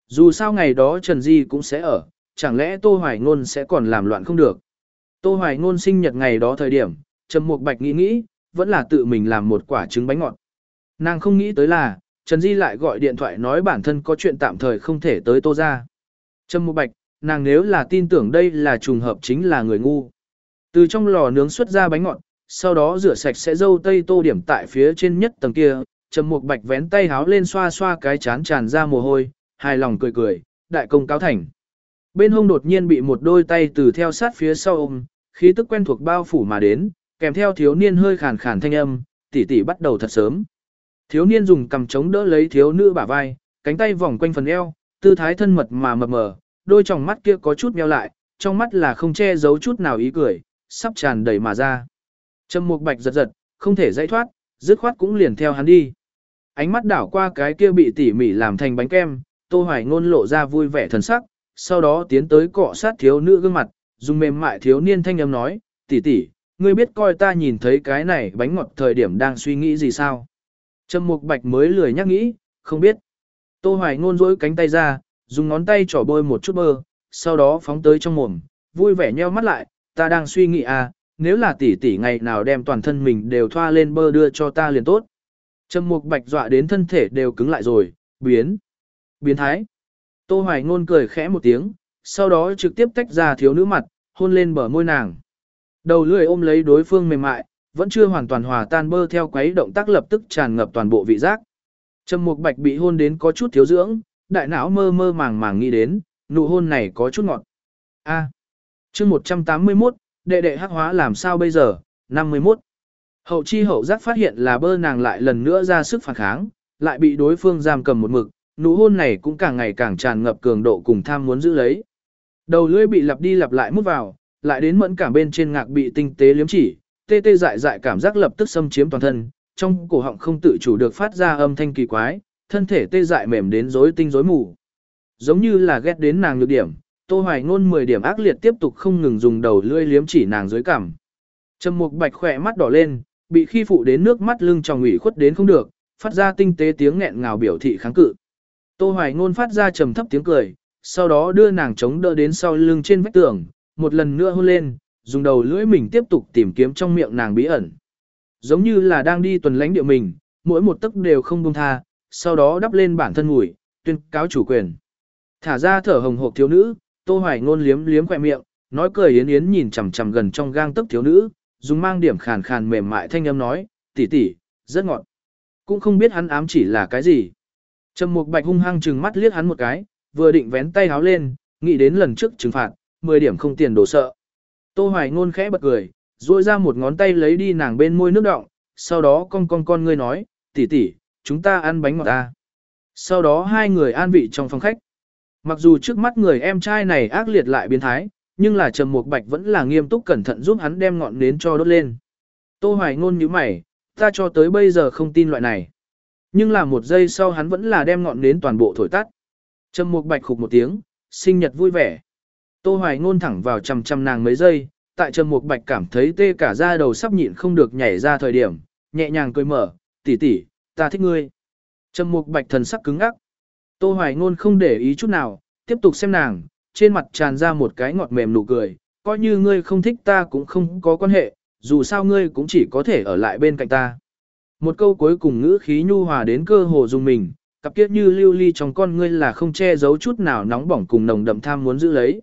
Dù sao ngày đó Trần Di cũng sẽ ở, chẳng lẽ Tô Hoài Ngôn sẽ còn làm loạn không được. Tô Hoài Ngôn sinh nhật ngày đó thời điểm, Trầm Mục Bạch nghĩ nghĩ, vẫn là tự mình làm một quả trứng bánh ngọt. Nàng không nghĩ tới là, Trần Di lại gọi điện thoại nói bản thân có chuyện tạm thời không thể tới Tô ra. Trầm Mục Bạch, nàng nếu là tin tưởng đây là trùng hợp chính là người ngu. Từ trong lò nướng xuất ra bánh ngọt, sau đó rửa sạch sẽ dâu tây tô điểm tại phía trên nhất tầng kia, Trầm Mục Bạch vén tay háo lên xoa xoa cái chán tràn ra mồ hôi, hài lòng cười cười, đại công cáo thành. Bên hông đột nhiên bị một đôi tay từ theo sát phía sau ôm, khí tức quen thuộc bao phủ mà đến, kèm theo thiếu niên hơi khàn khàn thanh âm, tỷ tỷ bắt đầu thật sớm. Thiếu niên dùng cầm chống đỡ lấy thiếu nữ bả vai, cánh tay vòng quanh phần eo, tư thái thân mật mà mập mờ, đôi tròng mắt kia có chút meo lại, trong mắt là không che giấu chút nào ý cười, sắp tràn đầy mà ra. Trầm Mục Bạch giật giật, không thể dãy thoát, dứt khoát cũng liền theo hắn đi. Ánh mắt đảo qua cái kia bị tỉ mỉ làm thành bánh kem, Tô Hoài ngôn lộ ra vui vẻ thần sắc, sau đó tiến tới cọ sát thiếu nữ gương mặt, dùng mềm mại thiếu niên thanh âm nói, tỷ tỷ, ngươi biết coi ta nhìn thấy cái này bánh ngọt thời điểm đang suy nghĩ gì sao? Trầm Mục Bạch mới lười nhắc nghĩ, không biết. Tô Hoài ngôn rỗi cánh tay ra, dùng ngón tay trỏ bôi một chút bơ, sau đó phóng tới trong mồm, vui vẻ nheo mắt lại, ta đang suy nghĩ à, nếu là tỷ tỷ ngày nào đem toàn thân mình đều thoa lên bơ đưa cho ta liền tốt. Trầm Mục Bạch dọa đến thân thể đều cứng lại rồi, biến. Biến thái. Tô Hoài ngôn cười khẽ một tiếng, sau đó trực tiếp tách ra thiếu nữ mặt, hôn lên bờ môi nàng. Đầu lưỡi ôm lấy đối phương mềm mại, vẫn chưa hoàn toàn hòa tan bơ theo quấy động tác lập tức tràn ngập toàn bộ vị giác. Trầm Mục Bạch bị hôn đến có chút thiếu dưỡng, đại não mơ mơ màng màng nghĩ đến, nụ hôn này có chút ngọt. A. À. Chương 181, đệ đệ hắc hóa làm sao bây giờ? 51. Hậu chi hậu giác phát hiện là bơ nàng lại lần nữa ra sức phản kháng, lại bị đối phương giam cầm một mực, nụ hôn này cũng càng ngày càng tràn ngập cường độ cùng tham muốn giữ lấy. Đầu lưỡi bị lặp đi lặp lại mút vào, lại đến mẫn cảm bên trên ngạc bị tinh tế liếm chỉ, tê tê dại dại cảm giác lập tức xâm chiếm toàn thân, trong cổ họng không tự chủ được phát ra âm thanh kỳ quái, thân thể tê dại mềm đến rối tinh rối mù. Giống như là ghét đến nàng nhược điểm, Tô Hoài ngôn 10 điểm ác liệt tiếp tục không ngừng dùng đầu lưỡi liếm chỉ nàng dưới cằm. Trầm Mục Bạch khỏe mắt đỏ lên, bị khi phụ đến nước mắt lưng tròng ủy khuất đến không được, phát ra tinh tế tiếng nghẹn ngào biểu thị kháng cự. Tô Hoài ngôn phát ra trầm thấp tiếng cười, sau đó đưa nàng chống đỡ đến sau lưng trên vách tường, một lần nữa hôn lên, dùng đầu lưỡi mình tiếp tục tìm kiếm trong miệng nàng bí ẩn. Giống như là đang đi tuần lãnh địa mình, mỗi một tấc đều không buông tha, sau đó đắp lên bản thân ngủi, tuyên cáo chủ quyền. Thả ra thở hồng hộc thiếu nữ, Tô Hoài ngôn liếm liếm khỏe miệng, nói cười yến yến nhìn chằm chằm gần trong gang tấc thiếu nữ, dùng mang điểm khàn khàn mềm mại thanh âm nói, tỷ tỷ, rất ngọt. Cũng không biết hắn ám chỉ là cái gì. Trầm Mục Bạch hung hăng trừng mắt liếc hắn một cái, vừa định vén tay háo lên, nghĩ đến lần trước trừng phạt, 10 điểm không tiền đổ sợ. Tô Hoài ngôn khẽ bật cười, duỗi ra một ngón tay lấy đi nàng bên môi nước đọng, sau đó con con con ngươi nói, tỷ tỷ, chúng ta ăn bánh ngọt ta. Sau đó hai người an vị trong phòng khách. Mặc dù trước mắt người em trai này ác liệt lại biến thái, nhưng là Trầm Mục Bạch vẫn là nghiêm túc cẩn thận giúp hắn đem ngọn nến cho đốt lên. Tô Hoài ngôn như mày, ta cho tới bây giờ không tin loại này. Nhưng là một giây sau hắn vẫn là đem ngọn nến toàn bộ thổi tắt. Trầm Mục Bạch khục một tiếng, sinh nhật vui vẻ. Tô Hoài ngôn thẳng vào chằm chằm nàng mấy giây, tại Trầm Mục Bạch cảm thấy tê cả da đầu sắp nhịn không được nhảy ra thời điểm, nhẹ nhàng cười mở, tỷ tỷ, ta thích ngươi. Trầm Mục Bạch thần sắc cứng ngắc. Tô Hoài ngôn không để ý chút nào, tiếp tục xem nàng, trên mặt tràn ra một cái ngọt mềm nụ cười, coi như ngươi không thích ta cũng không có quan hệ, dù sao ngươi cũng chỉ có thể ở lại bên cạnh ta. Một câu cuối cùng ngữ khí nhu hòa đến cơ hồ dùng mình, cặp kiếp như lưu ly trong con ngươi là không che giấu chút nào nóng bỏng cùng nồng đậm tham muốn giữ lấy.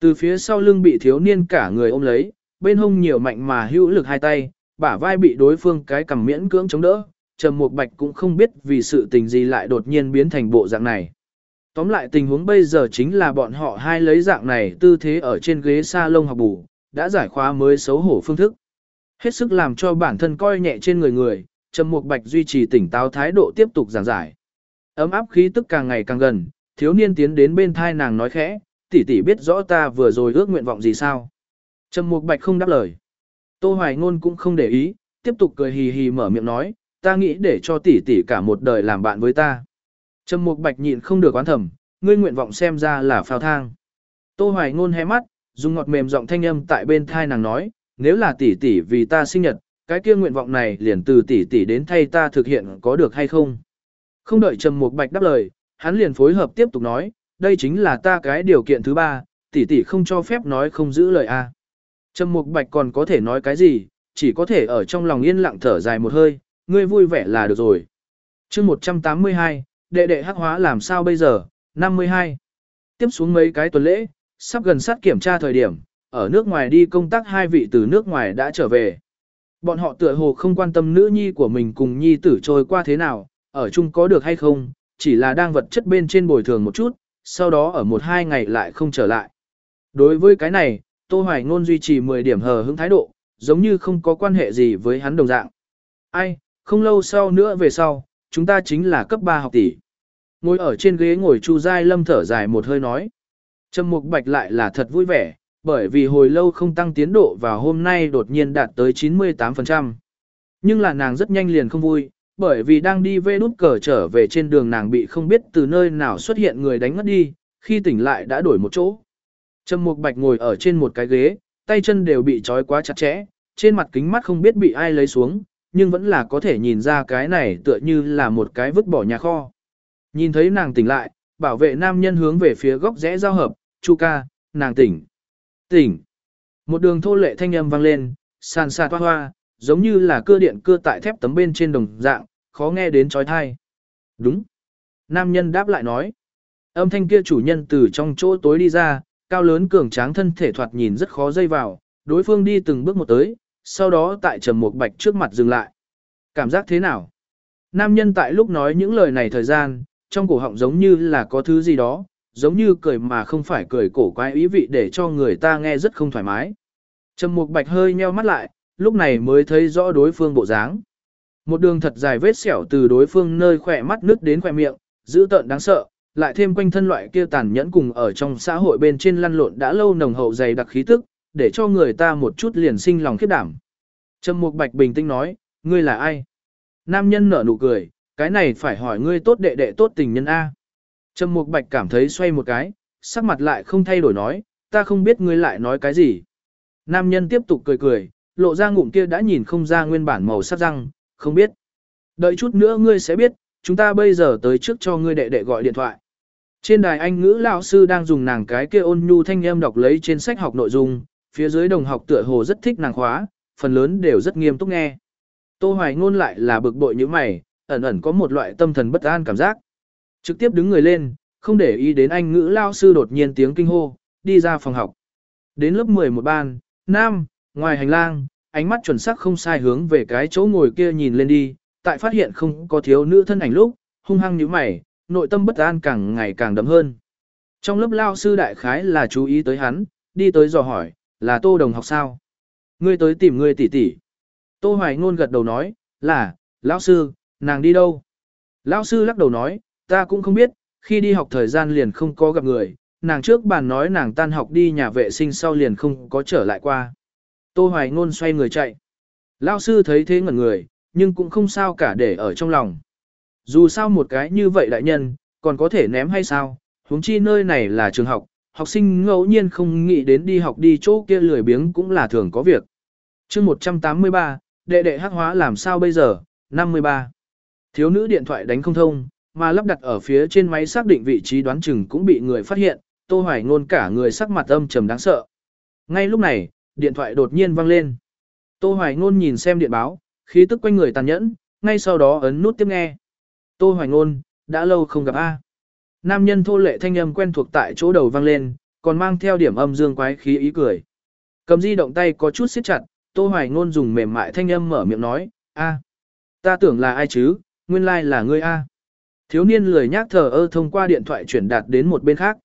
Từ phía sau lưng bị thiếu niên cả người ôm lấy, bên hông nhiều mạnh mà hữu lực hai tay, bả vai bị đối phương cái cầm miễn cưỡng chống đỡ, Trầm Mục Bạch cũng không biết vì sự tình gì lại đột nhiên biến thành bộ dạng này. Tóm lại tình huống bây giờ chính là bọn họ hai lấy dạng này tư thế ở trên ghế salon học bù, đã giải khóa mới xấu hổ phương thức. Hết sức làm cho bản thân coi nhẹ trên người người, Trầm Mục Bạch duy trì tỉnh táo thái độ tiếp tục giảng giải. Ấm áp khí tức càng ngày càng gần, thiếu niên tiến đến bên thai nàng nói khẽ, tỷ tỷ biết rõ ta vừa rồi ước nguyện vọng gì sao. Trầm Mục Bạch không đáp lời. Tô Hoài Ngôn cũng không để ý, tiếp tục cười hì hì mở miệng nói, ta nghĩ để cho tỷ tỷ cả một đời làm bạn với ta. Trầm Mục Bạch nhịn không được oán thầm, ngươi nguyện vọng xem ra là phao thang. Tô Hoài Ngôn hé mắt, dùng ngọt mềm giọng thanh âm tại bên thai nàng nói, nếu là tỷ tỷ vì ta sinh nhật, cái kia nguyện vọng này liền từ tỷ tỷ đến thay ta thực hiện có được hay không? Không đợi Trầm Mục Bạch đáp lời, hắn liền phối hợp tiếp tục nói, đây chính là ta cái điều kiện thứ ba, tỷ tỷ không cho phép nói không giữ lời a. Trầm Mục Bạch còn có thể nói cái gì, chỉ có thể ở trong lòng yên lặng thở dài một hơi, ngươi vui vẻ là được rồi. Chương 182, đệ đệ hắc hóa làm sao bây giờ? 52. Tiếp xuống mấy cái tuần lễ, sắp gần sát kiểm tra thời điểm, ở nước ngoài đi công tác hai vị từ nước ngoài đã trở về. Bọn họ tựa hồ không quan tâm nữ nhi của mình cùng nhi tử trôi qua thế nào, ở chung có được hay không, chỉ là đang vật chất bên trên bồi thường một chút, sau đó ở một hai ngày lại không trở lại. Đối với cái này, Tô Hoài Ngôn duy trì 10 điểm hờ hững thái độ, giống như không có quan hệ gì với hắn đồng dạng. Ai, không lâu sau nữa về sau, chúng ta chính là cấp 3 học tỷ. Ngồi ở trên ghế ngồi Chu Giai Lâm thở dài một hơi nói. Trầm Mục Bạch lại là thật vui vẻ, bởi vì hồi lâu không tăng tiến độ và hôm nay đột nhiên đạt tới 98%. Nhưng là nàng rất nhanh liền không vui, bởi vì đang đi về nút cờ trở về trên đường nàng bị không biết từ nơi nào xuất hiện người đánh ngất đi, khi tỉnh lại đã đổi một chỗ. Trầm Mục Bạch ngồi ở trên một cái ghế, tay chân đều bị trói quá chặt chẽ, trên mặt kính mắt không biết bị ai lấy xuống, nhưng vẫn là có thể nhìn ra cái này tựa như là một cái vứt bỏ nhà kho. Nhìn thấy nàng tỉnh lại, bảo vệ nam nhân hướng về phía góc rẽ giao hợp, Chu ca, nàng tỉnh. Tỉnh. Một đường thô lệ thanh âm vang lên, sàn sạt hoa hoa, giống như là cưa điện cưa tại thép tấm bên trên đồng dạng, khó nghe đến chói tai. Đúng. Nam nhân đáp lại nói. Âm thanh kia chủ nhân từ trong chỗ tối đi ra, cao lớn cường tráng thân thể thoạt nhìn rất khó dây vào, đối phương đi từng bước một tới, sau đó tại trầm một bạch trước mặt dừng lại. Cảm giác thế nào? Nam nhân tại lúc nói những lời này thời gian, trong cổ họng giống như là có thứ gì đó, giống như cười mà không phải cười cổ quái ý vị để cho người ta nghe rất không thoải mái. Trầm Mục Bạch hơi nheo mắt lại, lúc này mới thấy rõ đối phương bộ dáng. Một đường thật dài vết sẹo từ đối phương nơi khỏe mắt nước đến khỏe miệng, dữ tợn đáng sợ, lại thêm quanh thân loại kia tàn nhẫn cùng ở trong xã hội bên trên lăn lộn đã lâu nồng hậu dày đặc khí tức, để cho người ta một chút liền sinh lòng khiếp đảm. Trầm Mục Bạch bình tĩnh nói, ngươi là ai? Nam nhân nở nụ cười, cái này phải hỏi ngươi tốt đệ đệ tốt tình nhân A. Trầm Mục Bạch cảm thấy xoay một cái, sắc mặt lại không thay đổi nói, ta không biết ngươi lại nói cái gì. Nam nhân tiếp tục cười cười, lộ ra ngụm kia đã nhìn không ra nguyên bản màu sắc răng, không biết. Đợi chút nữa ngươi sẽ biết, chúng ta bây giờ tới trước cho ngươi đệ đệ gọi điện thoại. Trên đài Anh ngữ lão sư đang dùng nàng cái kia ôn nhu thanh âm đọc lấy trên sách học nội dung, phía dưới đồng học tựa hồ rất thích nàng khóa, phần lớn đều rất nghiêm túc nghe. Tô Hoài ngôn lại là bực bội như mày, ẩn ẩn có một loại tâm thần bất an cảm giác. Trực tiếp đứng người lên, không để ý đến anh ngữ lao sư đột nhiên tiếng kinh hô, đi ra phòng học. Đến lớp 11 ban, nam, ngoài hành lang, ánh mắt chuẩn xác không sai hướng về cái chỗ ngồi kia nhìn lên đi, tại phát hiện không có thiếu nữ thân ảnh lúc, hung hăng như mày, nội tâm bất an càng ngày càng đậm hơn. Trong lớp lao sư đại khái là chú ý tới hắn, đi tới dò hỏi, là tô đồng học sao? Ngươi tới tìm ngươi tỷ tỷ. Tô Hoài Ngôn gật đầu nói, là, lão sư, nàng đi đâu? Lão sư lắc đầu nói, ta cũng không biết, khi đi học thời gian liền không có gặp người, nàng trước bàn nói nàng tan học đi nhà vệ sinh sau liền không có trở lại qua. Tô Hoài Ngôn xoay người chạy. Lão sư thấy thế ngẩn người, nhưng cũng không sao cả để ở trong lòng. Dù sao một cái như vậy đại nhân, còn có thể ném hay sao, huống chi nơi này là trường học, học sinh ngẫu nhiên không nghĩ đến đi học đi chỗ kia lười biếng cũng là thường có việc. chương 183, đệ đệ hắc hóa làm sao bây giờ, 53. Thiếu nữ điện thoại đánh không thông, mà lắp đặt ở phía trên máy xác định vị trí đoán chừng cũng bị người phát hiện, Tô Hoài Ngôn cả người sắc mặt âm trầm đáng sợ. Ngay lúc này, điện thoại đột nhiên vang lên. Tô Hoài Ngôn nhìn xem điện báo, khí tức quanh người tàn nhẫn, ngay sau đó ấn nút tiếp nghe. Tô Hoài Ngôn, đã lâu không gặp A. Nam nhân thô lệ thanh âm quen thuộc tại chỗ đầu vang lên, còn mang theo điểm âm dương quái khí ý cười. Cầm di động tay có chút siết chặt, Tô Hoài Ngôn dùng mềm mại thanh âm mở miệng nói, a, ta tưởng là ai chứ, nguyên lai like là ngươi a. Thiếu niên lười nhác thờ ơ thông qua điện thoại chuyển đạt đến một bên khác.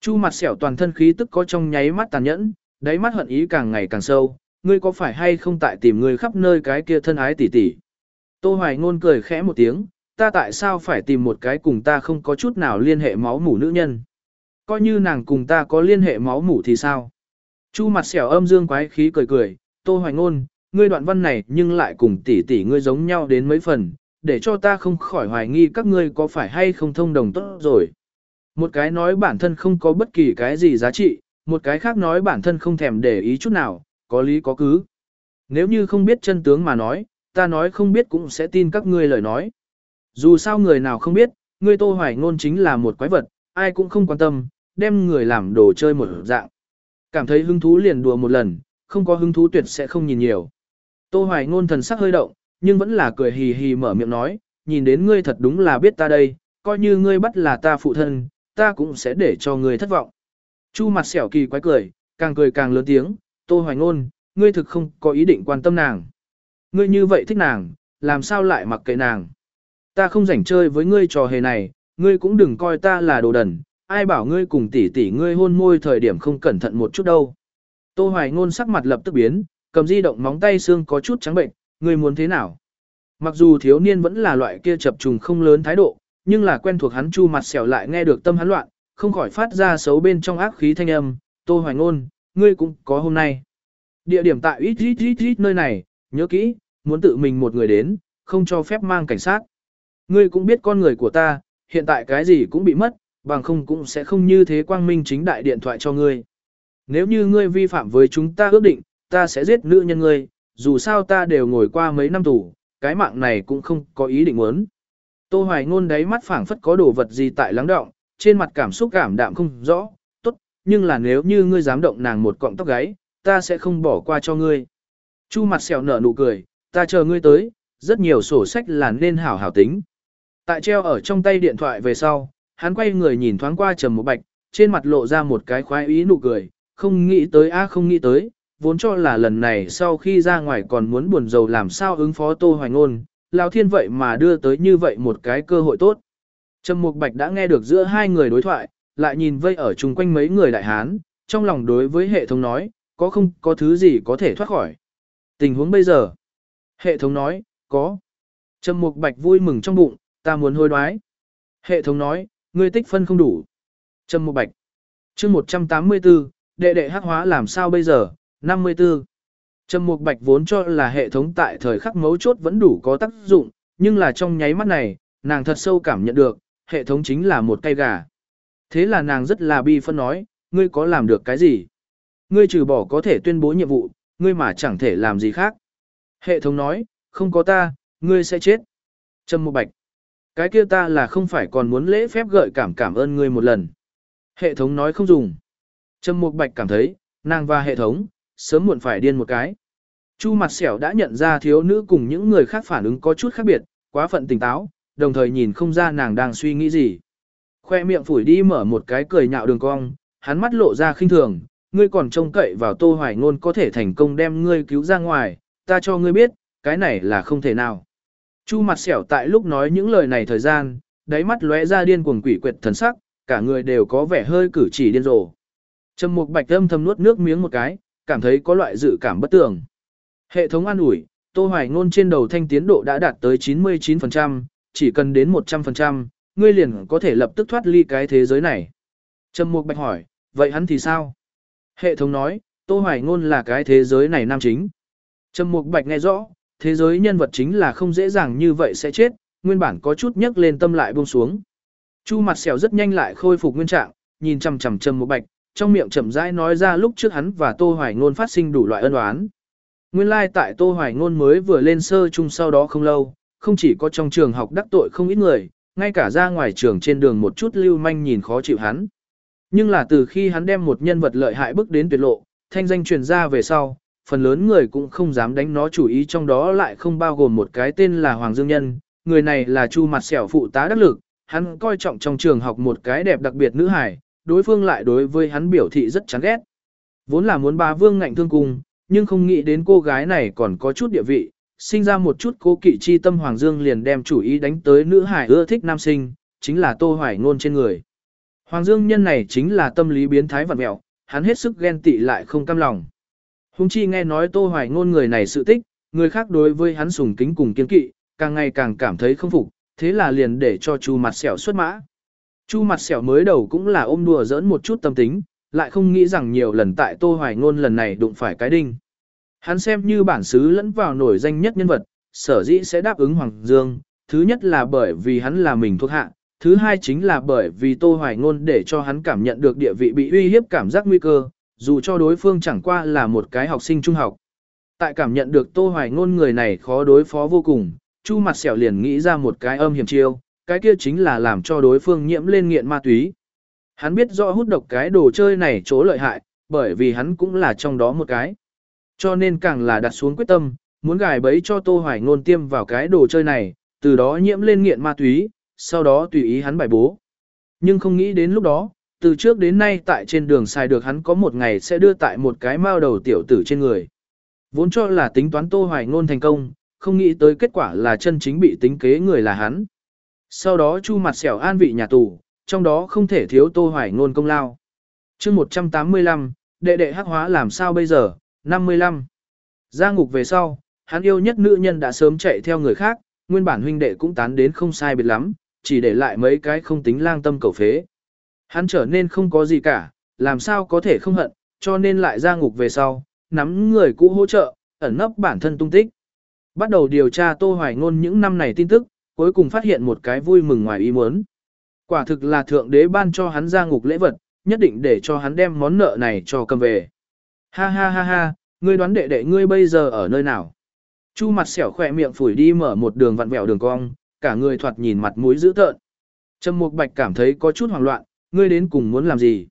Chu mặt xẻo toàn thân khí tức có trong nháy mắt tàn nhẫn, đáy mắt hận ý càng ngày càng sâu, ngươi có phải hay không tại tìm người khắp nơi cái kia thân ái tỉ tỉ. Tô Hoài Ngôn cười khẽ một tiếng, ta tại sao phải tìm một cái cùng ta không có chút nào liên hệ máu mủ nữ nhân. Coi như nàng cùng ta có liên hệ máu mủ thì sao. Chu mặt xẻo âm dương quái khí cười cười, Tô Hoài Ngôn, ngươi đoạn văn này nhưng lại cùng tỷ tỷ ngươi giống nhau đến mấy phần, để cho ta không khỏi hoài nghi các ngươi có phải hay không thông đồng tốt rồi. Một cái nói bản thân không có bất kỳ cái gì giá trị, một cái khác nói bản thân không thèm để ý chút nào, có lý có cứ. Nếu như không biết chân tướng mà nói, ta nói không biết cũng sẽ tin các ngươi lời nói. Dù sao người nào không biết, ngươi Tô Hoài Ngôn chính là một quái vật, ai cũng không quan tâm, đem người làm đồ chơi một dạng. Cảm thấy hứng thú liền đùa một lần, không có hứng thú tuyệt sẽ không nhìn nhiều. Tô Hoài Ngôn thần sắc hơi động, nhưng vẫn là cười hì hì mở miệng nói, nhìn đến ngươi thật đúng là biết ta đây, coi như ngươi bắt là ta phụ thân, ta cũng sẽ để cho ngươi thất vọng. Chu mặt xẻo kỳ quái cười, càng cười càng lớn tiếng, Tô Hoài Ngôn, ngươi thực không có ý định quan tâm nàng. Ngươi như vậy thích nàng, làm sao lại mặc kệ nàng. Ta không rảnh chơi với ngươi trò hề này, ngươi cũng đừng coi ta là đồ đần, ai bảo ngươi cùng tỷ tỷ ngươi hôn môi thời điểm không cẩn thận một chút đâu. Tô Hoài Ngôn sắc mặt lập tức biến, cầm di động móng tay xương có chút trắng bệnh, ngươi muốn thế nào? Mặc dù thiếu niên vẫn là loại kia chập trùng không lớn thái độ, nhưng là quen thuộc hắn chu mặt xẻo lại nghe được tâm hắn loạn, không khỏi phát ra xấu bên trong ác khí thanh âm, Tô Hoài Ngôn, ngươi cũng có hôm nay. Địa điểm tại ít ít ít ít nơi này, nhớ kỹ, muốn tự mình một người đến, không cho phép mang cảnh sát. Ngươi cũng biết con người của ta, hiện tại cái gì cũng bị mất, bằng không cũng sẽ không như thế quang minh chính đại điện thoại cho ngươi. Nếu như ngươi vi phạm với chúng ta ước định, ta sẽ giết nữ nhân ngươi, dù sao ta đều ngồi qua mấy năm tù, cái mạng này cũng không có ý định muốn. Tô Hoài Ngôn đáy mắt phảng phất có đồ vật gì tại lắng động, trên mặt cảm xúc cảm đạm không rõ, tốt, nhưng là nếu như ngươi dám động nàng một cọng tóc gáy, ta sẽ không bỏ qua cho ngươi. Chu mặt xèo nở nụ cười, ta chờ ngươi tới, rất nhiều sổ sách là nên hảo hảo tính. Tại treo ở trong tay điện thoại về sau, hắn quay người nhìn thoáng qua trầm mục bạch, trên mặt lộ ra một cái khoái ý nụ cười, không nghĩ tới a không nghĩ tới, vốn cho là lần này sau khi ra ngoài còn muốn buồn rầu làm sao ứng phó Tô Hoài Ngôn, Lão Thiên vậy mà đưa tới như vậy một cái cơ hội tốt. Trầm Mục Bạch đã nghe được giữa hai người đối thoại, lại nhìn vây ở chung quanh mấy người đại hán, trong lòng đối với hệ thống nói, có không có thứ gì có thể thoát khỏi. Tình huống bây giờ. Hệ thống nói, có. Trầm Mục Bạch vui mừng trong bụng, ta muốn hối đoái. Hệ thống nói, ngươi tích phân không đủ. Trầm Mục Bạch. chương 184, đệ đệ hắc hóa làm sao bây giờ, 54. Trầm Mục Bạch vốn cho là hệ thống tại thời khắc mấu chốt vẫn đủ có tác dụng, nhưng là trong nháy mắt này, nàng thật sâu cảm nhận được, hệ thống chính là một cây gà. Thế là nàng rất là bi phân nói, ngươi có làm được cái gì? Ngươi trừ bỏ có thể tuyên bố nhiệm vụ, ngươi mà chẳng thể làm gì khác. Hệ thống nói, không có ta, ngươi sẽ chết. Trầm Mục Bạch. Cái kia ta là không phải còn muốn lễ phép gợi cảm cảm ơn ngươi một lần. Hệ thống nói không dùng. Trầm Mục Bạch cảm thấy, nàng và hệ thống, sớm muộn phải điên một cái. Chu mặt xẻo đã nhận ra thiếu nữ cùng những người khác phản ứng có chút khác biệt, quá phận tỉnh táo, đồng thời nhìn không ra nàng đang suy nghĩ gì. Khoe miệng phủi đi mở một cái cười nhạo đường cong, hắn mắt lộ ra khinh thường, ngươi còn trông cậy vào tô hoài ngôn có thể thành công đem ngươi cứu ra ngoài, ta cho ngươi biết, cái này là không thể nào. Chu mặt xẻo tại lúc nói những lời này thời gian, đáy mắt lóe ra điên cuồng quỷ quyệt thần sắc, cả người đều có vẻ hơi cử chỉ điên rồ. Trầm Mục Bạch âm thầm nuốt nước miếng một cái, cảm thấy có loại dự cảm bất tường. Hệ thống an ủi, Tô Hoài Ngôn trên đầu thanh tiến độ đã đạt tới 99%, chỉ cần đến 100%, ngươi liền có thể lập tức thoát ly cái thế giới này. Trầm Mục Bạch hỏi, vậy hắn thì sao? Hệ thống nói, Tô Hoài Ngôn là cái thế giới này nam chính. Trầm Mục Bạch nghe rõ, thế giới nhân vật chính là không dễ dàng như vậy sẽ chết, nguyên bản có chút nhấc lên tâm lại buông xuống. Chu mặt xẻo rất nhanh lại khôi phục nguyên trạng, nhìn chằm chằm Trầm một Bạch, trong miệng chậm rãi nói ra lúc trước hắn và Tô Hoài Ngôn phát sinh đủ loại ân oán. Nguyên lai like tại Tô Hoài Ngôn mới vừa lên sơ chung sau đó không lâu, không chỉ có trong trường học đắc tội không ít người, ngay cả ra ngoài trường trên đường một chút lưu manh nhìn khó chịu hắn. Nhưng là từ khi hắn đem một nhân vật lợi hại bước đến tuyệt lộ, thanh danh truyền ra về sau, phần lớn người cũng không dám đánh nó chủ ý trong đó lại không bao gồm một cái tên là Hoàng Dương Nhân, người này là Chu Mặt Sẹo phụ tá đắc lực, hắn coi trọng trong trường học một cái đẹp đặc biệt nữ hải, đối phương lại đối với hắn biểu thị rất chán ghét. Vốn là muốn ba Vương ngạnh thương cùng, nhưng không nghĩ đến cô gái này còn có chút địa vị, sinh ra một chút cố kỵ chi tâm Hoàng Dương liền đem chủ ý đánh tới nữ hải ưa thích nam sinh, chính là Tô Hoài Ngôn trên người. Hoàng Dương nhân này chính là tâm lý biến thái vật mẹo, hắn hết sức ghen tị lại không cam lòng. Hùng chi nghe nói Tô Hoài Ngôn người này sự tích, người khác đối với hắn sùng kính cùng kiên kỵ, càng ngày càng cảm thấy không phục, thế là liền để cho Chu mặt sẹo xuất mã. Chu mặt sẹo mới đầu cũng là ôm đùa giỡn một chút tâm tính, lại không nghĩ rằng nhiều lần tại Tô Hoài Ngôn lần này đụng phải cái đinh. Hắn xem như bản xứ lẫn vào nổi danh nhất nhân vật, sở dĩ sẽ đáp ứng Hoàng Dương, thứ nhất là bởi vì hắn là mình thuộc hạ, thứ hai chính là bởi vì Tô Hoài Ngôn để cho hắn cảm nhận được địa vị bị uy hiếp cảm giác nguy cơ, dù cho đối phương chẳng qua là một cái học sinh trung học. Tại cảm nhận được Tô Hoài Ngôn người này khó đối phó vô cùng, Chu mặt sẹo liền nghĩ ra một cái âm hiểm chiêu, cái kia chính là làm cho đối phương nhiễm lên nghiện ma túy. Hắn biết rõ hút độc cái đồ chơi này chỗ lợi hại, bởi vì hắn cũng là trong đó một cái. Cho nên càng là đặt xuống quyết tâm, muốn gài bẫy cho Tô Hoài Ngôn tiêm vào cái đồ chơi này, từ đó nhiễm lên nghiện ma túy, sau đó tùy ý hắn bài bố. Nhưng không nghĩ đến lúc đó, từ trước đến nay tại trên đường xài được hắn có một ngày sẽ đưa tại một cái mao đầu tiểu tử trên người. Vốn cho là tính toán Tô Hoài Ngôn thành công, không nghĩ tới kết quả là chân chính bị tính kế người là hắn. Sau đó chu mặt xẻo an vị nhà tù, trong đó không thể thiếu Tô Hoài Ngôn công lao. chương 185, đệ đệ hắc hóa làm sao bây giờ, 55. Ra ngục về sau, hắn yêu nhất nữ nhân đã sớm chạy theo người khác, nguyên bản huynh đệ cũng tán đến không sai biệt lắm, chỉ để lại mấy cái không tính lang tâm cầu phế. Hắn trở nên không có gì cả, làm sao có thể không hận, cho nên lại ra ngục về sau, nắm người cũ hỗ trợ, ẩn nấp bản thân tung tích. Bắt đầu điều tra Tô Hoài Ngôn những năm này tin tức, cuối cùng phát hiện một cái vui mừng ngoài ý muốn. Quả thực là thượng đế ban cho hắn ra ngục lễ vật, nhất định để cho hắn đem món nợ này cho cầm về. Ha ha ha ha, ngươi đoán đệ đệ ngươi bây giờ ở nơi nào? Chu mặt xẻo khỏe miệng phủi đi mở một đường vặn vẹo đường cong, cả người thoạt nhìn mặt mũi dữ tợn. Trầm Mục Bạch cảm thấy có chút hoảng loạn, ngươi đến cùng muốn làm gì?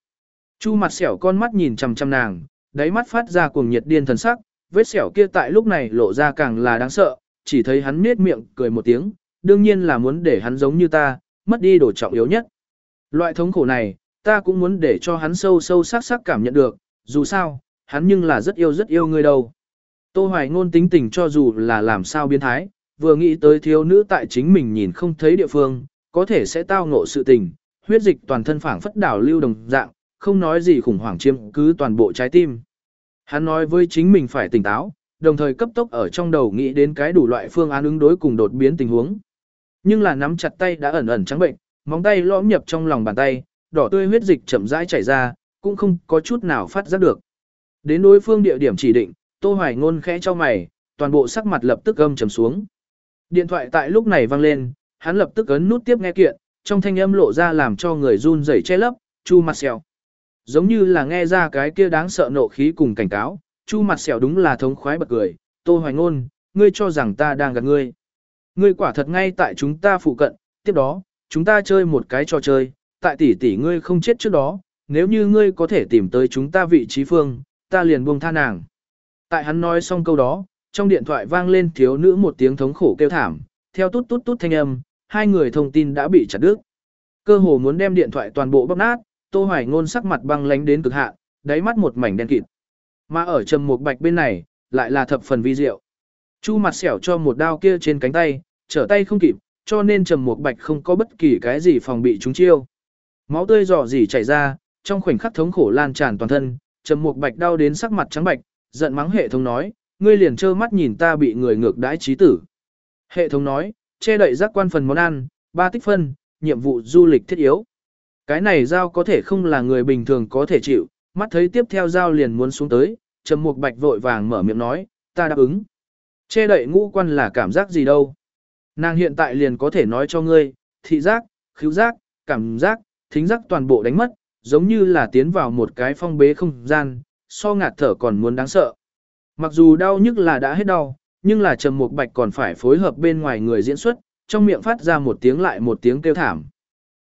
Chu mặt xẻo con mắt nhìn chằm chằm nàng, đáy mắt phát ra cuồng nhiệt điên thần sắc, vết xẻo kia tại lúc này lộ ra càng là đáng sợ, chỉ thấy hắn nết miệng cười một tiếng, đương nhiên là muốn để hắn giống như ta, mất đi đồ trọng yếu nhất. Loại thống khổ này, ta cũng muốn để cho hắn sâu sâu sắc sắc cảm nhận được, dù sao, hắn nhưng là rất yêu rất yêu ngươi đâu. Tô Hoài ngôn tính tình cho dù là làm sao biến thái, vừa nghĩ tới thiếu nữ tại chính mình nhìn không thấy địa phương, có thể sẽ tao ngộ sự tình, huyết dịch toàn thân phảng phất đảo lưu đồng dạng, không nói gì khủng hoảng chiếm cứ toàn bộ trái tim. Hắn nói với chính mình phải tỉnh táo, đồng thời cấp tốc ở trong đầu nghĩ đến cái đủ loại phương án ứng đối cùng đột biến tình huống. Nhưng là nắm chặt tay đã ẩn ẩn trắng bệnh, móng tay lõm nhập trong lòng bàn tay, đỏ tươi huyết dịch chậm rãi chảy ra, cũng không có chút nào phát giác được. Đến đối phương địa điểm chỉ định, Tô Hoài ngôn khẽ cho mày, toàn bộ sắc mặt lập tức âm trầm xuống. Điện thoại tại lúc này vang lên, hắn lập tức ấn nút tiếp nghe kiện, trong thanh âm lộ ra làm cho người run rẩy che lấp, Chu mặt sẹo. Giống như là nghe ra cái kia đáng sợ nộ khí cùng cảnh cáo, Chu mặt sẹo đúng là thống khoái bật cười, Tô Hoài ngôn, ngươi cho rằng ta đang gạt ngươi. Ngươi quả thật ngay tại chúng ta phụ cận, tiếp đó, chúng ta chơi một cái trò chơi, tại tỷ tỷ ngươi không chết trước đó, nếu như ngươi có thể tìm tới chúng ta vị trí phương, ta liền buông tha nàng. Tại hắn nói xong câu đó, trong điện thoại vang lên thiếu nữ một tiếng thống khổ kêu thảm, theo tút tút tút thanh âm, hai người thông tin đã bị chặt đứt. Cơ hồ muốn đem điện thoại toàn bộ bóc nát, Tô Hoài ngôn sắc mặt băng lánh đến cực hạn, đáy mắt một mảnh đen kịt. Mà ở trầm một bạch bên này, lại là thập phần vi diệu. Chu mặt xẻo cho một đao kia trên cánh tay, trở tay không kịp, cho nên trầm một bạch không có bất kỳ cái gì phòng bị chúng chiêu. Máu tươi rò rỉ chảy ra, trong khoảnh khắc thống khổ lan tràn toàn thân, trầm một bạch đau đến sắc mặt trắng bạch, giận mắng hệ thống nói, ngươi liền trơ mắt nhìn ta bị người ngược đãi trí tử. Hệ thống nói, che đậy giác quan phần món ăn, ba tích phân, nhiệm vụ du lịch thiết yếu. Cái này giao có thể không là người bình thường có thể chịu, mắt thấy tiếp theo giao liền muốn xuống tới, trầm mục bạch vội vàng mở miệng nói, ta đáp ứng. Che đậy ngũ quan là cảm giác gì đâu. Nàng hiện tại liền có thể nói cho ngươi, thị giác, khứu giác, cảm giác, thính giác toàn bộ đánh mất, giống như là tiến vào một cái phong bế không gian, so ngạt thở còn muốn đáng sợ. Mặc dù đau nhức là đã hết đau, nhưng là Trầm Mục Bạch còn phải phối hợp bên ngoài người diễn xuất, trong miệng phát ra một tiếng lại một tiếng kêu thảm.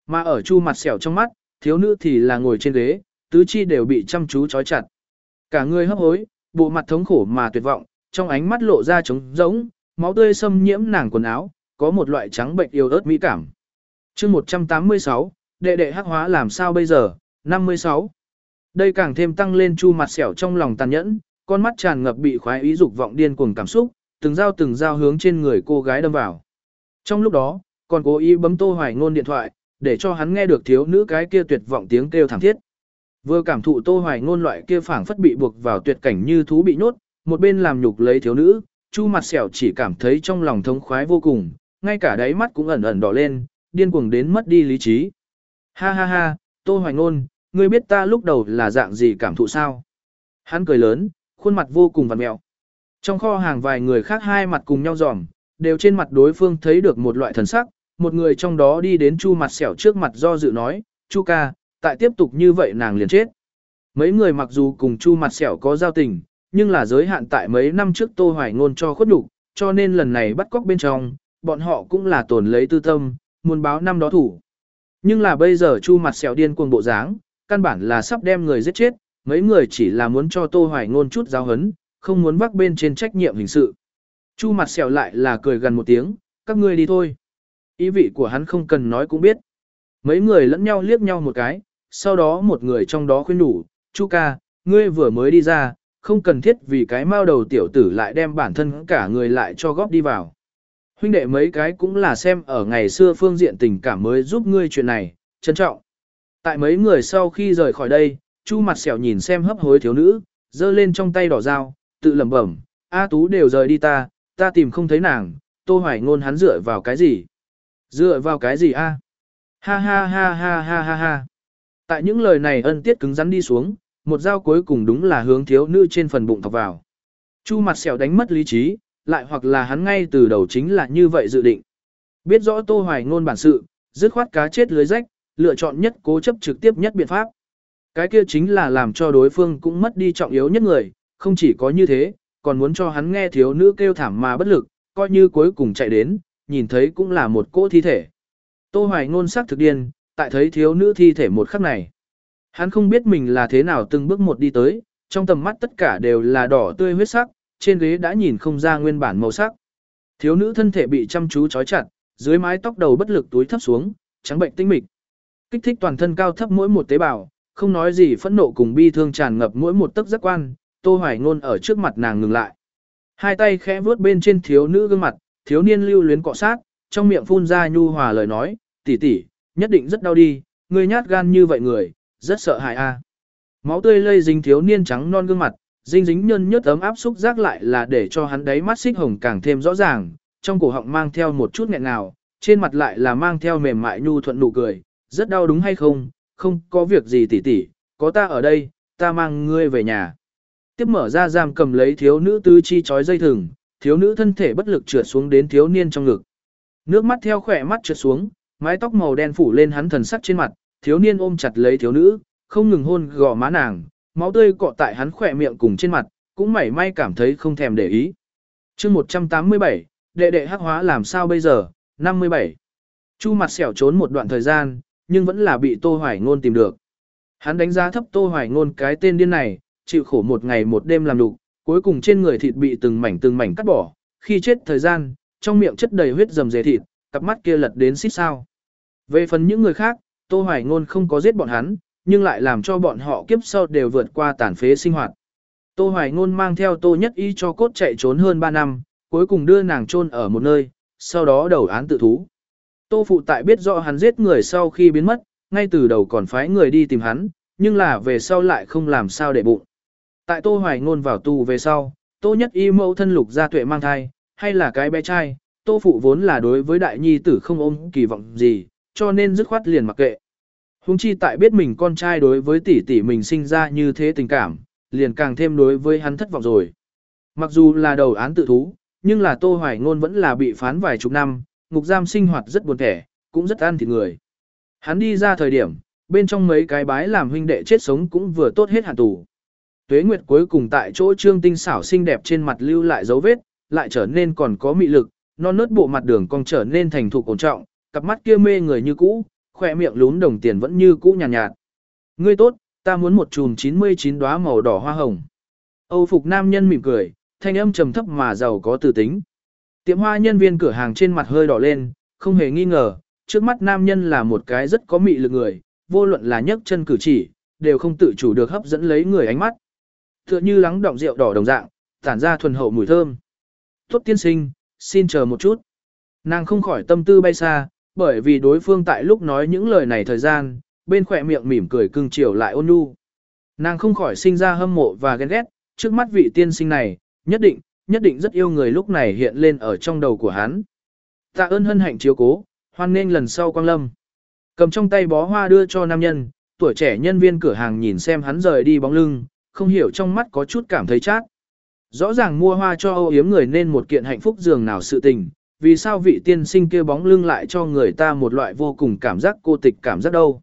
Mà ở chu mặt sẹo trong mắt, thiếu nữ thì là ngồi trên ghế, tứ chi đều bị chăm chú trói chặt. Cả người hấp hối, bộ mặt thống khổ mà tuyệt vọng, trong ánh mắt lộ ra trống rỗng, máu tươi xâm nhiễm nàng quần áo, có một loại trắng bệnh yêu ớt mỹ cảm. chương 186, đệ đệ hắc hóa làm sao bây giờ, 56. Đây càng thêm tăng lên chu mặt sẹo trong lòng tàn nhẫn, con mắt tràn ngập bị khoái ý dục vọng điên cuồng cảm xúc, từng dao từng dao hướng trên người cô gái đâm vào. Trong lúc đó, còn cố ý bấm Tô Hoài Ngôn điện thoại, để cho hắn nghe được thiếu nữ cái kia tuyệt vọng tiếng kêu thảm thiết. Vừa cảm thụ Tô Hoài Ngôn loại kia phảng phất bị buộc vào tuyệt cảnh như thú bị nhốt, một bên làm nhục lấy thiếu nữ, Chu mặt sẹo chỉ cảm thấy trong lòng thống khoái vô cùng, ngay cả đáy mắt cũng ẩn ẩn đỏ lên, điên cuồng đến mất đi lý trí. Ha ha ha, Tô Hoài Ngôn, ngươi biết ta lúc đầu là dạng gì cảm thụ sao? Hắn cười lớn, khuôn mặt vô cùng vặn mẹo. Trong kho hàng vài người khác hai mặt cùng nhau dòm, đều trên mặt đối phương thấy được một loại thần sắc, một người trong đó đi đến Chu mặt sẹo trước mặt do dự nói, Chu ca, tại tiếp tục như vậy nàng liền chết. Mấy người mặc dù cùng Chu mặt sẹo có giao tình, nhưng là giới hạn tại mấy năm trước Tô Hoài Ngôn cho khuất đủ, cho nên lần này bắt cóc bên trong, bọn họ cũng là tổn lấy tư tâm, muốn báo năm đó thủ. Nhưng là bây giờ Chu mặt sẹo điên cuồng bộ dáng, căn bản là sắp đem người giết chết, mấy người chỉ là muốn cho Tô Hoài Ngôn chút giáo hấn, không muốn vác bên trên trách nhiệm hình sự. Chu mặt sẹo lại là cười gần một tiếng, các ngươi đi thôi. Ý vị của hắn không cần nói cũng biết. Mấy người lẫn nhau liếc nhau một cái, sau đó một người trong đó khuyên nhủ, Chu ca, ngươi vừa mới đi ra, không cần thiết vì cái mao đầu tiểu tử lại đem bản thân cả người lại cho góp đi vào. Huynh đệ mấy cái cũng là xem ở ngày xưa phương diện tình cảm mới giúp ngươi chuyện này, trân trọng. Tại mấy người sau khi rời khỏi đây, Chu mặt sẹo nhìn xem hấp hối thiếu nữ, giơ lên trong tay đỏ dao, tự lẩm bẩm, A Tú đều rời đi ta, ta tìm không thấy nàng, Tô Hoài Ngôn hắn dựa vào cái gì? Dựa vào cái gì a? Ha ha ha ha ha ha ha. Tại những lời này ân tiết cứng rắn đi xuống, một dao cuối cùng đúng là hướng thiếu nữ trên phần bụng thọc vào. Chu mặt sẹo đánh mất lý trí, lại hoặc là hắn ngay từ đầu chính là như vậy dự định. Biết rõ Tô Hoài Ngôn bản sự, dứt khoát cá chết lưới rách, lựa chọn nhất cố chấp trực tiếp nhất biện pháp. Cái kia chính là làm cho đối phương cũng mất đi trọng yếu nhất người, không chỉ có như thế, còn muốn cho hắn nghe thiếu nữ kêu thảm mà bất lực, coi như cuối cùng chạy đến, nhìn thấy cũng là một cỗ thi thể. Tô Hoài ngôn sắc thực điên, tại thấy thiếu nữ thi thể một khắc này. Hắn không biết mình là thế nào từng bước một đi tới, trong tầm mắt tất cả đều là đỏ tươi huyết sắc, trên ghế đã nhìn không ra nguyên bản màu sắc. Thiếu nữ thân thể bị chăm chú trói chặt, dưới mái tóc đầu bất lực túi thấp xuống, trắng bệnh tinh mịch. Kích thích toàn thân cao thấp mỗi một tế bào, không nói gì phẫn nộ cùng bi thương tràn ngập mỗi một tấc giác quan, Tô Hoài Ngôn ở trước mặt nàng ngừng lại. Hai tay khẽ vuốt bên trên thiếu nữ gương mặt, thiếu niên lưu luyến cọ sát, trong miệng phun ra nhu hòa lời nói, tỷ tỷ, nhất định rất đau đi, ngươi nhát gan như vậy người, rất sợ hại a. Máu tươi lây dính thiếu niên trắng non gương mặt, dính dính nhân nhất ấm áp xúc giác lại là để cho hắn đáy mắt xích hồng càng thêm rõ ràng, trong cổ họng mang theo một chút nghẹn nào, trên mặt lại là mang theo mềm mại nhu thuận nụ cười, rất đau đúng hay không, không có việc gì tỷ tỷ, có ta ở đây, ta mang ngươi về nhà. Tiếp mở ra giam cầm lấy thiếu nữ tứ chi trói dây thừng, thiếu nữ thân thể bất lực trượt xuống đến thiếu niên trong ngực. Nước mắt theo khỏe mắt trượt xuống, mái tóc màu đen phủ lên hắn thần sắc trên mặt, thiếu niên ôm chặt lấy thiếu nữ, không ngừng hôn gò má nàng, máu tươi cọ tại hắn khỏe miệng cùng trên mặt, cũng mảy may cảm thấy không thèm để ý. chương 187, đệ đệ hắc hóa làm sao bây giờ, 57. Chu mặt xẻo trốn một đoạn thời gian, nhưng vẫn là bị Tô Hoài Ngôn tìm được. Hắn đánh giá thấp Tô Hoài Ngôn cái tên điên này, chịu khổ một ngày một đêm làm đục, cuối cùng trên người thịt bị từng mảnh từng mảnh cắt bỏ, khi chết thời gian, trong miệng chất đầy huyết rầm rề thịt, cặp mắt kia lật đến xít sao. Về phần những người khác, Tô Hoài Ngôn không có giết bọn hắn, nhưng lại làm cho bọn họ kiếp sau đều vượt qua tàn phế sinh hoạt. Tô Hoài Ngôn mang theo Tô Nhất Y cho cốt chạy trốn hơn 3 năm, cuối cùng đưa nàng chôn ở một nơi, sau đó đầu án tự thú. Tô Phụ tại biết rõ hắn giết người sau khi biến mất, ngay từ đầu còn phái người đi tìm hắn, nhưng là về sau lại không làm sao để bụng. Tại Tô Hoài Ngôn vào tù về sau, Tô Nhất Y mẫu thân lục gia tuệ mang thai, hay là cái bé trai, Tô Phụ vốn là đối với đại nhi tử không ôm kỳ vọng gì, cho nên dứt khoát liền mặc kệ. Hùng chi tại biết mình con trai đối với tỷ tỷ mình sinh ra như thế tình cảm, liền càng thêm đối với hắn thất vọng rồi. Mặc dù là đầu án tự thú, nhưng là Tô Hoài Ngôn vẫn là bị phán vài chục năm, ngục giam sinh hoạt rất buồn thẻ, cũng rất ăn thịt người. Hắn đi ra thời điểm, bên trong mấy cái bái làm huynh đệ chết sống cũng vừa tốt hết hạn tù. Tuế Nguyệt cuối cùng tại chỗ trương tinh xảo xinh đẹp trên mặt lưu lại dấu vết, lại trở nên còn có mị lực, non nớt bộ mặt đường cong trở nên thành thục ổn trọng, cặp mắt kia mê người như cũ, khỏe miệng lún đồng tiền vẫn như cũ nhàn nhạt, nhạt. Ngươi tốt, ta muốn một chùm 99 đóa màu đỏ hoa hồng. Âu phục nam nhân mỉm cười, thanh âm trầm thấp mà giàu có từ tính. Tiệm hoa nhân viên cửa hàng trên mặt hơi đỏ lên, không hề nghi ngờ, trước mắt nam nhân là một cái rất có mị lực người, vô luận là nhấc chân cử chỉ, đều không tự chủ được hấp dẫn lấy người ánh mắt. Tựa như lắng động rượu đỏ đồng dạng, tản ra thuần hậu mùi thơm. Tốt tiên sinh, xin chờ một chút. Nàng không khỏi tâm tư bay xa, bởi vì đối phương tại lúc nói những lời này thời gian, bên khỏe miệng mỉm cười cưng chiều lại ôn nhu. Nàng không khỏi sinh ra hâm mộ và ghen ghét, trước mắt vị tiên sinh này, nhất định, nhất định rất yêu người lúc này hiện lên ở trong đầu của hắn. Tạ ơn hân hạnh chiếu cố, hoan nghênh lần sau quang lâm. Cầm trong tay bó hoa đưa cho nam nhân, tuổi trẻ nhân viên cửa hàng nhìn xem hắn rời đi bóng lưng, không hiểu trong mắt có chút cảm thấy chát. Rõ ràng mua hoa cho âu yếm người nên một kiện hạnh phúc dường nào sự tình, vì sao vị tiên sinh kia bóng lưng lại cho người ta một loại vô cùng cảm giác cô tịch cảm giác đâu.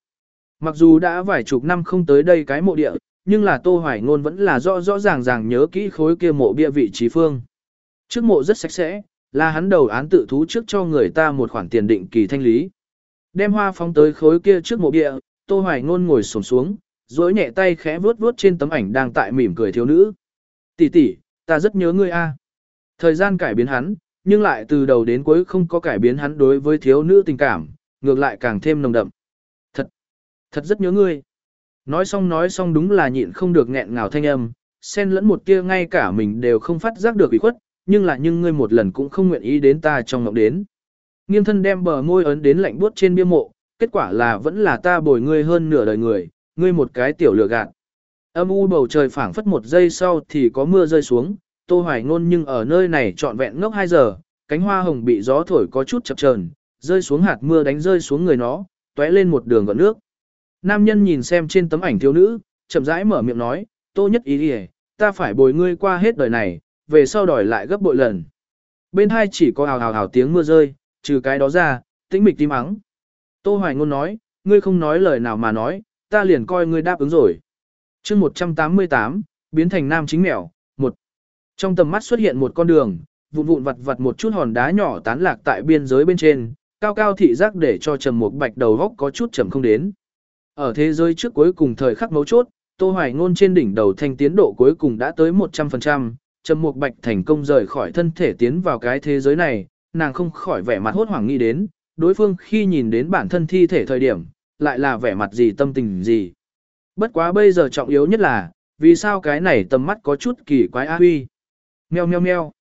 Mặc dù đã vài chục năm không tới đây cái mộ địa, nhưng là Tô Hoài Ngôn vẫn là rõ rõ ràng ràng nhớ kỹ khối kia mộ bia vị trí phương. Trước mộ rất sạch sẽ, là hắn đầu án tự thú trước cho người ta một khoản tiền định kỳ thanh lý. Đem hoa phóng tới khối kia trước mộ bia, Tô Hoài Ngôn ngồi xổm xuống, duỗi nhẹ tay khẽ vuốt vuốt trên tấm ảnh đang tại mỉm cười thiếu nữ. Tỷ tỷ, ta rất nhớ ngươi a. Thời gian cải biến hắn, nhưng lại từ đầu đến cuối không có cải biến hắn đối với thiếu nữ tình cảm, ngược lại càng thêm nồng đậm. Thật, thật rất nhớ ngươi. Nói xong nói xong đúng là nhịn không được nghẹn ngào thanh âm, xen lẫn một tia ngay cả mình đều không phát giác được ủy khuất, nhưng là nhưng ngươi một lần cũng không nguyện ý đến ta trong ngọc đến. Nghiêng thân đem bờ môi ấn đến lạnh buốt trên bia mộ, kết quả là vẫn là ta bồi ngươi hơn nửa đời người, ngươi một cái tiểu lừa gạt. Âm u bầu trời phảng phất một giây sau thì có mưa rơi xuống, Tô Hoài Ngôn nhưng ở nơi này trọn vẹn ngốc 2 giờ, cánh hoa hồng bị gió thổi có chút chập chờn, rơi xuống hạt mưa đánh rơi xuống người nó, tóe lên một đường gợn nước. Nam nhân nhìn xem trên tấm ảnh thiếu nữ, chậm rãi mở miệng nói, Tô Nhất Ý đi ta phải bồi ngươi qua hết đời này, về sau đòi lại gấp bội lần. Bên hai chỉ có hào hào hào tiếng mưa rơi, trừ cái đó ra, tĩnh mịch tim mắng. Tô Hoài Ngôn nói, ngươi không nói lời nào mà nói, ta liền coi ngươi đáp ứng rồi. chương 188, biến thành nam chính mèo, một Trong tầm mắt xuất hiện một con đường, vụn vụn vặt vặt một chút hòn đá nhỏ tán lạc tại biên giới bên trên, cao cao thị giác để cho trầm một bạch đầu góc có chút trầm không đến. Ở thế giới trước cuối cùng thời khắc mấu chốt, Tô Hoài Ngôn trên đỉnh đầu thanh tiến độ cuối cùng đã tới 100%, Trầm Mục Bạch thành công rời khỏi thân thể tiến vào cái thế giới này, nàng không khỏi vẻ mặt hốt hoảng nghĩ đến, đối phương khi nhìn đến bản thân thi thể thời điểm, lại là vẻ mặt gì tâm tình gì. Bất quá bây giờ trọng yếu nhất là, vì sao cái này tầm mắt có chút kỳ quái a huy. Meo meo meo.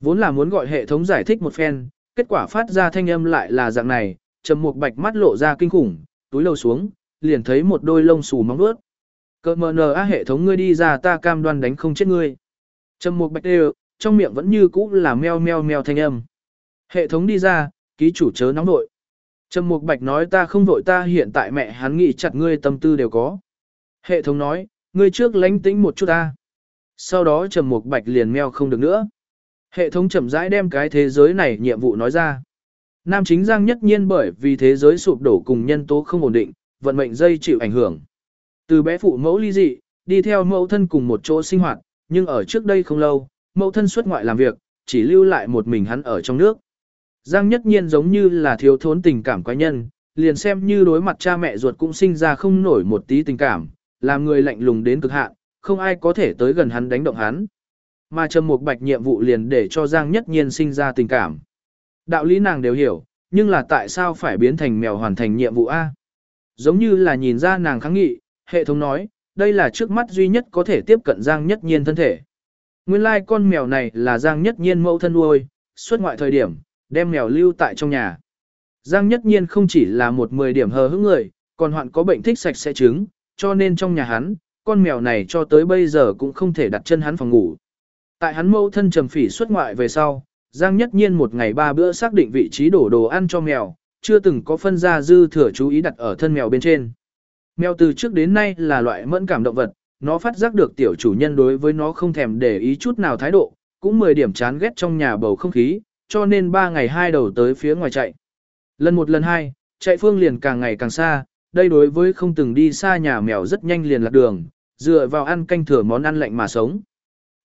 Vốn là muốn gọi hệ thống giải thích một phen, kết quả phát ra thanh âm lại là dạng này, Trầm một Bạch mắt lộ ra kinh khủng, túi lâu xuống, liền thấy một đôi lông xù móng vuốt. Cơ mờ nờ a hệ thống ngươi đi ra ta cam đoan đánh không chết ngươi. Trầm một Bạch đều, trong miệng vẫn như cũ là meo meo meo thanh âm. Hệ thống đi ra, ký chủ chớ nóng nội. Trầm Mục Bạch nói ta không vội ta hiện tại mẹ hắn nghĩ chặt ngươi tâm tư đều có. Hệ thống nói, ngươi trước lánh tĩnh một chút ta. Sau đó Trầm Mục Bạch liền meo không được nữa. Hệ thống chậm rãi đem cái thế giới này nhiệm vụ nói ra. Nam chính Giang nhất nhiên bởi vì thế giới sụp đổ cùng nhân tố không ổn định, vận mệnh dây chịu ảnh hưởng. Từ bé phụ mẫu ly dị, đi theo mẫu thân cùng một chỗ sinh hoạt, nhưng ở trước đây không lâu, mẫu thân xuất ngoại làm việc, chỉ lưu lại một mình hắn ở trong nước. Giang nhất nhiên giống như là thiếu thốn tình cảm quái nhân, liền xem như đối mặt cha mẹ ruột cũng sinh ra không nổi một tí tình cảm, làm người lạnh lùng đến cực hạn, không ai có thể tới gần hắn đánh động hắn. Mà Trầm Mục Bạch nhiệm vụ liền để cho Giang Nhất Nhiên sinh ra tình cảm. Đạo lý nàng đều hiểu, nhưng là tại sao phải biến thành mèo hoàn thành nhiệm vụ A? Giống như là nhìn ra nàng kháng nghị, hệ thống nói, đây là trước mắt duy nhất có thể tiếp cận Giang Nhất Nhiên thân thể. Nguyên lai like con mèo này là Giang Nhất Nhiên mẫu thân nuôi, xuất ngoại thời điểm, đem mèo lưu tại trong nhà. Giang Nhất Nhiên không chỉ là một 10 điểm hờ hững người, còn hoạn có bệnh thích sạch sẽ trứng, cho nên trong nhà hắn, con mèo này cho tới bây giờ cũng không thể đặt chân hắn phòng ngủ. Tại hắn mẫu thân trầm phỉ xuất ngoại về sau, Giang Nhất Nhiên một ngày ba bữa xác định vị trí đổ đồ ăn cho mèo, chưa từng có phân ra dư thừa chú ý đặt ở thân mèo bên trên. Mèo từ trước đến nay là loại mẫn cảm động vật, nó phát giác được tiểu chủ nhân đối với nó không thèm để ý chút nào thái độ, cũng 10 điểm chán ghét trong nhà bầu không khí, cho nên ba ngày hai đầu tới phía ngoài chạy. Lần một lần hai, chạy phương liền càng ngày càng xa, đây đối với không từng đi xa nhà mèo rất nhanh liền lạc đường, dựa vào ăn canh thừa món ăn lạnh mà sống.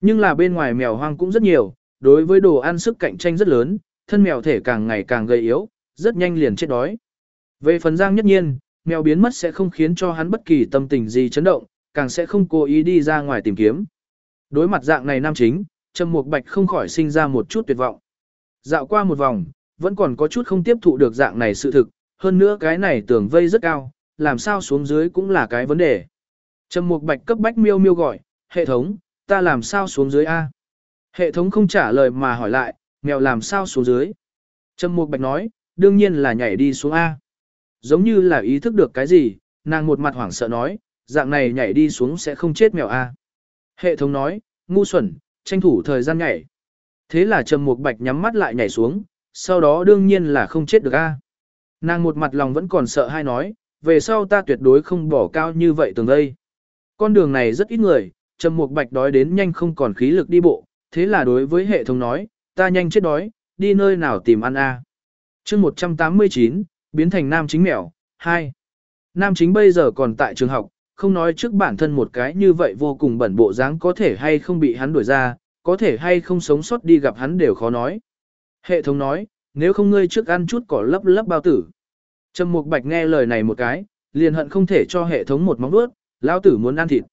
Nhưng là bên ngoài mèo hoang cũng rất nhiều, đối với đồ ăn sức cạnh tranh rất lớn, thân mèo thể càng ngày càng gầy yếu, rất nhanh liền chết đói. Về phần Giang nhất nhiên, mèo biến mất sẽ không khiến cho hắn bất kỳ tâm tình gì chấn động, càng sẽ không cố ý đi ra ngoài tìm kiếm. Đối mặt dạng này nam chính, Trầm Mục Bạch không khỏi sinh ra một chút tuyệt vọng. Dạo qua một vòng, vẫn còn có chút không tiếp thụ được dạng này sự thực, hơn nữa cái này tường vây rất cao, làm sao xuống dưới cũng là cái vấn đề. Trầm Mục Bạch cấp bách miêu miêu gọi, hệ thống, ta làm sao xuống dưới A? Hệ thống không trả lời mà hỏi lại, mèo làm sao xuống dưới? Trầm Mục Bạch nói, đương nhiên là nhảy đi xuống A. Giống như là ý thức được cái gì, nàng một mặt hoảng sợ nói, dạng này nhảy đi xuống sẽ không chết mèo A. Hệ thống nói, ngu xuẩn, tranh thủ thời gian nhảy. Thế là Trầm Mục Bạch nhắm mắt lại nhảy xuống, sau đó đương nhiên là không chết được A. Nàng một mặt lòng vẫn còn sợ hai nói, về sau ta tuyệt đối không bỏ cao như vậy tường đây. Con đường này rất ít người, Trầm Mục Bạch đói đến nhanh không còn khí lực đi bộ, thế là đối với hệ thống nói, ta nhanh chết đói, đi nơi nào tìm ăn a. À. Chương 189, biến thành nam chính mèo, 2. Nam chính bây giờ còn tại trường học, không nói trước bản thân một cái như vậy vô cùng bẩn bộ dáng có thể hay không bị hắn đuổi ra, có thể hay không sống sót đi gặp hắn đều khó nói. Hệ thống nói, nếu không ngươi trước ăn chút cỏ lấp lấp bao tử. Trầm Mục Bạch nghe lời này một cái, liền hận không thể cho hệ thống một móng vuốt, lão tử muốn ăn thịt.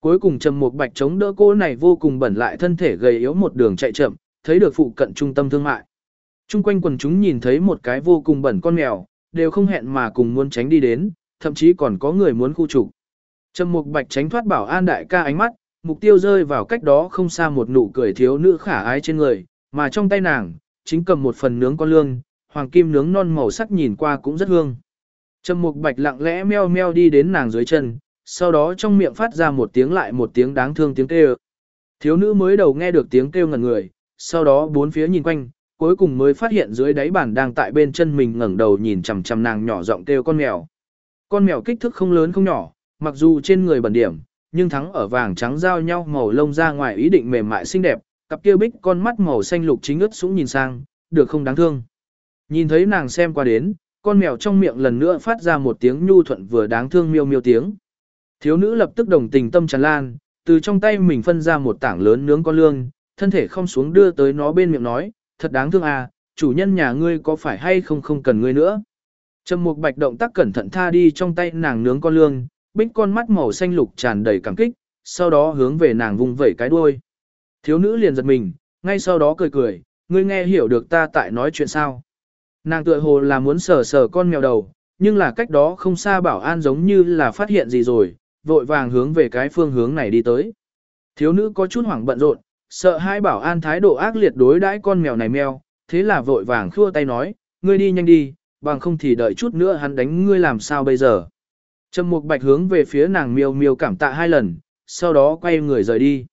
Cuối cùng Trầm Mục Bạch chống đỡ cô này vô cùng bẩn lại thân thể gầy yếu một đường chạy chậm, thấy được phụ cận trung tâm thương mại. Trung quanh quần chúng nhìn thấy một cái vô cùng bẩn con mèo, đều không hẹn mà cùng muốn tránh đi đến, thậm chí còn có người muốn khu trục. Trầm Mục Bạch tránh thoát bảo an đại ca ánh mắt, mục tiêu rơi vào cách đó không xa một nụ cười thiếu nữ khả ái trên người, mà trong tay nàng chính cầm một phần nướng con lương, hoàng kim nướng non màu sắc nhìn qua cũng rất hương. Trầm Mục Bạch lặng lẽ meo meo đi đến nàng dưới chân, sau đó trong miệng phát ra một tiếng lại một tiếng đáng thương tiếng kêu. Thiếu nữ mới đầu nghe được tiếng kêu ngẩn người, sau đó bốn phía nhìn quanh, cuối cùng mới phát hiện dưới đáy bàn đang tại bên chân mình ngẩng đầu nhìn chằm chằm nàng nhỏ giọng kêu con mèo. Con mèo kích thước không lớn không nhỏ, mặc dù trên người bẩn điểm, nhưng thắng ở vàng trắng giao nhau màu lông ra ngoài ý định mềm mại xinh đẹp, cặp kia bích con mắt màu xanh lục chính ướt sũng nhìn sang, được không đáng thương. Nhìn thấy nàng xem qua đến, con mèo trong miệng lần nữa phát ra một tiếng nhu thuận vừa đáng thương miêu miêu tiếng. Thiếu nữ lập tức đồng tình tâm tràn lan, từ trong tay mình phân ra một tảng lớn nướng con lương, thân thể không xuống đưa tới nó bên miệng nói, thật đáng thương à, chủ nhân nhà ngươi có phải hay không không cần ngươi nữa. Trầm Mục Bạch động tác cẩn thận tha đi trong tay nàng nướng con lương, bích con mắt màu xanh lục tràn đầy cảm kích, sau đó hướng về nàng vung vẩy cái đuôi. Thiếu nữ liền giật mình, ngay sau đó cười cười, ngươi nghe hiểu được ta tại nói chuyện sao. Nàng tựa hồ là muốn sờ sờ con mèo đầu, nhưng là cách đó không xa bảo an giống như là phát hiện gì rồi, vội vàng hướng về cái phương hướng này đi tới. Thiếu nữ có chút hoảng bận rộn, sợ hai bảo an thái độ ác liệt đối đãi con mèo này mèo, thế là vội vàng khua tay nói, ngươi đi nhanh đi, bằng không thì đợi chút nữa hắn đánh ngươi làm sao bây giờ. Trầm Mục Bạch hướng về phía nàng miêu miêu cảm tạ hai lần, sau đó quay người rời đi.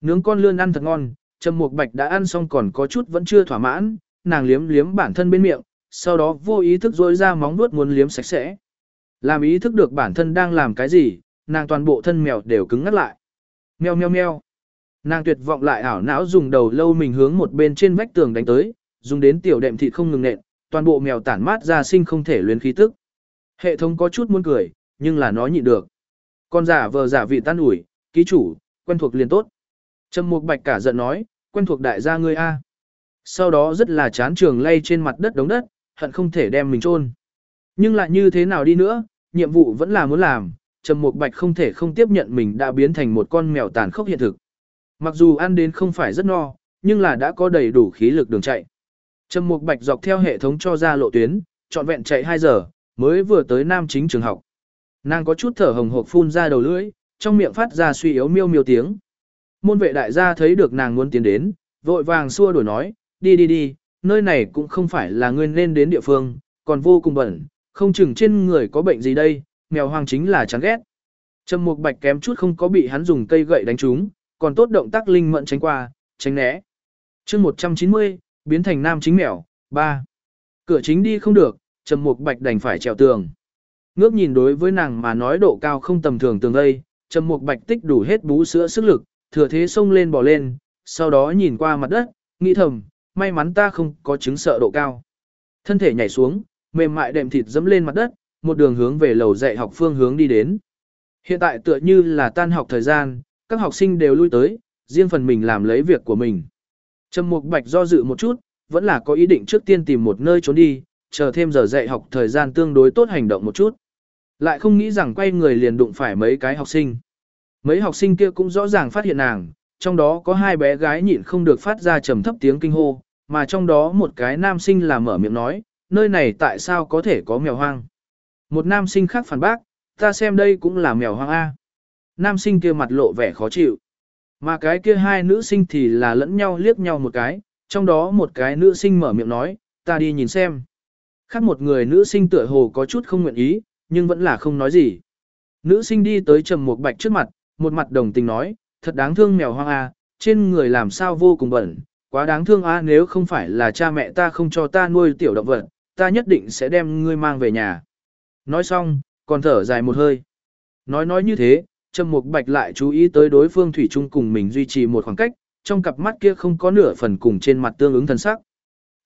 Nướng con lươn ăn thật ngon, Trầm Mục Bạch đã ăn xong còn có chút vẫn chưa thỏa mãn, nàng liếm liếm bản thân bên miệng, sau đó vô ý thức rỗi ra móng vuốt muốn liếm sạch sẽ. Làm ý thức được bản thân đang làm cái gì, nàng toàn bộ thân mèo đều cứng ngắt lại. Meo meo meo. Nàng tuyệt vọng lại ảo não dùng đầu lâu mình hướng một bên trên vách tường đánh tới, dùng đến tiểu đệm thịt không ngừng nện, toàn bộ mèo tản mát ra sinh không thể luyến khí tức. Hệ thống có chút muốn cười, nhưng là nó nhịn được. Con giả vờ giả vị tan ủi, ký chủ, quen thuộc liền tốt. Trầm Mục Bạch cả giận nói, quen thuộc đại gia ngươi a. Sau đó rất là chán trường lay trên mặt đất đống đất, hận không thể đem mình chôn. Nhưng lại như thế nào đi nữa, nhiệm vụ vẫn là muốn làm, Trầm Mục Bạch không thể không tiếp nhận mình đã biến thành một con mèo tàn khốc hiện thực. Mặc dù ăn đến không phải rất no, nhưng là đã có đầy đủ khí lực đường chạy. Trầm Mục Bạch dọc theo hệ thống cho ra lộ tuyến, trọn vẹn chạy 2 giờ, mới vừa tới Nam Chính trường học. Nàng có chút thở hồng hộc phun ra đầu lưỡi, trong miệng phát ra suy yếu miêu miêu tiếng. Môn vệ đại gia thấy được nàng muốn tiến đến, vội vàng xua đuổi nói, đi đi đi, nơi này cũng không phải là ngươi nên đến địa phương, còn vô cùng bẩn, không chừng trên người có bệnh gì đây, mèo hoang chính là chán ghét. Trầm Mục Bạch kém chút không có bị hắn dùng cây gậy đánh trúng, còn tốt động tác linh mẫn tránh qua, tránh né. Chương 190, biến thành nam chính mèo, 3. Cửa chính đi không được, Trầm Mục Bạch đành phải trèo tường. Ngước nhìn đối với nàng mà nói độ cao không tầm thường tường đây, Trầm Mục Bạch tích đủ hết bú sữa sức lực, thừa thế xông lên bò lên, sau đó nhìn qua mặt đất, nghĩ thầm, may mắn ta không có chứng sợ độ cao. Thân thể nhảy xuống, mềm mại đệm thịt dẫm lên mặt đất, một đường hướng về lầu dạy học phương hướng đi đến. Hiện tại tựa như là tan học thời gian, các học sinh đều lui tới, riêng phần mình làm lấy việc của mình. Trầm Mục Bạch do dự một chút, vẫn là có ý định trước tiên tìm một nơi trốn đi, chờ thêm giờ dạy học thời gian tương đối tốt hành động một chút. Lại không nghĩ rằng quay người liền đụng phải mấy cái học sinh. Mấy học sinh kia cũng rõ ràng phát hiện nàng, trong đó có hai bé gái nhịn không được phát ra trầm thấp tiếng kinh hô, mà trong đó một cái nam sinh là mở miệng nói, nơi này tại sao có thể có mèo hoang. Một nam sinh khác phản bác, ta xem đây cũng là mèo hoang A. Nam sinh kia mặt lộ vẻ khó chịu. Mà cái kia hai nữ sinh thì là lẫn nhau liếc nhau một cái, trong đó một cái nữ sinh mở miệng nói, ta đi nhìn xem. Khác một người nữ sinh tựa hồ có chút không nguyện ý, nhưng vẫn là không nói gì. Nữ sinh đi tới trầm một bạch trước mặt, một mặt đồng tình nói, thật đáng thương mèo hoang a, trên người làm sao vô cùng bẩn, quá đáng thương a nếu không phải là cha mẹ ta không cho ta nuôi tiểu động vật, ta nhất định sẽ đem ngươi mang về nhà. Nói xong, còn thở dài một hơi. Nói nói như thế, Trầm Mục Bạch lại chú ý tới đối phương thủy chung cùng mình duy trì một khoảng cách, trong cặp mắt kia không có nửa phần cùng trên mặt tương ứng thần sắc.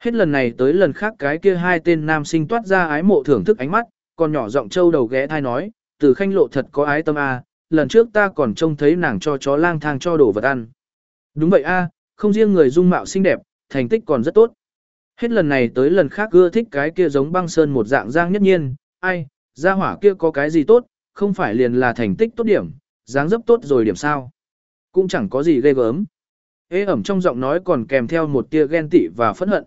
Hết lần này tới lần khác cái kia hai tên nam sinh toát ra ái mộ thưởng thức ánh mắt, còn nhỏ giọng trâu đầu ghé thai nói, từ khanh lộ thật có ái tâm a, lần trước ta còn trông thấy nàng cho chó lang thang cho đồ vật ăn. Đúng vậy a, không riêng người dung mạo xinh đẹp, thành tích còn rất tốt. Hết lần này tới lần khác ưa thích cái kia giống băng sơn một dạng giang nhất nhiên, ai, gia hỏa kia có cái gì tốt, không phải liền là thành tích tốt điểm, dáng dấp tốt rồi điểm sao. Cũng chẳng có gì ghê gớm. ê ẩm trong giọng nói còn kèm theo một tia ghen tị và phẫn hận.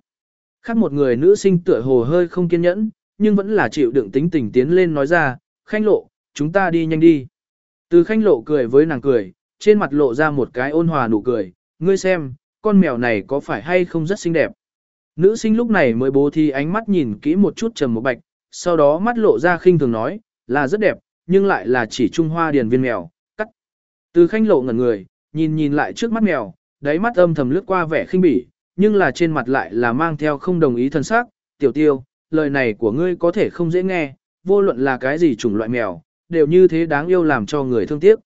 Khác một người nữ sinh tựa hồ hơi không kiên nhẫn, nhưng vẫn là chịu đựng tính tình tiến lên nói ra, khanh lộ, chúng ta đi nhanh đi. Từ khanh lộ cười với nàng cười, trên mặt lộ ra một cái ôn hòa nụ cười, ngươi xem, con mèo này có phải hay không rất xinh đẹp. Nữ sinh lúc này mới bố thi ánh mắt nhìn kỹ một chút trầm một bạch, sau đó mắt lộ ra khinh thường nói, là rất đẹp, nhưng lại là chỉ Trung Hoa điền viên mèo, cắt. Từ khanh lộ ngẩn người, nhìn nhìn lại trước mắt mèo, đáy mắt âm thầm lướt qua vẻ khinh bỉ, nhưng là trên mặt lại là mang theo không đồng ý thân sắc, tiểu tiêu, lời này của ngươi có thể không dễ nghe, vô luận là cái gì chủng loại mèo, đều như thế đáng yêu làm cho người thương tiếc.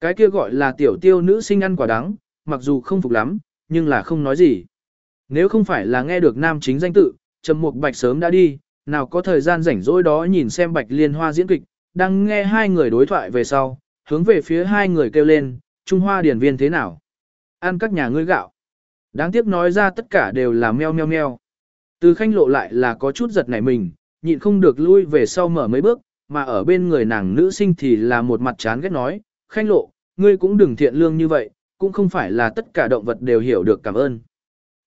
Cái kia gọi là tiểu tiêu nữ sinh ăn quả đắng, mặc dù không phục lắm, nhưng là không nói gì. Nếu không phải là nghe được nam chính danh tự, Trầm Mục Bạch sớm đã đi, nào có thời gian rảnh rỗi đó nhìn xem Bạch Liên Hoa diễn kịch, đang nghe hai người đối thoại về sau, hướng về phía hai người kêu lên, Trung Hoa điển viên thế nào? Ăn các nhà ngươi gạo. Đáng tiếc nói ra tất cả đều là meo meo meo. Từ khanh lộ lại là có chút giật nảy mình, nhịn không được lui về sau mở mấy bước, mà ở bên người nàng nữ sinh thì là một mặt chán ghét nói, khanh lộ, ngươi cũng đừng thiện lương như vậy, cũng không phải là tất cả động vật đều hiểu được cảm ơn.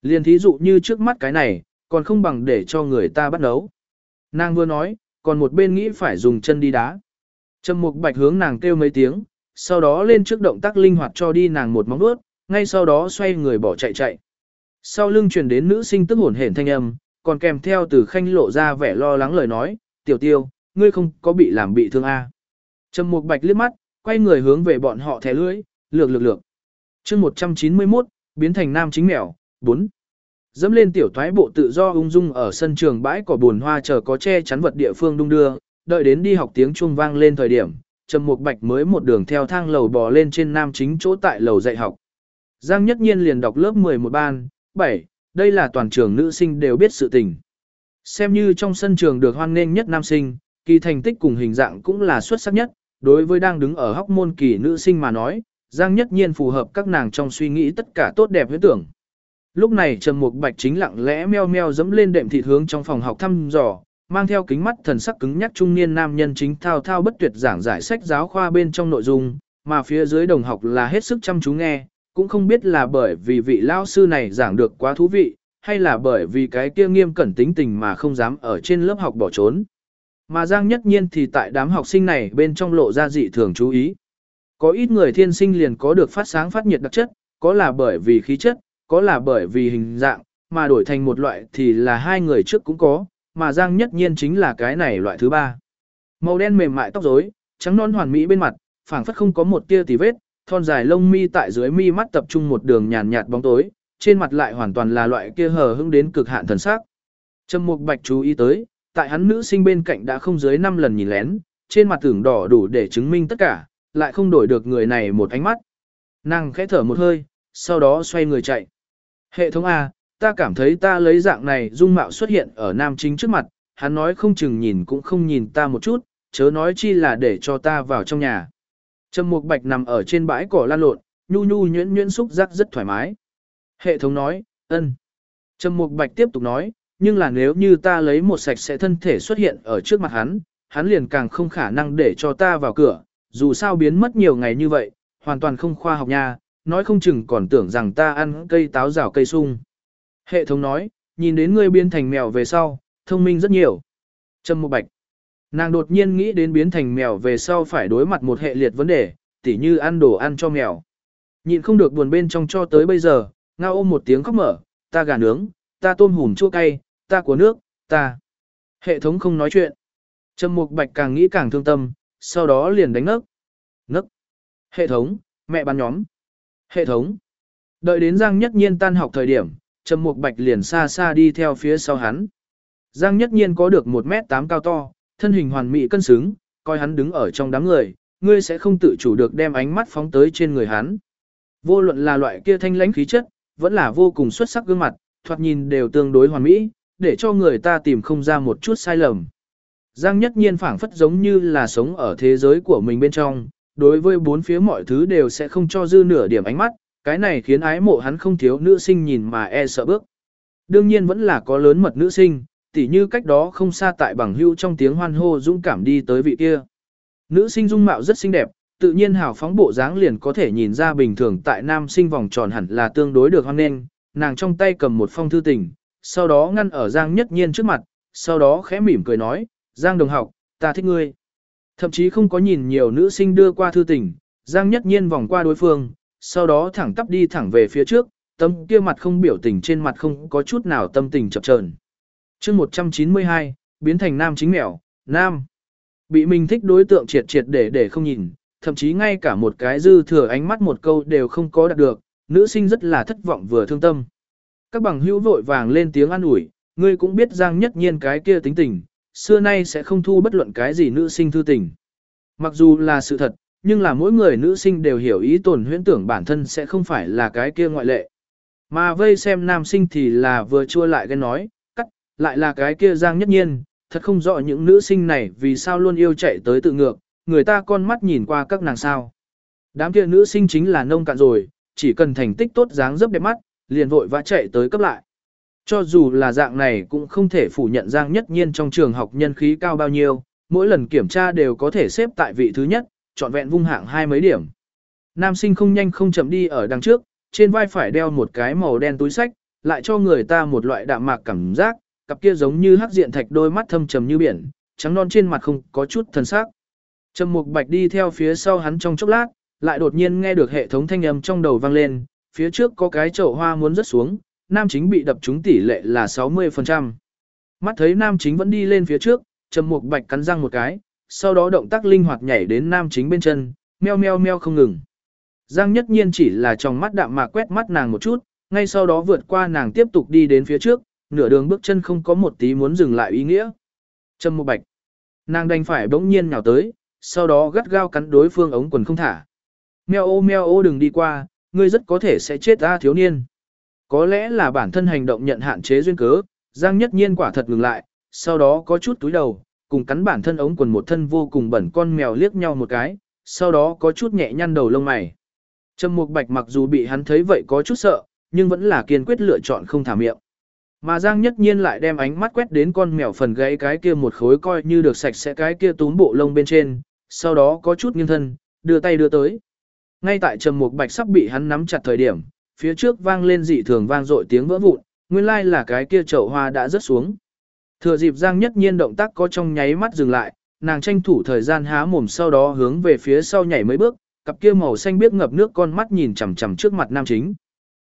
Liên thí dụ như trước mắt cái này, còn không bằng để cho người ta bắt nấu. Nàng vừa nói, còn một bên nghĩ phải dùng chân đi đá. Trầm mục bạch hướng nàng kêu mấy tiếng, sau đó lên trước động tác linh hoạt cho đi nàng một móng vuốt, ngay sau đó xoay người bỏ chạy chạy. Sau lưng truyền đến nữ sinh tức hồn hển thanh âm, còn kèm theo từ khanh lộ ra vẻ lo lắng lời nói, tiểu tiêu, ngươi không có bị làm bị thương à. Trầm mục bạch liếc mắt, quay người hướng về bọn họ thẻ lưỡi, lược lược lược. chương 191, biến thành nam chính mèo, 4. Dẫm lên tiểu thoái bộ tự do ung dung ở sân trường bãi cỏ buồn hoa chờ có che chắn vật địa phương đung đưa, đợi đến đi học tiếng chuông vang lên thời điểm, Trầm Mục Bạch mới một đường theo thang lầu bò lên trên nam chính chỗ tại lầu dạy học. Giang Nhất Nhiên liền đọc lớp 11 ban, 7, đây là toàn trường nữ sinh đều biết sự tình. Xem như trong sân trường được hoan nghênh nhất nam sinh, kỳ thành tích cùng hình dạng cũng là xuất sắc nhất, đối với đang đứng ở hóc môn kỳ nữ sinh mà nói, Giang Nhất Nhiên phù hợp các nàng trong suy nghĩ tất cả tốt đẹp huyết tưởng. Lúc này Trầm Mục Bạch chính lặng lẽ meo meo dẫm lên đệm thịt hướng trong phòng học thăm dò, mang theo kính mắt thần sắc cứng nhắc trung niên nam nhân chính thao thao bất tuyệt giảng giải sách giáo khoa bên trong nội dung, mà phía dưới đồng học là hết sức chăm chú nghe, cũng không biết là bởi vì vị lao sư này giảng được quá thú vị, hay là bởi vì cái kia nghiêm cẩn tính tình mà không dám ở trên lớp học bỏ trốn. Mà Giang Nhất Nhiên thì tại đám học sinh này bên trong lộ ra dị thường chú ý. Có ít người thiên sinh liền có được phát sáng phát nhiệt đặc chất, có là bởi vì khí chất, có là bởi vì hình dạng, mà đổi thành một loại thì là hai người trước cũng có, mà Giang Nhất Nhiên chính là cái này loại thứ ba. Màu đen mềm mại tóc rối, trắng non hoàn mỹ bên mặt, phảng phất không có một tia tì vết, thon dài lông mi tại dưới mi mắt tập trung một đường nhàn nhạt bóng tối, trên mặt lại hoàn toàn là loại kia hờ hững đến cực hạn thần sắc. Trầm Mục Bạch chú ý tới, tại hắn nữ sinh bên cạnh đã không dưới 5 lần nhìn lén, trên mặt tưởng đỏ đủ để chứng minh tất cả, lại không đổi được người này một ánh mắt. Nàng khẽ thở một hơi, sau đó xoay người chạy. Hệ thống A, ta cảm thấy ta lấy dạng này dung mạo xuất hiện ở nam chính trước mặt, hắn nói không chừng nhìn cũng không nhìn ta một chút, chớ nói chi là để cho ta vào trong nhà. Trầm Mục Bạch nằm ở trên bãi cỏ lan lộn, nhu nhu nhuyễn nhuyễn xúc giác rất thoải mái. Hệ thống nói, ân. Trầm Mục Bạch tiếp tục nói, nhưng là nếu như ta lấy một sạch sẽ thân thể xuất hiện ở trước mặt hắn, hắn liền càng không khả năng để cho ta vào cửa, dù sao biến mất nhiều ngày như vậy, hoàn toàn không khoa học nha, nói không chừng còn tưởng rằng ta ăn cây táo rào cây sung. Hệ thống nói, nhìn đến ngươi biến thành mèo về sau, thông minh rất nhiều. Trâm Mục Bạch. Nàng đột nhiên nghĩ đến biến thành mèo về sau phải đối mặt một hệ liệt vấn đề, tỉ như ăn đồ ăn cho mèo. Nhịn không được buồn bên trong cho tới bây giờ, ngao ôm một tiếng khóc mở, ta gà nướng, ta tôm hùm chua cay, ta của nước, ta. Hệ thống không nói chuyện. Trầm Mục Bạch càng nghĩ càng thương tâm, sau đó liền đánh nấc. Nấc. Hệ thống, mẹ bán nhóm. Hệ thống. Đợi đến Giang Nhất Nhiên tan học thời điểm, Trầm Mục Bạch liền xa xa đi theo phía sau hắn. Giang Nhất Nhiên có được 1m8 cao to, thân hình hoàn mỹ cân xứng, coi hắn đứng ở trong đám người, ngươi sẽ không tự chủ được đem ánh mắt phóng tới trên người hắn. Vô luận là loại kia thanh lãnh khí chất, vẫn là vô cùng xuất sắc gương mặt, thoạt nhìn đều tương đối hoàn mỹ, để cho người ta tìm không ra một chút sai lầm. Giang Nhất Nhiên phảng phất giống như là sống ở thế giới của mình bên trong, đối với bốn phía mọi thứ đều sẽ không cho dư nửa điểm ánh mắt, cái này khiến ái mộ hắn không thiếu nữ sinh nhìn mà e sợ bước. Đương nhiên vẫn là có lớn mật nữ sinh, tỉ như cách đó không xa tại bằng hưu trong tiếng hoan hô dũng cảm đi tới vị kia. Nữ sinh dung mạo rất xinh đẹp, tự nhiên hào phóng bộ dáng liền có thể nhìn ra bình thường tại nam sinh vòng tròn hẳn là tương đối được hoan nghênh, nàng trong tay cầm một phong thư tình, sau đó ngăn ở Giang Nhất Nhiên trước mặt, sau đó khẽ mỉm cười nói, Giang đồng học, ta thích ngươi. Thậm chí không có nhìn nhiều nữ sinh đưa qua thư tình, Giang Nhất Nhiên vòng qua đối phương, sau đó thẳng tắp đi thẳng về phía trước, tâm kia mặt không biểu tình trên mặt không có chút nào tâm tình chập chờn chương 192, biến thành nam chính mèo, nam. Bị mình thích đối tượng triệt triệt để để không nhìn, thậm chí ngay cả một cái dư thừa ánh mắt một câu đều không có đạt được, nữ sinh rất là thất vọng vừa thương tâm. Các bằng hữu vội vàng lên tiếng an ủi, ngươi cũng biết Giang Nhất Nhiên cái kia tính tình, xưa nay sẽ không thu bất luận cái gì nữ sinh thư tình. Mặc dù là sự thật, nhưng là mỗi người nữ sinh đều hiểu ý tổn huyễn tưởng bản thân sẽ không phải là cái kia ngoại lệ. Mà vây xem nam sinh thì là vừa chua lại ghen nói, lại là cái kia Giang Nhất Nhiên, thật không rõ những nữ sinh này vì sao luôn yêu chạy tới tự ngược, người ta con mắt nhìn qua các nàng sao. Đám kia nữ sinh chính là nông cạn rồi, chỉ cần thành tích tốt dáng dấp đẹp mắt, liền vội vã chạy tới cấp lại. Cho dù là dạng này cũng không thể phủ nhận Giang Nhất Nhiên trong trường học nhân khí cao bao nhiêu, mỗi lần kiểm tra đều có thể xếp tại vị thứ nhất, trọn vẹn vung hạng hai mấy điểm. Nam sinh không nhanh không chậm đi ở đằng trước, trên vai phải đeo một cái màu đen túi sách, lại cho người ta một loại đạm mạc cảm giác, cặp kia giống như hắc diện thạch đôi mắt thâm trầm như biển, trắng non trên mặt không có chút thần sắc. Trầm Mục Bạch đi theo phía sau hắn trong chốc lát, lại đột nhiên nghe được hệ thống thanh âm trong đầu vang lên, phía trước có cái chậu hoa muốn rớt xuống, nam chính bị đập trúng tỷ lệ là 60%. Mắt thấy nam chính vẫn đi lên phía trước, Trầm Mục Bạch cắn răng một cái, sau đó động tác linh hoạt nhảy đến nam chính bên chân, meo meo meo không ngừng. Giang Nhất Nhiên chỉ là trong mắt đạm mà quét mắt nàng một chút, ngay sau đó vượt qua nàng tiếp tục đi đến phía trước, nửa đường bước chân không có một tí muốn dừng lại ý nghĩa. Trâm Mục Bạch. Nàng đành phải bỗng nhiên nhào tới, sau đó gắt gao cắn đối phương ống quần không thả. Meo ô meo ô đừng đi qua, ngươi rất có thể sẽ chết ta thiếu niên. Có lẽ là bản thân hành động nhận hạn chế duyên cớ, Giang Nhất Nhiên quả thật ngừng lại, sau đó có chút túi đầu, cùng cắn bản thân ống quần một thân vô cùng bẩn con mèo liếc nhau một cái, sau đó có chút nhẹ nhăn đầu lông mày. Trầm Mục Bạch mặc dù bị hắn thấy vậy có chút sợ, nhưng vẫn là kiên quyết lựa chọn không thả miệng. Mà Giang Nhất Nhiên lại đem ánh mắt quét đến con mèo phần gáy cái kia một khối coi như được sạch sẽ cái kia túm bộ lông bên trên, sau đó có chút nghiêng thân, đưa tay đưa tới. Ngay tại Trầm Mục Bạch sắp bị hắn nắm chặt thời điểm, phía trước vang lên dị thường vang dội tiếng vỡ vụn, nguyên lai là cái kia chậu hoa đã rớt xuống. Thừa dịp Giang Nhất Nhiên động tác có trong nháy mắt dừng lại, nàng tranh thủ thời gian há mồm sau đó hướng về phía sau nhảy mấy bước, cặp kia màu xanh biếc ngập nước con mắt nhìn chằm chằm trước mặt nam chính.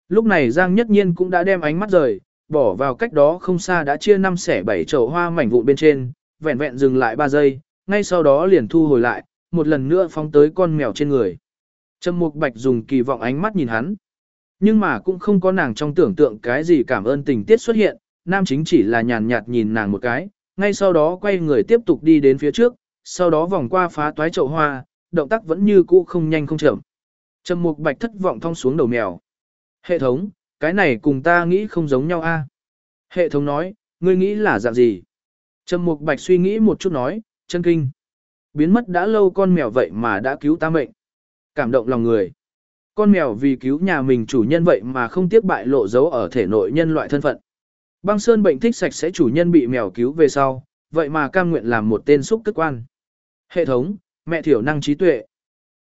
Lúc này Giang Nhất Nhiên cũng đã đem ánh mắt rời, bỏ vào cách đó không xa đã chia năm xẻ bảy chậu hoa mảnh vụn bên trên, vẹn vẹn dừng lại 3 giây, ngay sau đó liền thu hồi lại, một lần nữa phóng tới con mèo trên người. Trầm Mục Bạch dùng kỳ vọng ánh mắt nhìn hắn. Nhưng mà cũng không có nàng trong tưởng tượng cái gì cảm ơn tình tiết xuất hiện, nam chính chỉ là nhàn nhạt nhìn nàng một cái, ngay sau đó quay người tiếp tục đi đến phía trước, sau đó vòng qua phá toái chậu hoa, động tác vẫn như cũ không nhanh không chậm. Trầm Mục Bạch thất vọng thong xuống đầu mèo. Hệ thống, cái này cùng ta nghĩ không giống nhau a. Hệ thống nói, ngươi nghĩ là dạng gì? Trầm Mục Bạch suy nghĩ một chút nói, chân kinh. Biến mất đã lâu con mèo vậy mà đã cứu ta mệnh. Cảm động lòng người. Con mèo vì cứu nhà mình chủ nhân vậy mà không tiếc bại lộ dấu ở thể nội nhân loại thân phận. Băng Sơn bệnh thích sạch sẽ chủ nhân bị mèo cứu về sau, vậy mà cam nguyện làm một tên xúc tức quan. Hệ thống, mẹ thiểu năng trí tuệ.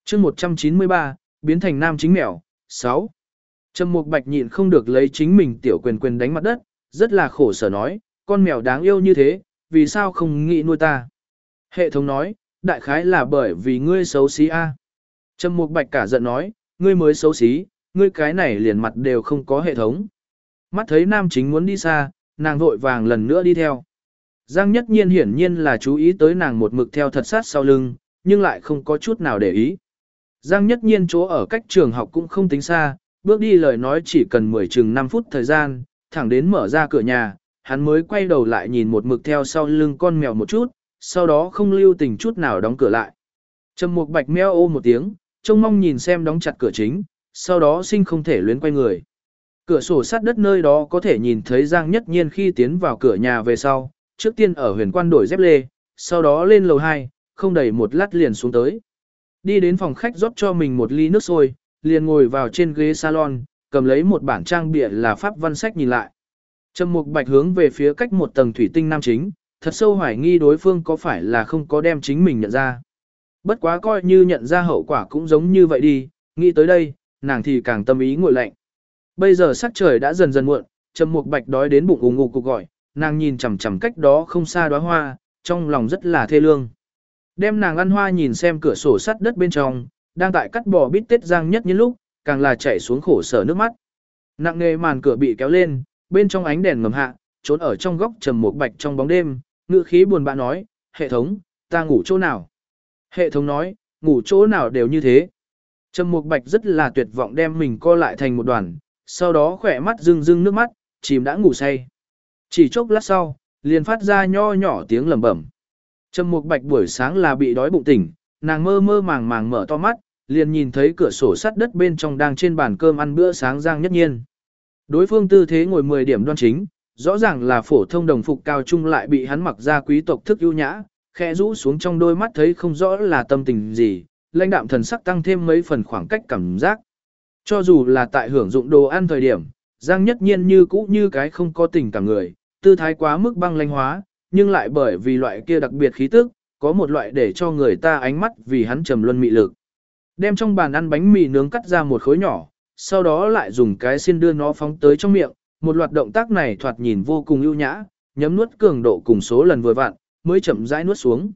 chương 193, biến thành nam chính mèo. 6. Trầm Mục Bạch nhịn không được lấy chính mình tiểu quyền quyền đánh mặt đất, rất là khổ sở nói, con mèo đáng yêu như thế, vì sao không nghĩ nuôi ta? Hệ thống nói, đại khái là bởi vì ngươi xấu xí a. Trầm Mục Bạch cả giận nói, ngươi mới xấu xí, ngươi cái này liền mặt đều không có hệ thống. Mắt thấy nam chính muốn đi xa, nàng vội vàng lần nữa đi theo. Giang Nhất Nhiên hiển nhiên là chú ý tới nàng một mực theo thật sát sau lưng, nhưng lại không có chút nào để ý. Giang Nhất Nhiên chỗ ở cách trường học cũng không tính xa, bước đi lời nói chỉ cần 10 chừng 5 phút thời gian, thẳng đến mở ra cửa nhà, hắn mới quay đầu lại nhìn một mực theo sau lưng con mèo một chút, sau đó không lưu tình chút nào đóng cửa lại. Trầm Mục Bạch meo ô một tiếng, trông mong nhìn xem đóng chặt cửa chính, sau đó sinh không thể luyến quay người. Cửa sổ sát đất nơi đó có thể nhìn thấy Giang Nhất Nhiên khi tiến vào cửa nhà về sau, trước tiên ở huyền quan đổi dép lê, sau đó lên lầu 2, không đầy một lát liền xuống tới. Đi đến phòng khách rót cho mình một ly nước sôi, liền ngồi vào trên ghế salon, cầm lấy một bản trang bìa là pháp văn sách nhìn lại. Trầm Mục Bạch hướng về phía cách một tầng thủy tinh nam chính, thật sâu hoài nghi đối phương có phải là không có đem chính mình nhận ra. Bất quá coi như nhận ra hậu quả cũng giống như vậy đi, nghĩ tới đây, nàng thì càng tâm ý ngồi lạnh. Bây giờ sắc trời đã dần dần muộn, Trầm Mục Bạch đói đến bụng ù ngục cục gọi, nàng nhìn chằm chằm cách đó không xa đóa hoa, trong lòng rất là thê lương. Đem nàng ăn hoa nhìn xem cửa sổ sắt đất bên trong, đang tại cắt bò bít tết giang nhất những lúc, càng là chảy xuống khổ sở nước mắt. Nặng nề màn cửa bị kéo lên, bên trong ánh đèn ngầm hạ, trốn ở trong góc trầm một bạch trong bóng đêm, ngựa khí buồn bã nói, hệ thống, ta ngủ chỗ nào? Hệ thống nói, ngủ chỗ nào đều như thế. Trầm Mục Bạch rất là tuyệt vọng đem mình co lại thành một đoàn, sau đó khỏe mắt rưng rưng nước mắt, chìm đã ngủ say. Chỉ chốc lát sau, liền phát ra nho nhỏ tiếng lẩm bẩm. Trầm Mục Bạch buổi sáng là bị đói bụng tỉnh, nàng mơ mơ màng màng mở to mắt, liền nhìn thấy cửa sổ sắt đất bên trong đang trên bàn cơm ăn bữa sáng Giang Nhất Nhiên. Đối phương tư thế ngồi 10 điểm đoan chính, rõ ràng là phổ thông đồng phục cao trung lại bị hắn mặc ra quý tộc thức ưu nhã, khẽ rũ xuống trong đôi mắt thấy không rõ là tâm tình gì, lãnh đạm thần sắc tăng thêm mấy phần khoảng cách cảm giác. Cho dù là tại hưởng dụng đồ ăn thời điểm, Giang Nhất Nhiên như cũ như cái không có tình cảm người, tư thái quá mức băng lãnh hóa, nhưng lại bởi vì loại kia đặc biệt khí tức, có một loại để cho người ta ánh mắt vì hắn trầm luân mị lực. Đem trong bàn ăn bánh mì nướng cắt ra một khối nhỏ, sau đó lại dùng cái xiên đưa nó phóng tới trong miệng, một loạt động tác này thoạt nhìn vô cùng ưu nhã, nhấm nuốt cường độ cùng số lần vừa vặn, mới chậm rãi nuốt xuống.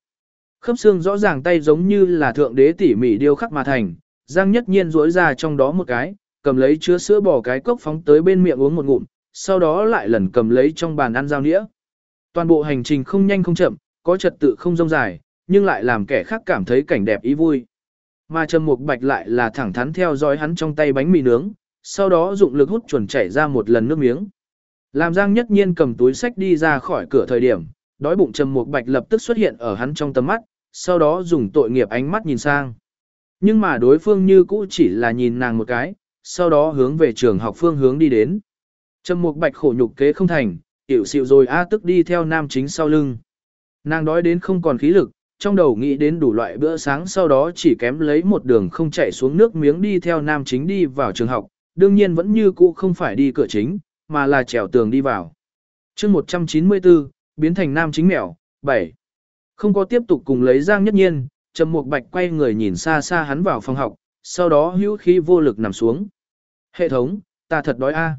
Khớp xương rõ ràng tay giống như là thượng đế tỉ mỉ điêu khắc mà thành, Giang Nhất Nhiên duỗi ra trong đó một cái, cầm lấy chứa sữa bò cái cốc phóng tới bên miệng uống một ngụm, sau đó lại lần cầm lấy trong bàn ăn dao nĩa. Toàn bộ hành trình không nhanh không chậm, có trật tự không rông dài, nhưng lại làm kẻ khác cảm thấy cảnh đẹp ý vui. Mà Trầm Mục Bạch lại là thẳng thắn theo dõi hắn trong tay bánh mì nướng, sau đó dụng lực hút chuẩn chảy ra một lần nước miếng. Làm Giang Nhất Nhiên cầm túi sách đi ra khỏi cửa thời điểm, đói bụng Trầm Mục Bạch lập tức xuất hiện ở hắn trong tầm mắt, sau đó dùng tội nghiệp ánh mắt nhìn sang. Nhưng mà đối phương như cũ chỉ là nhìn nàng một cái, sau đó hướng về trường học phương hướng đi đến. Trầm Mục Bạch khổ nhục kế không thành, tiểu xịu rồi a tức đi theo nam chính sau lưng. Nàng đói đến không còn khí lực, trong đầu nghĩ đến đủ loại bữa sáng sau đó chỉ kém lấy một đường không chạy xuống nước miếng đi theo nam chính đi vào trường học, đương nhiên vẫn như cũ không phải đi cửa chính, mà là trèo tường đi vào. chương 194, biến thành nam chính mèo, 7. Không có tiếp tục cùng lấy Giang Nhất Nhiên, Trầm Mục Bạch quay người nhìn xa xa hắn vào phòng học, sau đó hữu khí vô lực nằm xuống. Hệ thống, ta thật đói a.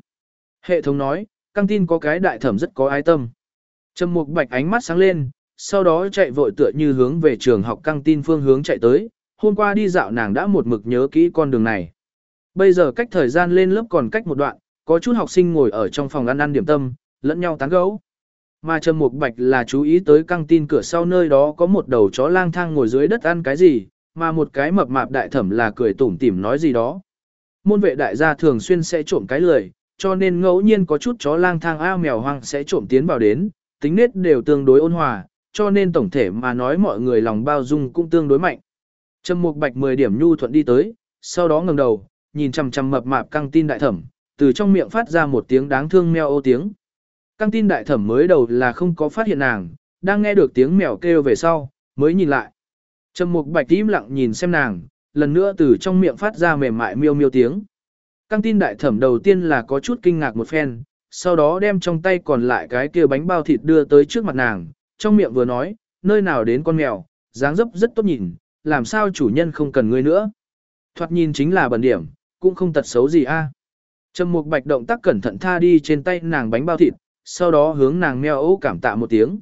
Hệ thống nói, căng tin có cái đại thẩm rất có ái tâm. Trầm Mục Bạch ánh mắt sáng lên, sau đó chạy vội tựa như hướng về trường học căng tin phương hướng chạy tới, hôm qua đi dạo nàng đã một mực nhớ kỹ con đường này. Bây giờ cách thời gian lên lớp còn cách một đoạn, có chút học sinh ngồi ở trong phòng ăn ăn điểm tâm, lẫn nhau tán gẫu. Mà Trầm Mục Bạch là chú ý tới căng tin cửa sau nơi đó có một đầu chó lang thang ngồi dưới đất ăn cái gì, mà một cái mập mạp đại thẩm là cười tủm tỉm nói gì đó. Môn vệ đại gia thường xuyên sẽ trộm cái lười, cho nên ngẫu nhiên có chút chó lang thang ao mèo hoang sẽ trộm tiến vào đến, tính nết đều tương đối ôn hòa, cho nên tổng thể mà nói mọi người lòng bao dung cũng tương đối mạnh. Trầm Mục Bạch 10 điểm nhu thuận đi tới, sau đó ngẩng đầu, nhìn chằm chằm mập mạp căng tin đại thẩm, từ trong miệng phát ra một tiếng đáng thương meo ô tiếng. Căng tin đại thẩm mới đầu là không có phát hiện nàng, đang nghe được tiếng mèo kêu về sau, mới nhìn lại. Trầm Mục Bạch im lặng nhìn xem nàng, lần nữa từ trong miệng phát ra mềm mại miêu miêu tiếng. Căng tin đại thẩm đầu tiên là có chút kinh ngạc một phen, sau đó đem trong tay còn lại cái kia bánh bao thịt đưa tới trước mặt nàng, trong miệng vừa nói, nơi nào đến con mèo, dáng dấp rất tốt nhìn, làm sao chủ nhân không cần ngươi nữa. Thoạt nhìn chính là bẩn điểm, cũng không tật xấu gì a. Trầm Mục Bạch động tác cẩn thận tha đi trên tay nàng bánh bao thịt, sau đó hướng nàng mèo ấu cảm tạ một tiếng.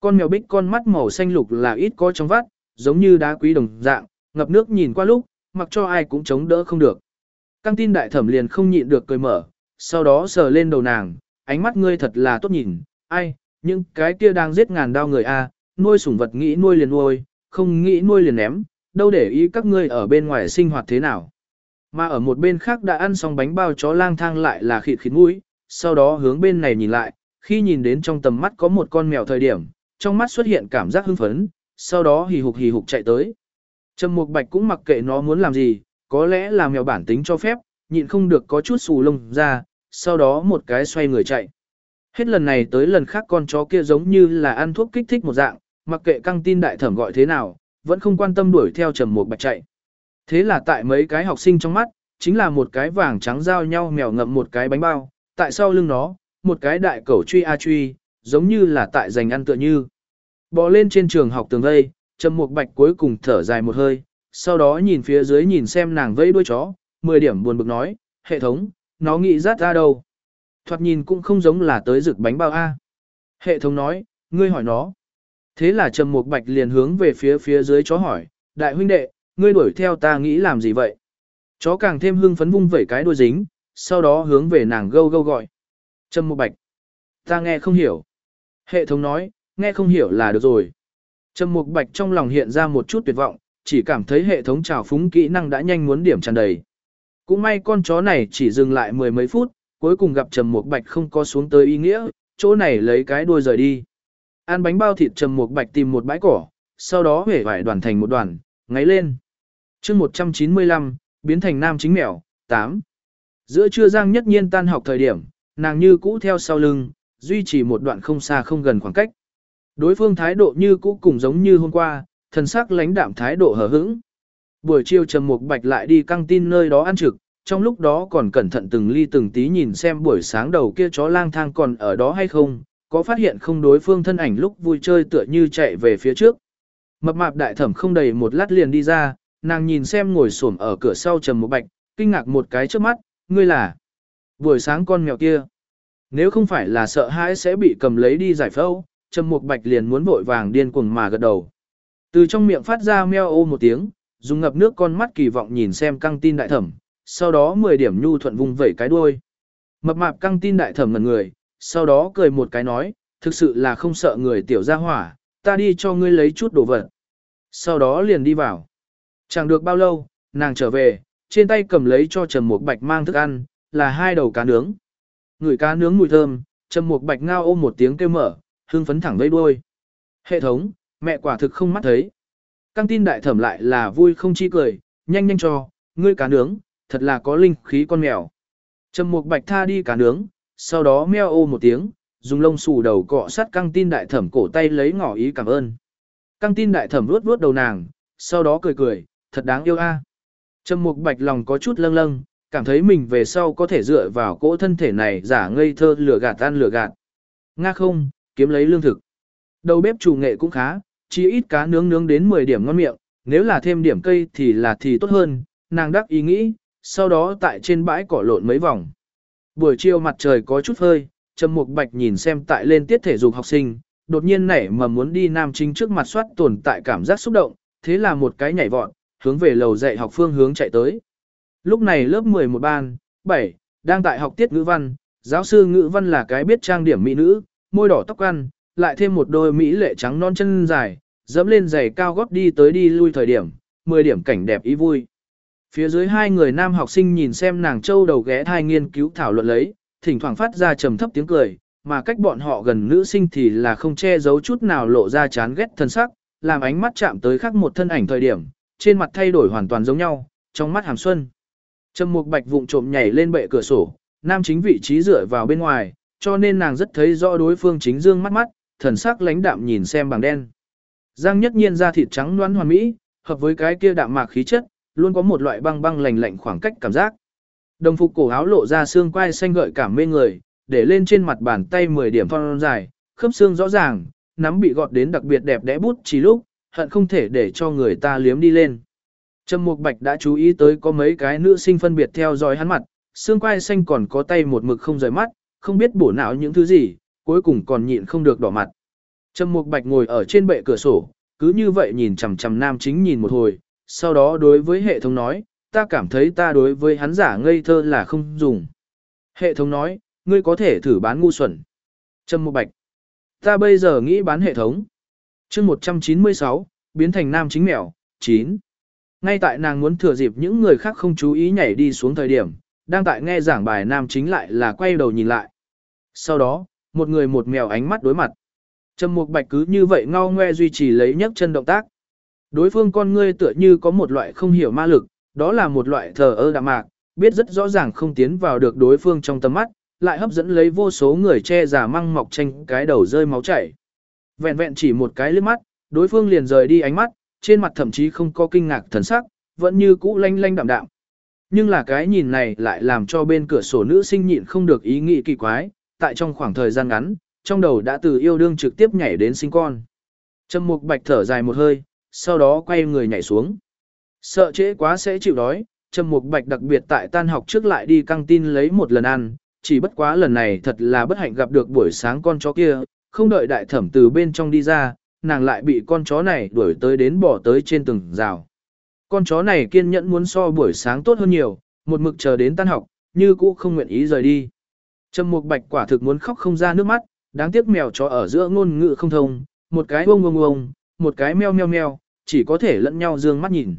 Con mèo bích con mắt màu xanh lục là ít có trong vắt, giống như đá quý đồng dạng, ngập nước nhìn qua lúc, mặc cho ai cũng chống đỡ không được. Căng tin đại thẩm liền không nhịn được cười mở, sau đó sờ lên đầu nàng, ánh mắt ngươi thật là tốt nhìn, ai, những cái kia đang giết ngàn đao người a, nuôi sủng vật nghĩ nuôi liền nuôi, không nghĩ nuôi liền ném, đâu để ý các ngươi ở bên ngoài sinh hoạt thế nào. Mà ở một bên khác đã ăn xong bánh bao chó lang thang lại là khịt khịt mũi, sau đó hướng bên này nhìn lại, khi nhìn đến trong tầm mắt có một con mèo thời điểm, trong mắt xuất hiện cảm giác hưng phấn, sau đó hì hục hì hục chạy tới. Trầm Mục Bạch cũng mặc kệ nó muốn làm gì, có lẽ là mèo bản tính cho phép, nhịn không được có chút xù lông ra, sau đó một cái xoay người chạy. Hết lần này tới lần khác con chó kia giống như là ăn thuốc kích thích một dạng, mặc kệ căng tin đại thẩm gọi thế nào, vẫn không quan tâm đuổi theo Trầm một Bạch chạy. Thế là tại mấy cái học sinh trong mắt, chính là một cái vàng trắng giao nhau mèo ngậm một cái bánh bao, tại sau lưng nó, một cái đại cẩu truy a truy, giống như là tại giành ăn tựa như. Bò lên trên trường học tường vây, Trầm Mục Bạch cuối cùng thở dài một hơi, sau đó nhìn phía dưới nhìn xem nàng vây đuôi chó, 10 điểm buồn bực nói, hệ thống, nó nghĩ rát ra đâu. Thoạt nhìn cũng không giống là tới rực bánh bao A. Hệ thống nói, ngươi hỏi nó. Thế là Trầm Mục Bạch liền hướng về phía phía dưới chó hỏi, đại huynh đệ, ngươi đuổi theo ta nghĩ làm gì vậy? Chó càng thêm hưng phấn vung vẩy cái đuôi dính, sau đó hướng về nàng gâu gâu gọi. Trầm Mục Bạch, ta nghe không hiểu. Hệ thống nói, nghe không hiểu là được rồi. Trầm Mục Bạch trong lòng hiện ra một chút tuyệt vọng, chỉ cảm thấy hệ thống trào phúng kỹ năng đã nhanh muốn điểm tràn đầy. Cũng may con chó này chỉ dừng lại mười mấy phút, cuối cùng gặp Trầm Mục Bạch không có xuống tới ý nghĩa, chỗ này lấy cái đuôi rời đi. Ăn bánh bao thịt Trầm Mục Bạch tìm một bãi cỏ, sau đó hể vải đoàn thành một đoàn, ngáy lên. chương 195, biến thành nam chính mèo, 8. Giữa trưa Giang nhất nhiên tan học thời điểm, nàng như cũ theo sau lưng, duy trì một đoạn không xa không gần khoảng cách. Đối phương thái độ như cũ cùng giống như hôm qua, thần sắc lãnh đạm thái độ hờ hững. Buổi chiều Trầm Mục Bạch lại đi căng tin nơi đó ăn trực, trong lúc đó còn cẩn thận từng ly từng tí nhìn xem buổi sáng đầu kia chó lang thang còn ở đó hay không, có phát hiện không đối phương thân ảnh lúc vui chơi tựa như chạy về phía trước. Mập mạp đại thẩm không đầy một lát liền đi ra, nàng nhìn xem ngồi xổm ở cửa sau Trầm Mục Bạch, kinh ngạc một cái trước mắt, ngươi là buổi sáng con mèo kia. Nếu không phải là sợ hãi sẽ bị cầm lấy đi giải phẫu, Trầm Mục Bạch liền muốn vội vàng điên cuồng mà gật đầu. Từ trong miệng phát ra meo ô một tiếng, dùng ngập nước con mắt kỳ vọng nhìn xem căng tin đại thẩm, sau đó 10 điểm nhu thuận vùng vẩy cái đuôi. Mập mạp căng tin đại thẩm ngẩn người, sau đó cười một cái nói, thực sự là không sợ người tiểu gia hỏa, ta đi cho ngươi lấy chút đồ vật. Sau đó liền đi vào. Chẳng được bao lâu, nàng trở về, trên tay cầm lấy cho Trầm Mục Bạch mang thức ăn, là hai đầu cá nướng. Người cá nướng mùi thơm, Trầm Mục Bạch ngao ôm một tiếng kêu mở, hưng phấn thẳng vây đuôi. Hệ thống, mẹ quả thực không mắt thấy. Căng tin đại thẩm lại là vui không chi cười, nhanh nhanh cho, ngươi cá nướng, thật là có linh khí con mèo. Trầm Mục Bạch tha đi cá nướng, sau đó meo ô một tiếng, dùng lông xù đầu cọ sát căng tin đại thẩm cổ tay lấy ngỏ ý cảm ơn. Căng tin đại thẩm vuốt vuốt đầu nàng, sau đó cười cười, thật đáng yêu a. Trầm Mục Bạch lòng có chút lâng lâng, cảm thấy mình về sau có thể dựa vào cỗ thân thể này giả ngây thơ lửa gạt ăn lửa gạt. Nga không, kiếm lấy lương thực. Đầu bếp chủ nghệ cũng khá, chỉ ít cá nướng nướng đến 10 điểm ngon miệng, nếu là thêm điểm cây thì là thì tốt hơn, nàng đắc ý nghĩ, sau đó tại trên bãi cỏ lộn mấy vòng. Buổi chiều mặt trời có chút hơi, Trầm Mục Bạch nhìn xem tại lên tiết thể dục học sinh, đột nhiên nảy mà muốn đi nam chính trước mặt soát tồn tại cảm giác xúc động, thế là một cái nhảy vọt, hướng về lầu dạy học phương hướng chạy tới. Lúc này lớp 11 ban, 7, đang tại học tiết ngữ văn, giáo sư ngữ văn là cái biết trang điểm mỹ nữ, môi đỏ tóc ăn, lại thêm một đôi mỹ lệ trắng non chân dài, dẫm lên giày cao gót đi tới đi lui thời điểm, 10 điểm cảnh đẹp ý vui. Phía dưới hai người nam học sinh nhìn xem nàng châu đầu ghé thai nghiên cứu thảo luận lấy, thỉnh thoảng phát ra trầm thấp tiếng cười, mà cách bọn họ gần nữ sinh thì là không che giấu chút nào lộ ra chán ghét thân sắc, làm ánh mắt chạm tới khác một thân ảnh thời điểm, trên mặt thay đổi hoàn toàn giống nhau, trong mắt hàm xuân. Trầm Mục Bạch vụng trộm nhảy lên bệ cửa sổ, nam chính vị trí dựa vào bên ngoài, cho nên nàng rất thấy rõ đối phương chính dương mắt mắt, thần sắc lãnh đạm nhìn xem bằng đen. Giang Nhất Nhiên da thịt trắng nõn hoàn mỹ, hợp với cái kia đạm mạc khí chất, luôn có một loại băng băng lành lạnh khoảng cách cảm giác. Đồng phục cổ áo lộ ra xương quai xanh gợi cảm mê người, để lên trên mặt bàn tay 10 điểm phong dài, khớp xương rõ ràng, nắm bị gọt đến đặc biệt đẹp đẽ bút chỉ lúc, hận không thể để cho người ta liếm đi lên. Trầm Mục Bạch đã chú ý tới có mấy cái nữ sinh phân biệt theo dõi hắn mặt, xương quai xanh còn có tay một mực không rời mắt, không biết bổ não những thứ gì, cuối cùng còn nhịn không được đỏ mặt. Trầm Mục Bạch ngồi ở trên bệ cửa sổ, cứ như vậy nhìn chằm chằm nam chính nhìn một hồi, sau đó đối với hệ thống nói, ta cảm thấy ta đối với hắn giả ngây thơ là không dùng. Hệ thống nói, ngươi có thể thử bán ngu xuẩn. Trâm Mục Bạch, ta bây giờ nghĩ bán hệ thống. chương 196, biến thành nam chính mèo, 9. Ngay tại nàng muốn thừa dịp những người khác không chú ý nhảy đi xuống thời điểm, đang tại nghe giảng bài nam chính lại là quay đầu nhìn lại. Sau đó, một người một mèo ánh mắt đối mặt. Trầm Mục Bạch cứ như vậy ngao ngoe duy trì lấy nhấc chân động tác. Đối phương con ngươi tựa như có một loại không hiểu ma lực, đó là một loại thờ ơ đạm mạc, biết rất rõ ràng không tiến vào được đối phương trong tầm mắt, lại hấp dẫn lấy vô số người che giả măng mọc tranh cái đầu rơi máu chảy. Vẹn vẹn chỉ một cái liếc mắt, đối phương liền rời đi ánh mắt, trên mặt thậm chí không có kinh ngạc thần sắc, vẫn như cũ lanh lanh đạm đạm. Nhưng là cái nhìn này lại làm cho bên cửa sổ nữ sinh nhịn không được ý nghĩ kỳ quái, tại trong khoảng thời gian ngắn, trong đầu đã từ yêu đương trực tiếp nhảy đến sinh con. Trầm Mục Bạch thở dài một hơi, sau đó quay người nhảy xuống. Sợ trễ quá sẽ chịu đói, Trầm Mục Bạch đặc biệt tại tan học trước lại đi căng tin lấy một lần ăn, chỉ bất quá lần này thật là bất hạnh gặp được buổi sáng con chó kia, không đợi đại thẩm từ bên trong đi ra, nàng lại bị con chó này đuổi tới đến bỏ tới trên từng rào. Con chó này kiên nhẫn muốn so buổi sáng tốt hơn nhiều, một mực chờ đến tan học, như cũ không nguyện ý rời đi. Trầm Mục Bạch quả thực muốn khóc không ra nước mắt, đáng tiếc mèo chó ở giữa ngôn ngữ không thông, một cái ông ông ông, một cái meo meo meo, chỉ có thể lẫn nhau dương mắt nhìn.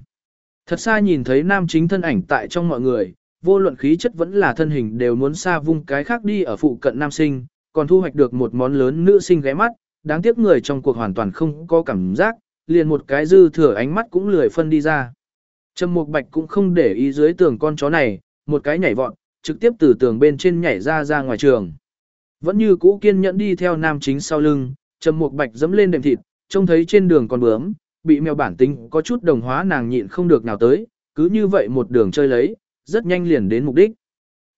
Thật xa nhìn thấy nam chính thân ảnh tại trong mọi người, vô luận khí chất vẫn là thân hình đều muốn xa vung cái khác đi ở phụ cận nam sinh, còn thu hoạch được một món lớn nữ sinh ghé mắt, đáng tiếc người trong cuộc hoàn toàn không có cảm giác, liền một cái dư thừa ánh mắt cũng lười phân đi ra. Trầm Mục Bạch cũng không để ý dưới tường con chó này, một cái nhảy vọt, trực tiếp từ tường bên trên nhảy ra ra ngoài trường. Vẫn như cũ kiên nhẫn đi theo nam chính sau lưng, Trầm Mục Bạch dẫm lên đệm thịt, trông thấy trên đường con bướm, bị mèo bản tính có chút đồng hóa nàng nhịn không được nào tới, cứ như vậy một đường chơi lấy, rất nhanh liền đến mục đích.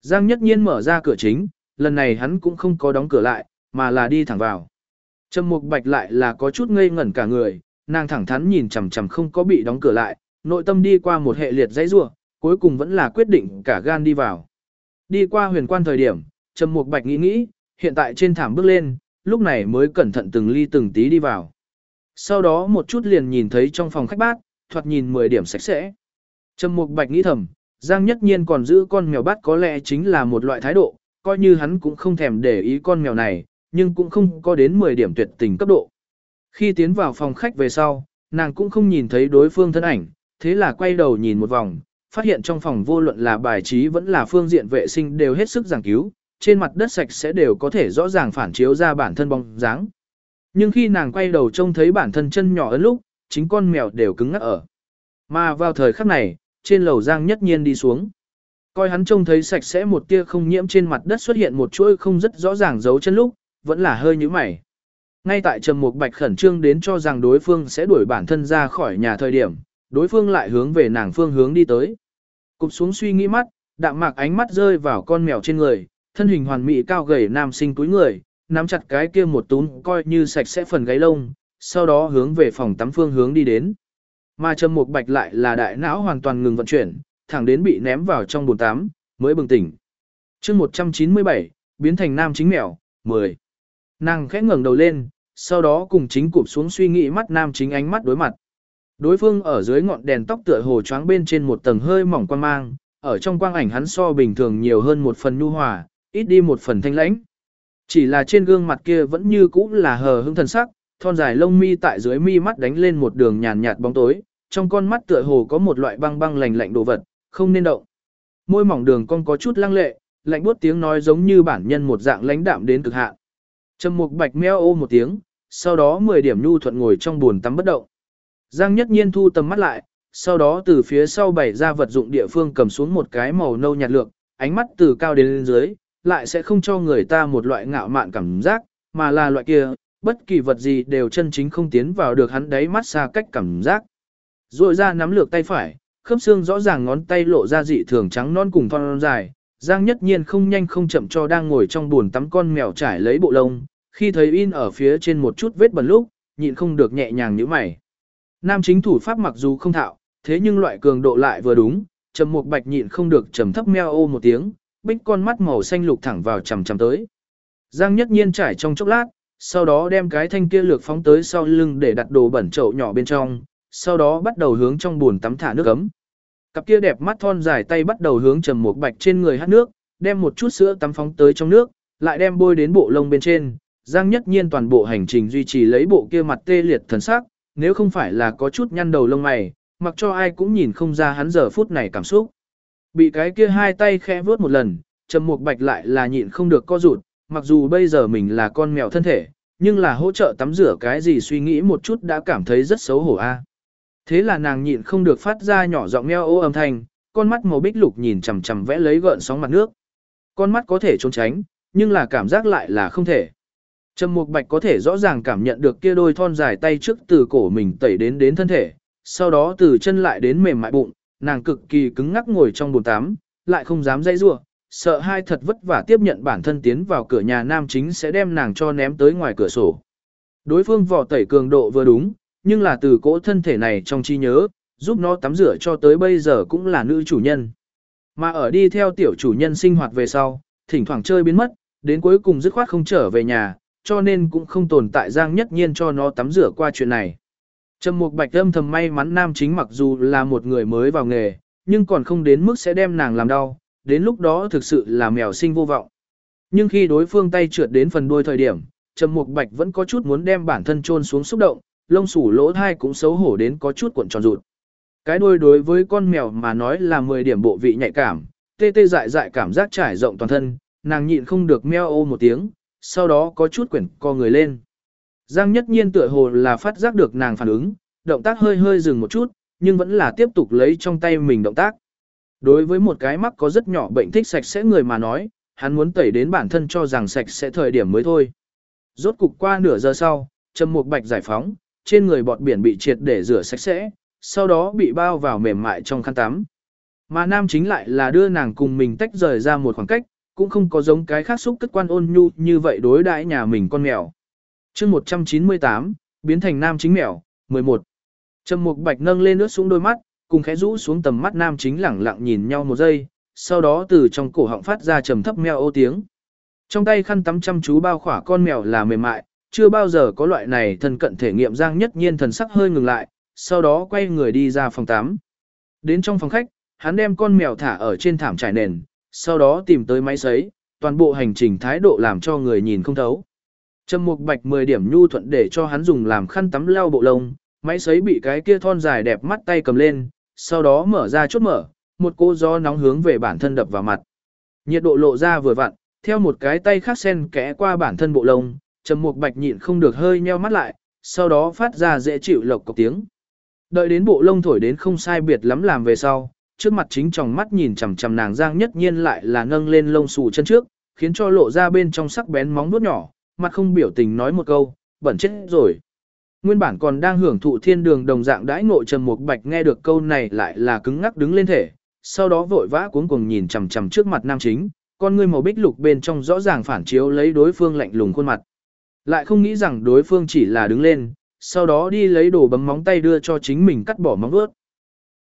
Giang Nhất Nhiên mở ra cửa chính, lần này hắn cũng không có đóng cửa lại, mà là đi thẳng vào. Trầm Mục Bạch lại là có chút ngây ngẩn cả người, nàng thẳng thắn nhìn chằm chằm không có bị đóng cửa lại, nội tâm đi qua một hệ liệt dãy rủa, cuối cùng vẫn là quyết định cả gan đi vào. Đi qua huyền quan thời điểm, Trầm Mục Bạch nghĩ nghĩ, hiện tại trên thảm bước lên, lúc này mới cẩn thận từng ly từng tí đi vào. Sau đó một chút liền nhìn thấy trong phòng khách bát, thoạt nhìn 10 điểm sạch sẽ. Trầm Mục Bạch nghĩ thầm, Giang Nhất Nhiên còn giữ con mèo bát có lẽ chính là một loại thái độ, coi như hắn cũng không thèm để ý con mèo này, nhưng cũng không có đến 10 điểm tuyệt tình cấp độ. Khi tiến vào phòng khách về sau, nàng cũng không nhìn thấy đối phương thân ảnh, thế là quay đầu nhìn một vòng, phát hiện trong phòng vô luận là bài trí vẫn là phương diện vệ sinh đều hết sức giảng cứu, trên mặt đất sạch sẽ đều có thể rõ ràng phản chiếu ra bản thân bóng dáng. Nhưng khi nàng quay đầu trông thấy bản thân chân nhỏ ấn lúc, chính con mèo đều cứng ngắc ở. Mà vào thời khắc này, trên lầu Giang nhất nhiên đi xuống. Coi hắn trông thấy sạch sẽ một tia không nhiễm trên mặt đất xuất hiện một chuỗi không rất rõ ràng dấu chân lúc, vẫn là hơi như mày. Ngay tại Trầm Mục Bạch khẩn trương đến cho rằng đối phương sẽ đuổi bản thân ra khỏi nhà thời điểm, đối phương lại hướng về nàng phương hướng đi tới. Cụp xuống suy nghĩ mắt, đạm mạc ánh mắt rơi vào con mèo trên người, thân hình hoàn mỹ cao gầy nam sinh túi người, nắm chặt cái kia một túm coi như sạch sẽ phần gáy lông, sau đó hướng về phòng tắm phương hướng đi đến. Mà Trầm Mục Bạch lại là đại não hoàn toàn ngừng vận chuyển, thẳng đến bị ném vào trong bồn tắm, mới bừng tỉnh. Chương 197, biến thành nam chính mèo, 10. Nàng khẽ ngẩng đầu lên, sau đó cùng chính cụp xuống suy nghĩ mắt nam chính ánh mắt đối mặt. Đối phương ở dưới ngọn đèn tóc tựa hồ choáng bên trên một tầng hơi mỏng quan mang, ở trong quang ảnh hắn so bình thường nhiều hơn một phần nhu hòa, ít đi một phần thanh lãnh. Chỉ là trên gương mặt kia vẫn như cũ là hờ hững thần sắc, thon dài lông mi tại dưới mi mắt đánh lên một đường nhàn nhạt bóng tối, trong con mắt tựa hồ có một loại băng băng lạnh lạnh đồ vật, không nên động. Môi mỏng đường con có chút lăng lệ, lạnh buốt tiếng nói giống như bản nhân một dạng lãnh đạm đến cực hạn. Trầm Mục Bạch meo ô một tiếng, sau đó 10 điểm nhu thuận ngồi trong buồn tắm bất động. Giang Nhất Nhiên thu tầm mắt lại, sau đó từ phía sau bày ra vật dụng địa phương cầm xuống một cái màu nâu nhạt lượng, ánh mắt từ cao đến lên dưới, lại sẽ không cho người ta một loại ngạo mạn cảm giác, mà là loại kia, bất kỳ vật gì đều chân chính không tiến vào được hắn đáy mắt xa cách cảm giác. Rồi ra nắm lược tay phải, khớp xương rõ ràng ngón tay lộ ra dị thường trắng non cùng thon dài, Giang nhất nhiên không nhanh không chậm cho đang ngồi trong buồn tắm con mèo trải lấy bộ lông, khi thấy in ở phía trên một chút vết bẩn lúc, nhịn không được nhẹ nhàng như mày. Nam chính thủ pháp mặc dù không thạo, thế nhưng loại cường độ lại vừa đúng, trầm mục bạch nhịn không được trầm thấp meo ô một tiếng, bích con mắt màu xanh lục thẳng vào chằm chằm tới. Giang nhất nhiên trải trong chốc lát, sau đó đem cái thanh kia lược phóng tới sau lưng để đặt đồ bẩn chậu nhỏ bên trong, sau đó bắt đầu hướng trong buồn tắm thả nước ấm. Cặp kia đẹp mắt thon dài tay bắt đầu hướng trầm một bạch trên người hát nước, đem một chút sữa tắm phóng tới trong nước, lại đem bôi đến bộ lông bên trên. Giang nhất nhiên toàn bộ hành trình duy trì lấy bộ kia mặt tê liệt thần sắc, nếu không phải là có chút nhăn đầu lông mày, mặc cho ai cũng nhìn không ra hắn giờ phút này cảm xúc. Bị cái kia hai tay khẽ vuốt một lần, trầm mục bạch lại là nhịn không được co rụt, mặc dù bây giờ mình là con mèo thân thể, nhưng là hỗ trợ tắm rửa cái gì suy nghĩ một chút đã cảm thấy rất xấu hổ a. À. Thế là nàng nhịn không được phát ra nhỏ giọng meo ô âm thanh, con mắt màu bích lục nhìn chằm chằm vẽ lấy gợn sóng mặt nước. Con mắt có thể trốn tránh, nhưng là cảm giác lại là không thể. Trầm Mục Bạch có thể rõ ràng cảm nhận được kia đôi thon dài tay trước từ cổ mình tẩy đến đến thân thể, sau đó từ chân lại đến mềm mại bụng, nàng cực kỳ cứng ngắc ngồi trong bồn tắm, lại không dám dãy rủa, sợ hai thật vất vả tiếp nhận bản thân tiến vào cửa nhà nam chính sẽ đem nàng cho ném tới ngoài cửa sổ. Đối phương vỏ tẩy cường độ vừa đúng, nhưng là từ cỗ thân thể này trong trí nhớ, giúp nó tắm rửa cho tới bây giờ cũng là nữ chủ nhân. Mà ở đi theo tiểu chủ nhân sinh hoạt về sau, thỉnh thoảng chơi biến mất, đến cuối cùng dứt khoát không trở về nhà, cho nên cũng không tồn tại Giang Nhất Nhiên cho nó tắm rửa qua chuyện này. Trầm Mục Bạch âm thầm may mắn nam chính mặc dù là một người mới vào nghề, nhưng còn không đến mức sẽ đem nàng làm đau, đến lúc đó thực sự là mèo sinh vô vọng. Nhưng khi đối phương tay trượt đến phần đuôi thời điểm, Trầm Mục Bạch vẫn có chút muốn đem bản thân chôn xuống xúc động, lông sủ lỗ thai cũng xấu hổ đến có chút cuộn tròn rụt. Cái đuôi đối với con mèo mà nói là 10 điểm bộ vị nhạy cảm, tê tê dại dại cảm giác trải rộng toàn thân, nàng nhịn không được meo ô một tiếng, sau đó có chút quyển co người lên. Giang nhất nhiên tựa hồ là phát giác được nàng phản ứng, động tác hơi hơi dừng một chút, nhưng vẫn là tiếp tục lấy trong tay mình động tác. Đối với một cái mắc có rất nhỏ bệnh thích sạch sẽ người mà nói, hắn muốn tẩy đến bản thân cho rằng sạch sẽ thời điểm mới thôi. Rốt cục qua nửa giờ sau, Trầm Mục Bạch giải phóng, trên người bọt biển bị triệt để rửa sạch sẽ, sau đó bị bao vào mềm mại trong khăn tắm. Mà nam chính lại là đưa nàng cùng mình tách rời ra một khoảng cách, cũng không có giống cái khác xúc cất quan ôn nhu như vậy đối đãi nhà mình con mèo chương 198, biến thành nam chính mèo, 11. Trầm Mục Bạch nâng lên nước xuống đôi mắt, cùng khẽ rũ xuống tầm mắt nam chính lẳng lặng nhìn nhau một giây, sau đó từ trong cổ họng phát ra trầm thấp meo ô tiếng. Trong tay khăn tắm chăm chú bao khỏa con mèo là mềm mại, chưa bao giờ có loại này thân cận thể nghiệm Giang Nhất Nhiên thần sắc hơi ngừng lại, sau đó quay người đi ra phòng tắm. Đến trong phòng khách, hắn đem con mèo thả ở trên thảm trải nền, sau đó tìm tới máy sấy, toàn bộ hành trình thái độ làm cho người nhìn không thấu. Trầm Mục Bạch 10 điểm nhu thuận để cho hắn dùng làm khăn tắm lau bộ lông, máy sấy bị cái kia thon dài đẹp mắt tay cầm lên, sau đó mở ra chốt mở, một cô gió nóng hướng về bản thân đập vào mặt. Nhiệt độ lộ ra vừa vặn, theo một cái tay khác sen kẽ qua bản thân bộ lông, Trầm Mục Bạch nhịn không được hơi nheo mắt lại, sau đó phát ra dễ chịu lộc cộc tiếng. Đợi đến bộ lông thổi đến không sai biệt lắm làm về sau, trước mặt chính tròng mắt nhìn chằm chằm nàng Giang Nhất Nhiên lại là nâng lên lông xù chân trước, khiến cho lộ ra bên trong sắc bén móng vuốt nhỏ, mặt không biểu tình nói một câu, bẩn chết rồi. Nguyên bản còn đang hưởng thụ thiên đường đồng dạng đãi ngộ trầm một bạch nghe được câu này lại là cứng ngắc đứng lên thể, sau đó vội vã cuống cuồng nhìn chằm chằm trước mặt nam chính, con ngươi màu bích lục bên trong rõ ràng phản chiếu lấy đối phương lạnh lùng khuôn mặt. Lại không nghĩ rằng đối phương chỉ là đứng lên, sau đó đi lấy đồ bấm móng tay đưa cho chính mình cắt bỏ móng vuốt.